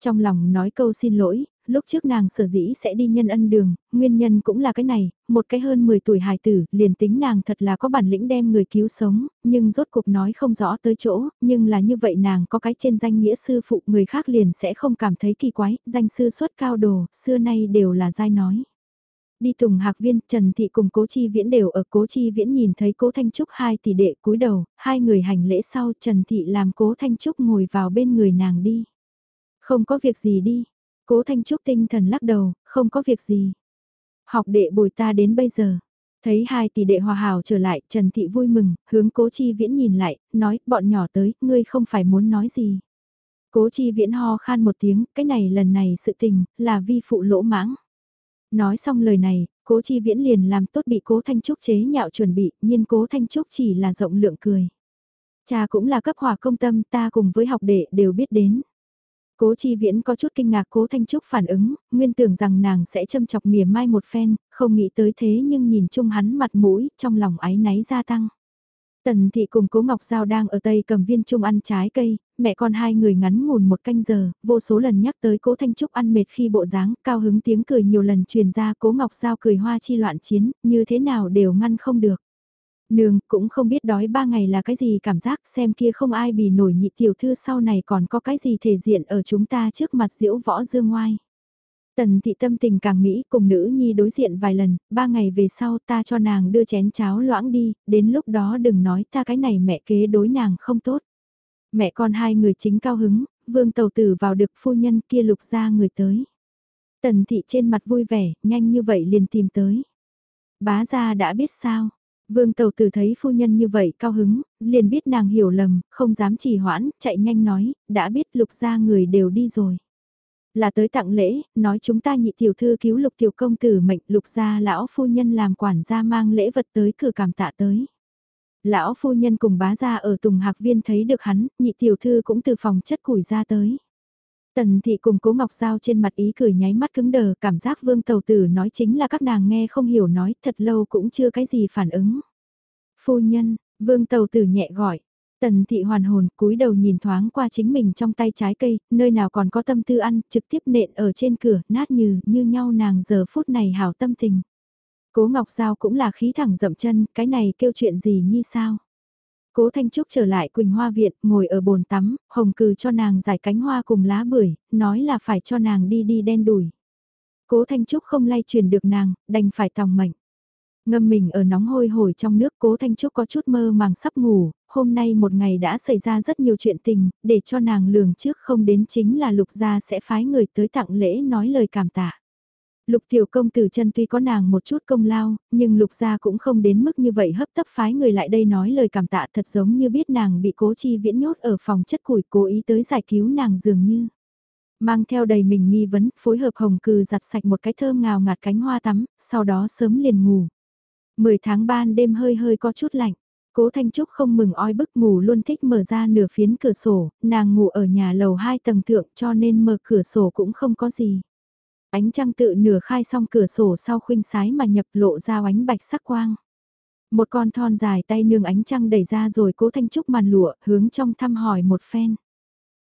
Trong lòng nói câu xin lỗi, lúc trước nàng sở dĩ sẽ đi nhân ân đường, nguyên nhân cũng là cái này, một cái hơn 10 tuổi hài tử, liền tính nàng thật là có bản lĩnh đem người cứu sống, nhưng rốt cuộc nói không rõ tới chỗ, nhưng là như vậy nàng có cái trên danh nghĩa sư phụ người khác liền sẽ không cảm thấy kỳ quái, danh sư xuất cao đồ, xưa nay đều là dai nói. Đi Tùng Hạc Viên, Trần Thị cùng Cố Chi Viễn đều ở Cố Chi Viễn nhìn thấy Cố Thanh Trúc hai tỷ đệ cúi đầu, hai người hành lễ sau Trần Thị làm Cố Thanh Trúc ngồi vào bên người nàng đi. Không có việc gì đi. Cố Thanh Trúc tinh thần lắc đầu, không có việc gì. Học đệ bồi ta đến bây giờ. Thấy hai tỷ đệ hòa hảo trở lại, Trần Thị vui mừng, hướng Cố Chi Viễn nhìn lại, nói, bọn nhỏ tới, ngươi không phải muốn nói gì. Cố Chi Viễn ho khan một tiếng, cái này lần này sự tình, là vi phụ lỗ mãng. Nói xong lời này, cố chi viễn liền làm tốt bị cố Thanh Trúc chế nhạo chuẩn bị, nhưng cố Thanh Trúc chỉ là rộng lượng cười. Cha cũng là cấp hòa công tâm ta cùng với học đệ đều biết đến. Cố chi viễn có chút kinh ngạc cố Thanh Trúc phản ứng, nguyên tưởng rằng nàng sẽ châm chọc mỉa mai một phen, không nghĩ tới thế nhưng nhìn chung hắn mặt mũi, trong lòng ái náy gia tăng. Tần thị cùng cố Ngọc Giao đang ở Tây cầm viên trung ăn trái cây, mẹ con hai người ngắn ngủn một canh giờ, vô số lần nhắc tới cố Thanh Trúc ăn mệt khi bộ dáng, cao hứng tiếng cười nhiều lần truyền ra cố Ngọc Giao cười hoa chi loạn chiến, như thế nào đều ngăn không được. Nương cũng không biết đói ba ngày là cái gì cảm giác xem kia không ai bì nổi nhị tiểu thư sau này còn có cái gì thể diện ở chúng ta trước mặt diễu võ dương ngoai. Tần thị tâm tình càng mỹ cùng nữ nhi đối diện vài lần, ba ngày về sau ta cho nàng đưa chén cháo loãng đi, đến lúc đó đừng nói ta cái này mẹ kế đối nàng không tốt. Mẹ con hai người chính cao hứng, vương tàu tử vào được phu nhân kia lục ra người tới. Tần thị trên mặt vui vẻ, nhanh như vậy liền tìm tới. Bá gia đã biết sao, Vương Tàu Tử thấy phu nhân như vậy cao hứng, liền biết nàng hiểu lầm, không dám trì hoãn, chạy nhanh nói, đã biết lục gia người đều đi rồi. Là tới tặng lễ, nói chúng ta nhị tiểu thư cứu lục tiểu công tử mệnh lục gia lão phu nhân làm quản gia mang lễ vật tới cửa cảm tạ tới. Lão phu nhân cùng bá gia ở Tùng Hạc Viên thấy được hắn, nhị tiểu thư cũng từ phòng chất củi ra tới. Tần thị cùng cố ngọc giao trên mặt ý cười nháy mắt cứng đờ, cảm giác vương tàu tử nói chính là các nàng nghe không hiểu nói, thật lâu cũng chưa cái gì phản ứng. Phu nhân, vương tàu tử nhẹ gọi, Tần thị hoàn hồn cúi đầu nhìn thoáng qua chính mình trong tay trái cây, nơi nào còn có tâm tư ăn, trực tiếp nện ở trên cửa, nát như, như nhau nàng giờ phút này hảo tâm tình. Cố Ngọc Giao cũng là khí thẳng dậm chân, cái này kêu chuyện gì như sao? Cố Thanh Trúc trở lại Quỳnh Hoa Viện, ngồi ở bồn tắm, hồng cừ cho nàng giải cánh hoa cùng lá bưởi, nói là phải cho nàng đi đi đen đuổi. Cố Thanh Trúc không lay truyền được nàng, đành phải tòng mệnh. Ngâm mình ở nóng hôi hổi trong nước cố Thanh Trúc có chút mơ màng sắp ngủ, hôm nay một ngày đã xảy ra rất nhiều chuyện tình, để cho nàng lường trước không đến chính là lục gia sẽ phái người tới tặng lễ nói lời cảm tạ. Lục tiểu công tử chân tuy có nàng một chút công lao, nhưng lục gia cũng không đến mức như vậy hấp tấp phái người lại đây nói lời cảm tạ thật giống như biết nàng bị cố chi viễn nhốt ở phòng chất củi cố ý tới giải cứu nàng dường như. Mang theo đầy mình nghi vấn, phối hợp hồng cừ giặt sạch một cái thơm ngào ngạt cánh hoa tắm, sau đó sớm liền ngủ. 10 tháng ban đêm hơi hơi có chút lạnh. Cố Thanh Trúc không mừng oi bức ngủ luôn thích mở ra nửa phiến cửa sổ, nàng ngủ ở nhà lầu 2 tầng thượng cho nên mở cửa sổ cũng không có gì. Ánh trăng tự nửa khai xong cửa sổ sau khuynh sái mà nhập lộ ra ánh bạch sắc quang. Một con thon dài tay nương ánh trăng đẩy ra rồi cố Thanh Trúc màn lụa hướng trong thăm hỏi một phen.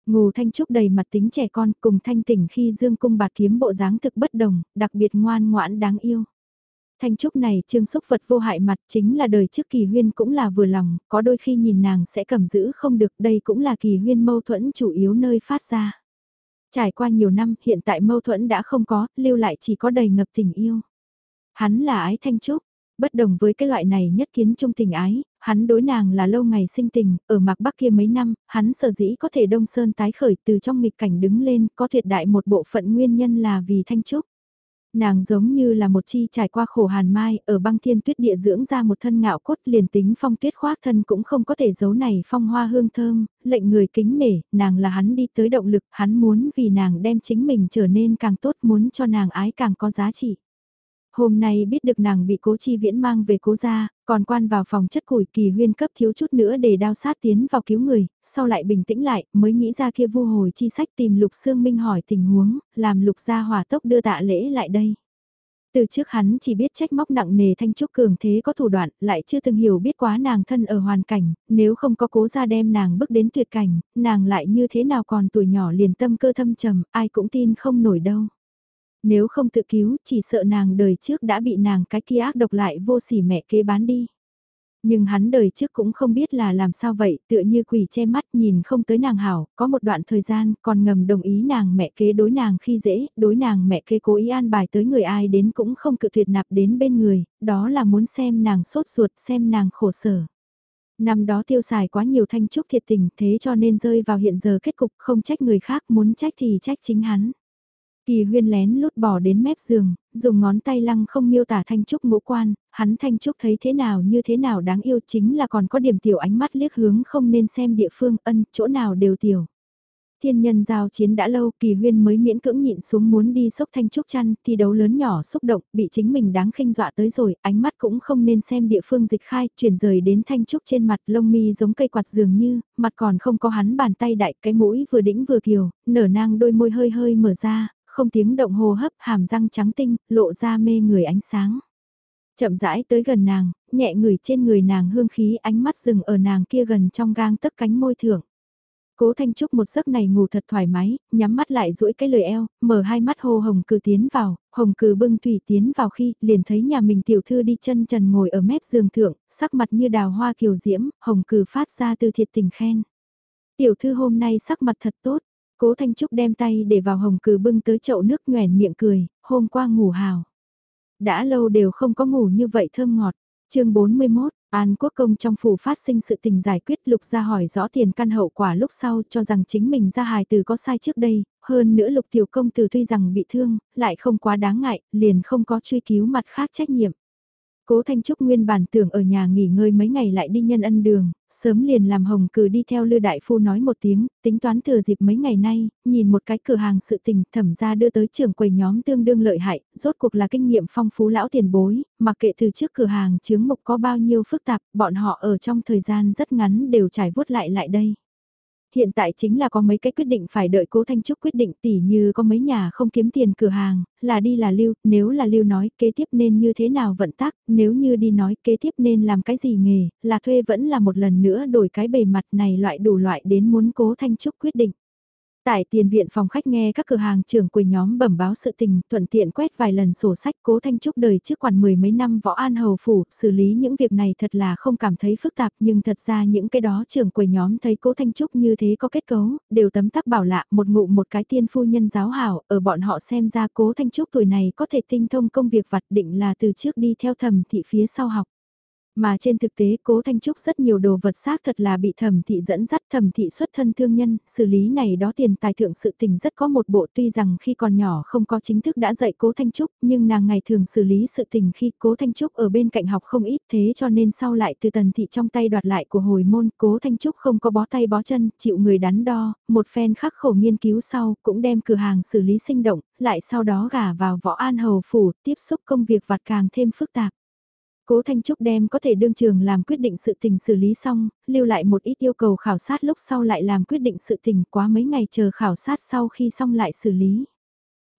Ngù Thanh Trúc đầy mặt tính trẻ con cùng thanh tỉnh khi dương cung bạt kiếm bộ dáng thực bất đồng, đặc biệt ngoan ngoãn đáng yêu. Thanh Trúc này trương xúc vật vô hại mặt chính là đời trước kỳ huyên cũng là vừa lòng, có đôi khi nhìn nàng sẽ cầm giữ không được đây cũng là kỳ huyên mâu thuẫn chủ yếu nơi phát ra. Trải qua nhiều năm hiện tại mâu thuẫn đã không có, lưu lại chỉ có đầy ngập tình yêu. Hắn là ái Thanh Trúc, bất đồng với cái loại này nhất kiến trung tình ái, hắn đối nàng là lâu ngày sinh tình, ở mạc bắc kia mấy năm, hắn sở dĩ có thể đông sơn tái khởi từ trong nghịch cảnh đứng lên, có thiệt đại một bộ phận nguyên nhân là vì Thanh Trúc. Nàng giống như là một chi trải qua khổ hàn mai, ở băng thiên tuyết địa dưỡng ra một thân ngạo cốt liền tính phong tuyết khoác thân cũng không có thể giấu này phong hoa hương thơm, lệnh người kính nể, nàng là hắn đi tới động lực, hắn muốn vì nàng đem chính mình trở nên càng tốt muốn cho nàng ái càng có giá trị. Hôm nay biết được nàng bị cố chi viễn mang về cố gia, còn quan vào phòng chất củi kỳ huyên cấp thiếu chút nữa để đao sát tiến vào cứu người, sau lại bình tĩnh lại, mới nghĩ ra kia vu hồi chi sách tìm lục xương minh hỏi tình huống, làm lục gia hỏa tốc đưa tạ lễ lại đây. Từ trước hắn chỉ biết trách móc nặng nề thanh trúc cường thế có thủ đoạn, lại chưa từng hiểu biết quá nàng thân ở hoàn cảnh, nếu không có cố ra đem nàng bước đến tuyệt cảnh, nàng lại như thế nào còn tuổi nhỏ liền tâm cơ thâm trầm, ai cũng tin không nổi đâu. Nếu không tự cứu, chỉ sợ nàng đời trước đã bị nàng cái kia ác độc lại vô sỉ mẹ kế bán đi. Nhưng hắn đời trước cũng không biết là làm sao vậy, tựa như quỷ che mắt nhìn không tới nàng hảo, có một đoạn thời gian còn ngầm đồng ý nàng mẹ kế đối nàng khi dễ, đối nàng mẹ kế cố ý an bài tới người ai đến cũng không cự tuyệt nạp đến bên người, đó là muốn xem nàng sốt ruột, xem nàng khổ sở. Năm đó tiêu xài quá nhiều thanh trúc thiệt tình thế cho nên rơi vào hiện giờ kết cục không trách người khác muốn trách thì trách chính hắn. Kỳ huyên lén lút bỏ đến mép giường, dùng ngón tay lăng không miêu tả Thanh Trúc ngũ quan, hắn Thanh Trúc thấy thế nào như thế nào đáng yêu chính là còn có điểm tiểu ánh mắt liếc hướng không nên xem địa phương ân, chỗ nào đều tiểu. Thiên nhân giao chiến đã lâu, kỳ huyên mới miễn cưỡng nhịn xuống muốn đi sốc Thanh Trúc chăn, thi đấu lớn nhỏ xúc động, bị chính mình đáng khinh dọa tới rồi, ánh mắt cũng không nên xem địa phương dịch khai, chuyển rời đến Thanh Trúc trên mặt lông mi giống cây quạt dường như, mặt còn không có hắn bàn tay đại, cái mũi vừa đĩnh vừa kiều, nở nang đôi môi hơi hơi mở ra, không tiếng động hô hấp hàm răng trắng tinh, lộ ra mê người ánh sáng. Chậm rãi tới gần nàng, nhẹ người trên người nàng hương khí ánh mắt dừng ở nàng kia gần trong gang tấc cánh môi thưởng. Cố Thanh Trúc một giấc này ngủ thật thoải mái, nhắm mắt lại duỗi cái lời eo, mở hai mắt hô hồng cử tiến vào, hồng cừ bưng thủy tiến vào khi liền thấy nhà mình tiểu thư đi chân trần ngồi ở mép giường thượng, sắc mặt như đào hoa kiều diễm, hồng cừ phát ra từ thiệt tình khen. Tiểu thư hôm nay sắc mặt thật tốt, Cố Thanh Trúc đem tay để vào hồng cừ bưng tới chậu nước nhoèn miệng cười, hôm qua ngủ hào. Đã lâu đều không có ngủ như vậy thơm ngọt. chương 41, An Quốc Công trong phủ phát sinh sự tình giải quyết lục ra hỏi rõ tiền căn hậu quả lúc sau cho rằng chính mình ra hài từ có sai trước đây, hơn nữa lục tiểu công từ tuy rằng bị thương, lại không quá đáng ngại, liền không có truy cứu mặt khác trách nhiệm. Cố Thanh Trúc nguyên bản tưởng ở nhà nghỉ ngơi mấy ngày lại đi nhân ân đường, sớm liền làm hồng cử đi theo Lư Đại Phu nói một tiếng, tính toán thừa dịp mấy ngày nay, nhìn một cái cửa hàng sự tình thẩm ra đưa tới trưởng quầy nhóm tương đương lợi hại, rốt cuộc là kinh nghiệm phong phú lão tiền bối, mặc kệ từ trước cửa hàng chướng mục có bao nhiêu phức tạp, bọn họ ở trong thời gian rất ngắn đều trải vuốt lại lại đây. Hiện tại chính là có mấy cái quyết định phải đợi cố Thanh Trúc quyết định tỉ như có mấy nhà không kiếm tiền cửa hàng, là đi là lưu, nếu là lưu nói kế tiếp nên như thế nào vận tác, nếu như đi nói kế tiếp nên làm cái gì nghề, là thuê vẫn là một lần nữa đổi cái bề mặt này loại đủ loại đến muốn cố Thanh Trúc quyết định. Tại tiền viện phòng khách nghe các cửa hàng trưởng quầy nhóm bẩm báo sự tình, thuận tiện quét vài lần sổ sách cố thanh trúc đời trước quản mười mấy năm võ an hầu phủ, xử lý những việc này thật là không cảm thấy phức tạp nhưng thật ra những cái đó trưởng quầy nhóm thấy cố thanh trúc như thế có kết cấu, đều tấm tắc bảo lạ một ngụ một cái tiên phu nhân giáo hảo, ở bọn họ xem ra cố thanh trúc tuổi này có thể tinh thông công việc vặt định là từ trước đi theo thầm thị phía sau học. Mà trên thực tế cố Thanh Trúc rất nhiều đồ vật xác thật là bị thẩm thị dẫn dắt thẩm thị xuất thân thương nhân, xử lý này đó tiền tài thượng sự tình rất có một bộ tuy rằng khi còn nhỏ không có chính thức đã dạy cố Thanh Trúc nhưng nàng ngày thường xử lý sự tình khi cố Thanh Trúc ở bên cạnh học không ít thế cho nên sau lại từ tần thị trong tay đoạt lại của hồi môn cố Thanh Trúc không có bó tay bó chân, chịu người đắn đo, một phen khắc khổ nghiên cứu sau cũng đem cửa hàng xử lý sinh động, lại sau đó gả vào võ an hầu phủ tiếp xúc công việc vặt càng thêm phức tạp. Cố Thanh Trúc đem có thể đương trường làm quyết định sự tình xử lý xong, lưu lại một ít yêu cầu khảo sát lúc sau lại làm quyết định sự tình quá mấy ngày chờ khảo sát sau khi xong lại xử lý.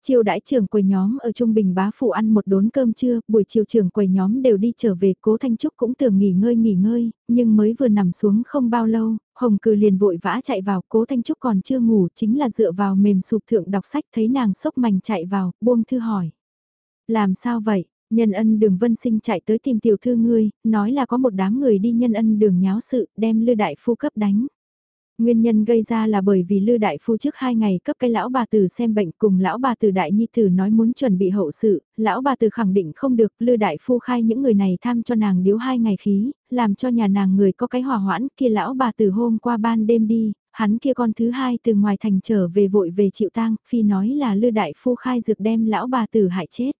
Chiều đãi trường quầy nhóm ở Trung Bình bá phụ ăn một đốn cơm trưa, buổi chiều trường quầy nhóm đều đi trở về, cố Thanh Trúc cũng tưởng nghỉ ngơi nghỉ ngơi, nhưng mới vừa nằm xuống không bao lâu, Hồng Cừ liền vội vã chạy vào, cố Thanh Trúc còn chưa ngủ, chính là dựa vào mềm sụp thượng đọc sách thấy nàng sốc mảnh chạy vào, buông thư hỏi. Làm sao vậy? Nhân ân đường vân sinh chạy tới tìm tiểu thư ngươi, nói là có một đám người đi nhân ân đường nháo sự, đem lư đại phu cấp đánh. Nguyên nhân gây ra là bởi vì Lư Đại Phu trước hai ngày cấp cái lão bà tử xem bệnh cùng lão bà tử Đại Nhi Tử nói muốn chuẩn bị hậu sự, lão bà tử khẳng định không được, Lư Đại Phu khai những người này tham cho nàng điếu hai ngày khí, làm cho nhà nàng người có cái hòa hoãn, kia lão bà tử hôm qua ban đêm đi, hắn kia con thứ hai từ ngoài thành trở về vội về chịu tang, phi nói là Lư Đại Phu khai dược đem lão bà tử hại chết.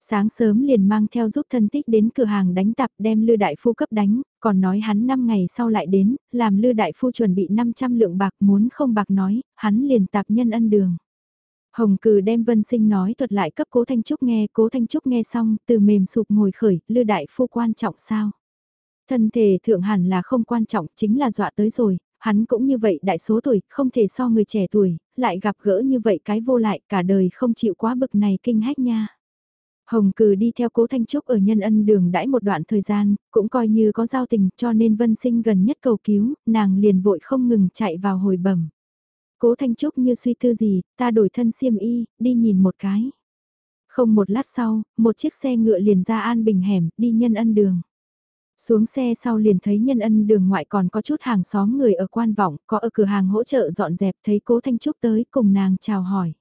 Sáng sớm liền mang theo giúp thân tích đến cửa hàng đánh tạp đem Lư Đại Phu cấp đánh, còn nói hắn 5 ngày sau lại đến, làm Lư Đại Phu chuẩn bị 500 lượng bạc muốn không bạc nói, hắn liền tạp nhân ân đường. Hồng cừ đem vân sinh nói thuật lại cấp cố Thanh Trúc nghe, cố Thanh Trúc nghe xong, từ mềm sụp ngồi khởi, Lư Đại Phu quan trọng sao? Thân thể thượng hẳn là không quan trọng, chính là dọa tới rồi, hắn cũng như vậy đại số tuổi, không thể so người trẻ tuổi, lại gặp gỡ như vậy cái vô lại, cả đời không chịu quá bực này kinh hách nha. Hồng Cừ đi theo Cố Thanh Trúc ở nhân ân đường đãi một đoạn thời gian, cũng coi như có giao tình cho nên Vân Sinh gần nhất cầu cứu, nàng liền vội không ngừng chạy vào hồi bẩm. Cố Thanh Trúc như suy tư gì, ta đổi thân xiêm y, đi nhìn một cái. Không một lát sau, một chiếc xe ngựa liền ra an bình hẻm, đi nhân ân đường. Xuống xe sau liền thấy nhân ân đường ngoại còn có chút hàng xóm người ở quan vọng, có ở cửa hàng hỗ trợ dọn dẹp thấy cố Thanh Trúc tới cùng nàng chào hỏi.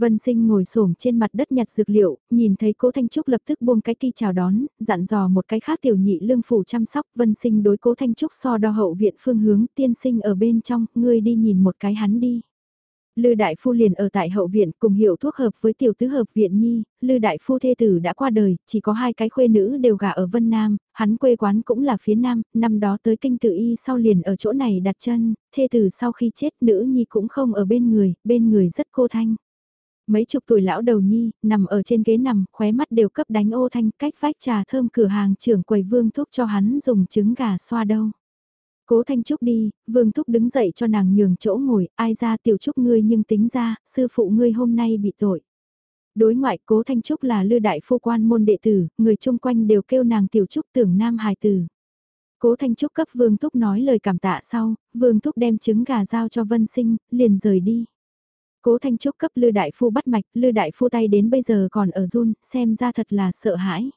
Vân sinh ngồi xổm trên mặt đất nhặt dược liệu, nhìn thấy cố Thanh Trúc lập tức buông cái kỳ chào đón, dặn dò một cái khác tiểu nhị lương phủ chăm sóc. Vân sinh đối cố Thanh Trúc so đo hậu viện phương hướng tiên sinh ở bên trong, ngươi đi nhìn một cái hắn đi. Lư đại phu liền ở tại hậu viện cùng hiệu thuốc hợp với tiểu tứ hợp viện nhi, Lư đại phu thê tử đã qua đời, chỉ có hai cái khuê nữ đều gả ở Vân Nam, hắn quê quán cũng là phía Nam, năm đó tới kinh tự y sau liền ở chỗ này đặt chân, thê tử sau khi chết nữ nhi cũng không ở bên người, bên người rất cô thanh. Mấy chục tuổi lão đầu nhi, nằm ở trên ghế nằm, khóe mắt đều cấp đánh ô thanh cách vách trà thơm cửa hàng trưởng quầy vương thúc cho hắn dùng trứng gà xoa đâu. Cố Thanh Trúc đi, Vương Thúc đứng dậy cho nàng nhường chỗ ngồi, ai ra tiểu trúc ngươi nhưng tính ra, sư phụ ngươi hôm nay bị tội. Đối ngoại Cố Thanh Trúc là lư đại phu quan môn đệ tử, người chung quanh đều kêu nàng tiểu trúc tưởng nam hài tử. Cố Thanh Trúc cấp Vương Thúc nói lời cảm tạ sau, Vương Thúc đem trứng gà giao cho Vân Sinh, liền rời đi. Cố Thanh Trúc cấp Lư Đại Phu bắt mạch, Lư Đại Phu tay đến bây giờ còn ở run, xem ra thật là sợ hãi.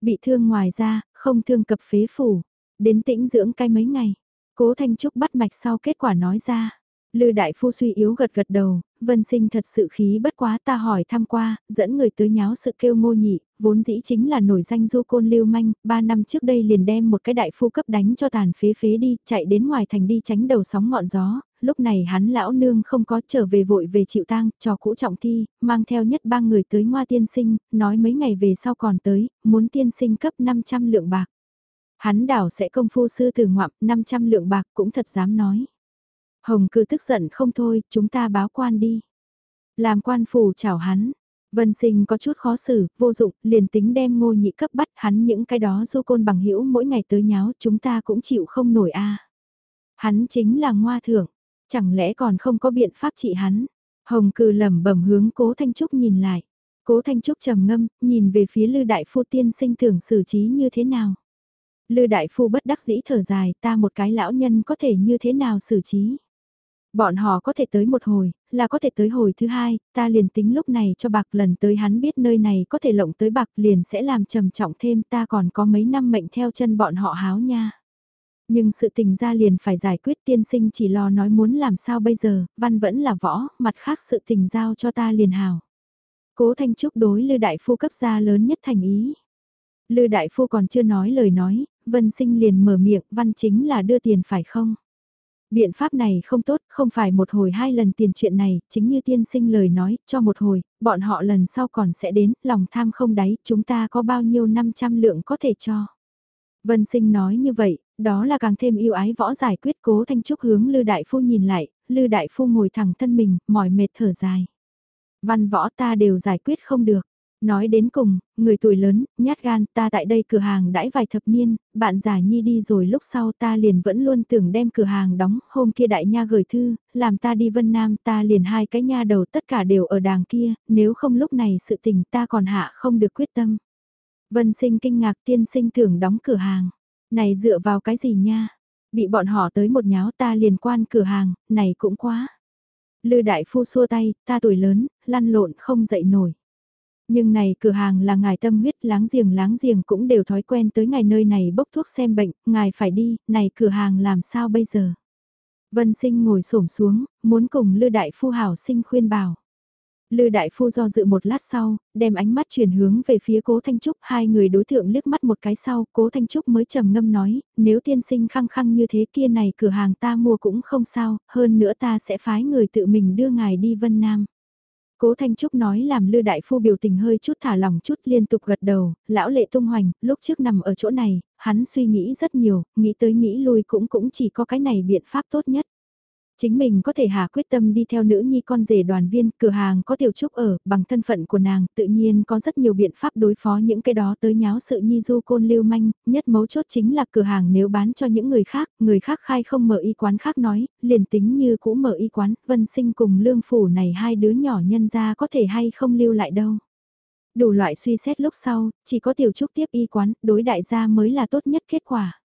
Bị thương ngoài ra, không thương cập phế phủ, đến tĩnh dưỡng cai mấy ngày. Cố Thanh Trúc bắt mạch sau kết quả nói ra. Lư Đại Phu suy yếu gật gật đầu, Vân Sinh thật sự khí bất quá ta hỏi thăm qua, dẫn người tới nháo sự kêu ngô nhị, vốn dĩ chính là nổi danh du côn lưu manh, ba năm trước đây liền đem một cái đại phu cấp đánh cho tàn phế phế đi, chạy đến ngoài thành đi tránh đầu sóng ngọn gió, lúc này hắn lão nương không có trở về vội về chịu tang, cho cũ trọng thi, mang theo nhất ba người tới ngoa tiên sinh, nói mấy ngày về sau còn tới, muốn tiên sinh cấp 500 lượng bạc. Hắn đảo sẽ công phu sư từ ngoạm 500 lượng bạc cũng thật dám nói. Hồng cứ tức giận không thôi, chúng ta báo quan đi. Làm quan phủ chào hắn. Vân sinh có chút khó xử, vô dụng, liền tính đem ngô nhị cấp bắt hắn những cái đó du côn bằng hữu mỗi ngày tới nháo chúng ta cũng chịu không nổi a Hắn chính là ngoa thưởng, chẳng lẽ còn không có biện pháp trị hắn. Hồng cừ lẩm bẩm hướng cố Thanh Trúc nhìn lại. Cố Thanh Trúc trầm ngâm, nhìn về phía Lư Đại Phu tiên sinh tưởng xử trí như thế nào. Lư Đại Phu bất đắc dĩ thở dài, ta một cái lão nhân có thể như thế nào xử trí. Bọn họ có thể tới một hồi, là có thể tới hồi thứ hai, ta liền tính lúc này cho bạc lần tới hắn biết nơi này có thể lộng tới bạc liền sẽ làm trầm trọng thêm ta còn có mấy năm mệnh theo chân bọn họ háo nha. Nhưng sự tình ra liền phải giải quyết tiên sinh chỉ lo nói muốn làm sao bây giờ, văn vẫn là võ, mặt khác sự tình giao cho ta liền hào. Cố Thanh Trúc đối Lư Đại Phu cấp gia lớn nhất thành ý. Lư đại phu còn chưa nói lời nói, Vân Sinh liền mở miệng, văn chính là đưa tiền phải không? Biện pháp này không tốt, không phải một hồi hai lần tiền chuyện này, chính như tiên sinh lời nói, cho một hồi, bọn họ lần sau còn sẽ đến, lòng tham không đáy, chúng ta có bao nhiêu 500 lượng có thể cho. Vân sinh nói như vậy, đó là càng thêm yêu ái võ giải quyết cố thanh trúc hướng Lư Đại Phu nhìn lại, Lư Đại Phu ngồi thẳng thân mình, mỏi mệt thở dài. Văn võ ta đều giải quyết không được. Nói đến cùng, người tuổi lớn, nhát gan, ta tại đây cửa hàng đãi vài thập niên, bạn giả nhi đi rồi lúc sau ta liền vẫn luôn tưởng đem cửa hàng đóng, hôm kia đại nha gửi thư, làm ta đi Vân Nam ta liền hai cái nha đầu tất cả đều ở đàng kia, nếu không lúc này sự tình ta còn hạ không được quyết tâm. Vân sinh kinh ngạc tiên sinh tưởng đóng cửa hàng, này dựa vào cái gì nha, bị bọn họ tới một nháo ta liền quan cửa hàng, này cũng quá. Lư đại phu xua tay, ta tuổi lớn, lăn lộn không dậy nổi. Nhưng này cửa hàng là ngài tâm huyết láng giềng láng giềng cũng đều thói quen tới ngày nơi này bốc thuốc xem bệnh, ngài phải đi, này cửa hàng làm sao bây giờ? Vân sinh ngồi xổm xuống, muốn cùng Lư Đại Phu hảo sinh khuyên bảo. Lư Đại Phu do dự một lát sau, đem ánh mắt chuyển hướng về phía Cố Thanh Trúc, hai người đối tượng liếc mắt một cái sau, Cố Thanh Trúc mới trầm ngâm nói, nếu tiên sinh khăng khăng như thế kia này cửa hàng ta mua cũng không sao, hơn nữa ta sẽ phái người tự mình đưa ngài đi Vân Nam. Cố Thanh Trúc nói làm Lư Đại Phu biểu tình hơi chút thả lỏng chút liên tục gật đầu, lão lệ tung hoành, lúc trước nằm ở chỗ này, hắn suy nghĩ rất nhiều, nghĩ tới nghĩ lui cũng cũng chỉ có cái này biện pháp tốt nhất. Chính mình có thể hà quyết tâm đi theo nữ nhi con rể đoàn viên, cửa hàng có tiểu trúc ở, bằng thân phận của nàng, tự nhiên có rất nhiều biện pháp đối phó những cái đó tới nháo sự nhi du côn lưu manh, nhất mấu chốt chính là cửa hàng nếu bán cho những người khác, người khác khai không mở y quán khác nói, liền tính như cũ mở y quán, vân sinh cùng lương phủ này hai đứa nhỏ nhân ra có thể hay không lưu lại đâu. Đủ loại suy xét lúc sau, chỉ có tiểu trúc tiếp y quán, đối đại gia mới là tốt nhất kết quả.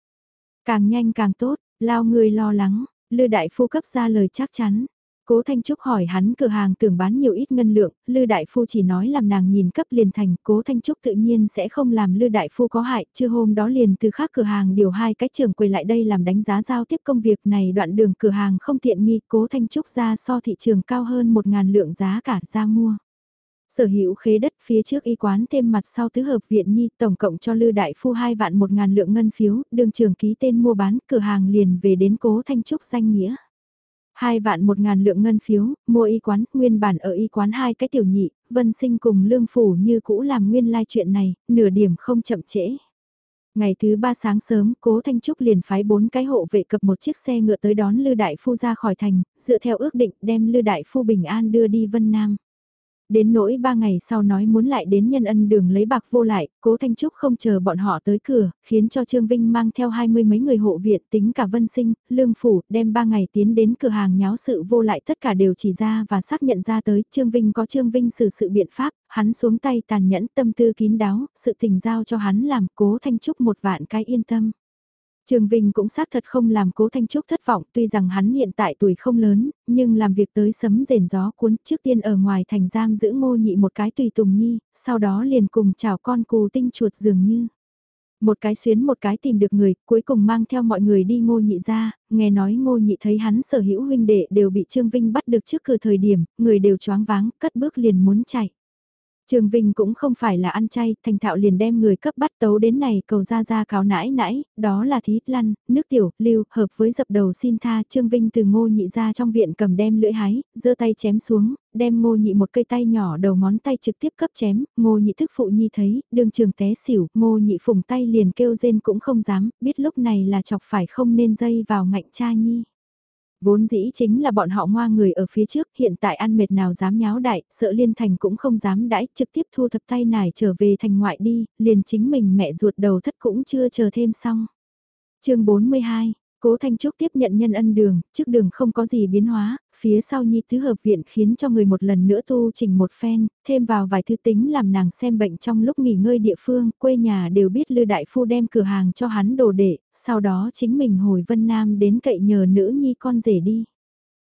Càng nhanh càng tốt, lao người lo lắng, Lư đại phu cấp ra lời chắc chắn. Cố Thanh Trúc hỏi hắn cửa hàng tưởng bán nhiều ít ngân lượng, Lư Đại Phu chỉ nói làm nàng nhìn cấp liền thành, Cố Thanh Trúc tự nhiên sẽ không làm Lư Đại Phu có hại, chưa hôm đó liền từ khác cửa hàng điều hai cái trưởng quầy lại đây làm đánh giá giao tiếp công việc này đoạn đường cửa hàng không tiện nghi, Cố Thanh Trúc ra so thị trường cao hơn một ngàn lượng giá cả ra mua. Sở hữu khế đất phía trước y quán thêm mặt sau tứ hợp viện nhi tổng cộng cho Lư Đại Phu hai vạn một ngàn lượng ngân phiếu, đường trường ký tên mua bán cửa hàng liền về đến cố Thanh Trúc danh nghĩa. Hai vạn một ngàn lượng ngân phiếu, mua y quán, nguyên bản ở y quán hai cái tiểu nhị, vân sinh cùng lương phủ như cũ làm nguyên lai like chuyện này, nửa điểm không chậm trễ. Ngày thứ ba sáng sớm, cố Thanh Trúc liền phái bốn cái hộ vệ cập một chiếc xe ngựa tới đón Lư Đại Phu ra khỏi thành, dựa theo ước định đem Lư Đại Phu bình an đưa đi Vân Nam. Đến nỗi ba ngày sau nói muốn lại đến nhân ân đường lấy bạc vô lại, cố Thanh Trúc không chờ bọn họ tới cửa, khiến cho Trương Vinh mang theo hai mươi mấy người hộ viện tính cả vân sinh, lương phủ, đem ba ngày tiến đến cửa hàng nháo sự vô lại tất cả đều chỉ ra và xác nhận ra tới, Trương Vinh có Trương Vinh xử sự biện pháp, hắn xuống tay tàn nhẫn tâm tư kín đáo, sự tình giao cho hắn làm cố Thanh Trúc một vạn cái yên tâm. Trường Vinh cũng xác thật không làm cố Thanh Trúc thất vọng tuy rằng hắn hiện tại tuổi không lớn, nhưng làm việc tới sấm rền gió cuốn trước tiên ở ngoài thành giam giữ ngô nhị một cái tùy tùng nhi, sau đó liền cùng chào con cù tinh chuột dường như. Một cái xuyến một cái tìm được người, cuối cùng mang theo mọi người đi ngô nhị ra, nghe nói ngô nhị thấy hắn sở hữu huynh đệ đều bị Trương Vinh bắt được trước cửa thời điểm, người đều choáng váng, cất bước liền muốn chạy. Trường Vinh cũng không phải là ăn chay, thành thạo liền đem người cấp bắt tấu đến này cầu ra ra cáo nãi nãi, đó là thí lăn, nước tiểu, lưu, hợp với dập đầu xin tha. Trương Vinh từ ngô nhị ra trong viện cầm đem lưỡi hái, giơ tay chém xuống, đem ngô nhị một cây tay nhỏ đầu ngón tay trực tiếp cấp chém, ngô nhị thức phụ nhi thấy, đường trường té xỉu, ngô nhị phùng tay liền kêu rên cũng không dám, biết lúc này là chọc phải không nên dây vào ngạnh cha nhi. Vốn dĩ chính là bọn họ ngoa người ở phía trước, hiện tại ăn mệt nào dám nháo đại, sợ liên thành cũng không dám đãi, trực tiếp thu thập tay nải trở về thành ngoại đi, liền chính mình mẹ ruột đầu thất cũng chưa chờ thêm xong. chương 42 Cố Thanh Trúc tiếp nhận nhân ân đường, trước đường không có gì biến hóa, phía sau nhi tứ hợp viện khiến cho người một lần nữa tu chỉnh một phen, thêm vào vài thứ tính làm nàng xem bệnh trong lúc nghỉ ngơi địa phương, quê nhà đều biết Lư Đại Phu đem cửa hàng cho hắn đồ đệ sau đó chính mình hồi Vân Nam đến cậy nhờ nữ nhi con rể đi.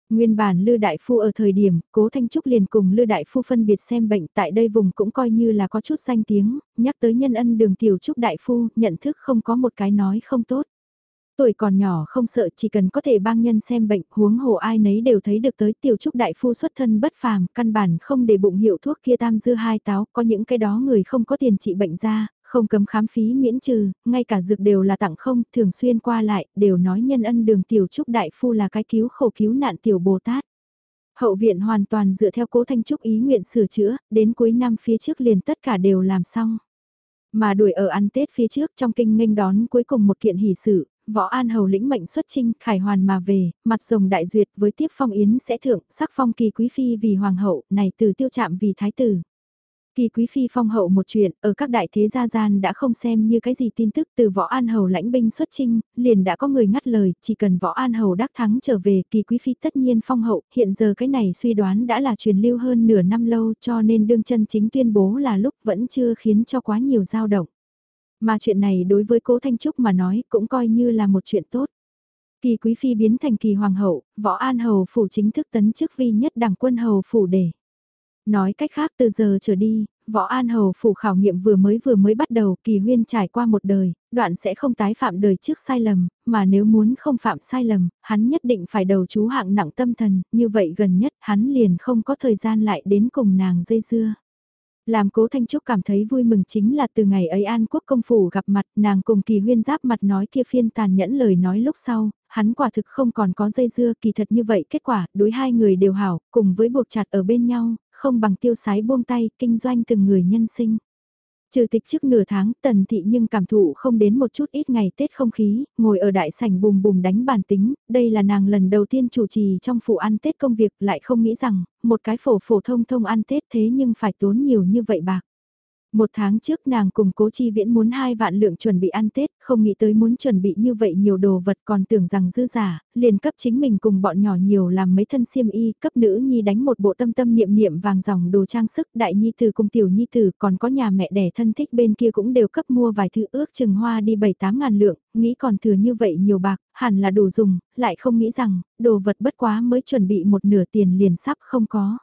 Nguyên bản Lư Đại Phu ở thời điểm, Cố Thanh Trúc liền cùng Lư Đại Phu phân biệt xem bệnh tại đây vùng cũng coi như là có chút danh tiếng, nhắc tới nhân ân đường tiểu Trúc Đại Phu, nhận thức không có một cái nói không tốt. Tuổi còn nhỏ không sợ chỉ cần có thể bang nhân xem bệnh huống hồ ai nấy đều thấy được tới tiểu trúc đại phu xuất thân bất phàm, căn bản không để bụng hiệu thuốc kia tam dư hai táo, có những cái đó người không có tiền trị bệnh ra, Không cấm khám phí miễn trừ, ngay cả dược đều là tặng không, thường xuyên qua lại, đều nói nhân ân đường tiểu trúc đại phu là cái cứu khổ cứu nạn tiểu Bồ Tát. Hậu viện hoàn toàn dựa theo cố Thanh Trúc ý nguyện sửa chữa, đến cuối năm phía trước liền tất cả đều làm xong. Mà đuổi ở ăn Tết phía trước trong kinh nghênh đón cuối cùng một kiện hỷ sự, võ an hầu lĩnh mệnh xuất trinh, khải hoàn mà về, mặt rồng đại duyệt với tiếp phong yến sẽ thượng, sắc phong kỳ quý phi vì hoàng hậu, này từ tiêu chạm vì thái tử. Kỳ quý phi phong hậu một chuyện, ở các đại thế gia gian đã không xem như cái gì tin tức từ võ an hầu lãnh binh xuất trinh, liền đã có người ngắt lời, chỉ cần võ an hầu đắc thắng trở về, kỳ quý phi tất nhiên phong hậu, hiện giờ cái này suy đoán đã là truyền lưu hơn nửa năm lâu cho nên đương chân chính tuyên bố là lúc vẫn chưa khiến cho quá nhiều dao động. Mà chuyện này đối với cố Thanh Trúc mà nói cũng coi như là một chuyện tốt. Kỳ quý phi biến thành kỳ hoàng hậu, võ an hầu phủ chính thức tấn chức vi nhất đảng quân hầu phủ để. Nói cách khác từ giờ trở đi, võ an hầu phủ khảo nghiệm vừa mới vừa mới bắt đầu kỳ huyên trải qua một đời, đoạn sẽ không tái phạm đời trước sai lầm, mà nếu muốn không phạm sai lầm, hắn nhất định phải đầu chú hạng nặng tâm thần, như vậy gần nhất hắn liền không có thời gian lại đến cùng nàng dây dưa. Làm cố Thanh Trúc cảm thấy vui mừng chính là từ ngày ấy An Quốc công phủ gặp mặt nàng cùng kỳ huyên giáp mặt nói kia phiên tàn nhẫn lời nói lúc sau, hắn quả thực không còn có dây dưa kỳ thật như vậy kết quả đối hai người đều hảo cùng với buộc chặt ở bên nhau, không bằng tiêu sái buông tay kinh doanh từng người nhân sinh. Trừ tịch trước nửa tháng tần thị nhưng cảm thụ không đến một chút ít ngày Tết không khí, ngồi ở đại sảnh bùm bùm đánh bàn tính, đây là nàng lần đầu tiên chủ trì trong phủ ăn Tết công việc lại không nghĩ rằng, một cái phổ phổ thông thông ăn Tết thế nhưng phải tốn nhiều như vậy bạc. Một tháng trước nàng cùng cố chi viễn muốn hai vạn lượng chuẩn bị ăn Tết, không nghĩ tới muốn chuẩn bị như vậy nhiều đồ vật còn tưởng rằng dư giả, liền cấp chính mình cùng bọn nhỏ nhiều làm mấy thân xiêm y, cấp nữ nhi đánh một bộ tâm tâm niệm niệm vàng dòng đồ trang sức, đại nhi tử cùng tiểu nhi tử còn có nhà mẹ đẻ thân thích bên kia cũng đều cấp mua vài thứ ước chừng hoa đi 7-8 ngàn lượng, nghĩ còn thừa như vậy nhiều bạc, hẳn là đủ dùng, lại không nghĩ rằng, đồ vật bất quá mới chuẩn bị một nửa tiền liền sắp không có.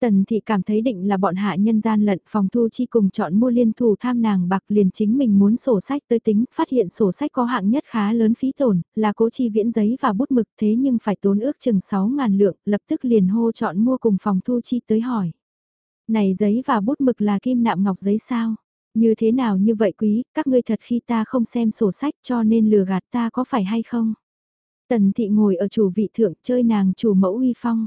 Tần thị cảm thấy định là bọn hạ nhân gian lận phòng thu chi cùng chọn mua liên thủ tham nàng bạc liền chính mình muốn sổ sách tới tính, phát hiện sổ sách có hạng nhất khá lớn phí tổn, là cố chi viễn giấy và bút mực thế nhưng phải tốn ước chừng 6 ngàn lượng, lập tức liền hô chọn mua cùng phòng thu chi tới hỏi. Này giấy và bút mực là kim nạm ngọc giấy sao? Như thế nào như vậy quý, các ngươi thật khi ta không xem sổ sách cho nên lừa gạt ta có phải hay không? Tần thị ngồi ở chủ vị thượng chơi nàng chủ mẫu uy phong.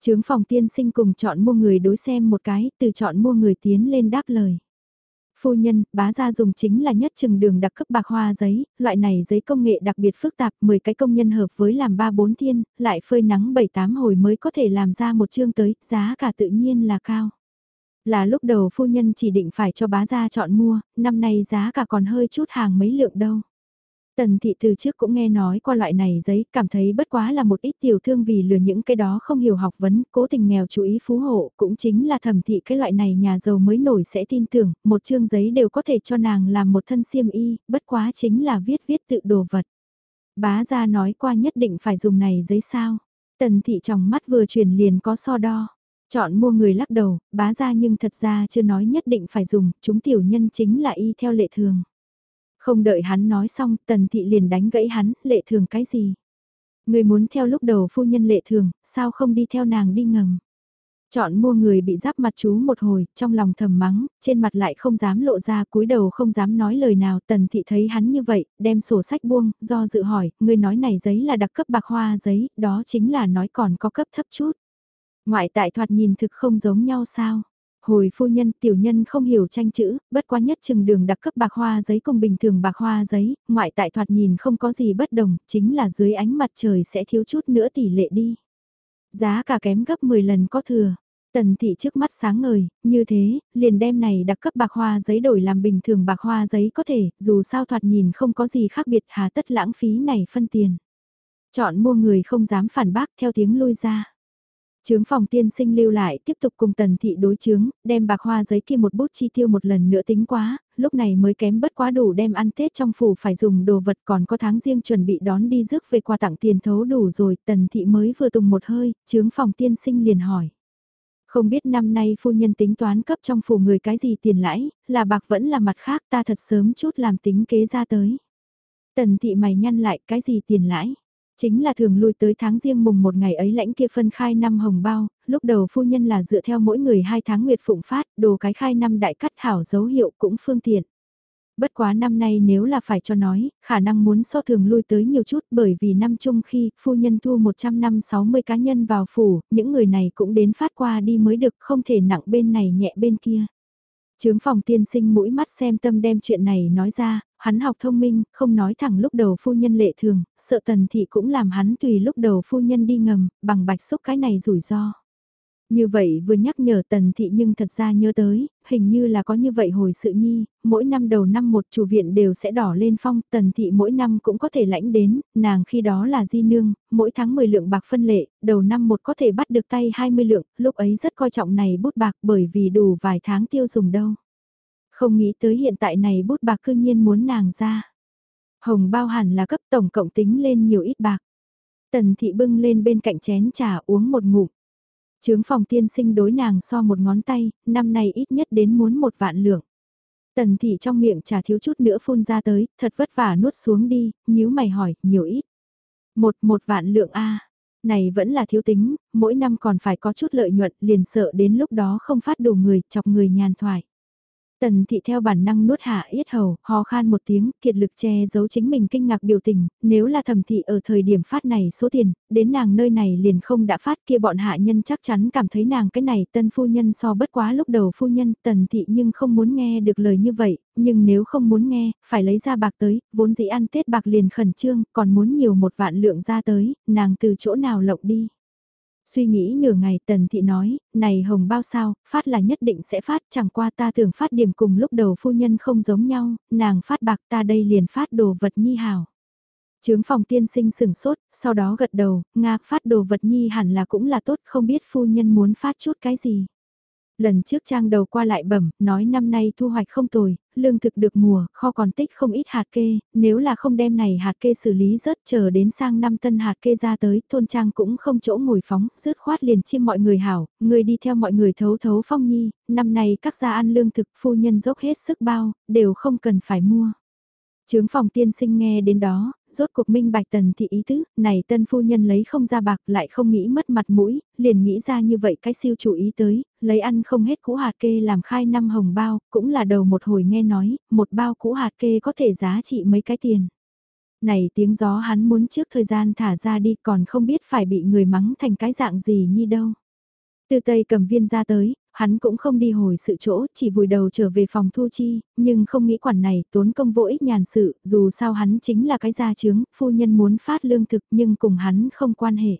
Trướng phòng tiên sinh cùng chọn mua người đối xem một cái, từ chọn mua người tiến lên đáp lời. Phu nhân, bá gia dùng chính là nhất chừng đường đặc cấp bạc hoa giấy, loại này giấy công nghệ đặc biệt phức tạp, 10 cái công nhân hợp với làm 3-4 thiên, lại phơi nắng 7-8 hồi mới có thể làm ra một chương tới, giá cả tự nhiên là cao. Là lúc đầu phu nhân chỉ định phải cho bá gia chọn mua, năm nay giá cả còn hơi chút hàng mấy lượng đâu. Tần thị từ trước cũng nghe nói qua loại này giấy, cảm thấy bất quá là một ít tiểu thương vì lừa những cái đó không hiểu học vấn, cố tình nghèo chú ý phú hộ, cũng chính là thẩm thị cái loại này nhà giàu mới nổi sẽ tin tưởng, một chương giấy đều có thể cho nàng làm một thân xiêm y, bất quá chính là viết viết tự đồ vật. Bá ra nói qua nhất định phải dùng này giấy sao. Tần thị trong mắt vừa chuyển liền có so đo. Chọn mua người lắc đầu, bá ra nhưng thật ra chưa nói nhất định phải dùng, chúng tiểu nhân chính là y theo lệ thường. Không đợi hắn nói xong, tần thị liền đánh gãy hắn, lệ thường cái gì? Người muốn theo lúc đầu phu nhân lệ thường, sao không đi theo nàng đi ngầm? Chọn mua người bị giáp mặt chú một hồi, trong lòng thầm mắng, trên mặt lại không dám lộ ra, cúi đầu không dám nói lời nào, tần thị thấy hắn như vậy, đem sổ sách buông, do dự hỏi, người nói này giấy là đặc cấp bạc hoa giấy, đó chính là nói còn có cấp thấp chút. Ngoại tại thoạt nhìn thực không giống nhau sao? Hồi phu nhân tiểu nhân không hiểu tranh chữ, bất quá nhất chừng đường đặc cấp bạc hoa giấy cùng bình thường bạc hoa giấy, ngoại tại thoạt nhìn không có gì bất đồng, chính là dưới ánh mặt trời sẽ thiếu chút nữa tỷ lệ đi. Giá cả kém gấp 10 lần có thừa. Tần thị trước mắt sáng ngời, như thế, liền đem này đặc cấp bạc hoa giấy đổi làm bình thường bạc hoa giấy có thể, dù sao thoạt nhìn không có gì khác biệt hà tất lãng phí này phân tiền. Chọn mua người không dám phản bác theo tiếng lui ra. Trướng phòng tiên sinh lưu lại tiếp tục cùng tần thị đối chướng, đem bạc hoa giấy kia một bút chi tiêu một lần nữa tính quá, lúc này mới kém bất quá đủ đem ăn Tết trong phủ phải dùng đồ vật còn có tháng riêng chuẩn bị đón đi rước về quà tặng tiền thấu đủ rồi, tần thị mới vừa tùng một hơi, trướng phòng tiên sinh liền hỏi. Không biết năm nay phu nhân tính toán cấp trong phủ người cái gì tiền lãi, là bạc vẫn là mặt khác ta thật sớm chút làm tính kế ra tới. Tần thị mày nhăn lại cái gì tiền lãi. Chính là thường lui tới tháng riêng mùng một ngày ấy lãnh kia phân khai năm hồng bao, lúc đầu phu nhân là dựa theo mỗi người hai tháng nguyệt phụng phát, đồ cái khai năm đại cắt hảo dấu hiệu cũng phương tiện. Bất quá năm nay nếu là phải cho nói, khả năng muốn so thường lui tới nhiều chút bởi vì năm chung khi phu nhân thu 100 năm 60 cá nhân vào phủ, những người này cũng đến phát qua đi mới được không thể nặng bên này nhẹ bên kia. Trướng phòng tiên sinh mũi mắt xem tâm đem chuyện này nói ra, hắn học thông minh, không nói thẳng lúc đầu phu nhân lệ thường, sợ tần thị cũng làm hắn tùy lúc đầu phu nhân đi ngầm, bằng bạch xúc cái này rủi ro. Như vậy vừa nhắc nhở tần thị nhưng thật ra nhớ tới, hình như là có như vậy hồi sự nhi, mỗi năm đầu năm một chủ viện đều sẽ đỏ lên phong, tần thị mỗi năm cũng có thể lãnh đến, nàng khi đó là di nương, mỗi tháng 10 lượng bạc phân lệ, đầu năm một có thể bắt được tay 20 lượng, lúc ấy rất coi trọng này bút bạc bởi vì đủ vài tháng tiêu dùng đâu. Không nghĩ tới hiện tại này bút bạc cương nhiên muốn nàng ra. Hồng bao hẳn là cấp tổng cộng tính lên nhiều ít bạc. Tần thị bưng lên bên cạnh chén trà uống một ngụm. Trướng phòng tiên sinh đối nàng so một ngón tay, năm nay ít nhất đến muốn một vạn lượng. Tần thị trong miệng trà thiếu chút nữa phun ra tới, thật vất vả nuốt xuống đi, nhíu mày hỏi, nhiều ít. Một, một vạn lượng A. Này vẫn là thiếu tính, mỗi năm còn phải có chút lợi nhuận, liền sợ đến lúc đó không phát đủ người, chọc người nhàn thoại. Tần thị theo bản năng nuốt hạ yết hầu, ho khan một tiếng, kiệt lực che giấu chính mình kinh ngạc biểu tình, nếu là thẩm thị ở thời điểm phát này số tiền, đến nàng nơi này liền không đã phát kia bọn hạ nhân chắc chắn cảm thấy nàng cái này tân phu nhân so bất quá lúc đầu phu nhân, tần thị nhưng không muốn nghe được lời như vậy, nhưng nếu không muốn nghe, phải lấy ra bạc tới, vốn dĩ ăn Tết bạc liền khẩn trương, còn muốn nhiều một vạn lượng ra tới, nàng từ chỗ nào lộng đi. Suy nghĩ nửa ngày tần thị nói, này hồng bao sao, phát là nhất định sẽ phát, chẳng qua ta tưởng phát điểm cùng lúc đầu phu nhân không giống nhau, nàng phát bạc ta đây liền phát đồ vật nhi hảo. Trướng phòng tiên sinh sừng sốt, sau đó gật đầu, Nga phát đồ vật nhi hẳn là cũng là tốt không biết phu nhân muốn phát chút cái gì. Lần trước trang đầu qua lại bẩm, nói năm nay thu hoạch không tồi, lương thực được mùa, kho còn tích không ít hạt kê, nếu là không đem này hạt kê xử lý rớt chờ đến sang năm tân hạt kê ra tới, thôn trang cũng không chỗ ngồi phóng, rớt khoát liền chiêm mọi người hảo, người đi theo mọi người thấu thấu phong nhi, năm nay các gia ăn lương thực phu nhân dốc hết sức bao, đều không cần phải mua. Trướng phòng tiên sinh nghe đến đó, rốt cuộc minh bạch tần thị ý tứ, này tân phu nhân lấy không ra bạc lại không nghĩ mất mặt mũi, liền nghĩ ra như vậy cái siêu chủ ý tới, lấy ăn không hết cũ hạt kê làm khai năm hồng bao, cũng là đầu một hồi nghe nói, một bao cũ hạt kê có thể giá trị mấy cái tiền. Này tiếng gió hắn muốn trước thời gian thả ra đi còn không biết phải bị người mắng thành cái dạng gì như đâu. Từ Tây cầm viên ra tới, hắn cũng không đi hồi sự chỗ, chỉ vùi đầu trở về phòng thu chi, nhưng không nghĩ quản này tốn công vô ích nhàn sự, dù sao hắn chính là cái gia chướng, phu nhân muốn phát lương thực nhưng cùng hắn không quan hệ.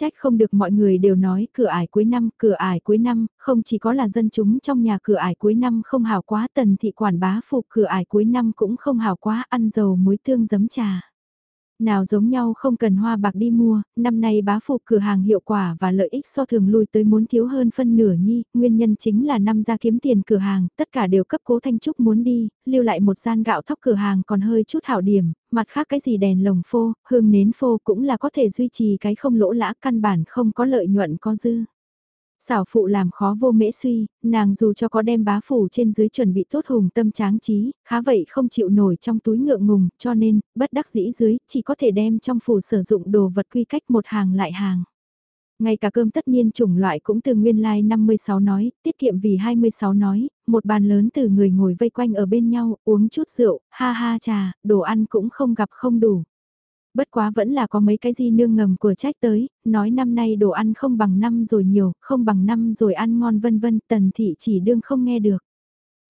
Trách không được mọi người đều nói cửa ải cuối năm, cửa ải cuối năm, không chỉ có là dân chúng trong nhà cửa ải cuối năm không hào quá tần thị quản bá phục cửa ải cuối năm cũng không hào quá ăn dầu muối tương giấm trà. Nào giống nhau không cần hoa bạc đi mua, năm nay bá phụ cửa hàng hiệu quả và lợi ích so thường lui tới muốn thiếu hơn phân nửa nhi, nguyên nhân chính là năm ra kiếm tiền cửa hàng, tất cả đều cấp cố thanh trúc muốn đi, lưu lại một gian gạo thóc cửa hàng còn hơi chút hảo điểm, mặt khác cái gì đèn lồng phô, hương nến phô cũng là có thể duy trì cái không lỗ lã căn bản không có lợi nhuận có dư. Xảo phụ làm khó vô mễ suy, nàng dù cho có đem bá phủ trên dưới chuẩn bị tốt hùng tâm tráng trí, khá vậy không chịu nổi trong túi ngượng ngùng, cho nên, bất đắc dĩ dưới, chỉ có thể đem trong phủ sử dụng đồ vật quy cách một hàng lại hàng. Ngay cả cơm tất niên chủng loại cũng từ nguyên lai like 56 nói, tiết kiệm vì 26 nói, một bàn lớn từ người ngồi vây quanh ở bên nhau, uống chút rượu, ha ha trà, đồ ăn cũng không gặp không đủ. Bất quá vẫn là có mấy cái di nương ngầm của trách tới, nói năm nay đồ ăn không bằng năm rồi nhiều, không bằng năm rồi ăn ngon vân vân, tần thị chỉ đương không nghe được.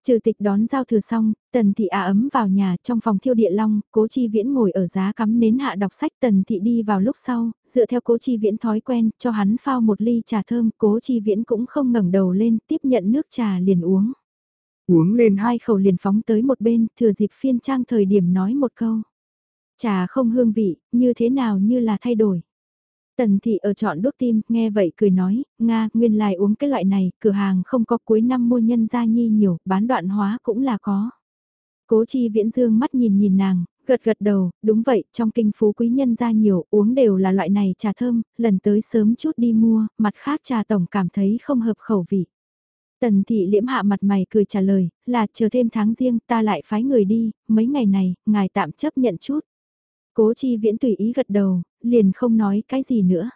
Trừ tịch đón giao thừa xong, tần thị à ấm vào nhà trong phòng thiêu địa long, cố chi viễn ngồi ở giá cắm nến hạ đọc sách tần thị đi vào lúc sau, dựa theo cố chi viễn thói quen, cho hắn phao một ly trà thơm, cố chi viễn cũng không ngẩng đầu lên, tiếp nhận nước trà liền uống. Uống lên hai khẩu liền phóng tới một bên, thừa dịp phiên trang thời điểm nói một câu. Trà không hương vị, như thế nào như là thay đổi. Tần thị ở chọn đốt tim, nghe vậy cười nói, Nga, nguyên lai uống cái loại này, cửa hàng không có cuối năm mua nhân gia nhi nhiều, bán đoạn hóa cũng là có. Cố chi viễn dương mắt nhìn nhìn nàng, gật gật đầu, đúng vậy, trong kinh phú quý nhân gia nhiều, uống đều là loại này trà thơm, lần tới sớm chút đi mua, mặt khác trà tổng cảm thấy không hợp khẩu vị. Tần thị liễm hạ mặt mày cười trả lời, là chờ thêm tháng riêng ta lại phái người đi, mấy ngày này, ngài tạm chấp nhận chút. Cố chi viễn tùy ý gật đầu, liền không nói cái gì nữa.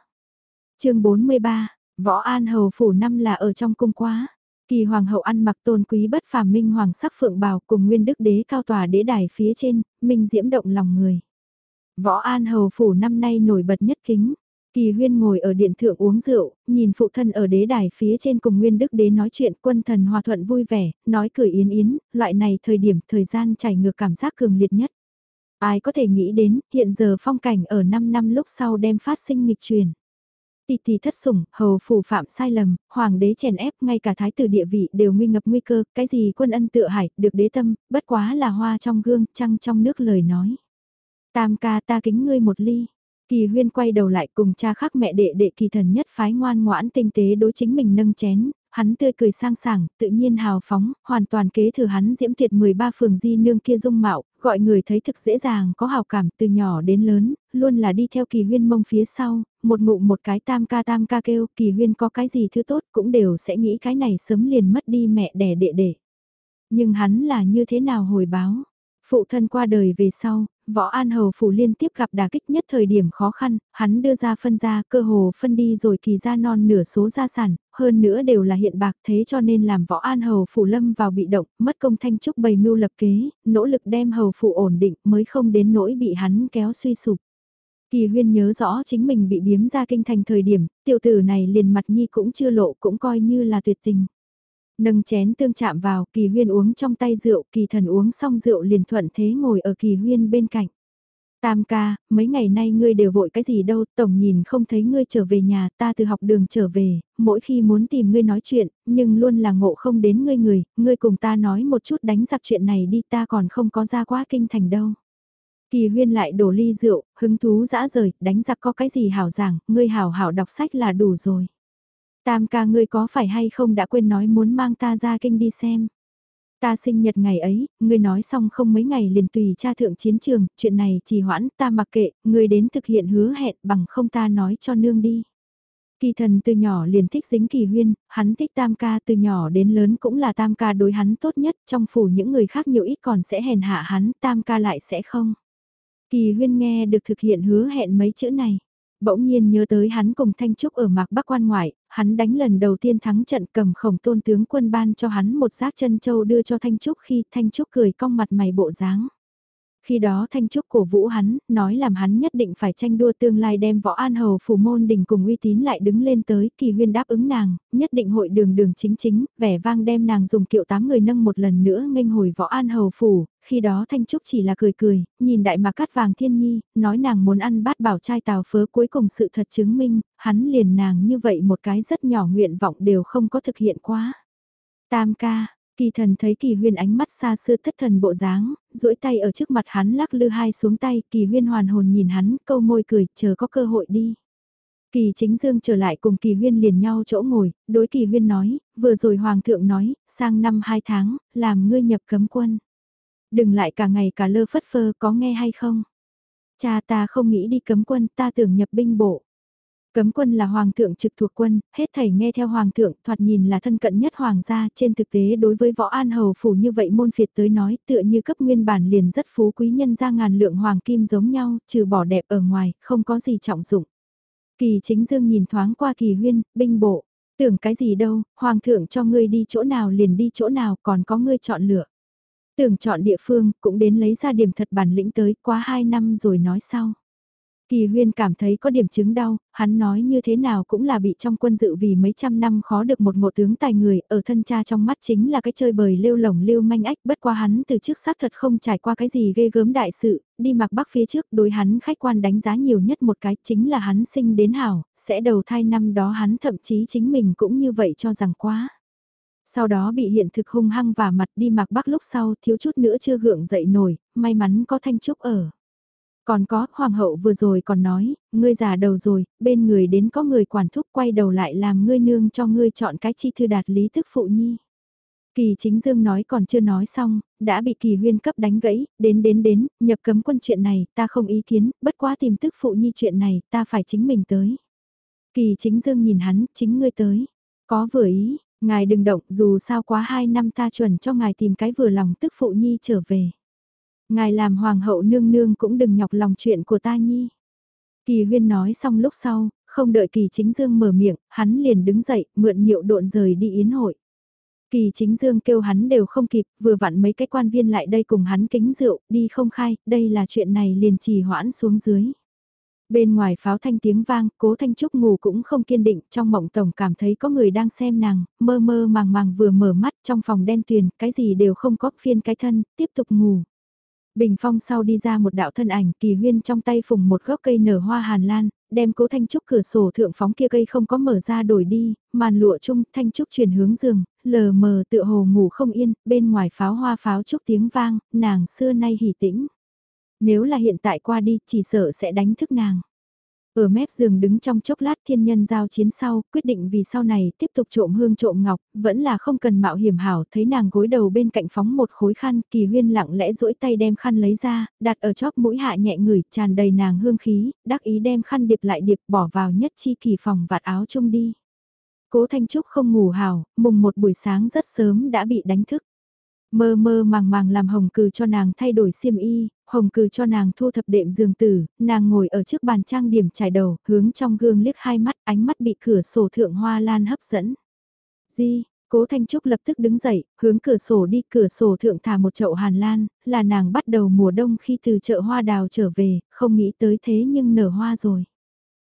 chương 43, Võ An Hầu Phủ năm là ở trong cung quá. Kỳ hoàng hậu ăn mặc tôn quý bất phàm minh hoàng sắc phượng bào cùng nguyên đức đế cao tòa đế đài phía trên, minh diễm động lòng người. Võ An Hầu phủ năm nay nổi bật nhất kính. Kỳ huyên ngồi ở điện thượng uống rượu, nhìn phụ thân ở đế đài phía trên cùng nguyên đức đế nói chuyện quân thần hòa thuận vui vẻ, nói cười yến yến, loại này thời điểm thời gian chảy ngược cảm giác cường liệt nhất. Ai có thể nghĩ đến, hiện giờ phong cảnh ở 5 năm lúc sau đem phát sinh nghịch truyền. Tì tì thất sủng, hầu phủ phạm sai lầm, hoàng đế chèn ép, ngay cả thái tử địa vị đều nguy ngập nguy cơ, cái gì quân ân tựa hải, được đế tâm, bất quá là hoa trong gương, trăng trong nước lời nói. Tam ca ta kính ngươi một ly. Kỳ huyên quay đầu lại cùng cha khắc mẹ đệ đệ kỳ thần nhất phái ngoan ngoãn tinh tế đối chính mình nâng chén, hắn tươi cười sang sảng, tự nhiên hào phóng, hoàn toàn kế thừa hắn diễm tuyệt 13 phường di nương kia dung mạo, gọi người thấy thực dễ dàng có hào cảm từ nhỏ đến lớn, luôn là đi theo kỳ huyên mông phía sau, một ngụ một cái tam ca tam ca kêu, kỳ huyên có cái gì thứ tốt cũng đều sẽ nghĩ cái này sớm liền mất đi mẹ đẻ đệ đệ. Nhưng hắn là như thế nào hồi báo? Phụ thân qua đời về sau, võ an hầu phủ liên tiếp gặp đà kích nhất thời điểm khó khăn, hắn đưa ra phân ra cơ hồ phân đi rồi kỳ ra non nửa số gia sản, hơn nữa đều là hiện bạc thế cho nên làm võ an hầu phủ lâm vào bị động, mất công thanh trúc bày mưu lập kế, nỗ lực đem hầu phủ ổn định mới không đến nỗi bị hắn kéo suy sụp. Kỳ huyên nhớ rõ chính mình bị biếm ra kinh thành thời điểm, tiểu tử này liền mặt nhi cũng chưa lộ cũng coi như là tuyệt tình. Nâng chén tương chạm vào, kỳ huyên uống trong tay rượu, kỳ thần uống xong rượu liền thuận thế ngồi ở kỳ huyên bên cạnh. Tam ca, mấy ngày nay ngươi đều vội cái gì đâu, tổng nhìn không thấy ngươi trở về nhà, ta từ học đường trở về, mỗi khi muốn tìm ngươi nói chuyện, nhưng luôn là ngộ không đến ngươi người, ngươi cùng ta nói một chút đánh giặc chuyện này đi ta còn không có ra quá kinh thành đâu. Kỳ huyên lại đổ ly rượu, hứng thú dã rời, đánh giặc có cái gì hảo giảng, ngươi hảo hảo đọc sách là đủ rồi. Tam ca ngươi có phải hay không đã quên nói muốn mang ta ra kinh đi xem. Ta sinh nhật ngày ấy, ngươi nói xong không mấy ngày liền tùy cha thượng chiến trường, chuyện này chỉ hoãn ta mặc kệ, ngươi đến thực hiện hứa hẹn bằng không ta nói cho nương đi. Kỳ thần từ nhỏ liền thích dính kỳ huyên, hắn thích tam ca từ nhỏ đến lớn cũng là tam ca đối hắn tốt nhất, trong phủ những người khác nhiều ít còn sẽ hèn hạ hắn, tam ca lại sẽ không. Kỳ huyên nghe được thực hiện hứa hẹn mấy chữ này. Bỗng nhiên nhớ tới hắn cùng Thanh Trúc ở mạc Bắc quan ngoại, hắn đánh lần đầu tiên thắng trận cầm khổng tôn tướng quân ban cho hắn một giác chân châu đưa cho Thanh Trúc khi Thanh Trúc cười cong mặt mày bộ dáng. Khi đó Thanh Trúc cổ vũ hắn, nói làm hắn nhất định phải tranh đua tương lai đem võ an hầu phủ môn đình cùng uy tín lại đứng lên tới, kỳ huyên đáp ứng nàng, nhất định hội đường đường chính chính, vẻ vang đem nàng dùng kiệu tám người nâng một lần nữa nghênh hồi võ an hầu phủ, khi đó Thanh Trúc chỉ là cười cười, nhìn đại mạc cắt vàng thiên nhi, nói nàng muốn ăn bát bảo trai tàu phớ cuối cùng sự thật chứng minh, hắn liền nàng như vậy một cái rất nhỏ nguyện vọng đều không có thực hiện quá. Tam ca, Kỳ thần thấy kỳ huyên ánh mắt xa xưa thất thần bộ dáng, duỗi tay ở trước mặt hắn lắc lư hai xuống tay, kỳ huyên hoàn hồn nhìn hắn, câu môi cười, chờ có cơ hội đi. Kỳ chính dương trở lại cùng kỳ huyên liền nhau chỗ ngồi, đối kỳ huyên nói, vừa rồi hoàng thượng nói, sang năm hai tháng, làm ngươi nhập cấm quân. Đừng lại cả ngày cả lơ phất phơ có nghe hay không? Cha ta không nghĩ đi cấm quân, ta tưởng nhập binh bộ. Cấm quân là hoàng thượng trực thuộc quân, hết thảy nghe theo hoàng thượng, thoạt nhìn là thân cận nhất hoàng gia, trên thực tế đối với võ an hầu phủ như vậy môn phiệt tới nói, tựa như cấp nguyên bản liền rất phú quý nhân ra ngàn lượng hoàng kim giống nhau, trừ bỏ đẹp ở ngoài, không có gì trọng dụng. Kỳ chính dương nhìn thoáng qua kỳ huyên, binh bộ, tưởng cái gì đâu, hoàng thượng cho ngươi đi chỗ nào liền đi chỗ nào còn có ngươi chọn lựa. Tưởng chọn địa phương, cũng đến lấy ra điểm thật bản lĩnh tới, quá hai năm rồi nói sau. Kỳ huyên cảm thấy có điểm chứng đau, hắn nói như thế nào cũng là bị trong quân dự vì mấy trăm năm khó được một ngộ tướng tài người, ở thân cha trong mắt chính là cái chơi bời lêu lồng lêu manh ách, bất qua hắn từ trước xác thật không trải qua cái gì ghê gớm đại sự, đi mặc bắc phía trước đối hắn khách quan đánh giá nhiều nhất một cái chính là hắn sinh đến hảo, sẽ đầu thai năm đó hắn thậm chí chính mình cũng như vậy cho rằng quá. Sau đó bị hiện thực hung hăng và mặt đi mặc bắc lúc sau thiếu chút nữa chưa gượng dậy nổi, may mắn có thanh trúc ở. Còn có, hoàng hậu vừa rồi còn nói, ngươi già đầu rồi, bên người đến có người quản thúc quay đầu lại làm ngươi nương cho ngươi chọn cái chi thư đạt lý thức phụ nhi. Kỳ chính dương nói còn chưa nói xong, đã bị kỳ huyên cấp đánh gãy, đến đến đến, nhập cấm quân chuyện này, ta không ý kiến, bất quá tìm tức phụ nhi chuyện này, ta phải chính mình tới. Kỳ chính dương nhìn hắn, chính ngươi tới. Có vừa ý, ngài đừng động, dù sao quá hai năm ta chuẩn cho ngài tìm cái vừa lòng tức phụ nhi trở về. Ngài làm hoàng hậu nương nương cũng đừng nhọc lòng chuyện của ta nhi. Kỳ huyên nói xong lúc sau, không đợi kỳ chính dương mở miệng, hắn liền đứng dậy, mượn niệu độn rời đi yến hội. Kỳ chính dương kêu hắn đều không kịp, vừa vặn mấy cái quan viên lại đây cùng hắn kính rượu, đi không khai, đây là chuyện này liền trì hoãn xuống dưới. Bên ngoài pháo thanh tiếng vang, cố thanh trúc ngủ cũng không kiên định, trong mộng tổng cảm thấy có người đang xem nàng, mơ mơ màng màng vừa mở mắt trong phòng đen tuyền, cái gì đều không có phiên cái thân, tiếp tục ngủ. Bình phong sau đi ra một đạo thân ảnh, kỳ huyên trong tay phùng một gốc cây nở hoa hàn lan, đem cố thanh trúc cửa sổ thượng phóng kia cây không có mở ra đổi đi, màn lụa chung thanh trúc chuyển hướng giường, lờ mờ tựa hồ ngủ không yên, bên ngoài pháo hoa pháo trúc tiếng vang, nàng xưa nay hỉ tĩnh. Nếu là hiện tại qua đi, chỉ sợ sẽ đánh thức nàng. Ở mép giường đứng trong chốc lát thiên nhân giao chiến sau, quyết định vì sau này tiếp tục trộm hương trộm ngọc, vẫn là không cần mạo hiểm hảo, thấy nàng gối đầu bên cạnh phóng một khối khăn, kỳ huyên lặng lẽ duỗi tay đem khăn lấy ra, đặt ở chóp mũi hạ nhẹ ngửi, tràn đầy nàng hương khí, đắc ý đem khăn điệp lại điệp bỏ vào nhất chi kỳ phòng vạt áo chung đi. Cố Thanh Trúc không ngủ hảo, mùng một buổi sáng rất sớm đã bị đánh thức. Mơ mơ màng màng làm hồng cừ cho nàng thay đổi xiêm y, hồng cừ cho nàng thu thập đệm giường tử, nàng ngồi ở trước bàn trang điểm trải đầu, hướng trong gương liếc hai mắt, ánh mắt bị cửa sổ thượng hoa lan hấp dẫn. Di, Cố Thanh Trúc lập tức đứng dậy, hướng cửa sổ đi, cửa sổ thượng thả một chậu hàn lan, là nàng bắt đầu mùa đông khi từ chợ hoa đào trở về, không nghĩ tới thế nhưng nở hoa rồi.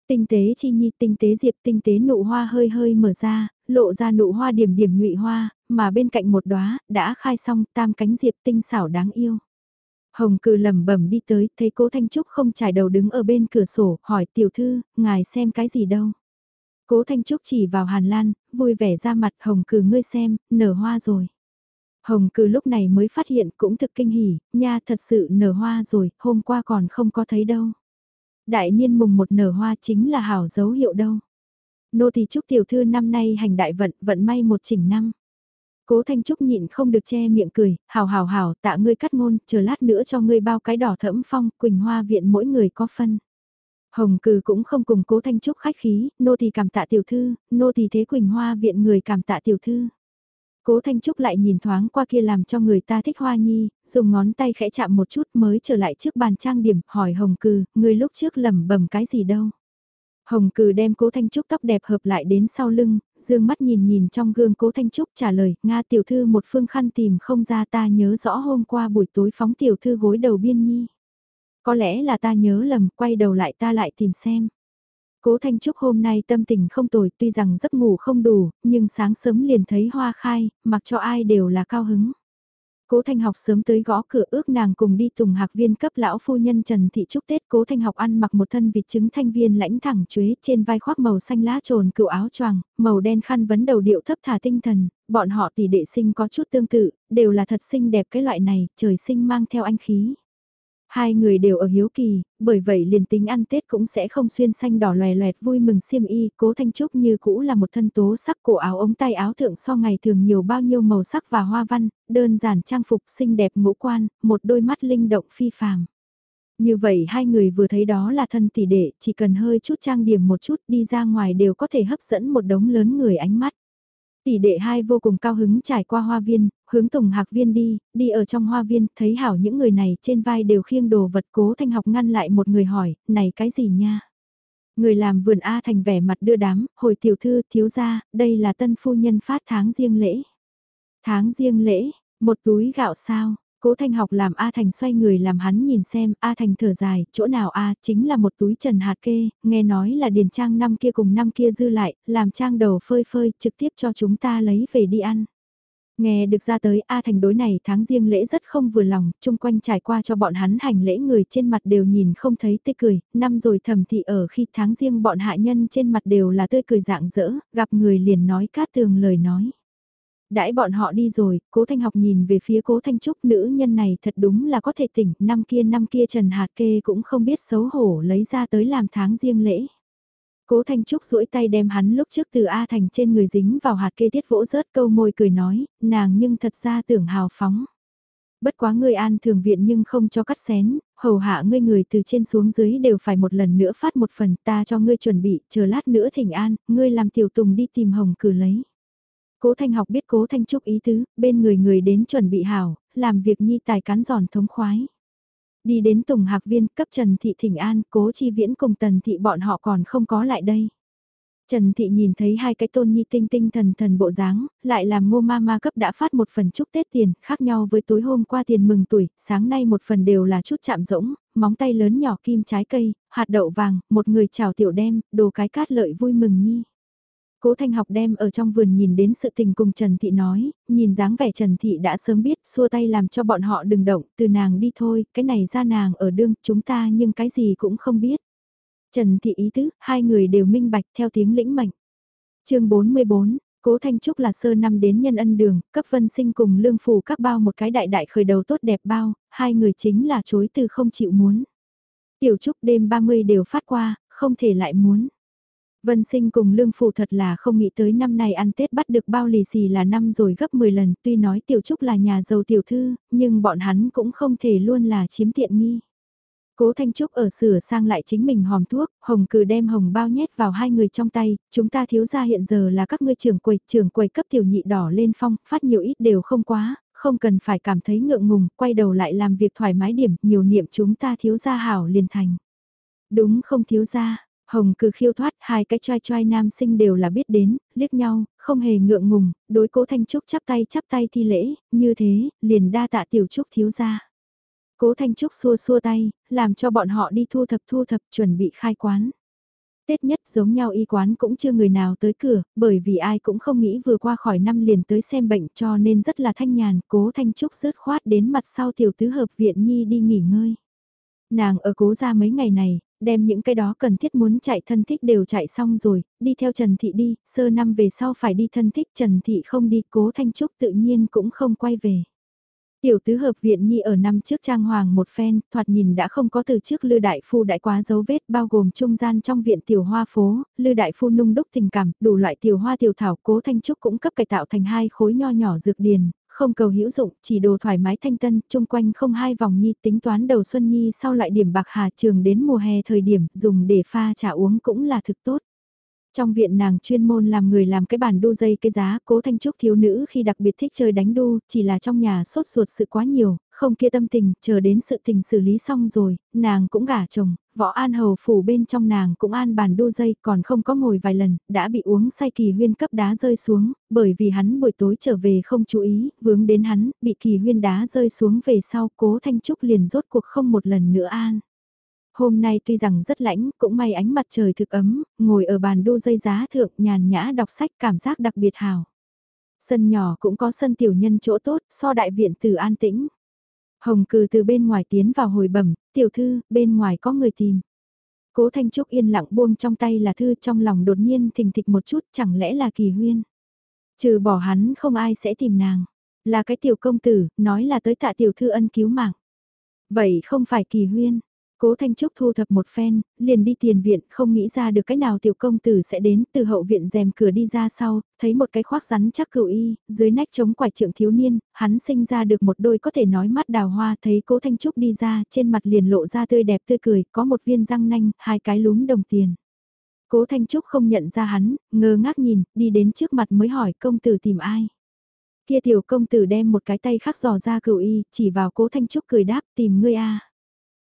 Tinh tế chi nhi, tinh tế diệp, tinh tế nụ hoa hơi hơi mở ra, lộ ra nụ hoa điểm điểm nhụy hoa, mà bên cạnh một đóa đã khai xong tam cánh diệp tinh xảo đáng yêu. Hồng cử lẩm bẩm đi tới, thấy cố Thanh Trúc không trải đầu đứng ở bên cửa sổ, hỏi tiểu thư, ngài xem cái gì đâu. Cố Thanh Trúc chỉ vào Hàn Lan, vui vẻ ra mặt Hồng cử ngươi xem, nở hoa rồi. Hồng cử lúc này mới phát hiện cũng thực kinh hỉ, nha thật sự nở hoa rồi, hôm qua còn không có thấy đâu. Đại niên mùng một nở hoa chính là hảo dấu hiệu đâu. Nô thì chúc tiểu thư năm nay hành đại vận, vận may một chỉnh năm. Cố Thanh Trúc nhịn không được che miệng cười, hào hào hào, tạ ngươi cắt ngôn, chờ lát nữa cho ngươi bao cái đỏ thẫm phong, Quỳnh Hoa viện mỗi người có phân. Hồng Cừ cũng không cùng Cố Thanh Trúc khách khí, nô thì cảm tạ tiểu thư, nô thì thế Quỳnh Hoa viện người cảm tạ tiểu thư. Cố Thanh Trúc lại nhìn thoáng qua kia làm cho người ta thích hoa nhi, dùng ngón tay khẽ chạm một chút mới trở lại trước bàn trang điểm, hỏi Hồng Cừ, người lúc trước lẩm bẩm cái gì đâu. Hồng Cừ đem Cố Thanh Trúc tóc đẹp hợp lại đến sau lưng, dương mắt nhìn nhìn trong gương Cố Thanh Trúc trả lời, Nga tiểu thư một phương khăn tìm không ra ta nhớ rõ hôm qua buổi tối phóng tiểu thư gối đầu biên nhi. Có lẽ là ta nhớ lầm, quay đầu lại ta lại tìm xem. Cố Thanh Trúc hôm nay tâm tình không tồi tuy rằng giấc ngủ không đủ, nhưng sáng sớm liền thấy hoa khai, mặc cho ai đều là cao hứng. Cố Thanh học sớm tới gõ cửa ước nàng cùng đi tùng hạc viên cấp lão phu nhân Trần Thị Trúc Tết. Cố Thanh học ăn mặc một thân vịt trứng thanh viên lãnh thẳng chuế trên vai khoác màu xanh lá trồn cựu áo choàng, màu đen khăn vấn đầu điệu thấp thả tinh thần, bọn họ tỷ đệ sinh có chút tương tự, đều là thật xinh đẹp cái loại này, trời sinh mang theo anh khí. Hai người đều ở hiếu kỳ, bởi vậy liền tính ăn Tết cũng sẽ không xuyên xanh đỏ loè loẹt vui mừng xiêm y, cố thanh trúc như cũ là một thân tố sắc cổ áo ống tay áo thượng so ngày thường nhiều bao nhiêu màu sắc và hoa văn, đơn giản trang phục xinh đẹp ngũ quan, một đôi mắt linh động phi phàm. Như vậy hai người vừa thấy đó là thân tỷ đệ, chỉ cần hơi chút trang điểm một chút đi ra ngoài đều có thể hấp dẫn một đống lớn người ánh mắt. Tỷ đệ hai vô cùng cao hứng trải qua hoa viên, hướng tùng hạc viên đi, đi ở trong hoa viên, thấy hảo những người này trên vai đều khiêng đồ vật cố thanh học ngăn lại một người hỏi, này cái gì nha? Người làm vườn A thành vẻ mặt đưa đám, hồi tiểu thư, thiếu gia, đây là tân phu nhân phát tháng riêng lễ. Tháng riêng lễ, một túi gạo sao, Cố Thanh học làm A Thành xoay người làm hắn nhìn xem, A Thành thở dài, chỗ nào A, chính là một túi trần hạt kê, nghe nói là điền trang năm kia cùng năm kia dư lại, làm trang đầu phơi phơi, trực tiếp cho chúng ta lấy về đi ăn. Nghe được ra tới A Thành đối này tháng riêng lễ rất không vừa lòng, chung quanh trải qua cho bọn hắn hành lễ người trên mặt đều nhìn không thấy tươi cười, năm rồi thầm thị ở khi tháng riêng bọn hạ nhân trên mặt đều là tươi cười dạng dỡ, gặp người liền nói cát tường lời nói đãi bọn họ đi rồi, cố thanh học nhìn về phía cố thanh trúc nữ nhân này thật đúng là có thể tỉnh, năm kia năm kia Trần Hạt Kê cũng không biết xấu hổ lấy ra tới làm tháng riêng lễ. Cố Thanh Trúc duỗi tay đem hắn lúc trước từ A Thành trên người dính vào hạt kê tiết vỗ rớt câu môi cười nói, nàng nhưng thật ra tưởng hào phóng. Bất quá ngươi an thường viện nhưng không cho cắt xén, hầu hạ ngươi người từ trên xuống dưới đều phải một lần nữa phát một phần ta cho ngươi chuẩn bị, chờ lát nữa thỉnh an, ngươi làm tiểu tùng đi tìm hồng cử lấy. Cố Thanh học biết Cố Thanh Trúc ý tứ, bên người người đến chuẩn bị hảo, làm việc nhi tài cán giòn thống khoái. Đi đến Tùng Hạc Viên cấp Trần Thị Thỉnh An, Cố Chi Viễn cùng Tần Thị bọn họ còn không có lại đây. Trần Thị nhìn thấy hai cái tôn nhi tinh tinh thần thần bộ dáng, lại làm ngô ma ma cấp đã phát một phần chúc Tết tiền, khác nhau với tối hôm qua tiền mừng tuổi, sáng nay một phần đều là chút chạm rỗng, móng tay lớn nhỏ kim trái cây, hạt đậu vàng, một người chào tiểu đem, đồ cái cát lợi vui mừng nhi. Cố Thanh học đem ở trong vườn nhìn đến sự tình cùng Trần Thị nói, nhìn dáng vẻ Trần Thị đã sớm biết, xua tay làm cho bọn họ đừng động, từ nàng đi thôi, cái này ra nàng ở đương, chúng ta nhưng cái gì cũng không biết. Trần Thị ý tứ, hai người đều minh bạch theo tiếng lĩnh mệnh. chương 44, Cố Thanh Trúc là sơ năm đến nhân ân đường, cấp vân sinh cùng lương phù các bao một cái đại đại khởi đầu tốt đẹp bao, hai người chính là chối từ không chịu muốn. Tiểu Trúc đêm 30 đều phát qua, không thể lại muốn. Vân sinh cùng lương phù thật là không nghĩ tới năm nay ăn Tết bắt được bao lì xì là năm rồi gấp 10 lần, tuy nói Tiểu Trúc là nhà giàu tiểu thư, nhưng bọn hắn cũng không thể luôn là chiếm tiện nghi. Cố Thanh Trúc ở sửa sang lại chính mình hòm thuốc, hồng cử đem hồng bao nhét vào hai người trong tay, chúng ta thiếu ra hiện giờ là các ngươi trưởng quầy, trưởng quầy cấp tiểu nhị đỏ lên phong, phát nhiều ít đều không quá, không cần phải cảm thấy ngượng ngùng, quay đầu lại làm việc thoải mái điểm, nhiều niệm chúng ta thiếu ra hảo liền thành. Đúng không thiếu ra, hồng cử khiêu thoát, hai cái trai trai nam sinh đều là biết đến, liếc nhau, không hề ngượng ngùng, đối cố Thanh Trúc chắp tay chắp tay thi lễ, như thế, liền đa tạ tiểu Trúc thiếu ra. Cố Thanh Trúc xua xua tay, làm cho bọn họ đi thu thập thu thập chuẩn bị khai quán. Tết nhất giống nhau y quán cũng chưa người nào tới cửa, bởi vì ai cũng không nghĩ vừa qua khỏi năm liền tới xem bệnh cho nên rất là thanh nhàn, cố Thanh Trúc rớt khoát đến mặt sau tiểu tứ hợp viện nhi đi nghỉ ngơi. Nàng ở cố ra mấy ngày này, đem những cái đó cần thiết muốn chạy thân thích đều chạy xong rồi, đi theo Trần Thị đi, sơ năm về sau phải đi thân thích Trần Thị không đi, cố Thanh Trúc tự nhiên cũng không quay về. Tiểu tứ hợp viện nhi ở năm trước trang hoàng một phen, thoạt nhìn đã không có từ trước Lư Đại Phu đại quá dấu vết bao gồm trung gian trong viện tiểu hoa phố, Lư Đại Phu nung đúc tình cảm, đủ loại tiểu hoa tiểu thảo cố thanh trúc cũng cấp cải tạo thành hai khối nho nhỏ dược điền, không cầu hữu dụng, chỉ đồ thoải mái thanh tân, chung quanh không hai vòng nhi tính toán đầu xuân nhi sau lại điểm bạc hà trường đến mùa hè thời điểm dùng để pha trà uống cũng là thực tốt. Trong viện nàng chuyên môn làm người làm cái bàn đu dây cái giá, cố thanh trúc thiếu nữ khi đặc biệt thích chơi đánh đu, chỉ là trong nhà sốt ruột sự quá nhiều, không kia tâm tình, chờ đến sự tình xử lý xong rồi, nàng cũng gả chồng, võ an hầu phủ bên trong nàng cũng an bàn đu dây, còn không có ngồi vài lần, đã bị uống say kỳ huyên cấp đá rơi xuống, bởi vì hắn buổi tối trở về không chú ý, vướng đến hắn, bị kỳ huyên đá rơi xuống về sau, cố thanh trúc liền rốt cuộc không một lần nữa an. Hôm nay tuy rằng rất lãnh, cũng may ánh mặt trời thực ấm, ngồi ở bàn đu dây giá thượng nhàn nhã đọc sách cảm giác đặc biệt hào. Sân nhỏ cũng có sân tiểu nhân chỗ tốt, so đại viện từ an tĩnh. Hồng cừ từ bên ngoài tiến vào hồi bẩm, tiểu thư, bên ngoài có người tìm. Cố Thanh Trúc yên lặng buông trong tay là thư trong lòng đột nhiên thình thịch một chút chẳng lẽ là kỳ huyên. Trừ bỏ hắn không ai sẽ tìm nàng. Là cái tiểu công tử, nói là tới tạ tiểu thư ân cứu mạng. Vậy không phải kỳ huyên, Cố Thanh Trúc thu thập một phen, liền đi tiền viện, không nghĩ ra được cái nào tiểu công tử sẽ đến, từ hậu viện rèm cửa đi ra sau, thấy một cái khoác rắn chắc cựu y, dưới nách chống quải trượng thiếu niên, hắn sinh ra được một đôi có thể nói mắt đào hoa, thấy Cố Thanh Trúc đi ra, trên mặt liền lộ ra tươi đẹp tươi cười, có một viên răng nanh, hai cái lúm đồng tiền. Cố Thanh Trúc không nhận ra hắn, ngơ ngác nhìn, đi đến trước mặt mới hỏi công tử tìm ai. Kia tiểu công tử đem một cái tay khác dò ra cựu y, chỉ vào Cố Thanh Trúc cười đáp tìm ngươi a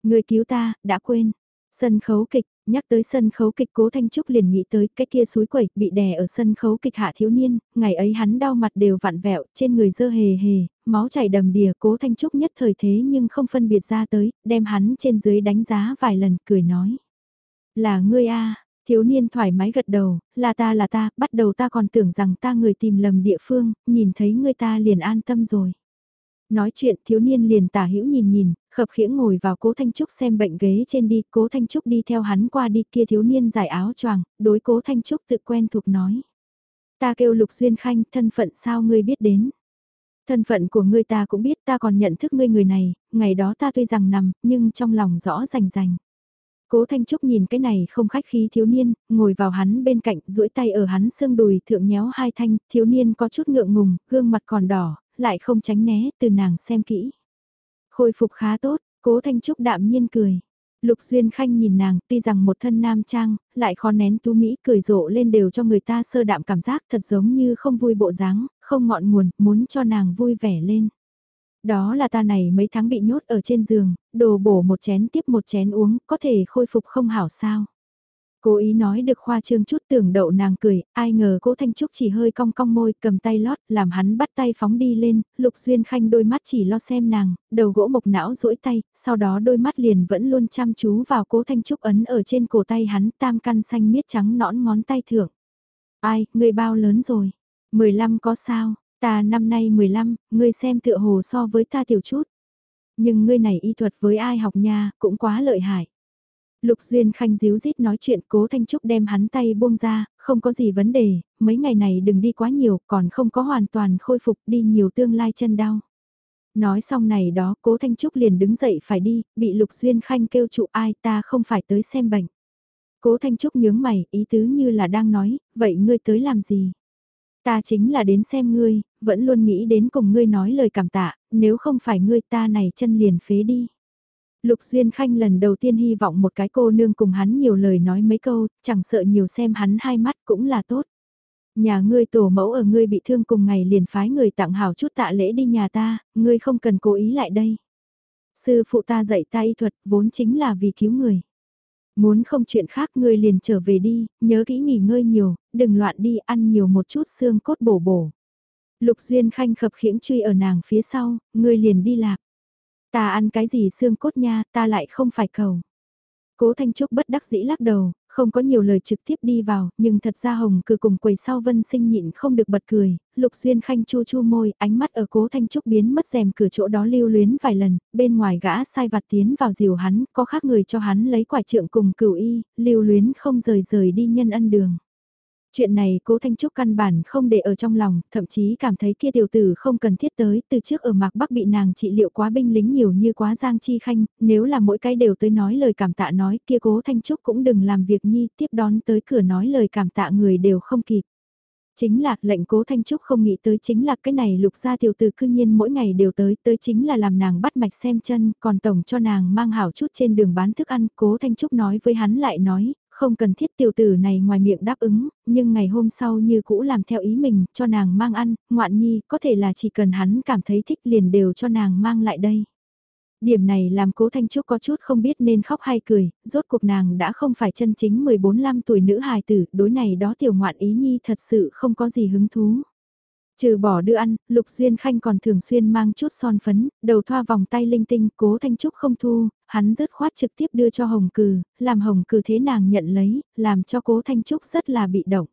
Người cứu ta, đã quên. Sân khấu kịch, nhắc tới sân khấu kịch cố Thanh Trúc liền nghĩ tới cái kia suối quẩy bị đè ở sân khấu kịch hạ thiếu niên, ngày ấy hắn đau mặt đều vặn vẹo, trên người dơ hề hề, máu chảy đầm đìa cố Thanh Trúc nhất thời thế nhưng không phân biệt ra tới, đem hắn trên dưới đánh giá vài lần cười nói. Là ngươi a thiếu niên thoải mái gật đầu, là ta là ta, bắt đầu ta còn tưởng rằng ta người tìm lầm địa phương, nhìn thấy ngươi ta liền an tâm rồi. Nói chuyện thiếu niên liền tả hữu nhìn nhìn, khập khiễng ngồi vào cố Thanh Trúc xem bệnh ghế trên đi, cố Thanh Trúc đi theo hắn qua đi kia thiếu niên giải áo choàng, đối cố Thanh Trúc tự quen thuộc nói. Ta kêu Lục Duyên Khanh, thân phận sao ngươi biết đến? Thân phận của ngươi ta cũng biết ta còn nhận thức ngươi người này, ngày đó ta tuy rằng nằm, nhưng trong lòng rõ rành rành. Cố Thanh Trúc nhìn cái này không khách khí thiếu niên, ngồi vào hắn bên cạnh, duỗi tay ở hắn xương đùi thượng nhéo hai thanh, thiếu niên có chút ngượng ngùng, gương mặt còn đỏ, lại không tránh né, từ nàng xem kỹ. Khôi phục khá tốt, cố Thanh Trúc đạm nhiên cười. Lục Duyên Khanh nhìn nàng, tuy rằng một thân nam trang, lại khó nén tú Mỹ cười rộ lên đều cho người ta sơ đạm cảm giác thật giống như không vui bộ dáng, không ngọn nguồn, muốn cho nàng vui vẻ lên. Đó là ta này mấy tháng bị nhốt ở trên giường, đồ bổ một chén tiếp một chén uống, có thể khôi phục không hảo sao. Cố ý nói được khoa trương chút tưởng đậu nàng cười, ai ngờ cố Thanh Trúc chỉ hơi cong cong môi, cầm tay lót, làm hắn bắt tay phóng đi lên, Lục Duyên Khanh đôi mắt chỉ lo xem nàng, đầu gỗ mộc não duỗi tay, sau đó đôi mắt liền vẫn luôn chăm chú vào cố Thanh Trúc ấn ở trên cổ tay hắn tam căn xanh miết trắng nõn ngón tay thưởng. Ai, người bao lớn rồi? 15 có sao? Ta năm nay 15, ngươi xem tựa hồ so với ta tiểu chút. Nhưng ngươi này y thuật với ai học nha, cũng quá lợi hại. Lục Duyên Khanh díu dít nói chuyện cố Thanh Trúc đem hắn tay buông ra, không có gì vấn đề, mấy ngày này đừng đi quá nhiều, còn không có hoàn toàn khôi phục đi nhiều tương lai chân đau. Nói xong này đó cố Thanh Trúc liền đứng dậy phải đi, bị Lục Duyên Khanh kêu trụ ai ta không phải tới xem bệnh. Cố Thanh Trúc nhướng mày, ý tứ như là đang nói, vậy ngươi tới làm gì? Ta chính là đến xem ngươi, vẫn luôn nghĩ đến cùng ngươi nói lời cảm tạ, nếu không phải ngươi ta này chân liền phế đi. Lục Duyên Khanh lần đầu tiên hy vọng một cái cô nương cùng hắn nhiều lời nói mấy câu, chẳng sợ nhiều xem hắn hai mắt cũng là tốt. Nhà ngươi tổ mẫu ở ngươi bị thương cùng ngày liền phái người tặng hảo chút tạ lễ đi nhà ta, ngươi không cần cố ý lại đây. Sư phụ ta dạy ta y thuật vốn chính là vì cứu người. Muốn không chuyện khác ngươi liền trở về đi, nhớ kỹ nghỉ ngơi nhiều, đừng loạn đi ăn nhiều một chút xương cốt bổ bổ. Lục Duyên Khanh khập khiễng truy ở nàng phía sau, ngươi liền đi lạc. Ta ăn cái gì xương cốt nha, ta lại không phải cầu. Cố Thanh Trúc bất đắc dĩ lắc đầu, không có nhiều lời trực tiếp đi vào, nhưng thật ra Hồng cử cùng quầy sau vân sinh nhịn không được bật cười, Lục Duyên Khanh chu chu môi, ánh mắt ở Cố Thanh Trúc biến mất rèm cửa chỗ đó lưu luyến vài lần, bên ngoài gã sai vặt tiến vào diều hắn, có khác người cho hắn lấy quả trượng cùng cửu y, lưu luyến không rời rời đi nhân ân đường. Chuyện này cố Thanh Trúc căn bản không để ở trong lòng, thậm chí cảm thấy kia tiểu tử không cần thiết tới, từ trước ở Mạc Bắc bị nàng trị liệu quá binh lính nhiều như quá giang chi khanh, nếu là mỗi cái đều tới nói lời cảm tạ nói kia cố Thanh Trúc cũng đừng làm việc nhi tiếp đón tới cửa nói lời cảm tạ người đều không kịp. Chính là lệnh cố Thanh Trúc không nghĩ tới chính là cái này lục gia tiểu tử cư nhiên mỗi ngày đều tới, tới chính là làm nàng bắt mạch xem chân, còn tổng cho nàng mang hảo chút trên đường bán thức ăn, cố Thanh Trúc nói với hắn lại nói, không cần thiết tiểu tử này ngoài miệng đáp ứng, nhưng ngày hôm sau như cũ làm theo ý mình, cho nàng mang ăn, ngoạn nhi, có thể là chỉ cần hắn cảm thấy thích liền đều cho nàng mang lại đây. Điểm này làm cố Thanh Trúc có chút không biết nên khóc hay cười, rốt cuộc nàng đã không phải chân chính 14-15 tuổi nữ hài tử, đối này đó tiểu ngoạn ý nhi thật sự không có gì hứng thú. Trừ bỏ đưa ăn, Lục Duyên Khanh còn thường xuyên mang chút son phấn, đầu thoa vòng tay linh tinh, cố Thanh Trúc không thu, hắn rớt khoát trực tiếp đưa cho Hồng Cừ, làm Hồng Cừ thế nàng nhận lấy, làm cho cố Thanh Trúc rất là bị động.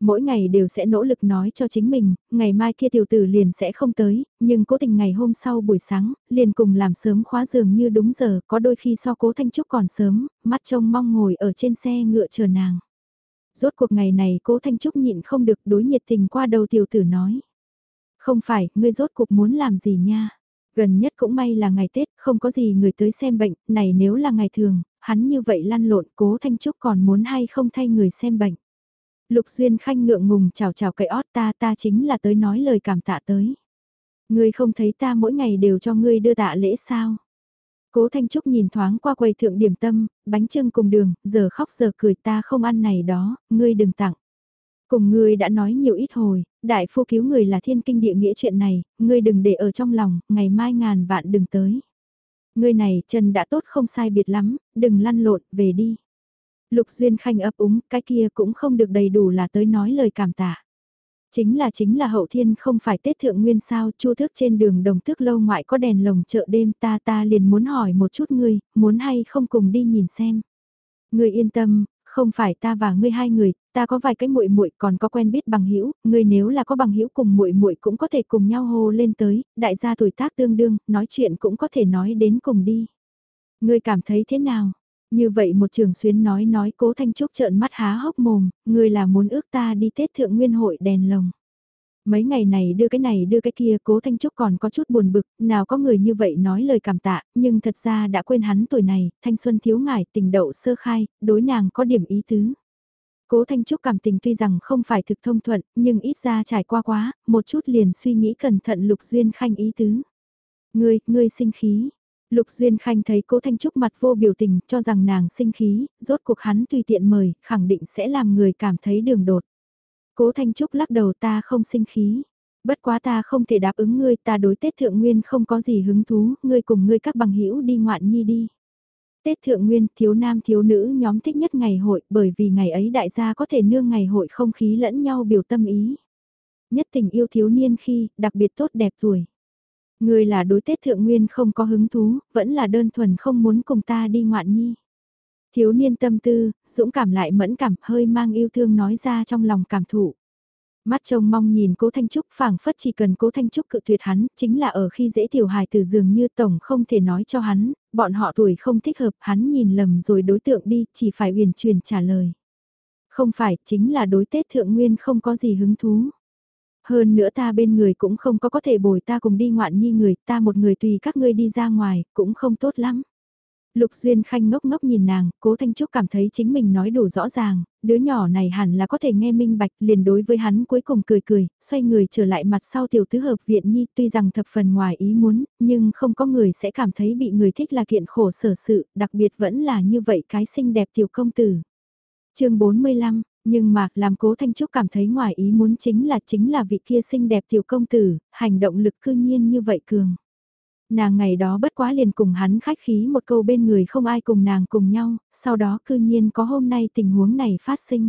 Mỗi ngày đều sẽ nỗ lực nói cho chính mình, ngày mai kia tiểu tử liền sẽ không tới, nhưng cố tình ngày hôm sau buổi sáng, liền cùng làm sớm khóa giường như đúng giờ, có đôi khi so cố Thanh Trúc còn sớm, mắt trông mong ngồi ở trên xe ngựa chờ nàng rốt cuộc ngày này cố Thanh Trúc nhịn không được đối nhiệt tình qua đầu tiểu tử nói. Không phải, ngươi rốt cuộc muốn làm gì nha. Gần nhất cũng may là ngày Tết, không có gì người tới xem bệnh, này nếu là ngày thường, hắn như vậy lăn lộn cố Thanh Trúc còn muốn hay không thay người xem bệnh. Lục Duyên Khanh ngượng ngùng chào chào cậy ót ta ta chính là tới nói lời cảm tạ tới. Ngươi không thấy ta mỗi ngày đều cho ngươi đưa tạ lễ sao? Cố Thanh Trúc nhìn thoáng qua quầy thượng điểm tâm, bánh trưng cùng đường, giờ khóc giờ cười ta không ăn này đó, ngươi đừng tặng. Cùng ngươi đã nói nhiều ít hồi, đại phu cứu người là thiên kinh địa nghĩa chuyện này, ngươi đừng để ở trong lòng, ngày mai ngàn vạn đừng tới. Ngươi này chân đã tốt không sai biệt lắm, đừng lăn lộn, về đi. Lục Duyên Khanh ấp úng, cái kia cũng không được đầy đủ là tới nói lời cảm tạ. Chính là chính là hậu thiên không phải Tết Thượng Nguyên sao, chu thức trên đường đồng tước lâu ngoại có đèn lồng chợ đêm ta ta liền muốn hỏi một chút ngươi, muốn hay không cùng đi nhìn xem. Ngươi yên tâm, không phải ta và ngươi hai người, ta có vài cái muội muội còn có quen biết bằng hữu, ngươi nếu là có bằng hữu cùng muội muội cũng có thể cùng nhau hô lên tới, đại gia tuổi tác tương đương, nói chuyện cũng có thể nói đến cùng đi. Ngươi cảm thấy thế nào? Như vậy một trường xuyến nói nói cố Thanh Trúc trợn mắt há hốc mồm, người là muốn ước ta đi Tết Thượng Nguyên hội đèn lồng. Mấy ngày này đưa cái này đưa cái kia cố Thanh Trúc còn có chút buồn bực, nào có người như vậy nói lời cảm tạ, nhưng thật ra đã quên hắn tuổi này, thanh xuân thiếu ngải tình đậu sơ khai, đối nàng có điểm ý tứ. Cố Thanh Trúc cảm tình tuy rằng không phải thực thông thuận, nhưng ít ra trải qua quá, một chút liền suy nghĩ cẩn thận lục duyên khanh ý tứ. Ngươi, ngươi sinh khí, Lục Duyên Khanh thấy cố Thanh Trúc mặt vô biểu tình cho rằng nàng sinh khí, rốt cuộc hắn tùy tiện mời, khẳng định sẽ làm người cảm thấy đường đột. Cố Thanh Trúc lắc đầu ta không sinh khí. Bất quá ta không thể đáp ứng ngươi ta đối Tết Thượng Nguyên không có gì hứng thú, ngươi cùng ngươi các bằng hữu đi ngoạn nhi đi. Tết Thượng Nguyên, thiếu nam thiếu nữ nhóm thích nhất ngày hội bởi vì ngày ấy đại gia có thể nương ngày hội không khí lẫn nhau biểu tâm ý. Nhất tình yêu thiếu niên khi, đặc biệt tốt đẹp tuổi. Người là đối Tết Thượng Nguyên không có hứng thú, vẫn là đơn thuần không muốn cùng ta đi ngoạn nhi. Thiếu niên tâm tư, dũng cảm lại mẫn cảm, hơi mang yêu thương nói ra trong lòng cảm thụ. Mắt trông mong nhìn cố Thanh Trúc phảng phất chỉ cần cố Thanh Trúc cự tuyệt hắn, chính là ở khi dễ tiểu hài từ dường như tổng không thể nói cho hắn, bọn họ tuổi không thích hợp, hắn nhìn lầm rồi đối tượng đi, chỉ phải uyển truyền trả lời. Không phải, chính là đối Tết Thượng Nguyên không có gì hứng thú. Hơn nữa ta bên người cũng không có có thể bồi ta cùng đi ngoạn nhi người, ta một người tùy các ngươi đi ra ngoài, cũng không tốt lắm. Lục Duyên Khanh ngốc ngốc nhìn nàng, cố Thanh Trúc cảm thấy chính mình nói đủ rõ ràng, đứa nhỏ này hẳn là có thể nghe minh bạch liền đối với hắn cuối cùng cười cười, xoay người trở lại mặt sau tiểu tứ hợp viện nhi tuy rằng thập phần ngoài ý muốn, nhưng không có người sẽ cảm thấy bị người thích là kiện khổ sở sự, đặc biệt vẫn là như vậy cái xinh đẹp tiểu công tử. chương 45, nhưng mà làm cố Thanh Trúc cảm thấy ngoài ý muốn chính là chính là vị kia xinh đẹp tiểu công tử, hành động lực cư nhiên như vậy cường. Nàng ngày đó bất quá liền cùng hắn khách khí một câu bên người không ai cùng nàng cùng nhau, sau đó cư nhiên có hôm nay tình huống này phát sinh.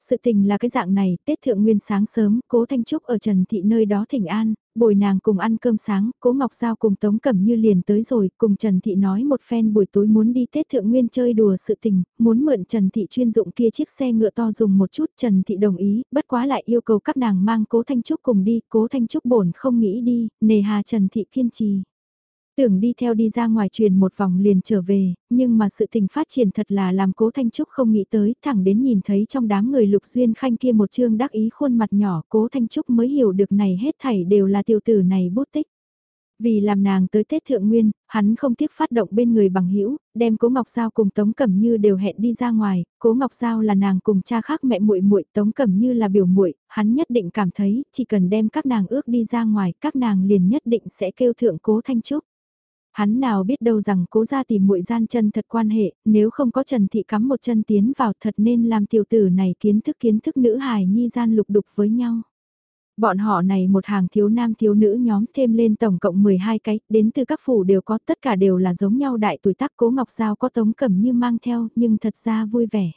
Sự tình là cái dạng này, Tết Thượng Nguyên sáng sớm, Cố Thanh Trúc ở Trần Thị nơi đó thỉnh an, bồi nàng cùng ăn cơm sáng, Cố Ngọc Giao cùng Tống Cẩm Như liền tới rồi, cùng Trần Thị nói một phen buổi tối muốn đi Tết Thượng Nguyên chơi đùa sự tình, muốn mượn Trần Thị chuyên dụng kia chiếc xe ngựa to dùng một chút, Trần Thị đồng ý, bất quá lại yêu cầu các nàng mang Cố Thanh Trúc cùng đi, Cố Thanh Trúc bổn không nghĩ đi, nề hà Trần Thị kiên trì. Tưởng đi theo đi ra ngoài truyền một vòng liền trở về, nhưng mà sự tình phát triển thật là làm cố Thanh Trúc không nghĩ tới, thẳng đến nhìn thấy trong đám người lục duyên khanh kia một chương đắc ý khuôn mặt nhỏ cố Thanh Trúc mới hiểu được này hết thảy đều là tiểu tử này bút tích. Vì làm nàng tới Tết Thượng Nguyên, hắn không tiếc phát động bên người bằng hữu đem Cố Ngọc Giao cùng Tống Cẩm Như đều hẹn đi ra ngoài, Cố Ngọc Giao là nàng cùng cha khác mẹ muội muội, Tống Cẩm Như là biểu muội, hắn nhất định cảm thấy chỉ cần đem các nàng ước đi ra ngoài, các nàng liền nhất định sẽ kêu thượng Cố Thanh Trúc. Hắn nào biết đâu rằng cố ra tìm muội gian chân thật quan hệ, nếu không có Trần Thị cắm một chân tiến vào thật nên làm tiểu tử này kiến thức kiến thức nữ hài nhi gian lục đục với nhau. Bọn họ này một hàng thiếu nam thiếu nữ nhóm thêm lên tổng cộng 12 cái, đến từ các phủ đều có tất cả đều là giống nhau đại tuổi tác cố ngọc giao có tống cẩm như mang theo nhưng thật ra vui vẻ.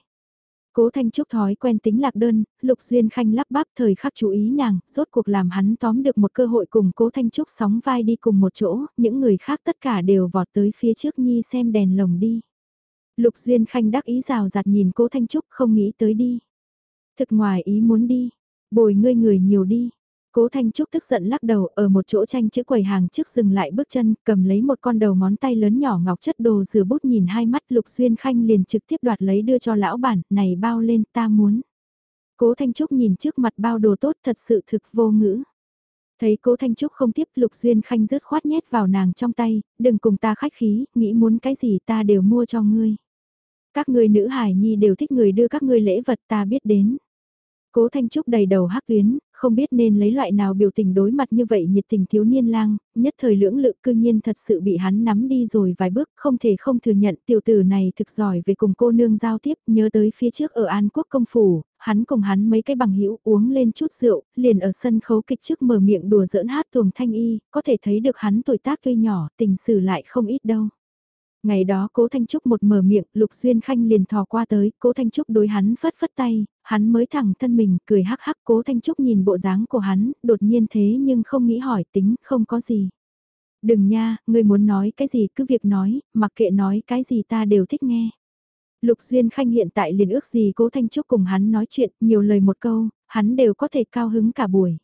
Cố Thanh Trúc thói quen tính lạc đơn, Lục Duyên Khanh lắp bắp thời khắc chú ý nàng, rốt cuộc làm hắn tóm được một cơ hội cùng Cố Thanh Trúc sóng vai đi cùng một chỗ, những người khác tất cả đều vọt tới phía trước Nhi xem đèn lồng đi. Lục Duyên Khanh đắc ý rào rạt nhìn Cố Thanh Trúc không nghĩ tới đi. Thực ngoài ý muốn đi, bồi ngươi người nhiều đi, Cố Thanh Trúc tức giận lắc đầu ở một chỗ tranh chữ quầy hàng trước dừng lại bước chân, cầm lấy một con đầu ngón tay lớn nhỏ ngọc chất đồ rửa bút nhìn hai mắt Lục Duyên Khanh liền trực tiếp đoạt lấy đưa cho lão bản, này bao lên ta muốn. Cố Thanh Trúc nhìn trước mặt bao đồ tốt thật sự thực vô ngữ. Thấy cố Thanh Trúc không tiếp Lục Duyên Khanh rớt khoát nhét vào nàng trong tay, đừng cùng ta khách khí, nghĩ muốn cái gì ta đều mua cho ngươi. Các ngươi nữ hải nhi đều thích người đưa các ngươi lễ vật ta biết đến. Cố Thanh Trúc đầy đầu hắc tuyến, không biết nên lấy loại nào biểu tình đối mặt như vậy nhiệt tình thiếu niên lang, nhất thời lưỡng lự cư nhiên thật sự bị hắn nắm đi rồi vài bước, không thể không thừa nhận tiểu tử này thực giỏi về cùng cô nương giao tiếp, nhớ tới phía trước ở An Quốc công phủ, hắn cùng hắn mấy cái bằng hữu uống lên chút rượu, liền ở sân khấu kịch trước mở miệng đùa giỡn hát tuồng thanh y, có thể thấy được hắn tuổi tác tuy nhỏ, tình sử lại không ít đâu. Ngày đó cố Thanh Trúc một mở miệng, Lục Duyên Khanh liền thò qua tới, cố Thanh Trúc đối hắn phất phất tay, hắn mới thẳng thân mình, cười hắc hắc cố Thanh Trúc nhìn bộ dáng của hắn, đột nhiên thế nhưng không nghĩ hỏi tính, không có gì. Đừng nha, ngươi muốn nói cái gì cứ việc nói, mặc kệ nói cái gì ta đều thích nghe. Lục Duyên Khanh hiện tại liền ước gì cố Thanh Trúc cùng hắn nói chuyện, nhiều lời một câu, hắn đều có thể cao hứng cả buổi.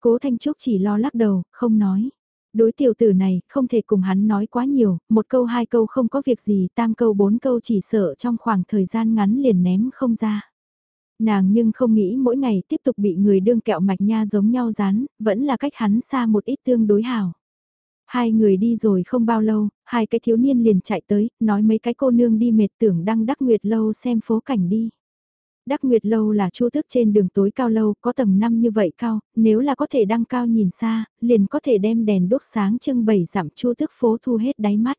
Cố Thanh Trúc chỉ lo lắc đầu, không nói. Đối tiểu tử này, không thể cùng hắn nói quá nhiều, một câu hai câu không có việc gì, tam câu bốn câu chỉ sợ trong khoảng thời gian ngắn liền ném không ra. Nàng nhưng không nghĩ mỗi ngày tiếp tục bị người đương kẹo mạch nha giống nhau rán, vẫn là cách hắn xa một ít tương đối hảo. Hai người đi rồi không bao lâu, hai cái thiếu niên liền chạy tới, nói mấy cái cô nương đi mệt tưởng đăng đắc nguyệt lâu xem phố cảnh đi. Đắc Nguyệt Lâu là chu thức trên đường tối cao lâu, có tầng 5 như vậy cao, nếu là có thể đăng cao nhìn xa, liền có thể đem đèn đốt sáng trưng bày giảm chu thức phố thu hết đáy mắt.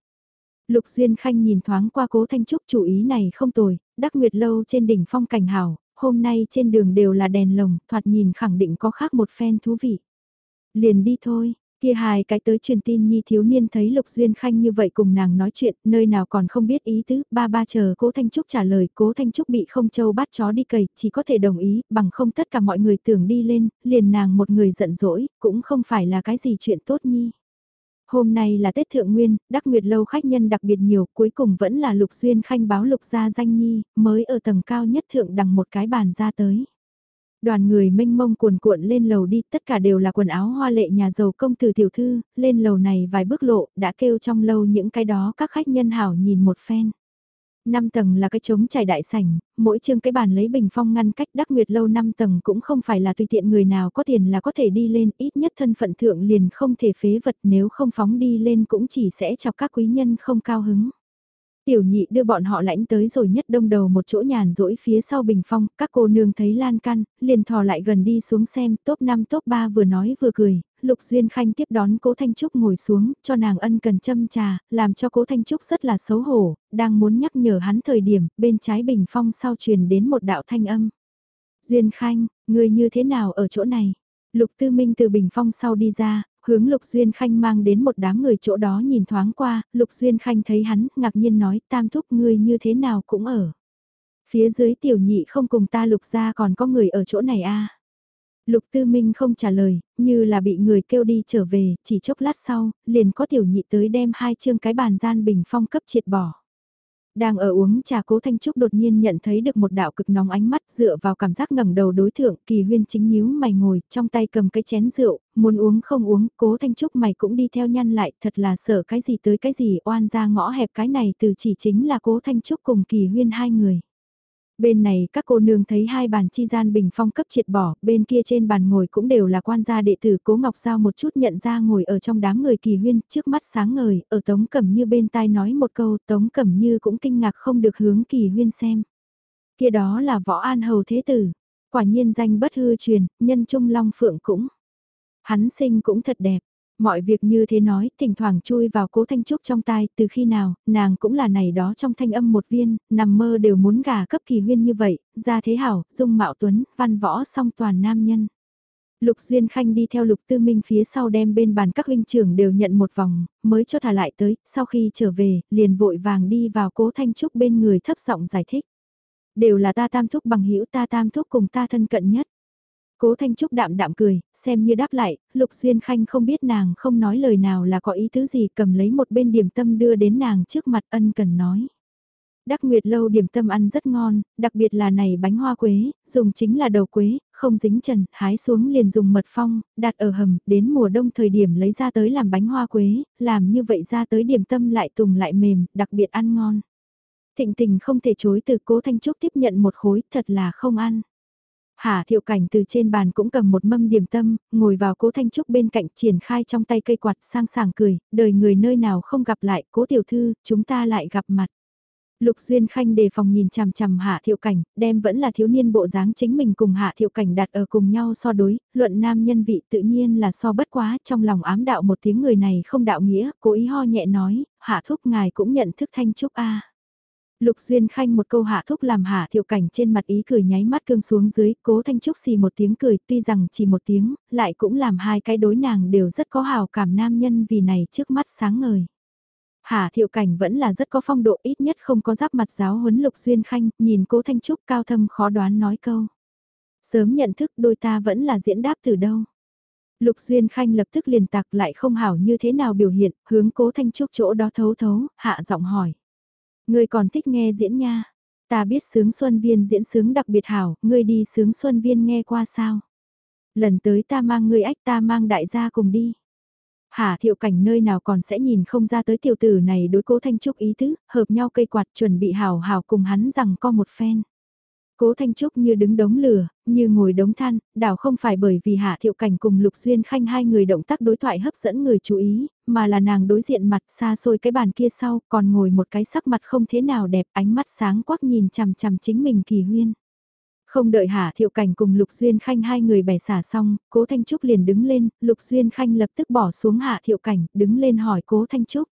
Lục Duyên Khanh nhìn thoáng qua cố Thanh Trúc chủ ý này không tồi, Đắc Nguyệt Lâu trên đỉnh phong cảnh hảo, hôm nay trên đường đều là đèn lồng, thoạt nhìn khẳng định có khác một phen thú vị. Liền đi thôi, Kia hai cái tới truyền tin nhi thiếu niên thấy Lục Duyên Khanh như vậy cùng nàng nói chuyện, nơi nào còn không biết ý tứ, ba ba chờ cố Thanh Trúc trả lời, cố Thanh Trúc bị không châu bắt chó đi cầy, chỉ có thể đồng ý, bằng không tất cả mọi người tưởng đi lên, liền nàng một người giận dỗi, cũng không phải là cái gì chuyện tốt nhi. Hôm nay là Tết Thượng Nguyên, Đắc Nguyệt Lâu khách nhân đặc biệt nhiều, cuối cùng vẫn là Lục Duyên Khanh báo Lục gia danh nhi, mới ở tầng cao nhất thượng đằng một cái bàn ra tới. Đoàn người mênh mông cuồn cuộn lên lầu đi, tất cả đều là quần áo hoa lệ nhà giàu công tử tiểu thư, lên lầu này vài bước lộ, đã kêu trong lâu những cái đó các khách nhân hảo nhìn một phen. Năm tầng là cái trống trải đại sảnh, mỗi chương cái bàn lấy bình phong ngăn cách đắc nguyệt lâu năm tầng cũng không phải là tùy tiện người nào có tiền là có thể đi lên, ít nhất thân phận thượng liền không thể phế vật nếu không phóng đi lên cũng chỉ sẽ chọc các quý nhân không cao hứng. Tiểu nhị đưa bọn họ lãnh tới rồi nhất đông đầu một chỗ nhàn rỗi phía sau bình phong, các cô nương thấy lan can, liền thò lại gần đi xuống xem, top 5 top 3 vừa nói vừa cười, Lục Duyên Khanh tiếp đón Cố Thanh Trúc ngồi xuống, cho nàng ân cần châm trà, làm cho Cố Thanh Trúc rất là xấu hổ, đang muốn nhắc nhở hắn thời điểm, bên trái bình phong sau truyền đến một đạo thanh âm. Duyên Khanh, người như thế nào ở chỗ này? Lục Tư Minh từ bình phong sau đi ra, hướng Lục Duyên Khanh mang đến một đám người chỗ đó nhìn thoáng qua, Lục Duyên Khanh thấy hắn, ngạc nhiên nói, tam thúc ngươi như thế nào cũng ở. Phía dưới tiểu nhị không cùng ta lục ra còn có người ở chỗ này à. Lục Tư Minh không trả lời, như là bị người kêu đi trở về, chỉ chốc lát sau, liền có tiểu nhị tới đem hai chương cái bàn gian bình phong cấp triệt bỏ. Đang ở uống trà cố Thanh Trúc đột nhiên nhận thấy được một đạo cực nóng ánh mắt dựa vào cảm giác ngẩng đầu đối thượng kỳ huyên chính nhíu mày ngồi trong tay cầm cái chén rượu, muốn uống không uống, cố Thanh Trúc mày cũng đi theo nhăn lại thật là sợ cái gì tới cái gì oan ra ngõ hẹp cái này từ chỉ chính là cố Thanh Trúc cùng kỳ huyên hai người. Bên này các cô nương thấy hai bàn chi gian bình phong cấp triệt bỏ, bên kia trên bàn ngồi cũng đều là quan gia đệ tử Cố Ngọc Giao một chút nhận ra ngồi ở trong đám người kỳ huyên, trước mắt sáng ngời, ở Tống Cẩm Như bên tai nói một câu, Tống Cẩm Như cũng kinh ngạc không được hướng kỳ huyên xem. Kia đó là võ an hầu thế tử, quả nhiên danh bất hư truyền, nhân trung long phượng cũng. Hắn sinh cũng thật đẹp, Mọi việc như thế nói, thỉnh thoảng chui vào cố thanh trúc trong tai, từ khi nào, nàng cũng là này đó trong thanh âm một viên, nằm mơ đều muốn gà cấp kỳ huyên như vậy, ra thế hảo, dung mạo tuấn, văn võ song toàn nam nhân. Lục Duyên Khanh đi theo Lục Tư Minh phía sau đem bên bàn các huynh trưởng đều nhận một vòng, mới cho thả lại tới, sau khi trở về, liền vội vàng đi vào cố Thanh Trúc bên người thấp giọng giải thích. Đều là ta tam thúc bằng hữu ta tam thúc cùng ta thân cận nhất. Cố Thanh Trúc đạm đạm cười, xem như đáp lại, Lục Duyên Khanh không biết nàng không nói lời nào là có ý thứ gì cầm lấy một bên điểm tâm đưa đến nàng trước mặt ân cần nói. Đắc Nguyệt Lâu điểm tâm ăn rất ngon, đặc biệt là này bánh hoa quế, dùng chính là đầu quế, không dính trần, hái xuống liền dùng mật phong, đặt ở hầm, đến mùa đông thời điểm lấy ra tới làm bánh hoa quế, làm như vậy ra tới điểm tâm lại tùng lại mềm, đặc biệt ăn ngon. Thịnh tình không thể chối từ cố Thanh Trúc tiếp nhận một khối, thật là không ăn. Hà thiệu cảnh từ trên bàn cũng cầm một mâm điểm tâm, ngồi vào cố Thanh Trúc bên cạnh triển khai trong tay cây quạt sang sảng cười, đời người nơi nào không gặp lại, cố tiểu thư, chúng ta lại gặp mặt. Lục Duyên Khanh đề phòng nhìn chằm chằm Hạ Thiệu Cảnh, đem vẫn là thiếu niên bộ dáng chính mình cùng Hạ Thiệu Cảnh đặt ở cùng nhau so đối, luận nam nhân vị tự nhiên là so bất quá, trong lòng ám đạo một tiếng người này không đạo nghĩa, cố ý ho nhẹ nói, Hạ Thúc ngài cũng nhận thức Thanh Trúc a. Lục Duyên Khanh một câu hạ thúc làm hạ thiệu cảnh trên mặt ý cười nháy mắt cương xuống dưới, cố thanh trúc xì một tiếng cười, tuy rằng chỉ một tiếng, lại cũng làm hai cái đối nàng đều rất có hào cảm nam nhân vì này trước mắt sáng ngời. Hạ thiệu cảnh vẫn là rất có phong độ ít nhất không có giáp mặt giáo huấn Lục Duyên Khanh, nhìn cố thanh trúc cao thâm khó đoán nói câu. Sớm nhận thức đôi ta vẫn là diễn đáp từ đâu. Lục Duyên Khanh lập tức liền tạc lại không hảo như thế nào biểu hiện, hướng cố thanh trúc chỗ đó thấu thấu, hạ giọng hỏi. Ngươi còn thích nghe diễn nha. Ta biết sướng xuân viên diễn sướng đặc biệt hảo, ngươi đi sướng xuân viên nghe qua sao? Lần tới ta mang ngươi ách ta mang đại gia cùng đi. Hà thiệu cảnh nơi nào còn sẽ nhìn không ra tới tiểu tử này đối cố thanh trúc ý tứ, hợp nhau cây quạt chuẩn bị hảo hảo cùng hắn rằng có một phen. Cố Thanh Trúc như đứng đống lửa, như ngồi đống than, đảo không phải bởi vì Hạ Thiệu Cảnh cùng Lục Duyên Khanh hai người động tác đối thoại hấp dẫn người chú ý, mà là nàng đối diện mặt xa xôi cái bàn kia sau, còn ngồi một cái sắc mặt không thế nào đẹp, ánh mắt sáng quắc nhìn chằm chằm chính mình kỳ huyên. Không đợi Hạ Thiệu Cảnh cùng Lục Duyên Khanh hai người bẻ xả xong, Cố Thanh Trúc liền đứng lên, Lục Duyên Khanh lập tức bỏ xuống Hạ Thiệu Cảnh, đứng lên hỏi Cố Thanh Trúc.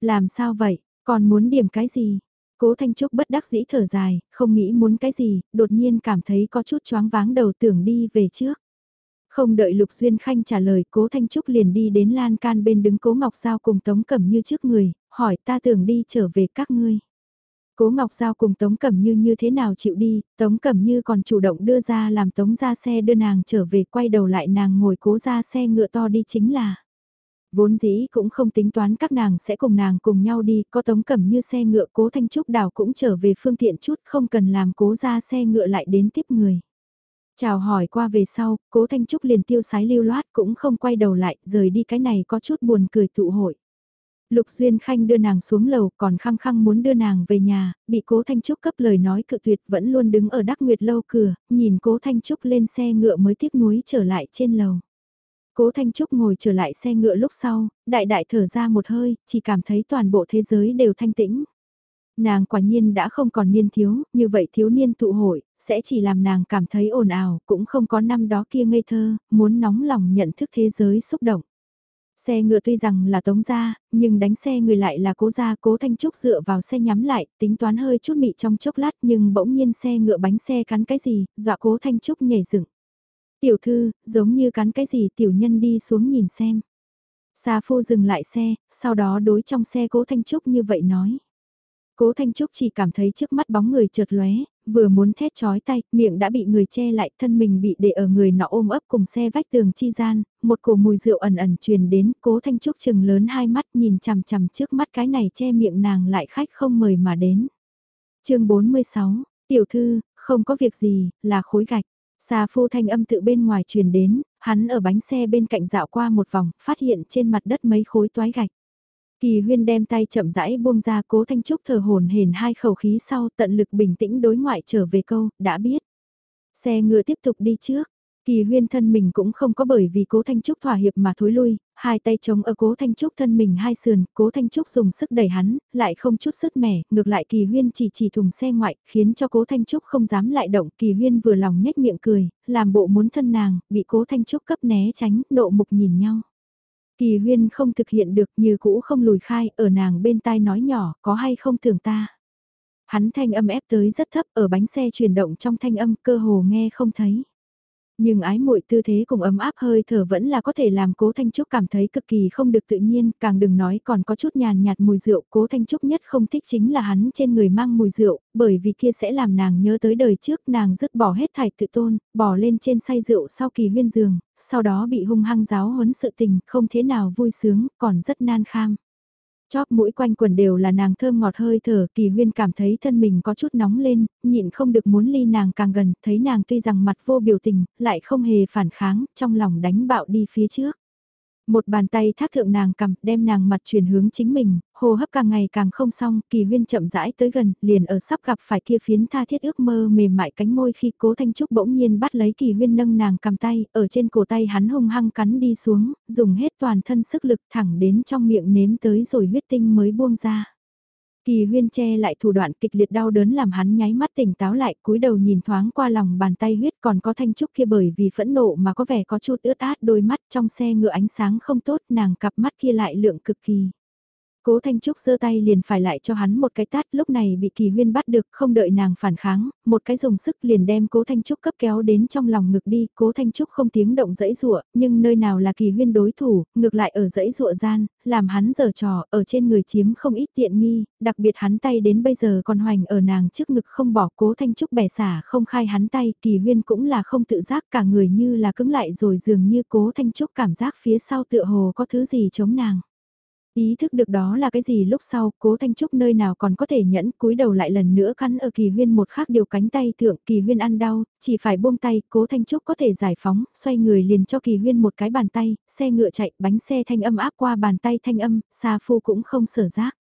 Làm sao vậy, còn muốn điểm cái gì? Cố Thanh Trúc bất đắc dĩ thở dài, không nghĩ muốn cái gì, đột nhiên cảm thấy có chút choáng váng đầu tưởng đi về trước. Không đợi Lục Duyên Khanh trả lời, Cố Thanh Trúc liền đi đến lan can bên đứng Cố Ngọc Giao cùng Tống Cẩm Như trước người, hỏi ta tưởng đi trở về các ngươi. Cố Ngọc Giao cùng Tống Cẩm Như như thế nào chịu đi, Tống Cẩm Như còn chủ động đưa ra làm Tống ra xe đưa nàng trở về quay đầu lại nàng ngồi cố ra xe ngựa to đi chính là. Vốn dĩ cũng không tính toán các nàng sẽ cùng nàng cùng nhau đi, có Tống Cẩm Như xe ngựa cố Thanh Trúc đào cũng trở về phương tiện chút không cần làm cố ra xe ngựa lại đến tiếp người. Chào hỏi qua về sau, cố Thanh Trúc liền tiêu sái lưu loát cũng không quay đầu lại, rời đi cái này có chút buồn cười tụ hội. Lục Duyên Khanh đưa nàng xuống lầu còn khăng khăng muốn đưa nàng về nhà, bị cố Thanh Trúc cấp lời nói cự tuyệt vẫn luôn đứng ở Đắc Nguyệt lâu cửa, nhìn cố Thanh Trúc lên xe ngựa mới tiếc nuối trở lại trên lầu. Cố Thanh Trúc ngồi trở lại xe ngựa lúc sau, đại đại thở ra một hơi, chỉ cảm thấy toàn bộ thế giới đều thanh tĩnh. Nàng quả nhiên đã không còn niên thiếu, như vậy thiếu niên tụ hội, sẽ chỉ làm nàng cảm thấy ồn ào, cũng không có năm đó kia ngây thơ, muốn nóng lòng nhận thức thế giới xúc động. Xe ngựa tuy rằng là tống gia, nhưng đánh xe người lại là cố gia. cố thanh trúc dựa vào xe nhắm lại, tính toán hơi chút mị trong chốc lát nhưng bỗng nhiên xe ngựa bánh xe cắn cái gì, dọa cố thanh trúc nhảy dựng. Tiểu thư, giống như cắn cái gì tiểu nhân đi xuống nhìn xem. Sa phu dừng lại xe, sau đó đối trong xe cố thanh trúc như vậy nói. Cố Thanh Trúc chỉ cảm thấy trước mắt bóng người chợt lóe, vừa muốn thét chói tay, miệng đã bị người che lại, thân mình bị để ở người nọ ôm ấp cùng xe vách tường chi gian, một cổ mùi rượu ẩn ẩn truyền đến, Cố Thanh Trúc chừng lớn hai mắt nhìn chằm chằm trước mắt cái này che miệng nàng lại khách không mời mà đến. Chương 46, tiểu thư, không có việc gì, là khối gạch. Xà phu thanh âm tự bên ngoài truyền đến, hắn ở bánh xe bên cạnh dạo qua một vòng, phát hiện trên mặt đất mấy khối toái gạch. Kỳ huyên đem tay chậm rãi buông ra cố thanh trúc thở hồn hển hai khẩu khí sau tận lực bình tĩnh đối ngoại trở về câu, đã biết. Xe ngựa tiếp tục đi trước. Kỳ huyên thân mình cũng không có bởi vì cố Thanh Trúc thỏa hiệp mà thối lui, hai tay chống ở cố Thanh Trúc thân mình hai sườn, cố Thanh Trúc dùng sức đẩy hắn, lại không chút sức mẻ, ngược lại kỳ huyên chỉ chỉ thùng xe ngoại, khiến cho cố Thanh Trúc không dám lại động, kỳ huyên vừa lòng nhếch miệng cười, làm bộ muốn thân nàng, bị cố Thanh Trúc cấp né tránh, nộ mục nhìn nhau. Kỳ huyên không thực hiện được như cũ không lùi khai, ở nàng bên tai nói nhỏ, có hay không tưởng ta. Hắn thanh âm ép tới rất thấp ở bánh xe chuyển động trong thanh âm cơ hồ nghe không thấy. Nhưng ái muội tư thế cùng ấm áp hơi thở vẫn là có thể làm cố Thanh Trúc cảm thấy cực kỳ không được tự nhiên, càng đừng nói còn có chút nhàn nhạt mùi rượu, cố Thanh Trúc nhất không thích chính là hắn trên người mang mùi rượu, bởi vì kia sẽ làm nàng nhớ tới đời trước nàng dứt bỏ hết thải tự tôn, bỏ lên trên say rượu sau kỳ huyên giường, sau đó bị hung hăng giáo huấn sự tình, không thế nào vui sướng, còn rất nan kham. Chóp mũi quanh quần đều là nàng thơm ngọt hơi thở, kỳ huyên cảm thấy thân mình có chút nóng lên, nhịn không được muốn ly nàng càng gần, thấy nàng tuy rằng mặt vô biểu tình, lại không hề phản kháng, trong lòng đánh bạo đi phía trước. Một bàn tay thác thượng nàng cầm, đem nàng mặt chuyển hướng chính mình, hô hấp càng ngày càng không xong, kỳ huyên chậm rãi tới gần, liền ở sắp gặp phải kia phiến tha thiết ước mơ mềm mại cánh môi khi cố thanh trúc bỗng nhiên bắt lấy kỳ huyên nâng nàng cầm tay, ở trên cổ tay hắn hung hăng cắn đi xuống, dùng hết toàn thân sức lực thẳng đến trong miệng nếm tới rồi huyết tinh mới buông ra. Kỳ huyên che lại thủ đoạn kịch liệt đau đớn làm hắn nháy mắt tỉnh táo lại, cúi đầu nhìn thoáng qua lòng bàn tay huyết còn có thanh trúc kia bởi vì phẫn nộ mà có vẻ có chút ướt át, đôi mắt trong xe ngựa ánh sáng không tốt, nàng cặp mắt kia lại lượng cực kỳ. Cố Thanh Trúc giơ tay liền phải lại cho hắn một cái tát lúc này bị Kỳ Huyên bắt được không đợi nàng phản kháng, một cái dùng sức liền đem Cố Thanh Trúc cấp kéo đến trong lòng ngực đi, Cố Thanh Trúc không tiếng động dẫy dụa, nhưng nơi nào là Kỳ Huyên đối thủ, ngược lại ở dẫy dụa gian, làm hắn giở trò, ở trên người chiếm không ít tiện nghi, đặc biệt hắn tay đến bây giờ còn hoành ở nàng trước ngực không bỏ Cố Thanh Trúc bẻ xả không khai hắn tay, Kỳ Huyên cũng là không tự giác cả người như là cứng lại rồi dường như Cố Thanh Trúc cảm giác phía sau tựa hồ có thứ gì chống nàng. Ý thức được đó là cái gì lúc sau, cố Thanh Trúc nơi nào còn có thể nhẫn, cúi đầu lại lần nữa cắn ở kỳ huyên một khác điều cánh tay thượng, kỳ huyên ăn đau, chỉ phải buông tay, cố Thanh Trúc có thể giải phóng, xoay người liền cho kỳ huyên một cái bàn tay, xe ngựa chạy, bánh xe thanh âm áp qua bàn tay thanh âm, xa phu cũng không sở giác.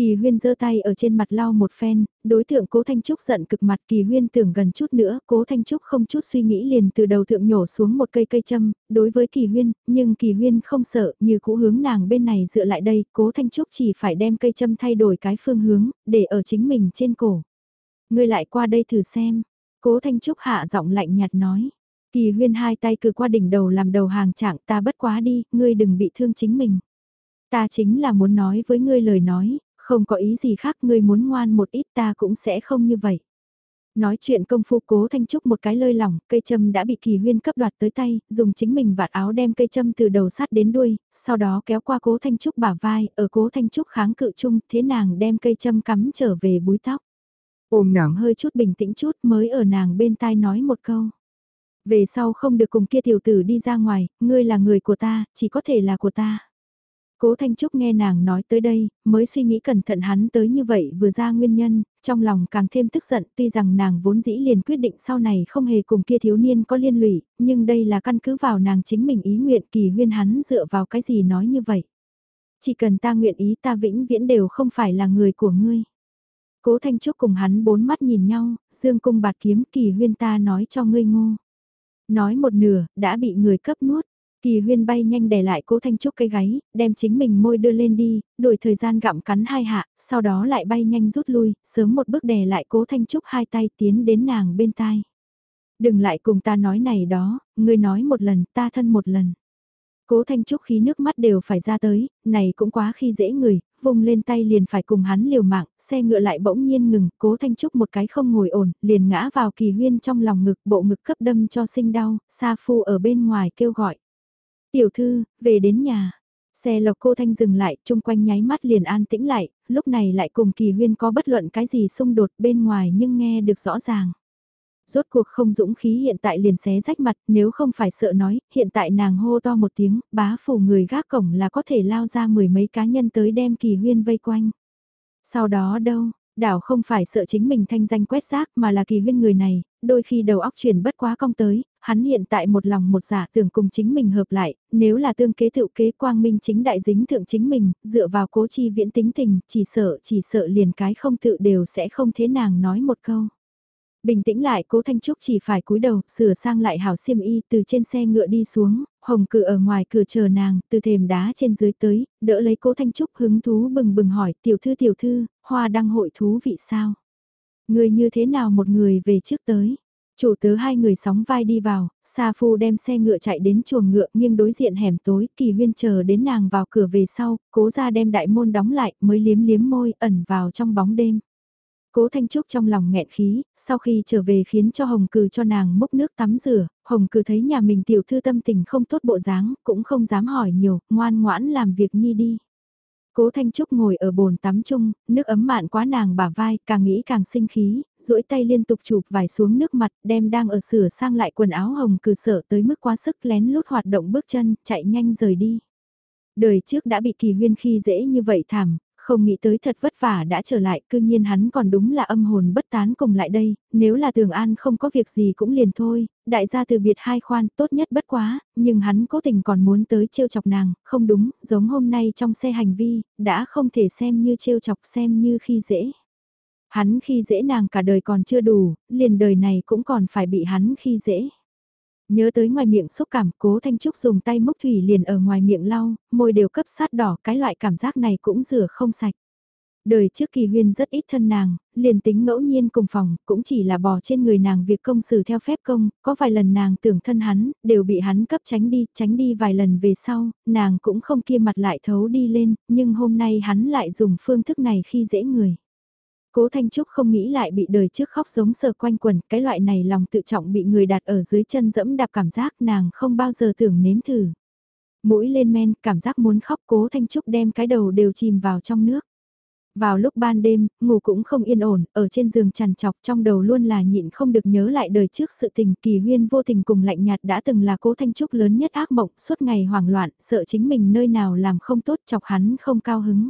Kỳ huyên giơ tay ở trên mặt lau một phen, đối tượng cố Thanh Trúc giận cực mặt kỳ huyên tưởng gần chút nữa, cố Thanh Trúc không chút suy nghĩ liền từ đầu thượng nhổ xuống một cây cây châm, đối với kỳ huyên, nhưng kỳ huyên không sợ, như cũ hướng nàng bên này dựa lại đây, cố Thanh Trúc chỉ phải đem cây châm thay đổi cái phương hướng, để ở chính mình trên cổ. Ngươi lại qua đây thử xem, cố Thanh Trúc hạ giọng lạnh nhạt nói. Kỳ huyên hai tay cử qua đỉnh đầu làm đầu hàng trạng ta bất quá đi, ngươi đừng bị thương chính mình. Ta chính là muốn nói với ngươi lời nói, không có ý gì khác ngươi muốn ngoan một ít ta cũng sẽ không như vậy. Nói chuyện công phu cố Thanh Trúc một cái lơi lỏng, cây châm đã bị kỳ huyên cấp đoạt tới tay, dùng chính mình vạt áo đem cây châm từ đầu sát đến đuôi, sau đó kéo qua cố Thanh Trúc bả vai, ở cố Thanh Trúc kháng cự chung, thế nàng đem cây châm cắm trở về búi tóc. Ôm nàng hơi chút bình tĩnh chút mới ở nàng bên tai nói một câu. Về sau không được cùng kia tiểu tử đi ra ngoài, ngươi là người của ta, chỉ có thể là của ta. Cố Thanh Trúc nghe nàng nói tới đây, mới suy nghĩ cẩn thận hắn tới như vậy vừa ra nguyên nhân, trong lòng càng thêm tức giận tuy rằng nàng vốn dĩ liền quyết định sau này không hề cùng kia thiếu niên có liên lụy, nhưng đây là căn cứ vào nàng chính mình ý nguyện kỳ huyên hắn dựa vào cái gì nói như vậy. Chỉ cần ta nguyện ý ta vĩnh viễn đều không phải là người của ngươi. Cố Thanh Trúc cùng hắn bốn mắt nhìn nhau, dương cung bạt kiếm kỳ huyên ta nói cho ngươi ngô. Nói một nửa, đã bị người cấp nuốt. Kỳ huyên bay nhanh đè lại cố Thanh Trúc cây gáy, đem chính mình môi đưa lên đi, đổi thời gian gặm cắn hai hạ, sau đó lại bay nhanh rút lui, sớm một bước đè lại cố Thanh Trúc hai tay tiến đến nàng bên tai. Đừng lại cùng ta nói này đó, ngươi nói một lần, ta thân một lần. Cố Thanh Trúc khí nước mắt đều phải ra tới, này cũng quá khi dễ người, vùng lên tay liền phải cùng hắn liều mạng, xe ngựa lại bỗng nhiên ngừng, Cố Thanh Trúc một cái không ngồi ổn, liền ngã vào kỳ huyên trong lòng ngực, bộ ngực cấp đâm cho sinh đau, Sa Phu ở bên ngoài kêu gọi. Tiểu thư, về đến nhà. Xe lộc cô Thanh dừng lại, chung quanh nháy mắt liền an tĩnh lại, lúc này lại cùng kỳ huyên có bất luận cái gì xung đột bên ngoài nhưng nghe được rõ ràng. Rốt cuộc không dũng khí hiện tại liền xé rách mặt, nếu không phải sợ nói, hiện tại nàng hô to một tiếng, bá phủ người gác cổng là có thể lao ra mười mấy cá nhân tới đem kỳ huyên vây quanh. Sau đó đâu, Đảo không phải sợ chính mình thanh danh quét rác mà là kỳ huyên người này, đôi khi đầu óc chuyển bất quá công tới, hắn hiện tại một lòng một giả dạ tưởng cùng chính mình hợp lại, nếu là tương kế tự kế quang minh chính đại dính thượng chính mình, dựa vào cố chi viễn tính tình, chỉ sợ chỉ sợ liền cái không tự đều sẽ không thế nàng nói một câu. Bình tĩnh lại cố Thanh Trúc chỉ phải cúi đầu, sửa sang lại hảo xiêm y từ trên xe ngựa đi xuống, hồng cử ở ngoài cửa chờ nàng, từ thềm đá trên dưới tới, đỡ lấy cố Thanh Trúc hứng thú bừng bừng hỏi tiểu thư tiểu thư, hoa đăng hội thú vị sao? Người như thế nào một người về trước tới? Chủ tớ hai người sóng vai đi vào, Sa Phu đem xe ngựa chạy đến chuồng ngựa nhưng đối diện hẻm tối, kỳ huyên chờ đến nàng vào cửa về sau, cố ra đem đại môn đóng lại mới liếm liếm môi ẩn vào trong bóng đêm. Cố Thanh Trúc trong lòng nghẹn khí, sau khi trở về khiến cho Hồng Cừ cho nàng múc nước tắm rửa, Hồng Cừ thấy nhà mình tiểu thư tâm tình không tốt bộ dáng, cũng không dám hỏi nhiều, ngoan ngoãn làm việc nhi đi. Cố Thanh Trúc ngồi ở bồn tắm chung, nước ấm mạn quá nàng bả vai, càng nghĩ càng sinh khí, duỗi tay liên tục chụp vài xuống nước mặt, đem đang ở sửa sang lại quần áo hồng Cừ sợ tới mức quá sức lén lút hoạt động bước chân, chạy nhanh rời đi. Đời trước đã bị kỳ huyên khi dễ như vậy thảm, không nghĩ tới thật vất vả đã trở lại, cư nhiên hắn còn đúng là âm hồn bất tán cùng lại đây, nếu là tường an không có việc gì cũng liền thôi, đại gia từ biệt hai khoan tốt nhất bất quá, nhưng hắn cố tình còn muốn tới trêu chọc nàng, không đúng, giống hôm nay trong xe hành vi, đã không thể xem như trêu chọc xem như khi dễ. Hắn khi dễ nàng cả đời còn chưa đủ, liền đời này cũng còn phải bị hắn khi dễ. Nhớ tới ngoài miệng xúc cảm, cố Thanh Trúc dùng tay múc thủy liền ở ngoài miệng lau, môi đều cấp sát đỏ, cái loại cảm giác này cũng rửa không sạch. Đời trước kỳ huyên rất ít thân nàng, liền tính ngẫu nhiên cùng phòng, cũng chỉ là bò trên người nàng việc công xử theo phép công, có vài lần nàng tưởng thân hắn, đều bị hắn cấp tránh đi, tránh đi vài lần về sau, nàng cũng không kia mặt lại thấu đi lên, nhưng hôm nay hắn lại dùng phương thức này khi dễ người. Cố Thanh Trúc không nghĩ lại bị đời trước khóc giống sờ quanh quần, cái loại này lòng tự trọng bị người đặt ở dưới chân dẫm đạp cảm giác nàng không bao giờ tưởng nếm thử. Mũi lên men, cảm giác muốn khóc Cố Thanh Trúc đem cái đầu đều chìm vào trong nước. Vào lúc ban đêm, ngủ cũng không yên ổn, ở trên giường trằn chọc trong đầu luôn là nhịn không được nhớ lại đời trước sự tình kỳ huyên vô tình cùng lạnh nhạt đã từng là cố thanh trúc lớn nhất ác mộng, suốt ngày hoảng loạn, sợ chính mình nơi nào làm không tốt chọc hắn không cao hứng.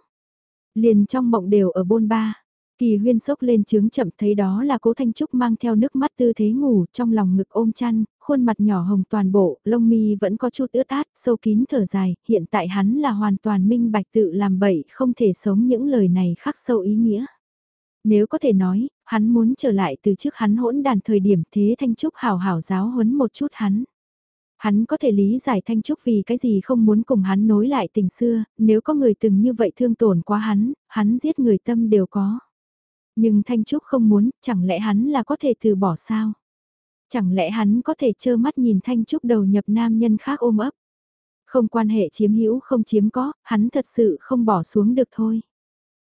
Liền trong mộng đều ở bôn ba, Kỳ huyên sốc lên trướng chậm thấy đó là cố Thanh Trúc mang theo nước mắt tư thế ngủ trong lòng ngực ôm chăn, khuôn mặt nhỏ hồng toàn bộ, lông mi vẫn có chút ướt át, sâu kín thở dài, hiện tại hắn là hoàn toàn minh bạch tự làm bậy không thể sống những lời này khắc sâu ý nghĩa. Nếu có thể nói, hắn muốn trở lại từ trước hắn hỗn đàn thời điểm thế Thanh Trúc hào hảo giáo huấn một chút hắn. Hắn có thể lý giải Thanh Trúc vì cái gì không muốn cùng hắn nối lại tình xưa, nếu có người từng như vậy thương tổn quá hắn, hắn giết người tâm đều có. Nhưng Thanh Trúc không muốn, chẳng lẽ hắn là có thể từ bỏ sao? Chẳng lẽ hắn có thể trơ mắt nhìn Thanh Trúc đầu nhập nam nhân khác ôm ấp? Không quan hệ chiếm hữu không chiếm có, hắn thật sự không bỏ xuống được thôi.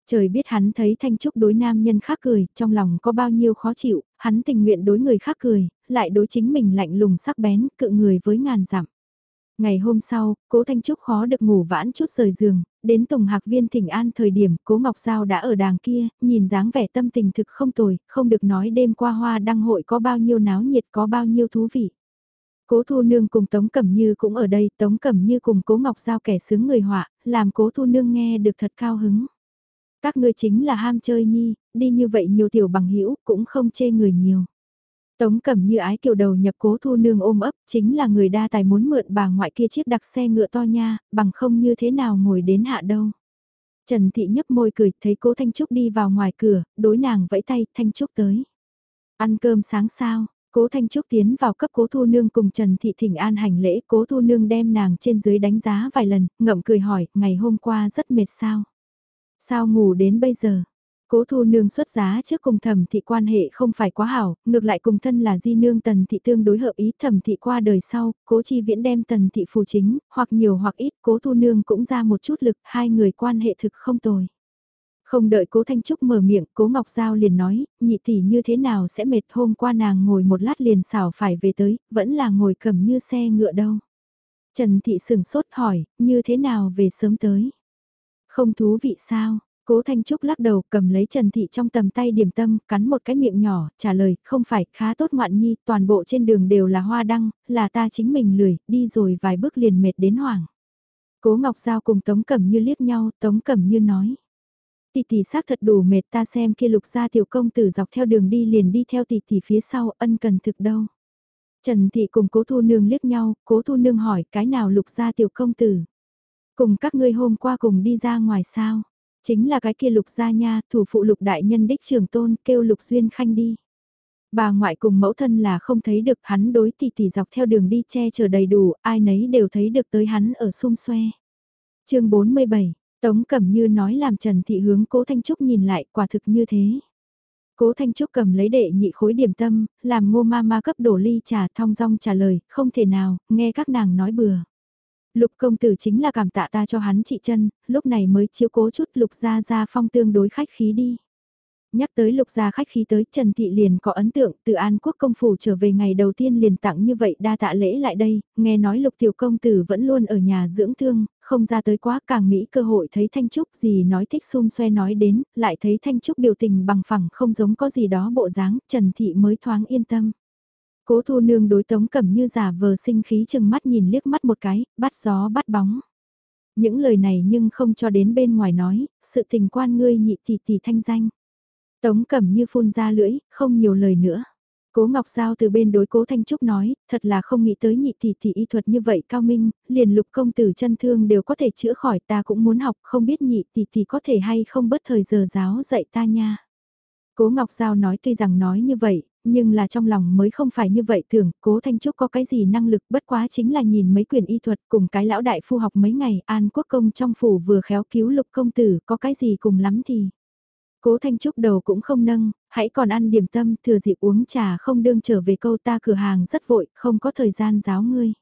Trời biết hắn thấy Thanh Trúc đối nam nhân khác cười, trong lòng có bao nhiêu khó chịu, hắn tình nguyện đối người khác cười, lại đối chính mình lạnh lùng sắc bén, cự người với ngàn dặm. Ngày hôm sau, cố Thanh Trúc khó được ngủ vãn chút rời giường, đến Tùng Hạc Viên thỉnh An thời điểm cố Ngọc Giao đã ở đàng kia, nhìn dáng vẻ tâm tình thực không tồi, không được nói đêm qua hoa đăng hội có bao nhiêu náo nhiệt có bao nhiêu thú vị. Cố Thu Nương cùng Tống Cẩm Như cũng ở đây, Tống Cẩm Như cùng Cố Ngọc Giao kẻ sướng người họa, làm Cố Thu Nương nghe được thật cao hứng. Các ngươi chính là ham chơi nhi, đi như vậy nhiều tiểu bằng hữu cũng không chê người nhiều. Tống Cẩm Như ái kiều đầu nhập Cố Thu Nương ôm ấp, chính là người đa tài muốn mượn bà ngoại kia chiếc đặc xe ngựa to nha, bằng không như thế nào ngồi đến hạ đâu. Trần Thị nhấp môi cười, thấy Cố Thanh Trúc đi vào ngoài cửa, đối nàng vẫy tay, Thanh Trúc tới. Ăn cơm sáng sao, Cố Thanh Trúc tiến vào cấp Cố Thu Nương cùng Trần Thị Thỉnh An hành lễ, Cố Thu Nương đem nàng trên dưới đánh giá vài lần, ngậm cười hỏi, ngày hôm qua rất mệt sao? Sao ngủ đến bây giờ? Cố Thu Nương xuất giá trước cùng thẩm thị quan hệ không phải quá hảo, ngược lại cùng thân là di nương tần thị tương đối hợp ý thẩm thị qua đời sau, cố chi viễn đem tần thị phù chính, hoặc nhiều hoặc ít, cố Thu Nương cũng ra một chút lực, hai người quan hệ thực không tồi. Không đợi cố Thanh Trúc mở miệng, cố Ngọc Giao liền nói, nhị tỷ như thế nào sẽ mệt hôm qua nàng ngồi một lát liền xảo phải về tới, vẫn là ngồi cầm như xe ngựa đâu. Trần Thị sừng sốt hỏi, như thế nào về sớm tới? Không thú vị sao? Cố Thanh Trúc lắc đầu cầm lấy Trần Thị trong tầm tay điểm tâm, cắn một cái miệng nhỏ, trả lời, không phải, khá tốt ngoạn nhi, toàn bộ trên đường đều là hoa đăng, là ta chính mình lười, đi rồi vài bước liền mệt đến hoảng. Cố Ngọc Giao cùng Tống Cẩm Như liếc nhau, Tống Cẩm Như nói. Tỷ tỷ xác thật đủ mệt ta xem kia lục gia tiểu công tử dọc theo đường đi liền đi theo tỷ tỷ phía sau, ân cần thực đâu. Trần Thị cùng cố thu nương liếc nhau, cố thu nương hỏi cái nào lục gia tiểu công tử. Cùng các ngươi hôm qua cùng đi ra ngoài sao? Chính là cái kia lục gia nha, thủ phụ lục đại nhân đích trường tôn, kêu lục duyên khanh đi. Bà ngoại cùng mẫu thân là không thấy được hắn đối tỷ tỷ dọc theo đường đi che chở đầy đủ, ai nấy đều thấy được tới hắn ở xung xoe. chương 47, Tống Cẩm Như nói làm Trần Thị hướng Cố Thanh Trúc nhìn lại quả thực như thế. Cố Thanh Trúc cầm lấy đệ nhị khối điểm tâm, làm ngô ma ma cấp đổ ly trà thong dong trả lời, không thể nào, nghe các nàng nói bừa. Lục công tử chính là cảm tạ ta cho hắn trị chân, lúc này mới chiếu cố chút lục gia gia phong tương đối khách khí đi. Nhắc tới lục gia khách khí tới Trần Thị liền có ấn tượng từ An Quốc công phủ trở về ngày đầu tiên liền tặng như vậy đa tạ lễ lại đây, nghe nói lục tiểu công tử vẫn luôn ở nhà dưỡng thương, không ra tới quá càng Mỹ cơ hội thấy Thanh Trúc gì nói thích xung xoe nói đến, lại thấy Thanh Trúc biểu tình bằng phẳng không giống có gì đó bộ dáng, Trần Thị mới thoáng yên tâm. Cố thu nương đối tống cẩm như giả vờ sinh khí chừng mắt nhìn liếc mắt một cái, bắt gió bắt bóng. Những lời này nhưng không cho đến bên ngoài nói, sự tình quan ngươi nhị tỷ tỷ thanh danh. Tống cẩm như phun ra lưỡi, không nhiều lời nữa. Cố Ngọc Giao từ bên đối Cố Thanh Trúc nói, thật là không nghĩ tới nhị tỷ tỷ y thuật như vậy cao minh, liền lục công tử chân thương đều có thể chữa khỏi ta cũng muốn học, không biết nhị tỷ tỷ có thể hay không bất thời giờ giáo dạy ta nha. Cố Ngọc Giao nói tuy rằng nói như vậy, nhưng là trong lòng mới không phải như vậy tưởng, cố Thanh Trúc có cái gì năng lực bất quá chính là nhìn mấy quyền y thuật cùng cái lão đại phu học mấy ngày, an quốc công trong phủ vừa khéo cứu lục công tử, có cái gì cùng lắm thì. Cố Thanh Trúc đầu cũng không nâng, hãy còn ăn điểm tâm, thừa dịp uống trà không đương trở về câu ta cửa hàng rất vội, không có thời gian giáo ngươi.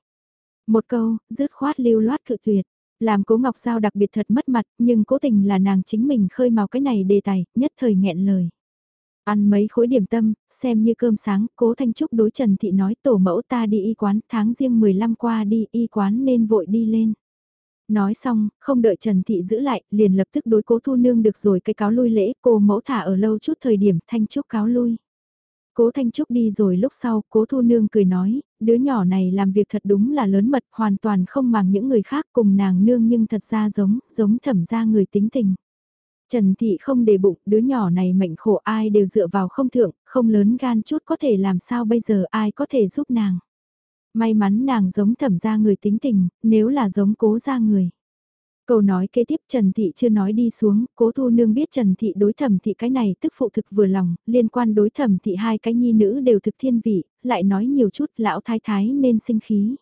Một câu, dứt khoát lưu loát cự tuyệt. Làm cố Ngọc Giao đặc biệt thật mất mặt, nhưng cố tình là nàng chính mình khơi mào cái này đề tài, nhất thời nghẹn lời. Ăn mấy khối điểm tâm, xem như cơm sáng, cố Thanh Trúc đối Trần Thị nói tổ mẫu ta đi y quán, tháng riêng 15 qua đi y quán nên vội đi lên. Nói xong, không đợi Trần Thị giữ lại, liền lập tức đối cố thu nương được rồi cái cáo lui lễ, cô mẫu thả ở lâu chút thời điểm Thanh Trúc cáo lui. Cố Thanh Trúc đi rồi lúc sau, cố thu nương cười nói, đứa nhỏ này làm việc thật đúng là lớn mật, hoàn toàn không màng những người khác cùng nàng nương nhưng thật ra giống, giống thẩm ra người tính tình. Trần Thị không để bụng, đứa nhỏ này mệnh khổ ai đều dựa vào không thượng, không lớn gan chút có thể làm sao bây giờ ai có thể giúp nàng. May mắn nàng giống thẩm ra người tính tình, nếu là giống cố ra người. Câu nói kế tiếp Trần Thị chưa nói đi xuống, cố thu nương biết Trần Thị đối thẩm thị cái này tức phụ thực vừa lòng, liên quan đối thẩm thị hai cái nhi nữ đều thực thiên vị, lại nói nhiều chút lão thái thái nên sinh khí.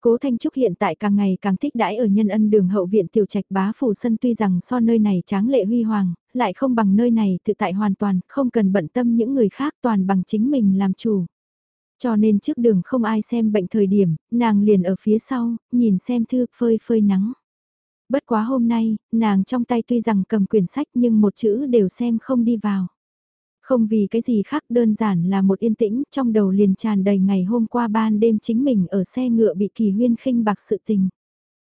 Cố Thanh Trúc hiện tại càng ngày càng thích đãi ở nhân ân đường hậu viện tiểu trạch bá phủ sân tuy rằng so nơi này tráng lệ huy hoàng, lại không bằng nơi này tự tại hoàn toàn, không cần bận tâm những người khác toàn bằng chính mình làm chủ. Cho nên trước đường không ai xem bệnh thời điểm, nàng liền ở phía sau, nhìn xem thư phơi phơi nắng. Bất quá hôm nay, nàng trong tay tuy rằng cầm quyển sách nhưng một chữ đều xem không đi vào. Không vì cái gì khác đơn giản là một yên tĩnh, trong đầu liền tràn đầy ngày hôm qua ban đêm chính mình ở xe ngựa bị kỳ huyên khinh bạc sự tình.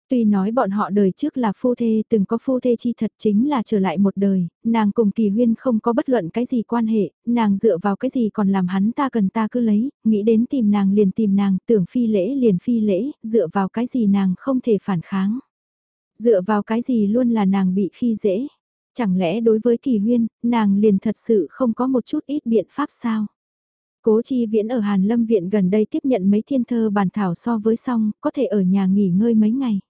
Tuy nói bọn họ đời trước là phu thê từng có phu thê chi thật chính là trở lại một đời, nàng cùng kỳ huyên không có bất luận cái gì quan hệ, nàng dựa vào cái gì còn làm hắn ta cần ta cứ lấy, nghĩ đến tìm nàng liền tìm nàng, tưởng phi lễ liền phi lễ, dựa vào cái gì nàng không thể phản kháng. Dựa vào cái gì luôn là nàng bị khi dễ. Chẳng lẽ đối với kỳ huyên, nàng liền thật sự không có một chút ít biện pháp sao? Cố chi viễn ở Hàn Lâm Viện gần đây tiếp nhận mấy thiên thơ bản thảo so với xong, có thể ở nhà nghỉ ngơi mấy ngày.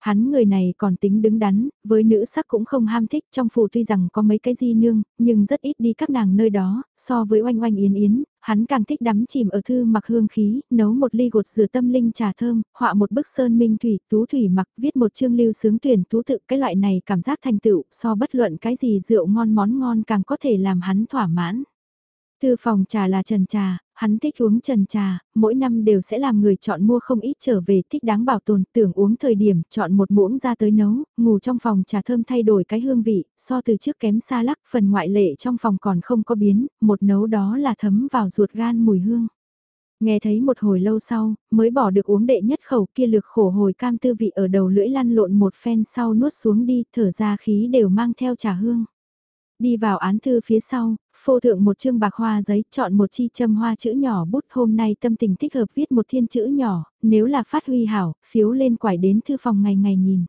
Hắn người này còn tính đứng đắn, với nữ sắc cũng không ham thích, trong phủ tuy rằng có mấy cái di nương, nhưng rất ít đi các nàng nơi đó, so với oanh oanh yến yến, hắn càng thích đắm chìm ở thư mặc hương khí, nấu một ly gột rửa tâm linh trà thơm, họa một bức sơn minh thủy, tú thủy mặc, viết một chương lưu sướng tuyển tú tự, cái loại này cảm giác thành tựu, so bất luận cái gì rượu ngon món ngon càng có thể làm hắn thỏa mãn. Thư phòng trà là trần trà, hắn thích uống trần trà, mỗi năm đều sẽ làm người chọn mua không ít trở về thích đáng bảo tồn, tưởng uống thời điểm, chọn một muỗng ra tới nấu, ngủ trong phòng trà thơm thay đổi cái hương vị, so từ trước kém xa lắc, phần ngoại lệ trong phòng còn không có biến, một nấu đó là thấm vào ruột gan mùi hương. Nghe thấy một hồi lâu sau, mới bỏ được uống đệ nhất khẩu kia lược khổ hồi cam tư vị ở đầu lưỡi lăn lộn một phen sau nuốt xuống đi, thở ra khí đều mang theo trà hương. Đi vào án thư phía sau, phô thượng một chương bạc hoa giấy, chọn một chi châm hoa chữ nhỏ bút hôm nay tâm tình thích hợp viết một thiên chữ nhỏ, nếu là phát huy hảo, phiếu lên quải đến thư phòng ngày ngày nhìn.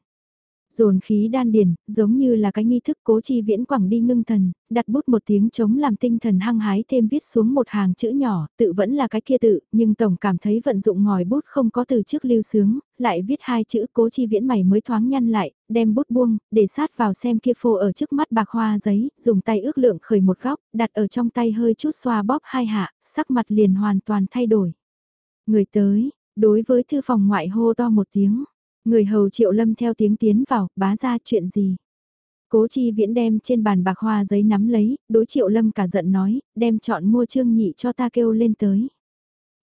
Dồn khí đan điền, giống như là cái nghi thức cố chi viễn quảng đi ngưng thần, đặt bút một tiếng chống làm tinh thần hăng hái thêm viết xuống một hàng chữ nhỏ, tự vẫn là cái kia tự, nhưng tổng cảm thấy vận dụng ngòi bút không có từ trước lưu sướng, lại viết hai chữ cố chi viễn mày mới thoáng nhăn lại, đem bút buông, để sát vào xem kia phô ở trước mắt bạc hoa giấy, dùng tay ước lượng khởi một góc, đặt ở trong tay hơi chút xoa bóp hai hạ, sắc mặt liền hoàn toàn thay đổi. Người tới, đối với thư phòng ngoại hô to một tiếng Người hầu triệu lâm theo tiếng tiến vào, bá ra chuyện gì. Cố chi viễn đem trên bàn bạc hoa giấy nắm lấy, đối triệu lâm cả giận nói, đem chọn mua trương nhị cho ta kêu lên tới.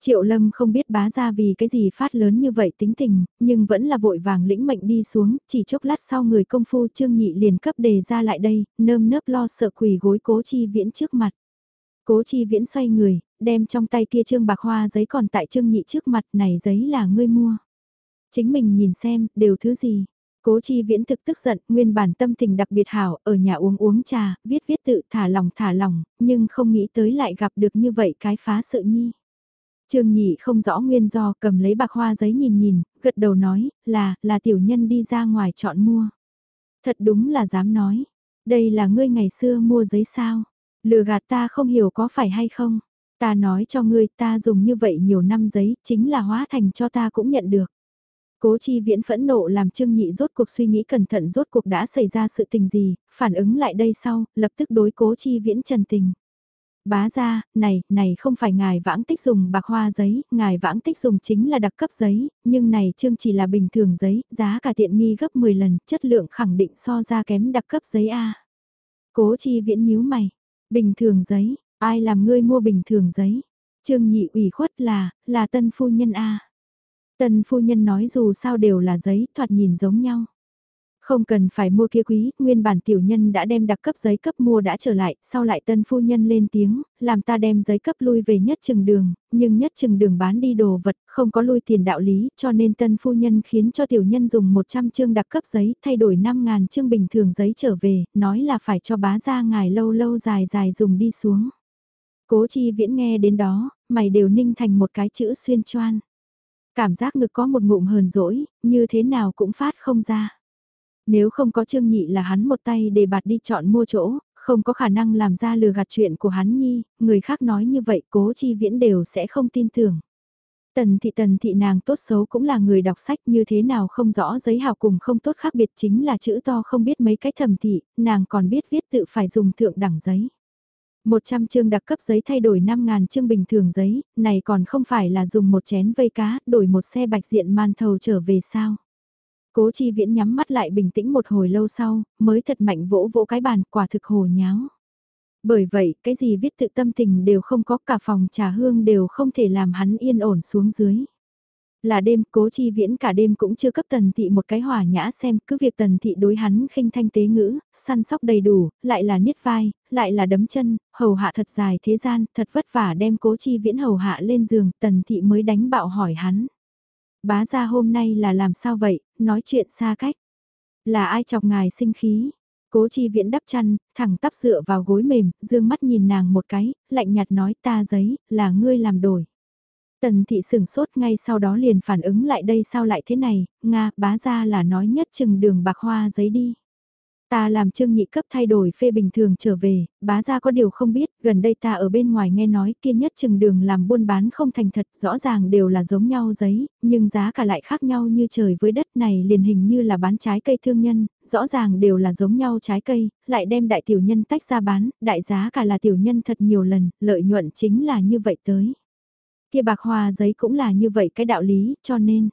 Triệu lâm không biết bá ra vì cái gì phát lớn như vậy tính tình, nhưng vẫn là vội vàng lĩnh mệnh đi xuống, chỉ chốc lát sau người công phu trương nhị liền cấp đề ra lại đây, nơm nớp lo sợ quỳ gối cố chi viễn trước mặt. Cố chi viễn xoay người, đem trong tay kia trương bạc hoa giấy còn tại trương nhị trước mặt này giấy là ngươi mua. Chính mình nhìn xem, đều thứ gì. Cố chi viễn thực tức giận, nguyên bản tâm tình đặc biệt hảo, ở nhà uống uống trà, viết viết tự thả lòng thả lòng, nhưng không nghĩ tới lại gặp được như vậy cái phá sự nhi. Trương nhị không rõ nguyên do cầm lấy bạc hoa giấy nhìn nhìn, gật đầu nói, là, là tiểu nhân đi ra ngoài chọn mua. Thật đúng là dám nói, đây là ngươi ngày xưa mua giấy sao, lừa gạt ta không hiểu có phải hay không. Ta nói cho ngươi ta dùng như vậy nhiều năm giấy, chính là hóa thành cho ta cũng nhận được. Cố chi viễn phẫn nộ làm Trương Nhị rốt cuộc suy nghĩ cẩn thận rốt cuộc đã xảy ra sự tình gì, phản ứng lại đây sau, lập tức đối cố chi viễn trần tình. Bá ra, này, này không phải ngài vãng tích dùng bạc hoa giấy, ngài vãng tích dùng chính là đặc cấp giấy, nhưng này trương chỉ là bình thường giấy, giá cả tiện nghi gấp 10 lần, chất lượng khẳng định so ra kém đặc cấp giấy A. Cố chi viễn nhíu mày, bình thường giấy, ai làm ngươi mua bình thường giấy? Trương nhị ủy khuất là, là tân phu nhân A. Tân phu nhân nói dù sao đều là giấy, thoạt nhìn giống nhau. Không cần phải mua kia quý, nguyên bản tiểu nhân đã đem đặc cấp giấy cấp mua đã trở lại, sau lại tân phu nhân lên tiếng, làm ta đem giấy cấp lui về nhất chừng đường, nhưng nhất chừng đường bán đi đồ vật, không có lui tiền đạo lý, cho nên tân phu nhân khiến cho tiểu nhân dùng 100 chương đặc cấp giấy, thay đổi 5.000 chương bình thường giấy trở về, nói là phải cho bá ra ngài lâu lâu dài dài dùng đi xuống. Cố chi viễn nghe đến đó, mày đều ninh thành một cái chữ xuyên choan. Cảm giác ngực có một ngụm hờn dỗi, như thế nào cũng phát không ra. Nếu không có Trương Nhị là hắn một tay để bạt đi chọn mua chỗ, không có khả năng làm ra lừa gạt chuyện của hắn nhi, người khác nói như vậy cố chi viễn đều sẽ không tin tưởng. Tần thị tần thị nàng tốt xấu cũng là người đọc sách như thế nào không rõ giấy hào cùng không tốt khác biệt chính là chữ to không biết mấy cái thầm thị, nàng còn biết viết tự phải dùng thượng đẳng giấy. 100 chương đặc cấp giấy thay đổi 5.000 chương bình thường giấy, này còn không phải là dùng một chén vây cá, đổi một xe bạch diện man thầu trở về sao. Cố chi viễn nhắm mắt lại bình tĩnh một hồi lâu sau, mới thật mạnh vỗ vỗ cái bàn, quả thực hồ nháo. Bởi vậy, cái gì viết tự tâm tình đều không có cả phòng trà hương đều không thể làm hắn yên ổn xuống dưới. Là đêm, cố chi viễn cả đêm cũng chưa cấp tần thị một cái hỏa nhã xem, cứ việc tần thị đối hắn khinh thanh tế ngữ, săn sóc đầy đủ, lại là niết vai, lại là đấm chân, hầu hạ thật dài thế gian, thật vất vả đem cố chi viễn hầu hạ lên giường, tần thị mới đánh bạo hỏi hắn. Bá ra hôm nay là làm sao vậy, nói chuyện xa cách. Là ai chọc ngài sinh khí? Cố chi viễn đắp chăn, thẳng tắp dựa vào gối mềm, dương mắt nhìn nàng một cái, lạnh nhạt nói ta giấy, là ngươi làm đổi. Tần thị sửng sốt ngay sau đó liền phản ứng lại đây sao lại thế này, Nga, bá ra là nói nhất chừng đường bạc hoa giấy đi. Ta làm trương nhị cấp thay đổi phê bình thường trở về, bá ra có điều không biết, gần đây ta ở bên ngoài nghe nói kia nhất chừng đường làm buôn bán không thành thật, rõ ràng đều là giống nhau giấy, nhưng giá cả lại khác nhau như trời với đất này liền hình như là bán trái cây thương nhân, rõ ràng đều là giống nhau trái cây, lại đem đại tiểu nhân tách ra bán, đại giá cả là tiểu nhân thật nhiều lần, lợi nhuận chính là như vậy tới. Kia bạc hoa giấy cũng là như vậy cái đạo lý, cho nên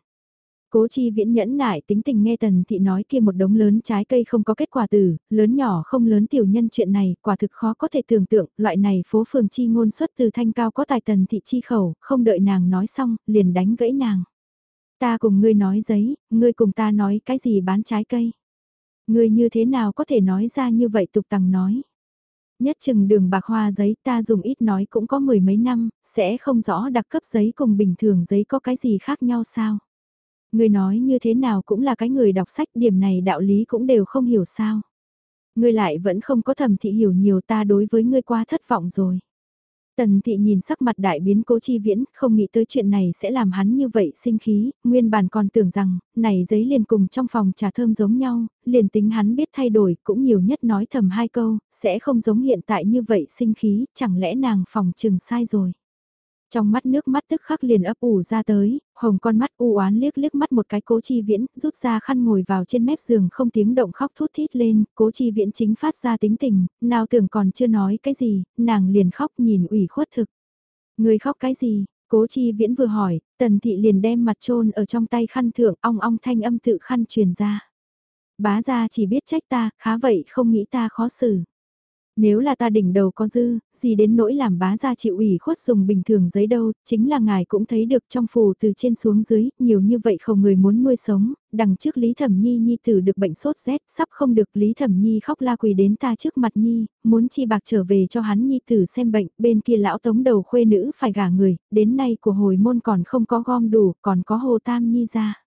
Cố chi viễn nhẫn nại tính tình nghe tần thị nói kia một đống lớn trái cây không có kết quả từ lớn nhỏ không lớn tiểu nhân chuyện này, quả thực khó có thể tưởng tượng, loại này phố phường chi ngôn xuất từ thanh cao có tài tần thị chi khẩu, không đợi nàng nói xong, liền đánh gãy nàng. Ta cùng ngươi nói giấy, ngươi cùng ta nói cái gì bán trái cây. Ngươi như thế nào có thể nói ra như vậy tục tằng nói. Nhất chừng đường bạc hoa giấy ta dùng ít nói cũng có mười mấy năm, sẽ không rõ đặc cấp giấy cùng bình thường giấy có cái gì khác nhau sao. Người nói như thế nào cũng là cái người đọc sách điểm này đạo lý cũng đều không hiểu sao. Ngươi lại vẫn không có thầm thị hiểu nhiều ta đối với ngươi qua thất vọng rồi. Tần thị nhìn sắc mặt đại biến cố chi viễn, không nghĩ tới chuyện này sẽ làm hắn như vậy sinh khí, nguyên bản còn tưởng rằng, này giấy liền cùng trong phòng trà thơm giống nhau, liền tính hắn biết thay đổi, cũng nhiều nhất nói thầm hai câu, sẽ không giống hiện tại như vậy sinh khí, chẳng lẽ nàng phòng trừng sai rồi. Trong mắt nước mắt tức khắc liền ấp ủ ra tới, hồng con mắt u oán liếc liếc mắt một cái cố chi viễn, rút ra khăn ngồi vào trên mép giường không tiếng động khóc thút thít lên, cố chi viễn chính phát ra tính tình, nào tưởng còn chưa nói cái gì, nàng liền khóc nhìn ủy khuất thực. Người khóc cái gì, cố chi viễn vừa hỏi, tần thị liền đem mặt trôn ở trong tay khăn thượng ong ong thanh âm tự khăn truyền ra. Bá ra chỉ biết trách ta, khá vậy không nghĩ ta khó xử. Nếu là ta đỉnh đầu có dư, gì đến nỗi làm bá gia chịu ủy khuất dùng bình thường giấy đâu, chính là ngài cũng thấy được trong phù từ trên xuống dưới, nhiều như vậy không người muốn nuôi sống, đằng trước Lý Thẩm Nhi Nhi tử được bệnh sốt rét, sắp không được Lý Thẩm Nhi khóc la quỳ đến ta trước mặt Nhi, muốn chi bạc trở về cho hắn Nhi tử xem bệnh, bên kia lão tống đầu khuê nữ phải gả người, đến nay của hồi môn còn không có gom đủ, còn có hồ tam Nhi ra.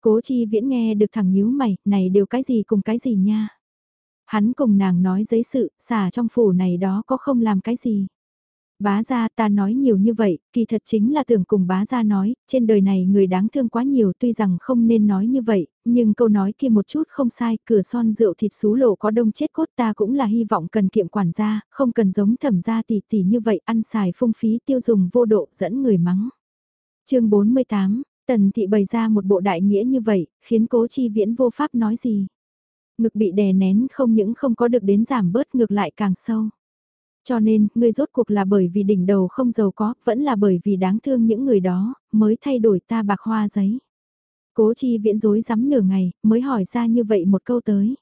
Cố chi viễn nghe được thằng nhíu mày, này đều cái gì cùng cái gì nha. Hắn cùng nàng nói giấy sự, xả trong phủ này đó có không làm cái gì. Bá gia ta nói nhiều như vậy, kỳ thật chính là tưởng cùng bá gia nói, trên đời này người đáng thương quá nhiều tuy rằng không nên nói như vậy, nhưng câu nói kia một chút không sai, cửa son rượu thịt xú lộ có đông chết cốt ta cũng là hy vọng cần kiệm quản gia, không cần giống thẩm gia tỷ tỷ như vậy ăn xài phung phí tiêu dùng vô độ dẫn người mắng. chương 48, Tần thị bày ra một bộ đại nghĩa như vậy, khiến cố chi viễn vô pháp nói gì. Ngực bị đè nén không những không có được đến giảm bớt ngược lại càng sâu. Cho nên, ngươi rốt cuộc là bởi vì đỉnh đầu không giàu có, vẫn là bởi vì đáng thương những người đó, mới thay đổi ta bạc hoa giấy. Cố chi viễn dối rắm nửa ngày, mới hỏi ra như vậy một câu tới.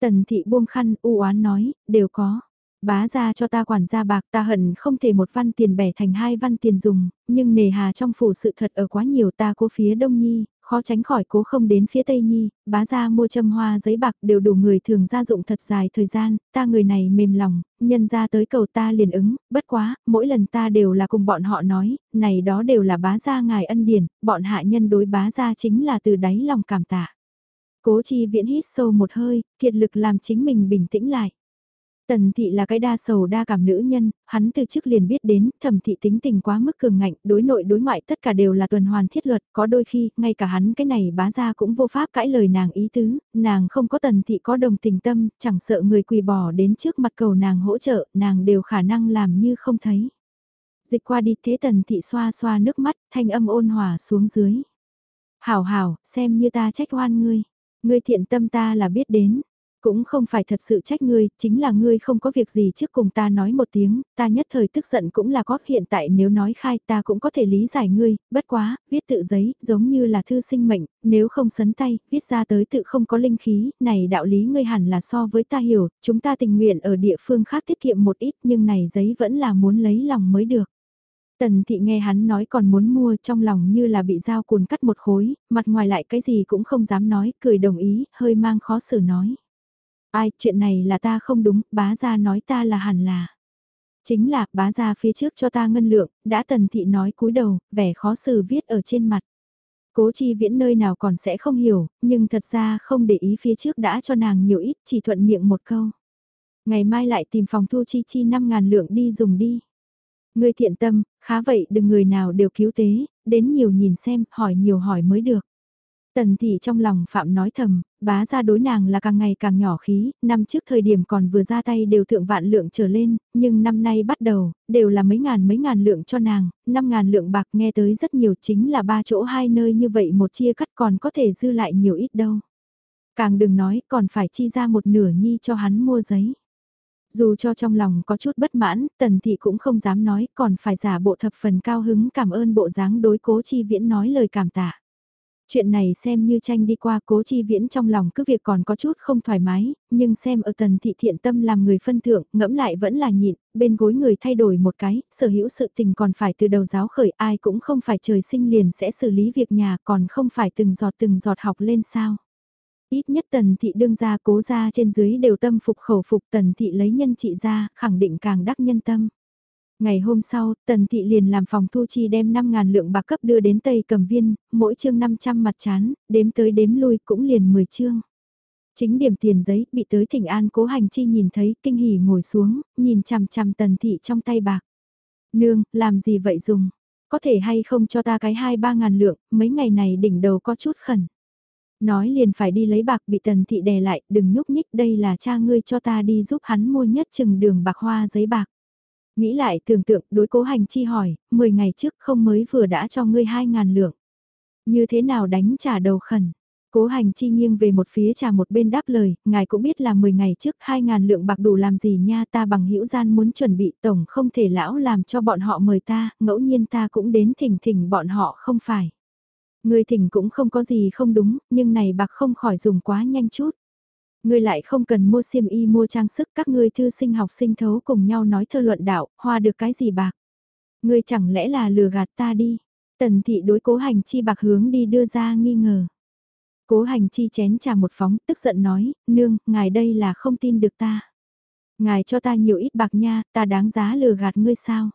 Tần thị buông khăn, u oán nói, đều có. Bá ra cho ta quản gia bạc ta hận không thể một văn tiền bẻ thành hai văn tiền dùng, nhưng nề hà trong phủ sự thật ở quá nhiều ta cố phía đông nhi, khó tránh khỏi cố không đến phía Tây Nhi, bá ra mua châm hoa giấy bạc đều đủ người thường gia dụng thật dài thời gian, ta người này mềm lòng, nhân ra tới cầu ta liền ứng, bất quá, mỗi lần ta đều là cùng bọn họ nói, này đó đều là bá gia ngài ân điển, bọn hạ nhân đối bá gia chính là từ đáy lòng cảm tạ. Cố chi viễn hít sâu một hơi, kiệt lực làm chính mình bình tĩnh lại. Tần thị là cái đa sầu đa cảm nữ nhân, hắn từ trước liền biết đến, thẩm thị tính tình quá mức cường ngạnh, đối nội đối ngoại tất cả đều là tuần hoàn thiết luật, có đôi khi, ngay cả hắn cái này bá ra cũng vô pháp cãi lời nàng ý tứ, nàng không có tần thị có đồng tình tâm, chẳng sợ người quỳ bỏ đến trước mặt cầu nàng hỗ trợ, nàng đều khả năng làm như không thấy. Dịch qua đi thế tần thị xoa xoa nước mắt, thanh âm ôn hòa xuống dưới. Hảo hảo, xem như ta trách oan ngươi, ngươi thiện tâm ta là biết đến cũng không phải thật sự trách ngươi, chính là ngươi không có việc gì trước cùng ta nói một tiếng, ta nhất thời tức giận cũng là có hiện tại nếu nói khai ta cũng có thể lý giải ngươi, bất quá, viết tự giấy, giống như là thư sinh mệnh, nếu không sấn tay, viết ra tới tự không có linh khí, này đạo lý ngươi hẳn là so với ta hiểu, chúng ta tình nguyện ở địa phương khác tiết kiệm một ít nhưng này giấy vẫn là muốn lấy lòng mới được. Tần thị nghe hắn nói còn muốn mua trong lòng như là bị dao cuồn cắt một khối, mặt ngoài lại cái gì cũng không dám nói, cười đồng ý, hơi mang khó xử nói. Ai, chuyện này là ta không đúng, bá gia nói ta là hẳn là. Chính là, bá gia phía trước cho ta ngân lượng, đã tần thị nói cúi đầu, vẻ khó xử viết ở trên mặt. Cố chi viễn nơi nào còn sẽ không hiểu, nhưng thật ra không để ý phía trước đã cho nàng nhiều ít, chỉ thuận miệng một câu. Ngày mai lại tìm phòng thu chi chi 5.000 lượng đi dùng đi. Người thiện tâm, khá vậy đừng người nào đều cứu tế, đến nhiều nhìn xem, hỏi nhiều hỏi mới được. Tần thị trong lòng Phạm nói thầm, bá ra đối nàng là càng ngày càng nhỏ khí, năm trước thời điểm còn vừa ra tay đều thượng vạn lượng trở lên, nhưng năm nay bắt đầu, đều là mấy ngàn mấy ngàn lượng cho nàng, năm ngàn lượng bạc nghe tới rất nhiều chính là ba chỗ hai nơi như vậy một chia cắt còn có thể dư lại nhiều ít đâu. Càng đừng nói còn phải chi ra một nửa nhi cho hắn mua giấy. Dù cho trong lòng có chút bất mãn, tần thị cũng không dám nói còn phải giả bộ thập phần cao hứng cảm ơn bộ dáng đối cố chi viễn nói lời cảm tạ. Chuyện này xem như tranh đi qua cố chi viễn trong lòng cứ việc còn có chút không thoải mái, nhưng xem ở tần thị thiện tâm làm người phân thượng, ngẫm lại vẫn là nhịn, bên gối người thay đổi một cái, sở hữu sự tình còn phải từ đầu giáo khởi ai cũng không phải trời sinh liền sẽ xử lý việc nhà còn không phải từng giọt từng giọt học lên sao. Ít nhất tần thị đương ra cố ra trên dưới đều tâm phục khẩu phục tần thị lấy nhân trị ra, khẳng định càng đắc nhân tâm. Ngày hôm sau, Tần Thị liền làm phòng thu chi đem 5.000 lượng bạc cấp đưa đến Tây Cầm Viên, mỗi chương 500 mặt chán, đếm tới đếm lui cũng liền 10 chương. Chính điểm tiền giấy bị tới thỉnh an cố hành chi nhìn thấy kinh hỉ ngồi xuống, nhìn chằm chằm Tần Thị trong tay bạc. Nương, làm gì vậy dùng? Có thể hay không cho ta cái hai ba ngàn lượng, mấy ngày này đỉnh đầu có chút khẩn. Nói liền phải đi lấy bạc bị Tần Thị đè lại, đừng nhúc nhích đây là cha ngươi cho ta đi giúp hắn mua nhất chừng đường bạc hoa giấy bạc. Nghĩ lại tưởng tượng đối cố hành chi hỏi, 10 ngày trước không mới vừa đã cho ngươi 2.000 lượng. Như thế nào đánh trả đầu khẩn? Cố hành chi nghiêng về một phía trà một bên đáp lời, ngài cũng biết là 10 ngày trước 2.000 lượng bạc đủ làm gì nha ta bằng hữu gian muốn chuẩn bị tổng không thể lão làm cho bọn họ mời ta, ngẫu nhiên ta cũng đến thỉnh thỉnh bọn họ không phải. Người thỉnh cũng không có gì không đúng, nhưng này bạc không khỏi dùng quá nhanh chút. Ngươi lại không cần mua xiêm y mua trang sức các ngươi thư sinh học sinh thấu cùng nhau nói thơ luận đạo, hoa được cái gì bạc. Ngươi chẳng lẽ là lừa gạt ta đi. Tần thị đối cố hành chi bạc hướng đi đưa ra nghi ngờ. Cố hành chi chén trà một phóng, tức giận nói, nương, ngài đây là không tin được ta. Ngài cho ta nhiều ít bạc nha, ta đáng giá lừa gạt ngươi sao?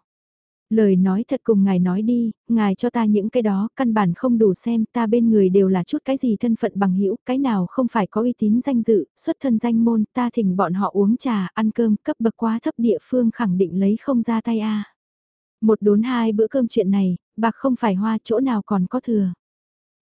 Lời nói thật cùng ngài nói đi, ngài cho ta những cái đó, căn bản không đủ xem, ta bên người đều là chút cái gì thân phận bằng hữu cái nào không phải có uy tín danh dự, xuất thân danh môn, ta thỉnh bọn họ uống trà, ăn cơm, cấp bậc quá thấp địa phương khẳng định lấy không ra tay a. Một đốn hai bữa cơm chuyện này, bạc không phải hoa chỗ nào còn có thừa.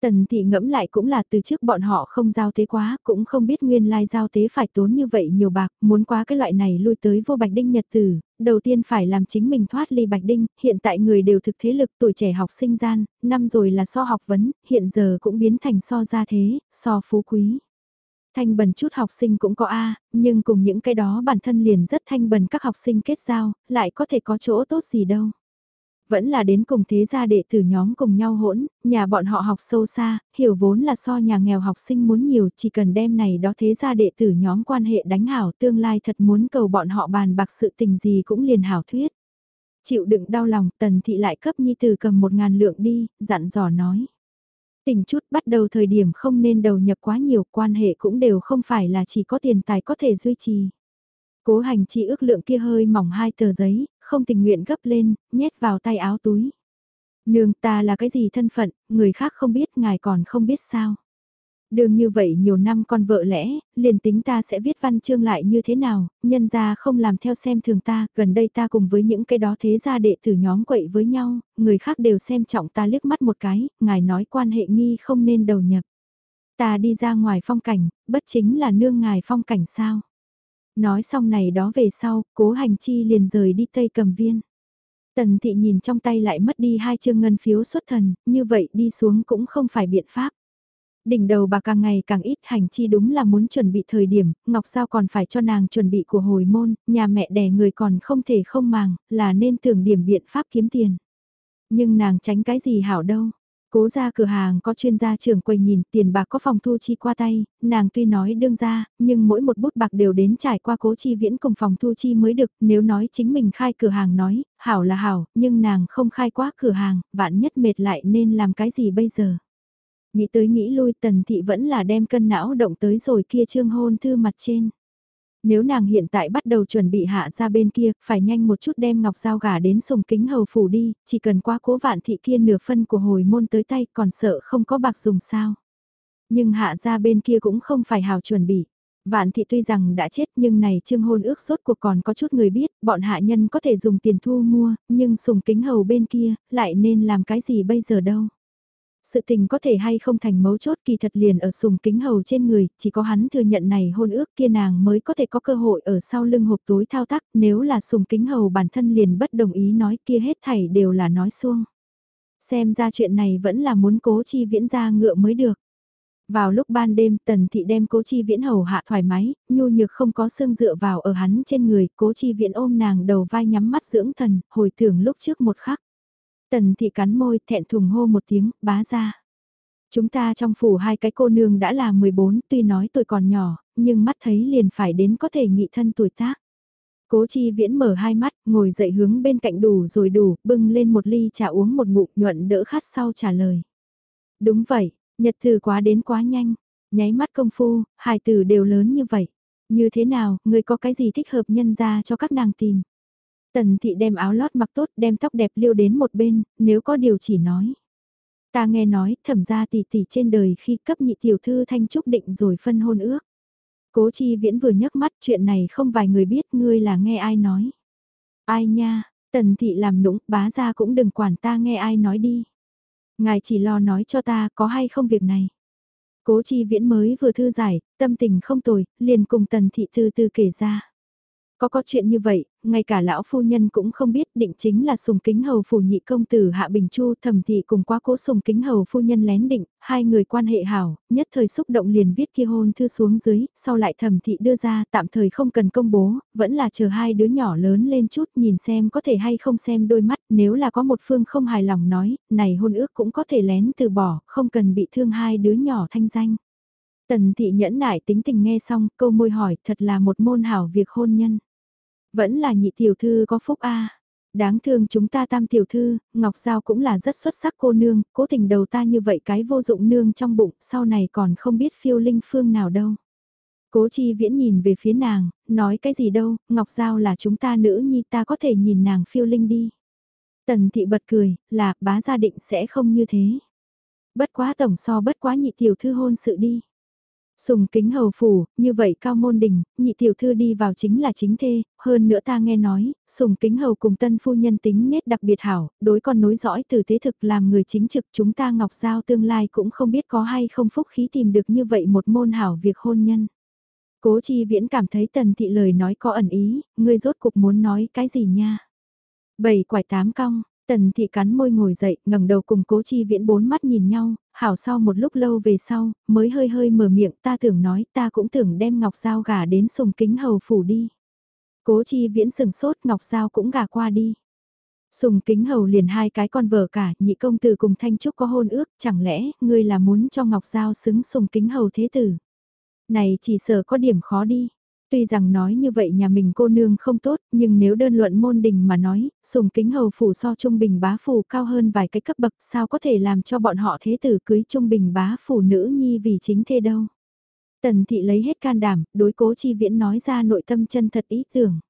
Tần thị ngẫm lại cũng là từ trước bọn họ không giao tế quá, cũng không biết nguyên lai giao tế phải tốn như vậy nhiều bạc, muốn quá cái loại này lui tới vô bạch đinh nhật tử, đầu tiên phải làm chính mình thoát ly bạch đinh, hiện tại người đều thực thế lực tuổi trẻ học sinh gian, năm rồi là so học vấn, hiện giờ cũng biến thành so gia thế, so phú quý. Thanh bần chút học sinh cũng có A, nhưng cùng những cái đó bản thân liền rất thanh bần các học sinh kết giao, lại có thể có chỗ tốt gì đâu vẫn là đến cùng thế gia đệ tử nhóm cùng nhau hỗn, nhà bọn họ học sâu xa, hiểu vốn là so nhà nghèo học sinh muốn nhiều, chỉ cần đem này đó thế gia đệ tử nhóm quan hệ đánh hảo tương lai thật muốn cầu bọn họ bàn bạc sự tình gì cũng liền hảo thuyết. Chịu đựng đau lòng, tần thị lại cấp nhi tử cầm một ngàn lượng đi, dặn dò nói. Tình chút bắt đầu thời điểm không nên đầu nhập quá nhiều quan hệ cũng đều không phải là chỉ có tiền tài có thể duy trì. Cố hành chi ước lượng kia hơi mỏng hai tờ giấy, không tình nguyện gấp lên, nhét vào tay áo túi. Nương ta là cái gì thân phận, người khác không biết ngài còn không biết sao. Đường như vậy nhiều năm con vợ lẽ, liền tính ta sẽ viết văn chương lại như thế nào, nhân ra không làm theo xem thường ta, gần đây ta cùng với những cái đó thế gia đệ tử nhóm quậy với nhau, người khác đều xem trọng ta liếc mắt một cái, ngài nói quan hệ nghi không nên đầu nhập. Ta đi ra ngoài phong cảnh, bất chính là nương ngài phong cảnh sao. Nói xong này đó về sau, cố hành chi liền rời đi Tây Cầm Viên. Tần thị nhìn trong tay lại mất đi hai chương ngân phiếu xuất thần, như vậy đi xuống cũng không phải biện pháp. Đỉnh đầu bà càng ngày càng ít hành chi đúng là muốn chuẩn bị thời điểm, Ngọc Sao còn phải cho nàng chuẩn bị của hồi môn, nhà mẹ đẻ người còn không thể không màng, là nên tưởng điểm biện pháp kiếm tiền. Nhưng nàng tránh cái gì hảo đâu, Cố ra cửa hàng có chuyên gia trưởng quầy nhìn tiền bạc có phòng thu chi qua tay, nàng tuy nói đương ra, nhưng mỗi một bút bạc đều đến trải qua cố chi viễn cùng phòng thu chi mới được, nếu nói chính mình khai cửa hàng nói, hảo là hảo, nhưng nàng không khai quá cửa hàng, vạn nhất mệt lại nên làm cái gì bây giờ. Nghĩ tới nghĩ lui tần thị vẫn là đem cân não động tới rồi kia trương hôn thư mặt trên. Nếu nàng hiện tại bắt đầu chuẩn bị hạ ra bên kia, phải nhanh một chút đem ngọc dao gà đến sùng kính hầu phủ đi, chỉ cần qua cố vạn thị kia nửa phân của hồi môn tới tay còn sợ không có bạc dùng sao. Nhưng hạ ra bên kia cũng không phải hào chuẩn bị. Vạn thị tuy rằng đã chết nhưng này trương hôn ước sốt cuộc còn có chút người biết, bọn hạ nhân có thể dùng tiền thu mua, nhưng sùng kính hầu bên kia, lại nên làm cái gì bây giờ đâu. Sự tình có thể hay không thành mấu chốt kỳ thật liền ở sùng kính hầu trên người, chỉ có hắn thừa nhận này hôn ước kia nàng mới có thể có cơ hội ở sau lưng hộp tối thao tác, nếu là sùng kính hầu bản thân liền bất đồng ý nói kia hết thảy đều là nói xuông. Xem ra chuyện này vẫn là muốn cố chi viễn ra ngựa mới được. Vào lúc ban đêm tần thị đem cố chi viễn hầu hạ thoải mái, nhu nhược không có xương dựa vào ở hắn trên người, cố chi viễn ôm nàng đầu vai nhắm mắt dưỡng thần, hồi tưởng lúc trước một khắc. Tần thị cắn môi thẹn thùng hô một tiếng, bá ra. Chúng ta trong phủ hai cái cô nương đã là 14 tuy nói tuổi còn nhỏ, nhưng mắt thấy liền phải đến có thể nghị thân tuổi tác. Cố chi viễn mở hai mắt, ngồi dậy hướng bên cạnh đủ rồi đủ, bưng lên một ly trà uống một ngụm nhuận đỡ khát sau trả lời. Đúng vậy, nhật từ quá đến quá nhanh, nháy mắt công phu, hai từ đều lớn như vậy. Như thế nào, người có cái gì thích hợp nhân ra cho các nàng tìm. Tần thị đem áo lót mặc tốt đem tóc đẹp liêu đến một bên, nếu có điều chỉ nói. Ta nghe nói thẩm ra tỷ tỷ trên đời khi cấp nhị tiểu thư thanh trúc định rồi phân hôn ước. Cố chi viễn vừa nhấc mắt chuyện này không vài người biết ngươi là nghe ai nói. Ai nha, tần thị làm nũng bá ra cũng đừng quản ta nghe ai nói đi. Ngài chỉ lo nói cho ta có hay không việc này. Cố chi viễn mới vừa thư giải, tâm tình không tồi, liền cùng tần thị từ từ kể ra. Có có chuyện như vậy, ngay cả lão phu nhân cũng không biết định chính là sùng kính hầu phủ nhị công tử Hạ Bình Chu thẩm thị cùng quá cố sùng kính hầu phu nhân lén định, hai người quan hệ hảo, nhất thời xúc động liền viết kia hôn thư xuống dưới, sau lại thẩm thị đưa ra tạm thời không cần công bố, vẫn là chờ hai đứa nhỏ lớn lên chút nhìn xem có thể hay không xem đôi mắt, nếu là có một phương không hài lòng nói, này hôn ước cũng có thể lén từ bỏ, không cần bị thương hai đứa nhỏ thanh danh. Tần thị nhẫn nại tính tình nghe xong, câu môi hỏi thật là một môn hảo việc hôn nhân. Vẫn là nhị tiểu thư có phúc a. Đáng thương chúng ta tam tiểu thư, Ngọc Giao cũng là rất xuất sắc cô nương, cố tình đầu ta như vậy cái vô dụng nương trong bụng, sau này còn không biết phiêu linh phương nào đâu. Cố chi viễn nhìn về phía nàng, nói cái gì đâu, Ngọc Giao là chúng ta nữ nhi ta có thể nhìn nàng phiêu linh đi. Tần thị bật cười, là bá gia định sẽ không như thế. Bất quá tổng so bất quá nhị tiểu thư hôn sự đi. Sùng kính hầu phủ, như vậy cao môn đình, nhị tiểu thư đi vào chính là chính thê, hơn nữa ta nghe nói, sùng kính hầu cùng tân phu nhân tính nết đặc biệt hảo, đối con nối dõi từ thế thực làm người chính trực chúng ta ngọc giao tương lai cũng không biết có hay không phúc khí tìm được như vậy một môn hảo việc hôn nhân. Cố chi viễn cảm thấy tần thị lời nói có ẩn ý, ngươi rốt cục muốn nói cái gì nha. Bảy quải tám cong, Tần thị cắn môi ngồi dậy, ngẩng đầu cùng cố chi viễn bốn mắt nhìn nhau, hảo sau một lúc lâu về sau, mới hơi hơi mở miệng ta tưởng nói ta cũng tưởng đem ngọc dao gà đến sùng kính hầu phủ đi. Cố chi viễn sừng sốt ngọc dao cũng gà qua đi. Sùng kính hầu liền hai cái con vợ cả, nhị công tử cùng thanh trúc có hôn ước, chẳng lẽ ngươi là muốn cho ngọc dao xứng sùng kính hầu thế tử. Này chỉ sợ có điểm khó đi. Tuy rằng nói như vậy nhà mình cô nương không tốt, nhưng nếu đơn luận môn đình mà nói, sùng kính hầu phủ so trung bình bá phủ cao hơn vài cái cấp bậc sao có thể làm cho bọn họ thế tử cưới trung bình bá phủ nữ nhi vì chính thế đâu. Tần thị lấy hết can đảm, đối cố chi viễn nói ra nội tâm chân thật ý tưởng.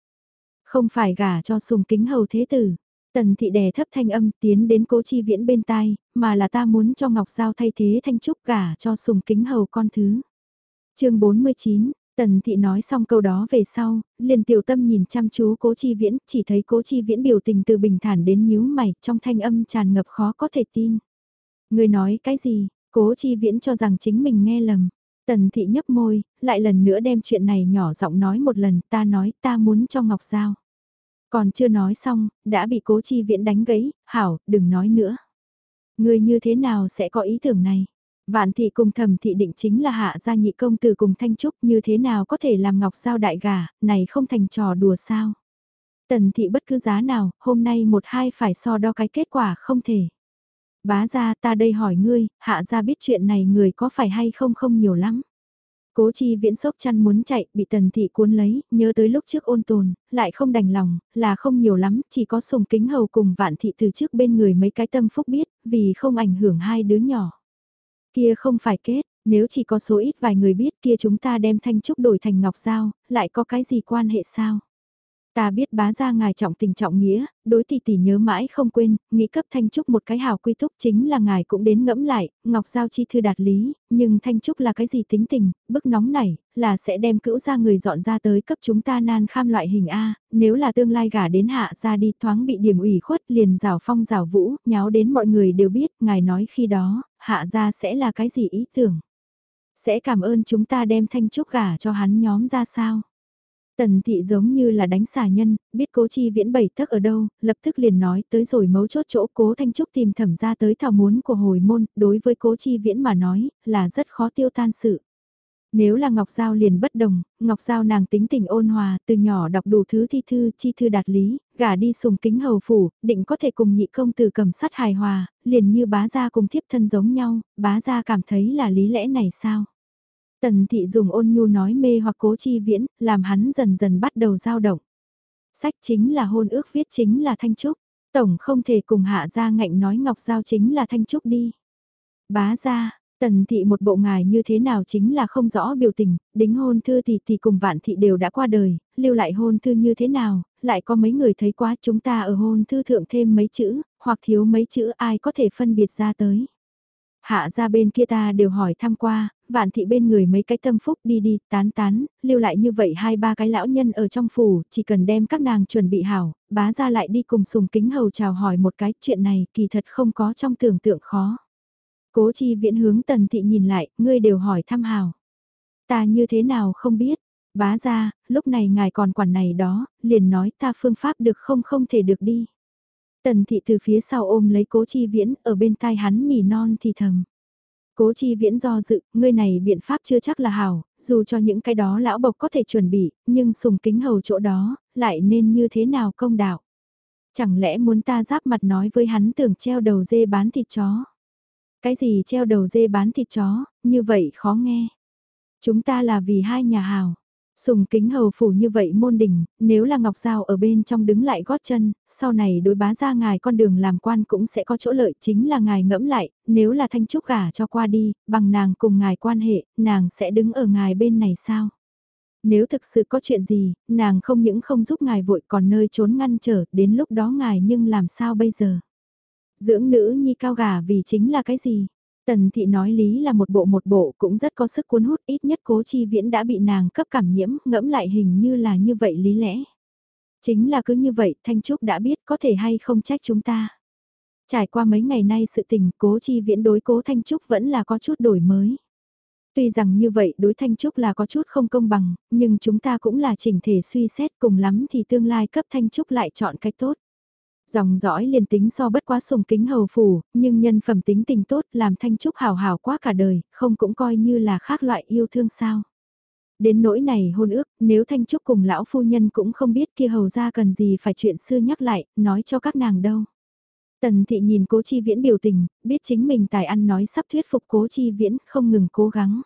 Không phải gả cho sùng kính hầu thế tử. Tần thị đè thấp thanh âm tiến đến cố chi viễn bên tai, mà là ta muốn cho Ngọc Giao thay thế thanh trúc gả cho sùng kính hầu con thứ. chương 49, Tần thị nói xong câu đó về sau, liền tiểu tâm nhìn chăm chú cố chi viễn, chỉ thấy cố chi viễn biểu tình từ bình thản đến nhíu mày, trong thanh âm tràn ngập khó có thể tin. Người nói cái gì, cố chi viễn cho rằng chính mình nghe lầm. Tần thị nhấp môi, lại lần nữa đem chuyện này nhỏ giọng nói một lần, ta nói ta muốn cho Ngọc Giao. Còn chưa nói xong, đã bị cố chi viễn đánh gãy, hảo, đừng nói nữa. Người như thế nào sẽ có ý tưởng này? Vạn thị cùng thẩm thị định chính là hạ gia nhị công tử cùng thanh trúc như thế nào có thể làm ngọc sao đại gà, này không thành trò đùa sao. Tần thị bất cứ giá nào, hôm nay một hai phải so đo cái kết quả không thể. Bá ra ta đây hỏi ngươi, hạ ra biết chuyện này người có phải hay không không nhiều lắm. Cố chi viễn sốc chăn muốn chạy, bị tần thị cuốn lấy, nhớ tới lúc trước ôn tồn, lại không đành lòng, là không nhiều lắm, chỉ có sùng kính hầu cùng vạn thị từ trước bên người mấy cái tâm phúc biết, vì không ảnh hưởng hai đứa nhỏ. Kia không phải kết, nếu chỉ có số ít vài người biết kia chúng ta đem thanh trúc đổi thành ngọc giao, lại có cái gì quan hệ sao? Ta biết bá ra ngài trọng tình trọng nghĩa, đối tỷ tỷ nhớ mãi không quên, nghĩ cấp Thanh Trúc một cái hào quy thúc chính là ngài cũng đến ngẫm lại, Ngọc Giao chi thư đạt lý, nhưng Thanh Trúc là cái gì tính tình, bức nóng này, là sẽ đem cữu ra người dọn ra tới cấp chúng ta nan kham loại hình A, nếu là tương lai gả đến hạ ra đi thoáng bị điểm ủy khuất liền rào phong rào vũ, nháo đến mọi người đều biết, ngài nói khi đó, hạ ra sẽ là cái gì ý tưởng. Sẽ cảm ơn chúng ta đem Thanh Trúc gả cho hắn nhóm ra sao. Tần thị giống như là đánh xà nhân, biết cố chi viễn bảy tắc ở đâu, lập tức liền nói tới rồi mấu chốt chỗ cố thanh trúc tìm thẩm ra tới thảo muốn của hồi môn, đối với cố chi viễn mà nói, là rất khó tiêu tan sự. Nếu là Ngọc Giao liền bất đồng, Ngọc Giao nàng tính tình ôn hòa, từ nhỏ đọc đủ thứ thi thư, chi thư đạt lý, gả đi sùng kính hầu phủ, định có thể cùng nhị công từ cầm sắt hài hòa, liền như bá gia cùng thiếp thân giống nhau, bá gia cảm thấy là lý lẽ này sao? Tần thị dùng ôn nhu nói mê hoặc cố chi viễn, làm hắn dần dần bắt đầu dao động. Sách chính là hôn ước viết chính là Thanh Trúc. Tổng không thể cùng hạ gia ngạnh nói Ngọc Giao chính là Thanh Trúc đi. Bá gia tần thị một bộ ngài như thế nào chính là không rõ biểu tình, đính hôn thư thì thì cùng vạn thị đều đã qua đời, lưu lại hôn thư như thế nào, lại có mấy người thấy quá chúng ta ở hôn thư thượng thêm mấy chữ, hoặc thiếu mấy chữ ai có thể phân biệt ra tới. Hạ ra bên kia ta đều hỏi thăm qua, vạn thị bên người mấy cái tâm phúc đi đi, tán tán, lưu lại như vậy hai ba cái lão nhân ở trong phủ, chỉ cần đem các nàng chuẩn bị hảo, bá ra lại đi cùng sùng kính hầu chào hỏi một cái chuyện này kỳ thật không có trong tưởng tượng khó. Cố chi viễn hướng tần thị nhìn lại, ngươi đều hỏi thăm hào. Ta như thế nào không biết, bá ra, lúc này ngài còn quản này đó, liền nói ta phương pháp được không không thể được đi. Tần thị từ phía sau ôm lấy cố chi viễn ở bên tai hắn nỉ non thì thầm. Cố chi viễn do dự, ngươi này biện pháp chưa chắc là hảo, dù cho những cái đó lão bộc có thể chuẩn bị, nhưng sùng kính hầu chỗ đó, lại nên như thế nào công đạo. Chẳng lẽ muốn ta giáp mặt nói với hắn tưởng treo đầu dê bán thịt chó. Cái gì treo đầu dê bán thịt chó, như vậy khó nghe. Chúng ta là vì hai nhà hào. Sùng kính hầu phủ như vậy môn đình, nếu là Ngọc Giao ở bên trong đứng lại gót chân, sau này đối bá ra ngài con đường làm quan cũng sẽ có chỗ lợi chính là ngài ngẫm lại, nếu là thanh trúc gả cho qua đi, bằng nàng cùng ngài quan hệ, nàng sẽ đứng ở ngài bên này sao? Nếu thực sự có chuyện gì, nàng không những không giúp ngài vội còn nơi trốn ngăn trở, đến lúc đó ngài nhưng làm sao bây giờ? Dưỡng nữ nhi cao gà vì chính là cái gì? Tần thị nói lý là một bộ một bộ cũng rất có sức cuốn hút ít nhất cố chi viễn đã bị nàng cấp cảm nhiễm ngẫm lại hình như là như vậy lý lẽ. Chính là cứ như vậy Thanh Trúc đã biết có thể hay không trách chúng ta. Trải qua mấy ngày nay sự tình cố chi viễn đối cố Thanh Trúc vẫn là có chút đổi mới. Tuy rằng như vậy đối Thanh Trúc là có chút không công bằng, nhưng chúng ta cũng là chỉnh thể suy xét cùng lắm thì tương lai cấp Thanh Trúc lại chọn cách tốt. Dòng dõi liền tính so bất quá sùng kính hầu phủ, nhưng nhân phẩm tính tình tốt làm Thanh Trúc hào hào quá cả đời, không cũng coi như là khác loại yêu thương sao. Đến nỗi này hôn ước, nếu Thanh Trúc cùng lão phu nhân cũng không biết kia hầu ra cần gì phải chuyện xưa nhắc lại, nói cho các nàng đâu. Tần thị nhìn cố chi viễn biểu tình, biết chính mình tài ăn nói sắp thuyết phục cố chi viễn, không ngừng cố gắng.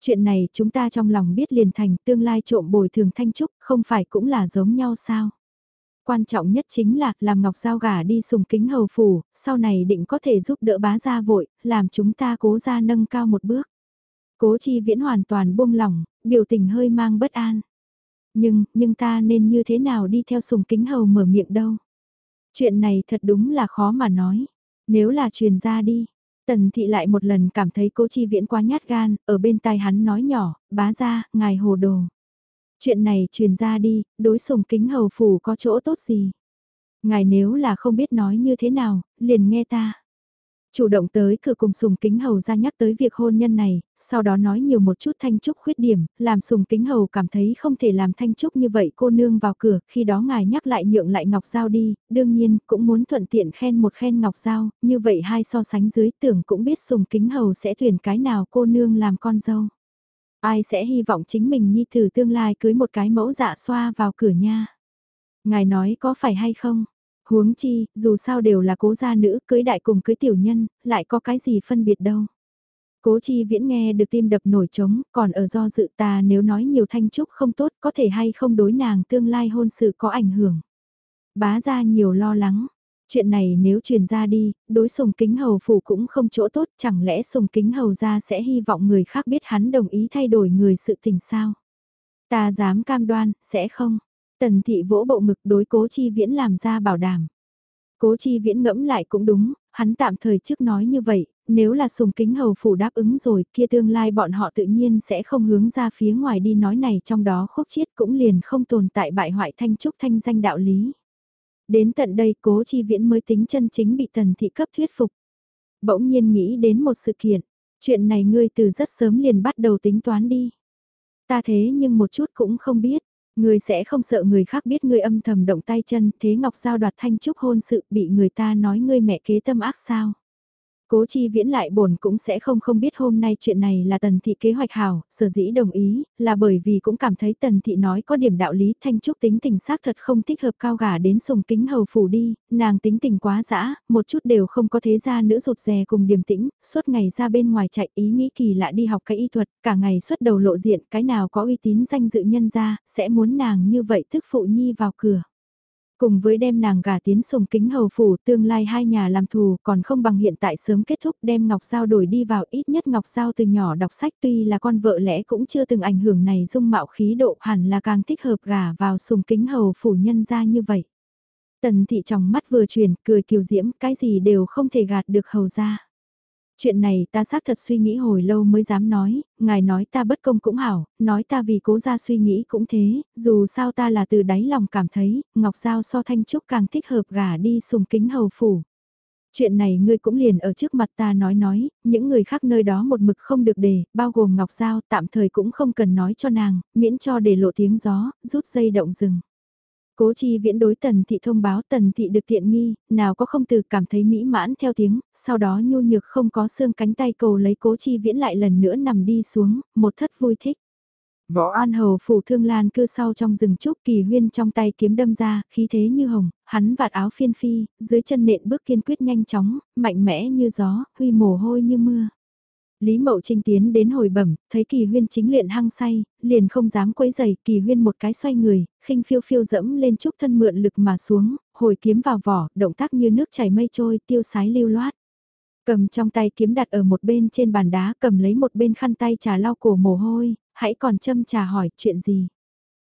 Chuyện này chúng ta trong lòng biết liền thành tương lai trộm bồi thường Thanh Trúc, không phải cũng là giống nhau sao? Quan trọng nhất chính là làm Ngọc Giao gả đi sùng kính hầu phủ, sau này định có thể giúp đỡ bá gia vội, làm chúng ta cố ra nâng cao một bước. Cố chi viễn hoàn toàn buông lỏng, biểu tình hơi mang bất an. Nhưng, nhưng ta nên như thế nào đi theo sùng kính hầu mở miệng đâu. Chuyện này thật đúng là khó mà nói. Nếu là truyền ra đi, Tần thị lại một lần cảm thấy cố chi viễn quá nhát gan, ở bên tai hắn nói nhỏ, bá ra, ngài hồ đồ. Chuyện này truyền ra đi, đối sùng kính hầu phủ có chỗ tốt gì? Ngài nếu là không biết nói như thế nào, liền nghe ta. Chủ động tới cửa cùng sùng kính hầu ra nhắc tới việc hôn nhân này, sau đó nói nhiều một chút thanh trúc khuyết điểm, làm sùng kính hầu cảm thấy không thể làm thanh trúc như vậy cô nương vào cửa, khi đó ngài nhắc lại nhượng lại ngọc giao đi, đương nhiên cũng muốn thuận tiện khen một khen ngọc giao, như vậy hai so sánh dưới tưởng cũng biết sùng kính hầu sẽ tuyển cái nào cô nương làm con dâu. Ai sẽ hy vọng chính mình nhi thử tương lai cưới một cái mẫu dạ xoa vào cửa nha. Ngài nói có phải hay không? Huống chi, dù sao đều là cố gia nữ, cưới đại cùng cưới tiểu nhân, lại có cái gì phân biệt đâu. Cố chi viễn nghe được tim đập nổi trống, còn ở do dự ta nếu nói nhiều thanh trúc không tốt có thể hay không đối nàng tương lai hôn sự có ảnh hưởng. Bá ra nhiều lo lắng, chuyện này nếu truyền ra đi, đối sùng kính hầu phủ cũng không chỗ tốt, chẳng lẽ sùng kính hầu ra sẽ hy vọng người khác biết hắn đồng ý thay đổi người sự tình sao? Ta dám cam đoan, sẽ không. Tần thị vỗ bộ ngực đối cố chi viễn làm ra bảo đảm. Cố chi viễn ngẫm lại cũng đúng, hắn tạm thời trước nói như vậy, nếu là sùng kính hầu phủ đáp ứng rồi kia tương lai bọn họ tự nhiên sẽ không hướng ra phía ngoài đi nói này trong đó khúc chiết cũng liền không tồn tại bại hoại thanh trúc thanh danh đạo lý. Đến tận đây cố chi viễn mới tính chân chính bị tần thị cấp thuyết phục. Bỗng nhiên nghĩ đến một sự kiện, chuyện này ngươi từ rất sớm liền bắt đầu tính toán đi. Ta thế nhưng một chút cũng không biết, ngươi sẽ không sợ người khác biết ngươi âm thầm động tay chân thế ngọc giao đoạt thanh trúc hôn sự bị người ta nói ngươi mẹ kế tâm ác sao. Cố chi viễn lại bổn cũng sẽ không không biết hôm nay chuyện này là tần thị kế hoạch hảo, sở dĩ đồng ý, là bởi vì cũng cảm thấy tần thị nói có điểm đạo lý thanh trúc tính tình xác thật không thích hợp cao gà đến sùng kính hầu phủ đi, nàng tính tình quá dã, một chút đều không có thế ra nữ rụt rè cùng điềm tĩnh, suốt ngày ra bên ngoài chạy ý nghĩ kỳ lạ đi học cái y thuật, cả ngày xuất đầu lộ diện, cái nào có uy tín danh dự nhân ra, sẽ muốn nàng như vậy thức phụ nhi vào cửa. Cùng với đem nàng gả tiến sùng kính hầu phủ, tương lai hai nhà làm thù còn không bằng hiện tại sớm kết thúc đem Ngọc Giao đổi đi vào ít nhất Ngọc Giao từ nhỏ đọc sách tuy là con vợ lẽ cũng chưa từng ảnh hưởng này dung mạo khí độ hẳn là càng thích hợp gả vào sùng kính hầu phủ nhân ra như vậy. Tần thị trong mắt vừa chuyển, cười kiều diễm, cái gì đều không thể gạt được hầu ra. Chuyện này ta xác thật suy nghĩ hồi lâu mới dám nói, ngài nói ta bất công cũng hảo, nói ta vì cố ra suy nghĩ cũng thế, dù sao ta là từ đáy lòng cảm thấy, Ngọc Giao so Thanh Trúc càng thích hợp gả đi sùng kính hầu phủ. Chuyện này ngươi cũng liền ở trước mặt ta nói nói, những người khác nơi đó một mực không được để, bao gồm Ngọc Giao tạm thời cũng không cần nói cho nàng, miễn cho để lộ tiếng gió, rút dây động rừng. Cố chi viễn đối tần thị thông báo tần thị được tiện nghi, nào có không từ cảm thấy mỹ mãn theo tiếng, sau đó nhu nhược không có xương cánh tay cầu lấy cố chi viễn lại lần nữa nằm đi xuống, một thất vui thích. Võ An Hầu phủ thương lan cư sau trong rừng trúc kỳ huyên trong tay kiếm đâm ra, khí thế như hồng, hắn vạt áo phiên phi, dưới chân nện bước kiên quyết nhanh chóng, mạnh mẽ như gió, huy mồ hôi như mưa. Lý Mậu Trinh tiến đến hồi bẩm, thấy Kỳ Huyên chính luyện hăng say, liền không dám quấy giày, Kỳ Huyên một cái xoay người, khinh phiêu phiêu dẫm lên trúc thân mượn lực mà xuống, hồi kiếm vào vỏ, động tác như nước chảy mây trôi, tiêu sái lưu loát. Cầm trong tay kiếm đặt ở một bên trên bàn đá, cầm lấy một bên khăn tay trà lau cổ mồ hôi, hãy còn châm trà hỏi chuyện gì.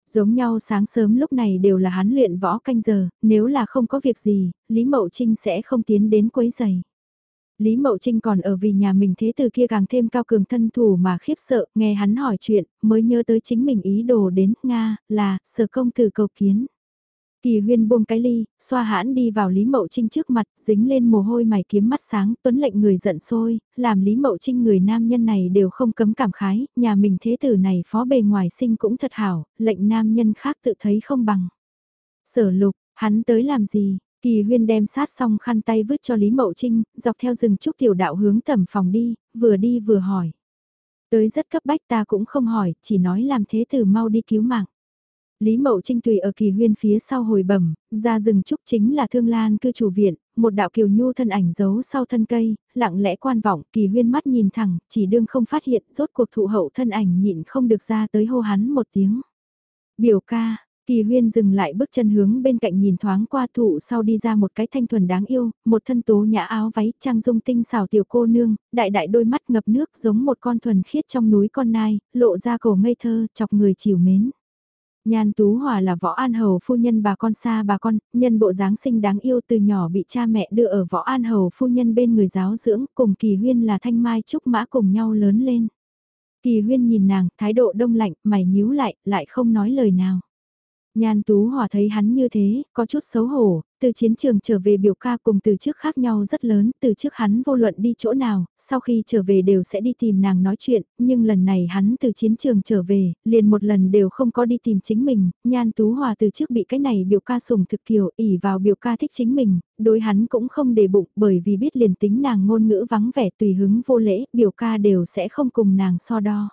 Giống nhau sáng sớm lúc này đều là hắn luyện võ canh giờ, nếu là không có việc gì, Lý Mậu Trinh sẽ không tiến đến quấy giày. Lý Mậu Trinh còn ở vì nhà mình thế từ kia càng thêm cao cường thân thủ mà khiếp sợ, nghe hắn hỏi chuyện, mới nhớ tới chính mình ý đồ đến, Nga, là, sở công từ cầu kiến. Kỳ huyên buông cái ly, xoa hãn đi vào Lý Mậu Trinh trước mặt, dính lên mồ hôi mày kiếm mắt sáng, tuấn lệnh người giận sôi làm Lý Mậu Trinh người nam nhân này đều không cấm cảm khái, nhà mình thế tử này phó bề ngoài sinh cũng thật hảo, lệnh nam nhân khác tự thấy không bằng. Sở lục, hắn tới làm gì, Kỳ huyên đem sát xong khăn tay vứt cho Lý Mậu Trinh, dọc theo rừng trúc tiểu đạo hướng tầm phòng đi, vừa đi vừa hỏi. Tới rất cấp bách ta cũng không hỏi, chỉ nói làm thế tử mau đi cứu mạng. Lý Mậu Trinh tùy ở kỳ huyên phía sau hồi bẩm, ra rừng trúc chính là thương lan cư chủ viện, một đạo kiều nhu thân ảnh giấu sau thân cây, lặng lẽ quan vọng, kỳ huyên mắt nhìn thẳng, chỉ đương không phát hiện, rốt cuộc thụ hậu thân ảnh nhịn không được ra tới hô hắn một tiếng. Biểu ca, Kỳ huyên dừng lại bước chân hướng bên cạnh nhìn thoáng qua thụ sau đi ra một cái thanh thuần đáng yêu, một thân tố nhã áo váy trang dung tinh xảo tiểu cô nương, đại đại đôi mắt ngập nước giống một con thuần khiết trong núi con nai, lộ ra cổ ngây thơ, chọc người chiều mến. Nhan Tú Hòa là võ an hầu phu nhân bà con xa bà con, nhân bộ dáng sinh đáng yêu từ nhỏ bị cha mẹ đưa ở võ an hầu phu nhân bên người giáo dưỡng, cùng kỳ huyên là thanh mai trúc mã cùng nhau lớn lên. Kỳ huyên nhìn nàng, thái độ đông lạnh, mày nhíu lại, lại không nói lời nào. Nhan Tú Hòa thấy hắn như thế, có chút xấu hổ, từ chiến trường trở về biểu ca cùng từ trước khác nhau rất lớn, từ trước hắn vô luận đi chỗ nào, sau khi trở về đều sẽ đi tìm nàng nói chuyện, nhưng lần này hắn từ chiến trường trở về, liền một lần đều không có đi tìm chính mình, Nhan Tú Hòa từ trước bị cái này biểu ca sùng thực kiều, ỉ vào biểu ca thích chính mình, đối hắn cũng không để bụng bởi vì biết liền tính nàng ngôn ngữ vắng vẻ tùy hứng vô lễ, biểu ca đều sẽ không cùng nàng so đo.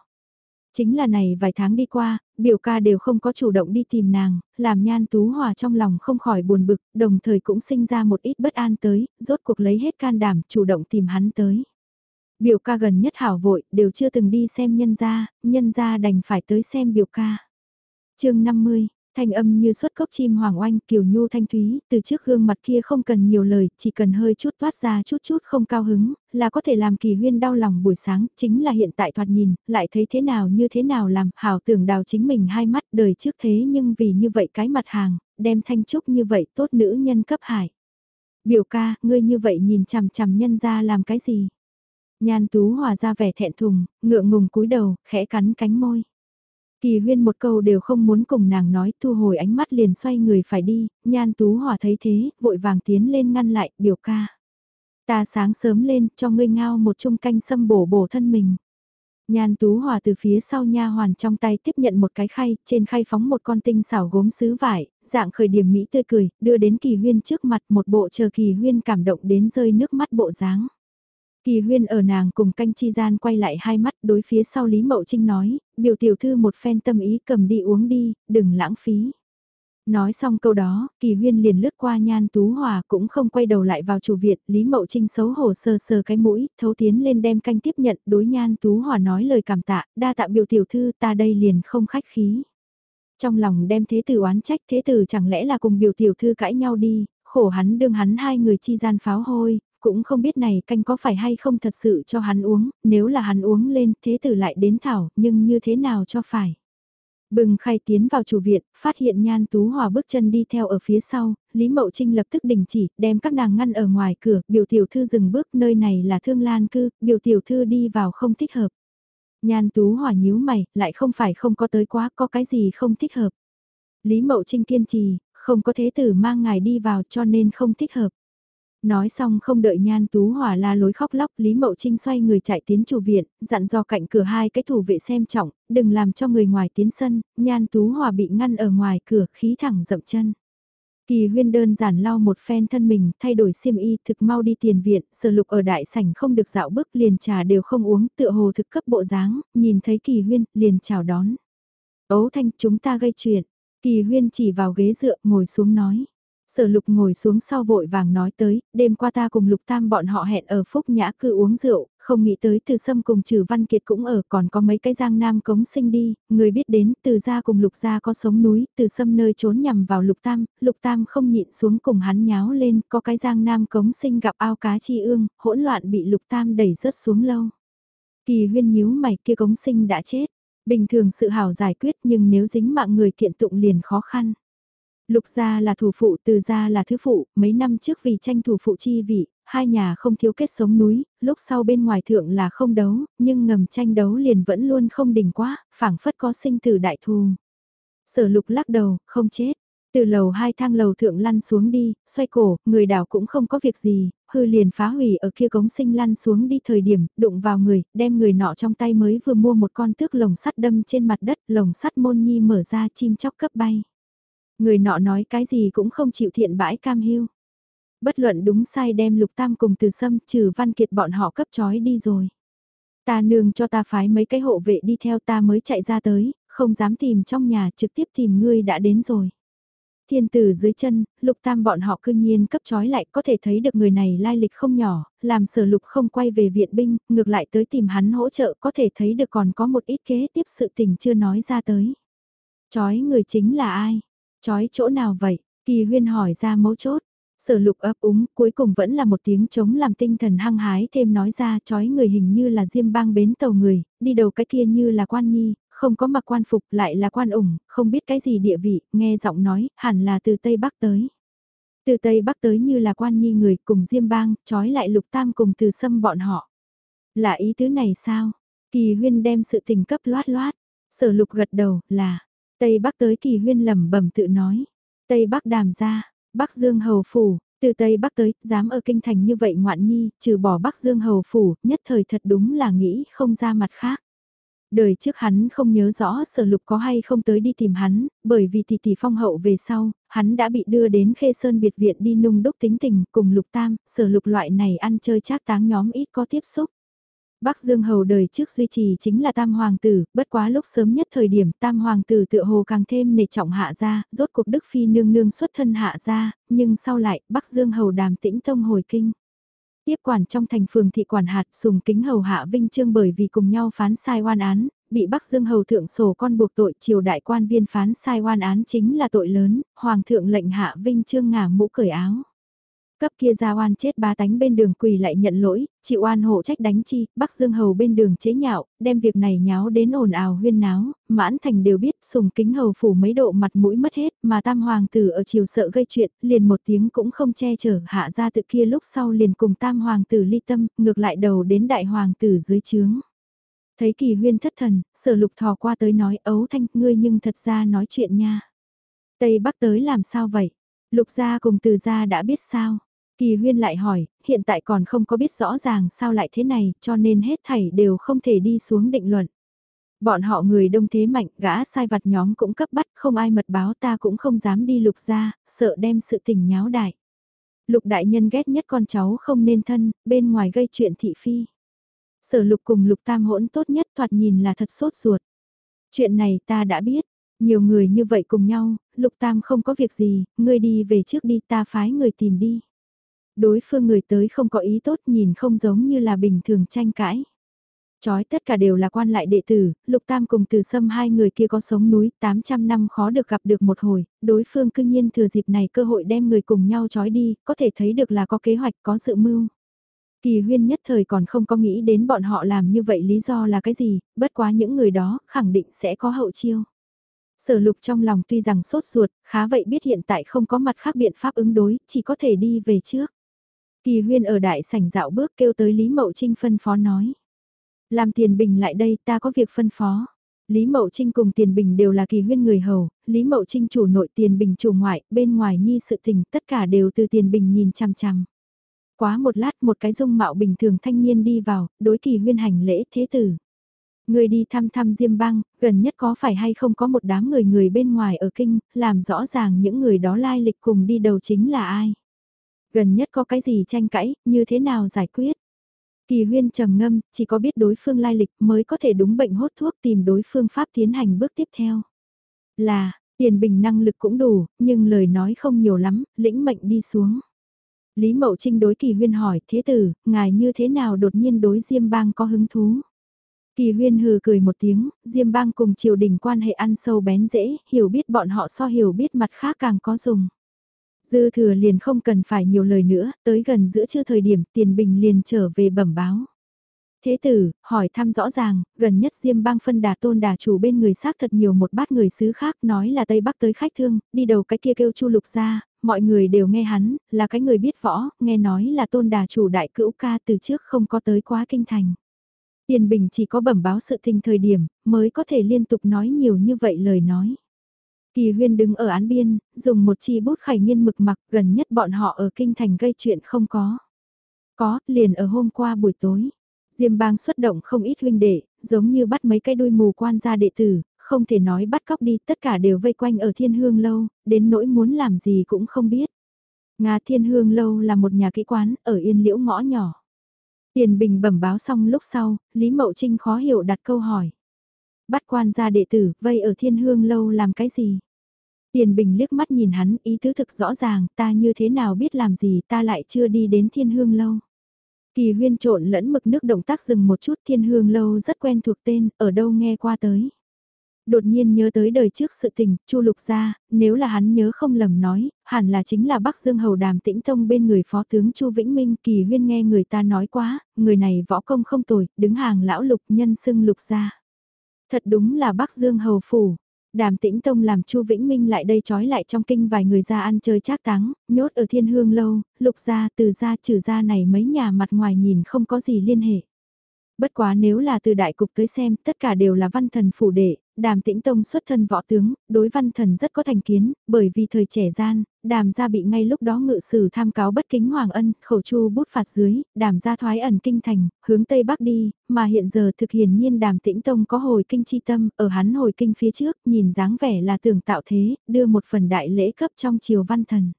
Chính là này vài tháng đi qua, biểu ca đều không có chủ động đi tìm nàng, làm nhan tú hòa trong lòng không khỏi buồn bực, đồng thời cũng sinh ra một ít bất an tới, rốt cuộc lấy hết can đảm chủ động tìm hắn tới. Biểu ca gần nhất hảo vội, đều chưa từng đi xem nhân gia, nhân gia đành phải tới xem biểu ca. chương 50 thanh âm như xuất cốc chim hoàng oanh kiều nhu thanh thúy, từ trước gương mặt kia không cần nhiều lời, chỉ cần hơi chút toát ra chút chút không cao hứng, là có thể làm kỳ huyên đau lòng buổi sáng, chính là hiện tại thoạt nhìn, lại thấy thế nào như thế nào làm, hảo tưởng đào chính mình hai mắt đời trước thế nhưng vì như vậy cái mặt hàng, đem thanh trúc như vậy tốt nữ nhân cấp hải. Biểu ca, ngươi như vậy nhìn chằm chằm nhân ra làm cái gì? Nhan tú hòa ra vẻ thẹn thùng, ngượng ngùng cúi đầu, khẽ cắn cánh môi. Kỳ huyên một câu đều không muốn cùng nàng nói, thu hồi ánh mắt liền xoay người phải đi, nhan tú hòa thấy thế, vội vàng tiến lên ngăn lại, biểu ca. Ta sáng sớm lên, cho ngươi ngao một chung canh sâm bổ bổ thân mình. Nhan Tú Hòa từ phía sau nha hoàn trong tay tiếp nhận một cái khay, trên khay phóng một con tinh xảo gốm sứ vải, dạng khởi điểm mỹ tươi cười, đưa đến Kỳ Huyên trước mặt một bộ chờ Kỳ Huyên cảm động đến rơi nước mắt bộ dáng. Kỳ huyên ở nàng cùng canh chi gian quay lại hai mắt đối phía sau Lý Mậu Trinh nói, biểu tiểu thư một phen tâm ý cầm đi uống đi, đừng lãng phí. Nói xong câu đó, kỳ huyên liền lướt qua nhan tú hòa cũng không quay đầu lại vào chủ viện, Lý Mậu Trinh xấu hổ sờ sờ cái mũi, thấu tiến lên đem canh tiếp nhận, đối nhan tú hòa nói lời cảm tạ, đa tạ biểu tiểu thư ta đây liền không khách khí. Trong lòng đem thế tử oán trách thế tử chẳng lẽ là cùng biểu tiểu thư cãi nhau đi, khổ hắn đương hắn hai người chi gian pháo hôi, cũng không biết này canh có phải hay không thật sự cho hắn uống, nếu là hắn uống lên thế tử lại đến thảo, nhưng như thế nào cho phải. Bừng khai tiến vào chủ viện, phát hiện nhan tú hòa bước chân đi theo ở phía sau, Lý Mậu Trinh lập tức đình chỉ, đem các nàng ngăn ở ngoài cửa, biểu tiểu thư dừng bước, nơi này là thương lan cư, biểu tiểu thư đi vào không thích hợp. Nhan tú hòa nhíu mày, lại không phải không có tới quá, có cái gì không thích hợp. Lý Mậu Trinh kiên trì, không có thế tử mang ngài đi vào cho nên không thích hợp. Nói xong không đợi Nhan Tú Hòa la lối khóc lóc, Lý Mậu Trinh xoay người chạy tiến chủ viện, dặn dò cạnh cửa hai cái thủ vệ xem trọng, đừng làm cho người ngoài tiến sân, Nhan Tú Hòa bị ngăn ở ngoài cửa, khí thẳng dậm chân. Kỳ huyên đơn giản lau một phen thân mình, thay đổi xiêm y, thực mau đi tiền viện, sở lục ở đại sảnh không được dạo bước liền trà đều không uống, tựa hồ thực cấp bộ dáng, nhìn thấy kỳ huyên, liền chào đón. Ấu thanh chúng ta gây chuyện, kỳ huyên chỉ vào ghế dựa, ngồi xuống nói. Sở lục ngồi xuống sau vội vàng nói tới, đêm qua ta cùng lục tam bọn họ hẹn ở Phúc Nhã cư uống rượu, không nghĩ tới từ sâm cùng trừ văn kiệt cũng ở còn có mấy cái giang nam cống sinh đi, người biết đến từ gia cùng lục gia có sống núi, từ sâm nơi trốn nhằm vào lục tam, lục tam không nhịn xuống cùng hắn nháo lên, có cái giang nam cống sinh gặp ao cá chi ương, hỗn loạn bị lục tam đẩy rớt xuống lâu. Kỳ huyên nhíu mày kia cống sinh đã chết, bình thường sự hảo giải quyết nhưng nếu dính mạng người kiện tụng liền khó khăn. Lục gia là thủ phụ, từ gia là thứ phụ, mấy năm trước vì tranh thủ phụ chi vị, hai nhà không thiếu kết sống núi, lúc sau bên ngoài thượng là không đấu, nhưng ngầm tranh đấu liền vẫn luôn không đỉnh quá, phảng phất có sinh tử đại thù. Sở lục lắc đầu, không chết. Từ lầu hai thang lầu thượng lăn xuống đi, xoay cổ, người đảo cũng không có việc gì, hư liền phá hủy ở kia cống sinh lăn xuống đi thời điểm, đụng vào người, đem người nọ trong tay mới vừa mua một con tước lồng sắt đâm trên mặt đất, lồng sắt môn nhi mở ra chim chóc cấp bay. Người nọ nói cái gì cũng không chịu thiện bãi cam hiu. Bất luận đúng sai đem lục tam cùng từ sâm trừ văn kiệt bọn họ cấp trói đi rồi. Ta nương cho ta phái mấy cái hộ vệ đi theo ta mới chạy ra tới, không dám tìm trong nhà trực tiếp tìm ngươi đã đến rồi. Thiên tử dưới chân, lục tam bọn họ cương nhiên cấp trói lại có thể thấy được người này lai lịch không nhỏ, làm sở lục không quay về viện binh, ngược lại tới tìm hắn hỗ trợ có thể thấy được còn có một ít kế tiếp sự tình chưa nói ra tới. Chói người chính là ai? Chói chỗ nào vậy? Kỳ huyên hỏi ra mấu chốt. Sở lục ấp úng, cuối cùng vẫn là một tiếng chống làm tinh thần hăng hái thêm nói ra chói người hình như là diêm bang bến tàu người, đi đầu cái kia như là quan nhi, không có mặc quan phục lại là quan ủng, không biết cái gì địa vị, nghe giọng nói, hẳn là từ Tây Bắc tới. Từ Tây Bắc tới như là quan nhi người cùng diêm bang, chói lại lục tam cùng từ xâm bọn họ. Là ý tứ này sao? Kỳ huyên đem sự tình cấp loát loát, sở lục gật đầu, là, Tây Bắc tới kỳ huyên lẩm bẩm tự nói. Tây Bắc đàm ra, Bắc Dương Hầu Phủ, từ Tây Bắc tới, dám ở kinh thành như vậy ngoạn nhi, trừ bỏ Bắc Dương Hầu Phủ, nhất thời thật đúng là nghĩ không ra mặt khác. Đời trước hắn không nhớ rõ sở lục có hay không tới đi tìm hắn, bởi vì tỷ tỷ phong hậu về sau, hắn đã bị đưa đến khê sơn biệt viện đi nung đúc tính tình cùng lục tam, sở lục loại này ăn chơi trác táng nhóm ít có tiếp xúc. Bắc Dương Hầu đời trước duy trì chính là Tam Hoàng tử, bất quá lúc sớm nhất thời điểm Tam Hoàng tử tựa hồ càng thêm nề trọng hạ gia, rốt cuộc Đức Phi nương nương xuất thân hạ gia, nhưng sau lại Bắc Dương Hầu đàm tĩnh tông hồi kinh. Tiếp quản trong thành phường thị quản hạt sùng kính hầu hạ vinh trương bởi vì cùng nhau phán sai oan án, bị Bắc Dương hầu thượng sổ con buộc tội triều đại quan viên phán sai oan án chính là tội lớn, hoàng thượng lệnh hạ vinh trương ngả mũ cởi áo. Cấp kia ra oan chết ba tánh bên đường quỳ lại nhận lỗi, chịu oan hộ trách đánh chi, Bắc Dương Hầu bên đường chế nhạo, đem việc này nháo đến ồn ào huyên náo, mãn thành đều biết sùng kính hầu phủ mấy độ mặt mũi mất hết mà tam hoàng tử ở chiều sợ gây chuyện, liền một tiếng cũng không che chở hạ ra tự kia lúc sau liền cùng tam hoàng tử ly tâm, ngược lại đầu đến đại hoàng tử dưới trướng. Thấy kỳ huyên thất thần, sở lục thò qua tới nói ấu thanh ngươi nhưng thật ra nói chuyện nha. Tây Bắc tới làm sao vậy? Lục gia cùng từ gia đã biết sao? Kỳ huyên lại hỏi, hiện tại còn không có biết rõ ràng sao lại thế này, cho nên hết thảy đều không thể đi xuống định luận. Bọn họ người đông thế mạnh, gã sai vặt nhóm cũng cấp bắt, không ai mật báo ta cũng không dám đi lục ra, sợ đem sự tình nháo đại. Lục đại nhân ghét nhất con cháu không nên thân, bên ngoài gây chuyện thị phi. Sở lục cùng lục tam hỗn tốt nhất thoạt nhìn là thật sốt ruột. Chuyện này ta đã biết, nhiều người như vậy cùng nhau, lục tam không có việc gì, ngươi đi về trước đi ta phái người tìm đi đối phương người tới không có ý tốt nhìn không giống như là bình thường tranh cãi. Chói tất cả đều là quan lại đệ tử, lục tam cùng từ sâm hai người kia có sống núi 800 năm khó được gặp được một hồi, đối phương cương nhiên thừa dịp này cơ hội đem người cùng nhau chói đi, có thể thấy được là có kế hoạch có sự mưu. Kỳ huyên nhất thời còn không có nghĩ đến bọn họ làm như vậy lý do là cái gì, bất quá những người đó khẳng định sẽ có hậu chiêu. Sở lục trong lòng tuy rằng sốt ruột, khá vậy biết hiện tại không có mặt khác biện pháp ứng đối, chỉ có thể đi về trước. Kỳ huyên ở đại sảnh dạo bước kêu tới Lý Mậu Trinh phân phó nói. Làm tiền bình lại đây ta có việc phân phó. Lý Mậu Trinh cùng Tiền Bình đều là kỳ huyên người hầu, Lý Mậu Trinh chủ nội Tiền Bình chủ ngoại, bên ngoài nhi sự tình tất cả đều từ Tiền Bình nhìn chằm chằm. Quá một lát một cái dung mạo bình thường thanh niên đi vào, đối kỳ huyên hành lễ thế tử. Người đi thăm thăm Diêm Bang, gần nhất có phải hay không có một đám người người bên ngoài ở kinh, làm rõ ràng những người đó lai lịch cùng đi đầu chính là ai. Gần nhất có cái gì tranh cãi, như thế nào giải quyết? Kỳ huyên trầm ngâm, chỉ có biết đối phương lai lịch mới có thể đúng bệnh hốt thuốc tìm đối phương pháp tiến hành bước tiếp theo. Là, tiền bình năng lực cũng đủ, nhưng lời nói không nhiều lắm, lĩnh mệnh đi xuống. Lý Mậu Trinh đối Kỳ Huyên hỏi, thế tử, ngài như thế nào đột nhiên đối Diêm Bang có hứng thú? Kỳ Huyên hừ cười một tiếng, Diêm Bang cùng triều đình quan hệ ăn sâu bén dễ, hiểu biết bọn họ so hiểu biết mặt khác càng có dùng. Dư thừa liền không cần phải nhiều lời nữa, tới gần giữa trưa thời điểm tiền bình liền trở về bẩm báo. Thế tử, hỏi thăm rõ ràng, gần nhất Diêm bang phân đà tôn đà chủ bên người xác thật nhiều một bát người xứ khác nói là Tây Bắc tới khách thương, đi đầu cái kia kêu chu lục ra, mọi người đều nghe hắn, là cái người biết võ, nghe nói là tôn đà chủ đại cữu ca từ trước không có tới quá kinh thành. Tiền bình chỉ có bẩm báo sự tình thời điểm, mới có thể liên tục nói nhiều như vậy lời nói. Kỳ huyên đứng ở án biên, dùng một chi bút khải nghiên mực mặc gần nhất bọn họ ở kinh thành gây chuyện không có. Có, liền ở hôm qua buổi tối. Diêm bang xuất động không ít huynh đệ, giống như bắt mấy cái đuôi mù quan gia đệ tử, không thể nói bắt cóc đi, tất cả đều vây quanh ở thiên hương lâu, đến nỗi muốn làm gì cũng không biết. Nga thiên hương lâu là một nhà kỹ quán, ở yên liễu ngõ nhỏ. Tiền bình bẩm báo xong lúc sau, Lý Mậu Trinh khó hiểu đặt câu hỏi. Bắt quan gia đệ tử, vây ở thiên hương lâu làm cái gì? Tiền Bình liếc mắt nhìn hắn, ý tứ thực rõ ràng, ta như thế nào biết làm gì, ta lại chưa đi đến thiên hương lâu. Kỳ huyên trộn lẫn mực nước động tác dừng một chút thiên hương lâu rất quen thuộc tên, ở đâu nghe qua tới. Đột nhiên nhớ tới đời trước sự tình, Chu Lục gia, nếu là hắn nhớ không lầm nói, hẳn là chính là Bắc Dương Hầu Đàm Tĩnh Tông bên người phó tướng Chu Vĩnh Minh, Kỳ Huyên nghe người ta nói quá, người này võ công không tồi, đứng hàng lão lục nhân xưng Lục gia. Thật đúng là Bắc Dương Hầu phủ, Đàm Tĩnh Tông làm Chu Vĩnh Minh lại đây trói lại trong kinh vài người ra ăn chơi trác táng, nhốt ở thiên hương lâu, lục gia từ gia trừ gia này mấy nhà mặt ngoài nhìn không có gì liên hệ. Bất quá nếu là từ đại cục tới xem, tất cả đều là văn thần phủ đệ, đàm tĩnh tông xuất thân võ tướng, đối văn thần rất có thành kiến, bởi vì thời trẻ gian, đàm gia bị ngay lúc đó ngự sử tham cáo bất kính hoàng ân, khẩu chu bút phạt dưới, đàm gia thoái ẩn kinh thành, hướng tây bắc đi, mà hiện giờ thực hiển nhiên đàm tĩnh tông có hồi kinh chi tâm, ở hắn hồi kinh phía trước, nhìn dáng vẻ là tưởng tạo thế, đưa một phần đại lễ cấp trong triều văn thần.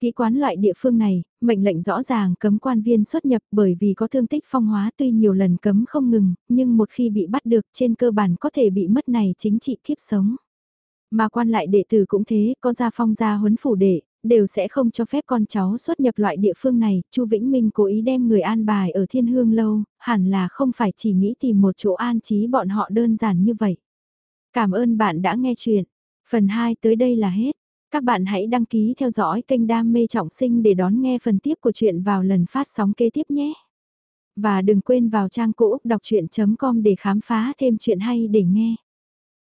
Kỹ quán loại địa phương này, mệnh lệnh rõ ràng cấm quan viên xuất nhập bởi vì có thương tích phong hóa tuy nhiều lần cấm không ngừng, nhưng một khi bị bắt được trên cơ bản có thể bị mất này chính trị kiếp sống. Mà quan lại đệ tử cũng thế, có gia phong gia huấn phủ đệ, đều sẽ không cho phép con cháu xuất nhập loại địa phương này, Chu Vĩnh Minh cố ý đem người an bài ở thiên hương lâu, hẳn là không phải chỉ nghĩ tìm một chỗ an trí bọn họ đơn giản như vậy. Cảm ơn bạn đã nghe chuyện. Phần 2 tới đây là hết. Các bạn hãy đăng ký theo dõi kênh Đam Mê Trọng Sinh để đón nghe phần tiếp của chuyện vào lần phát sóng kế tiếp nhé. Và đừng quên vào trang cũ đọc chuyện.com để khám phá thêm chuyện hay để nghe.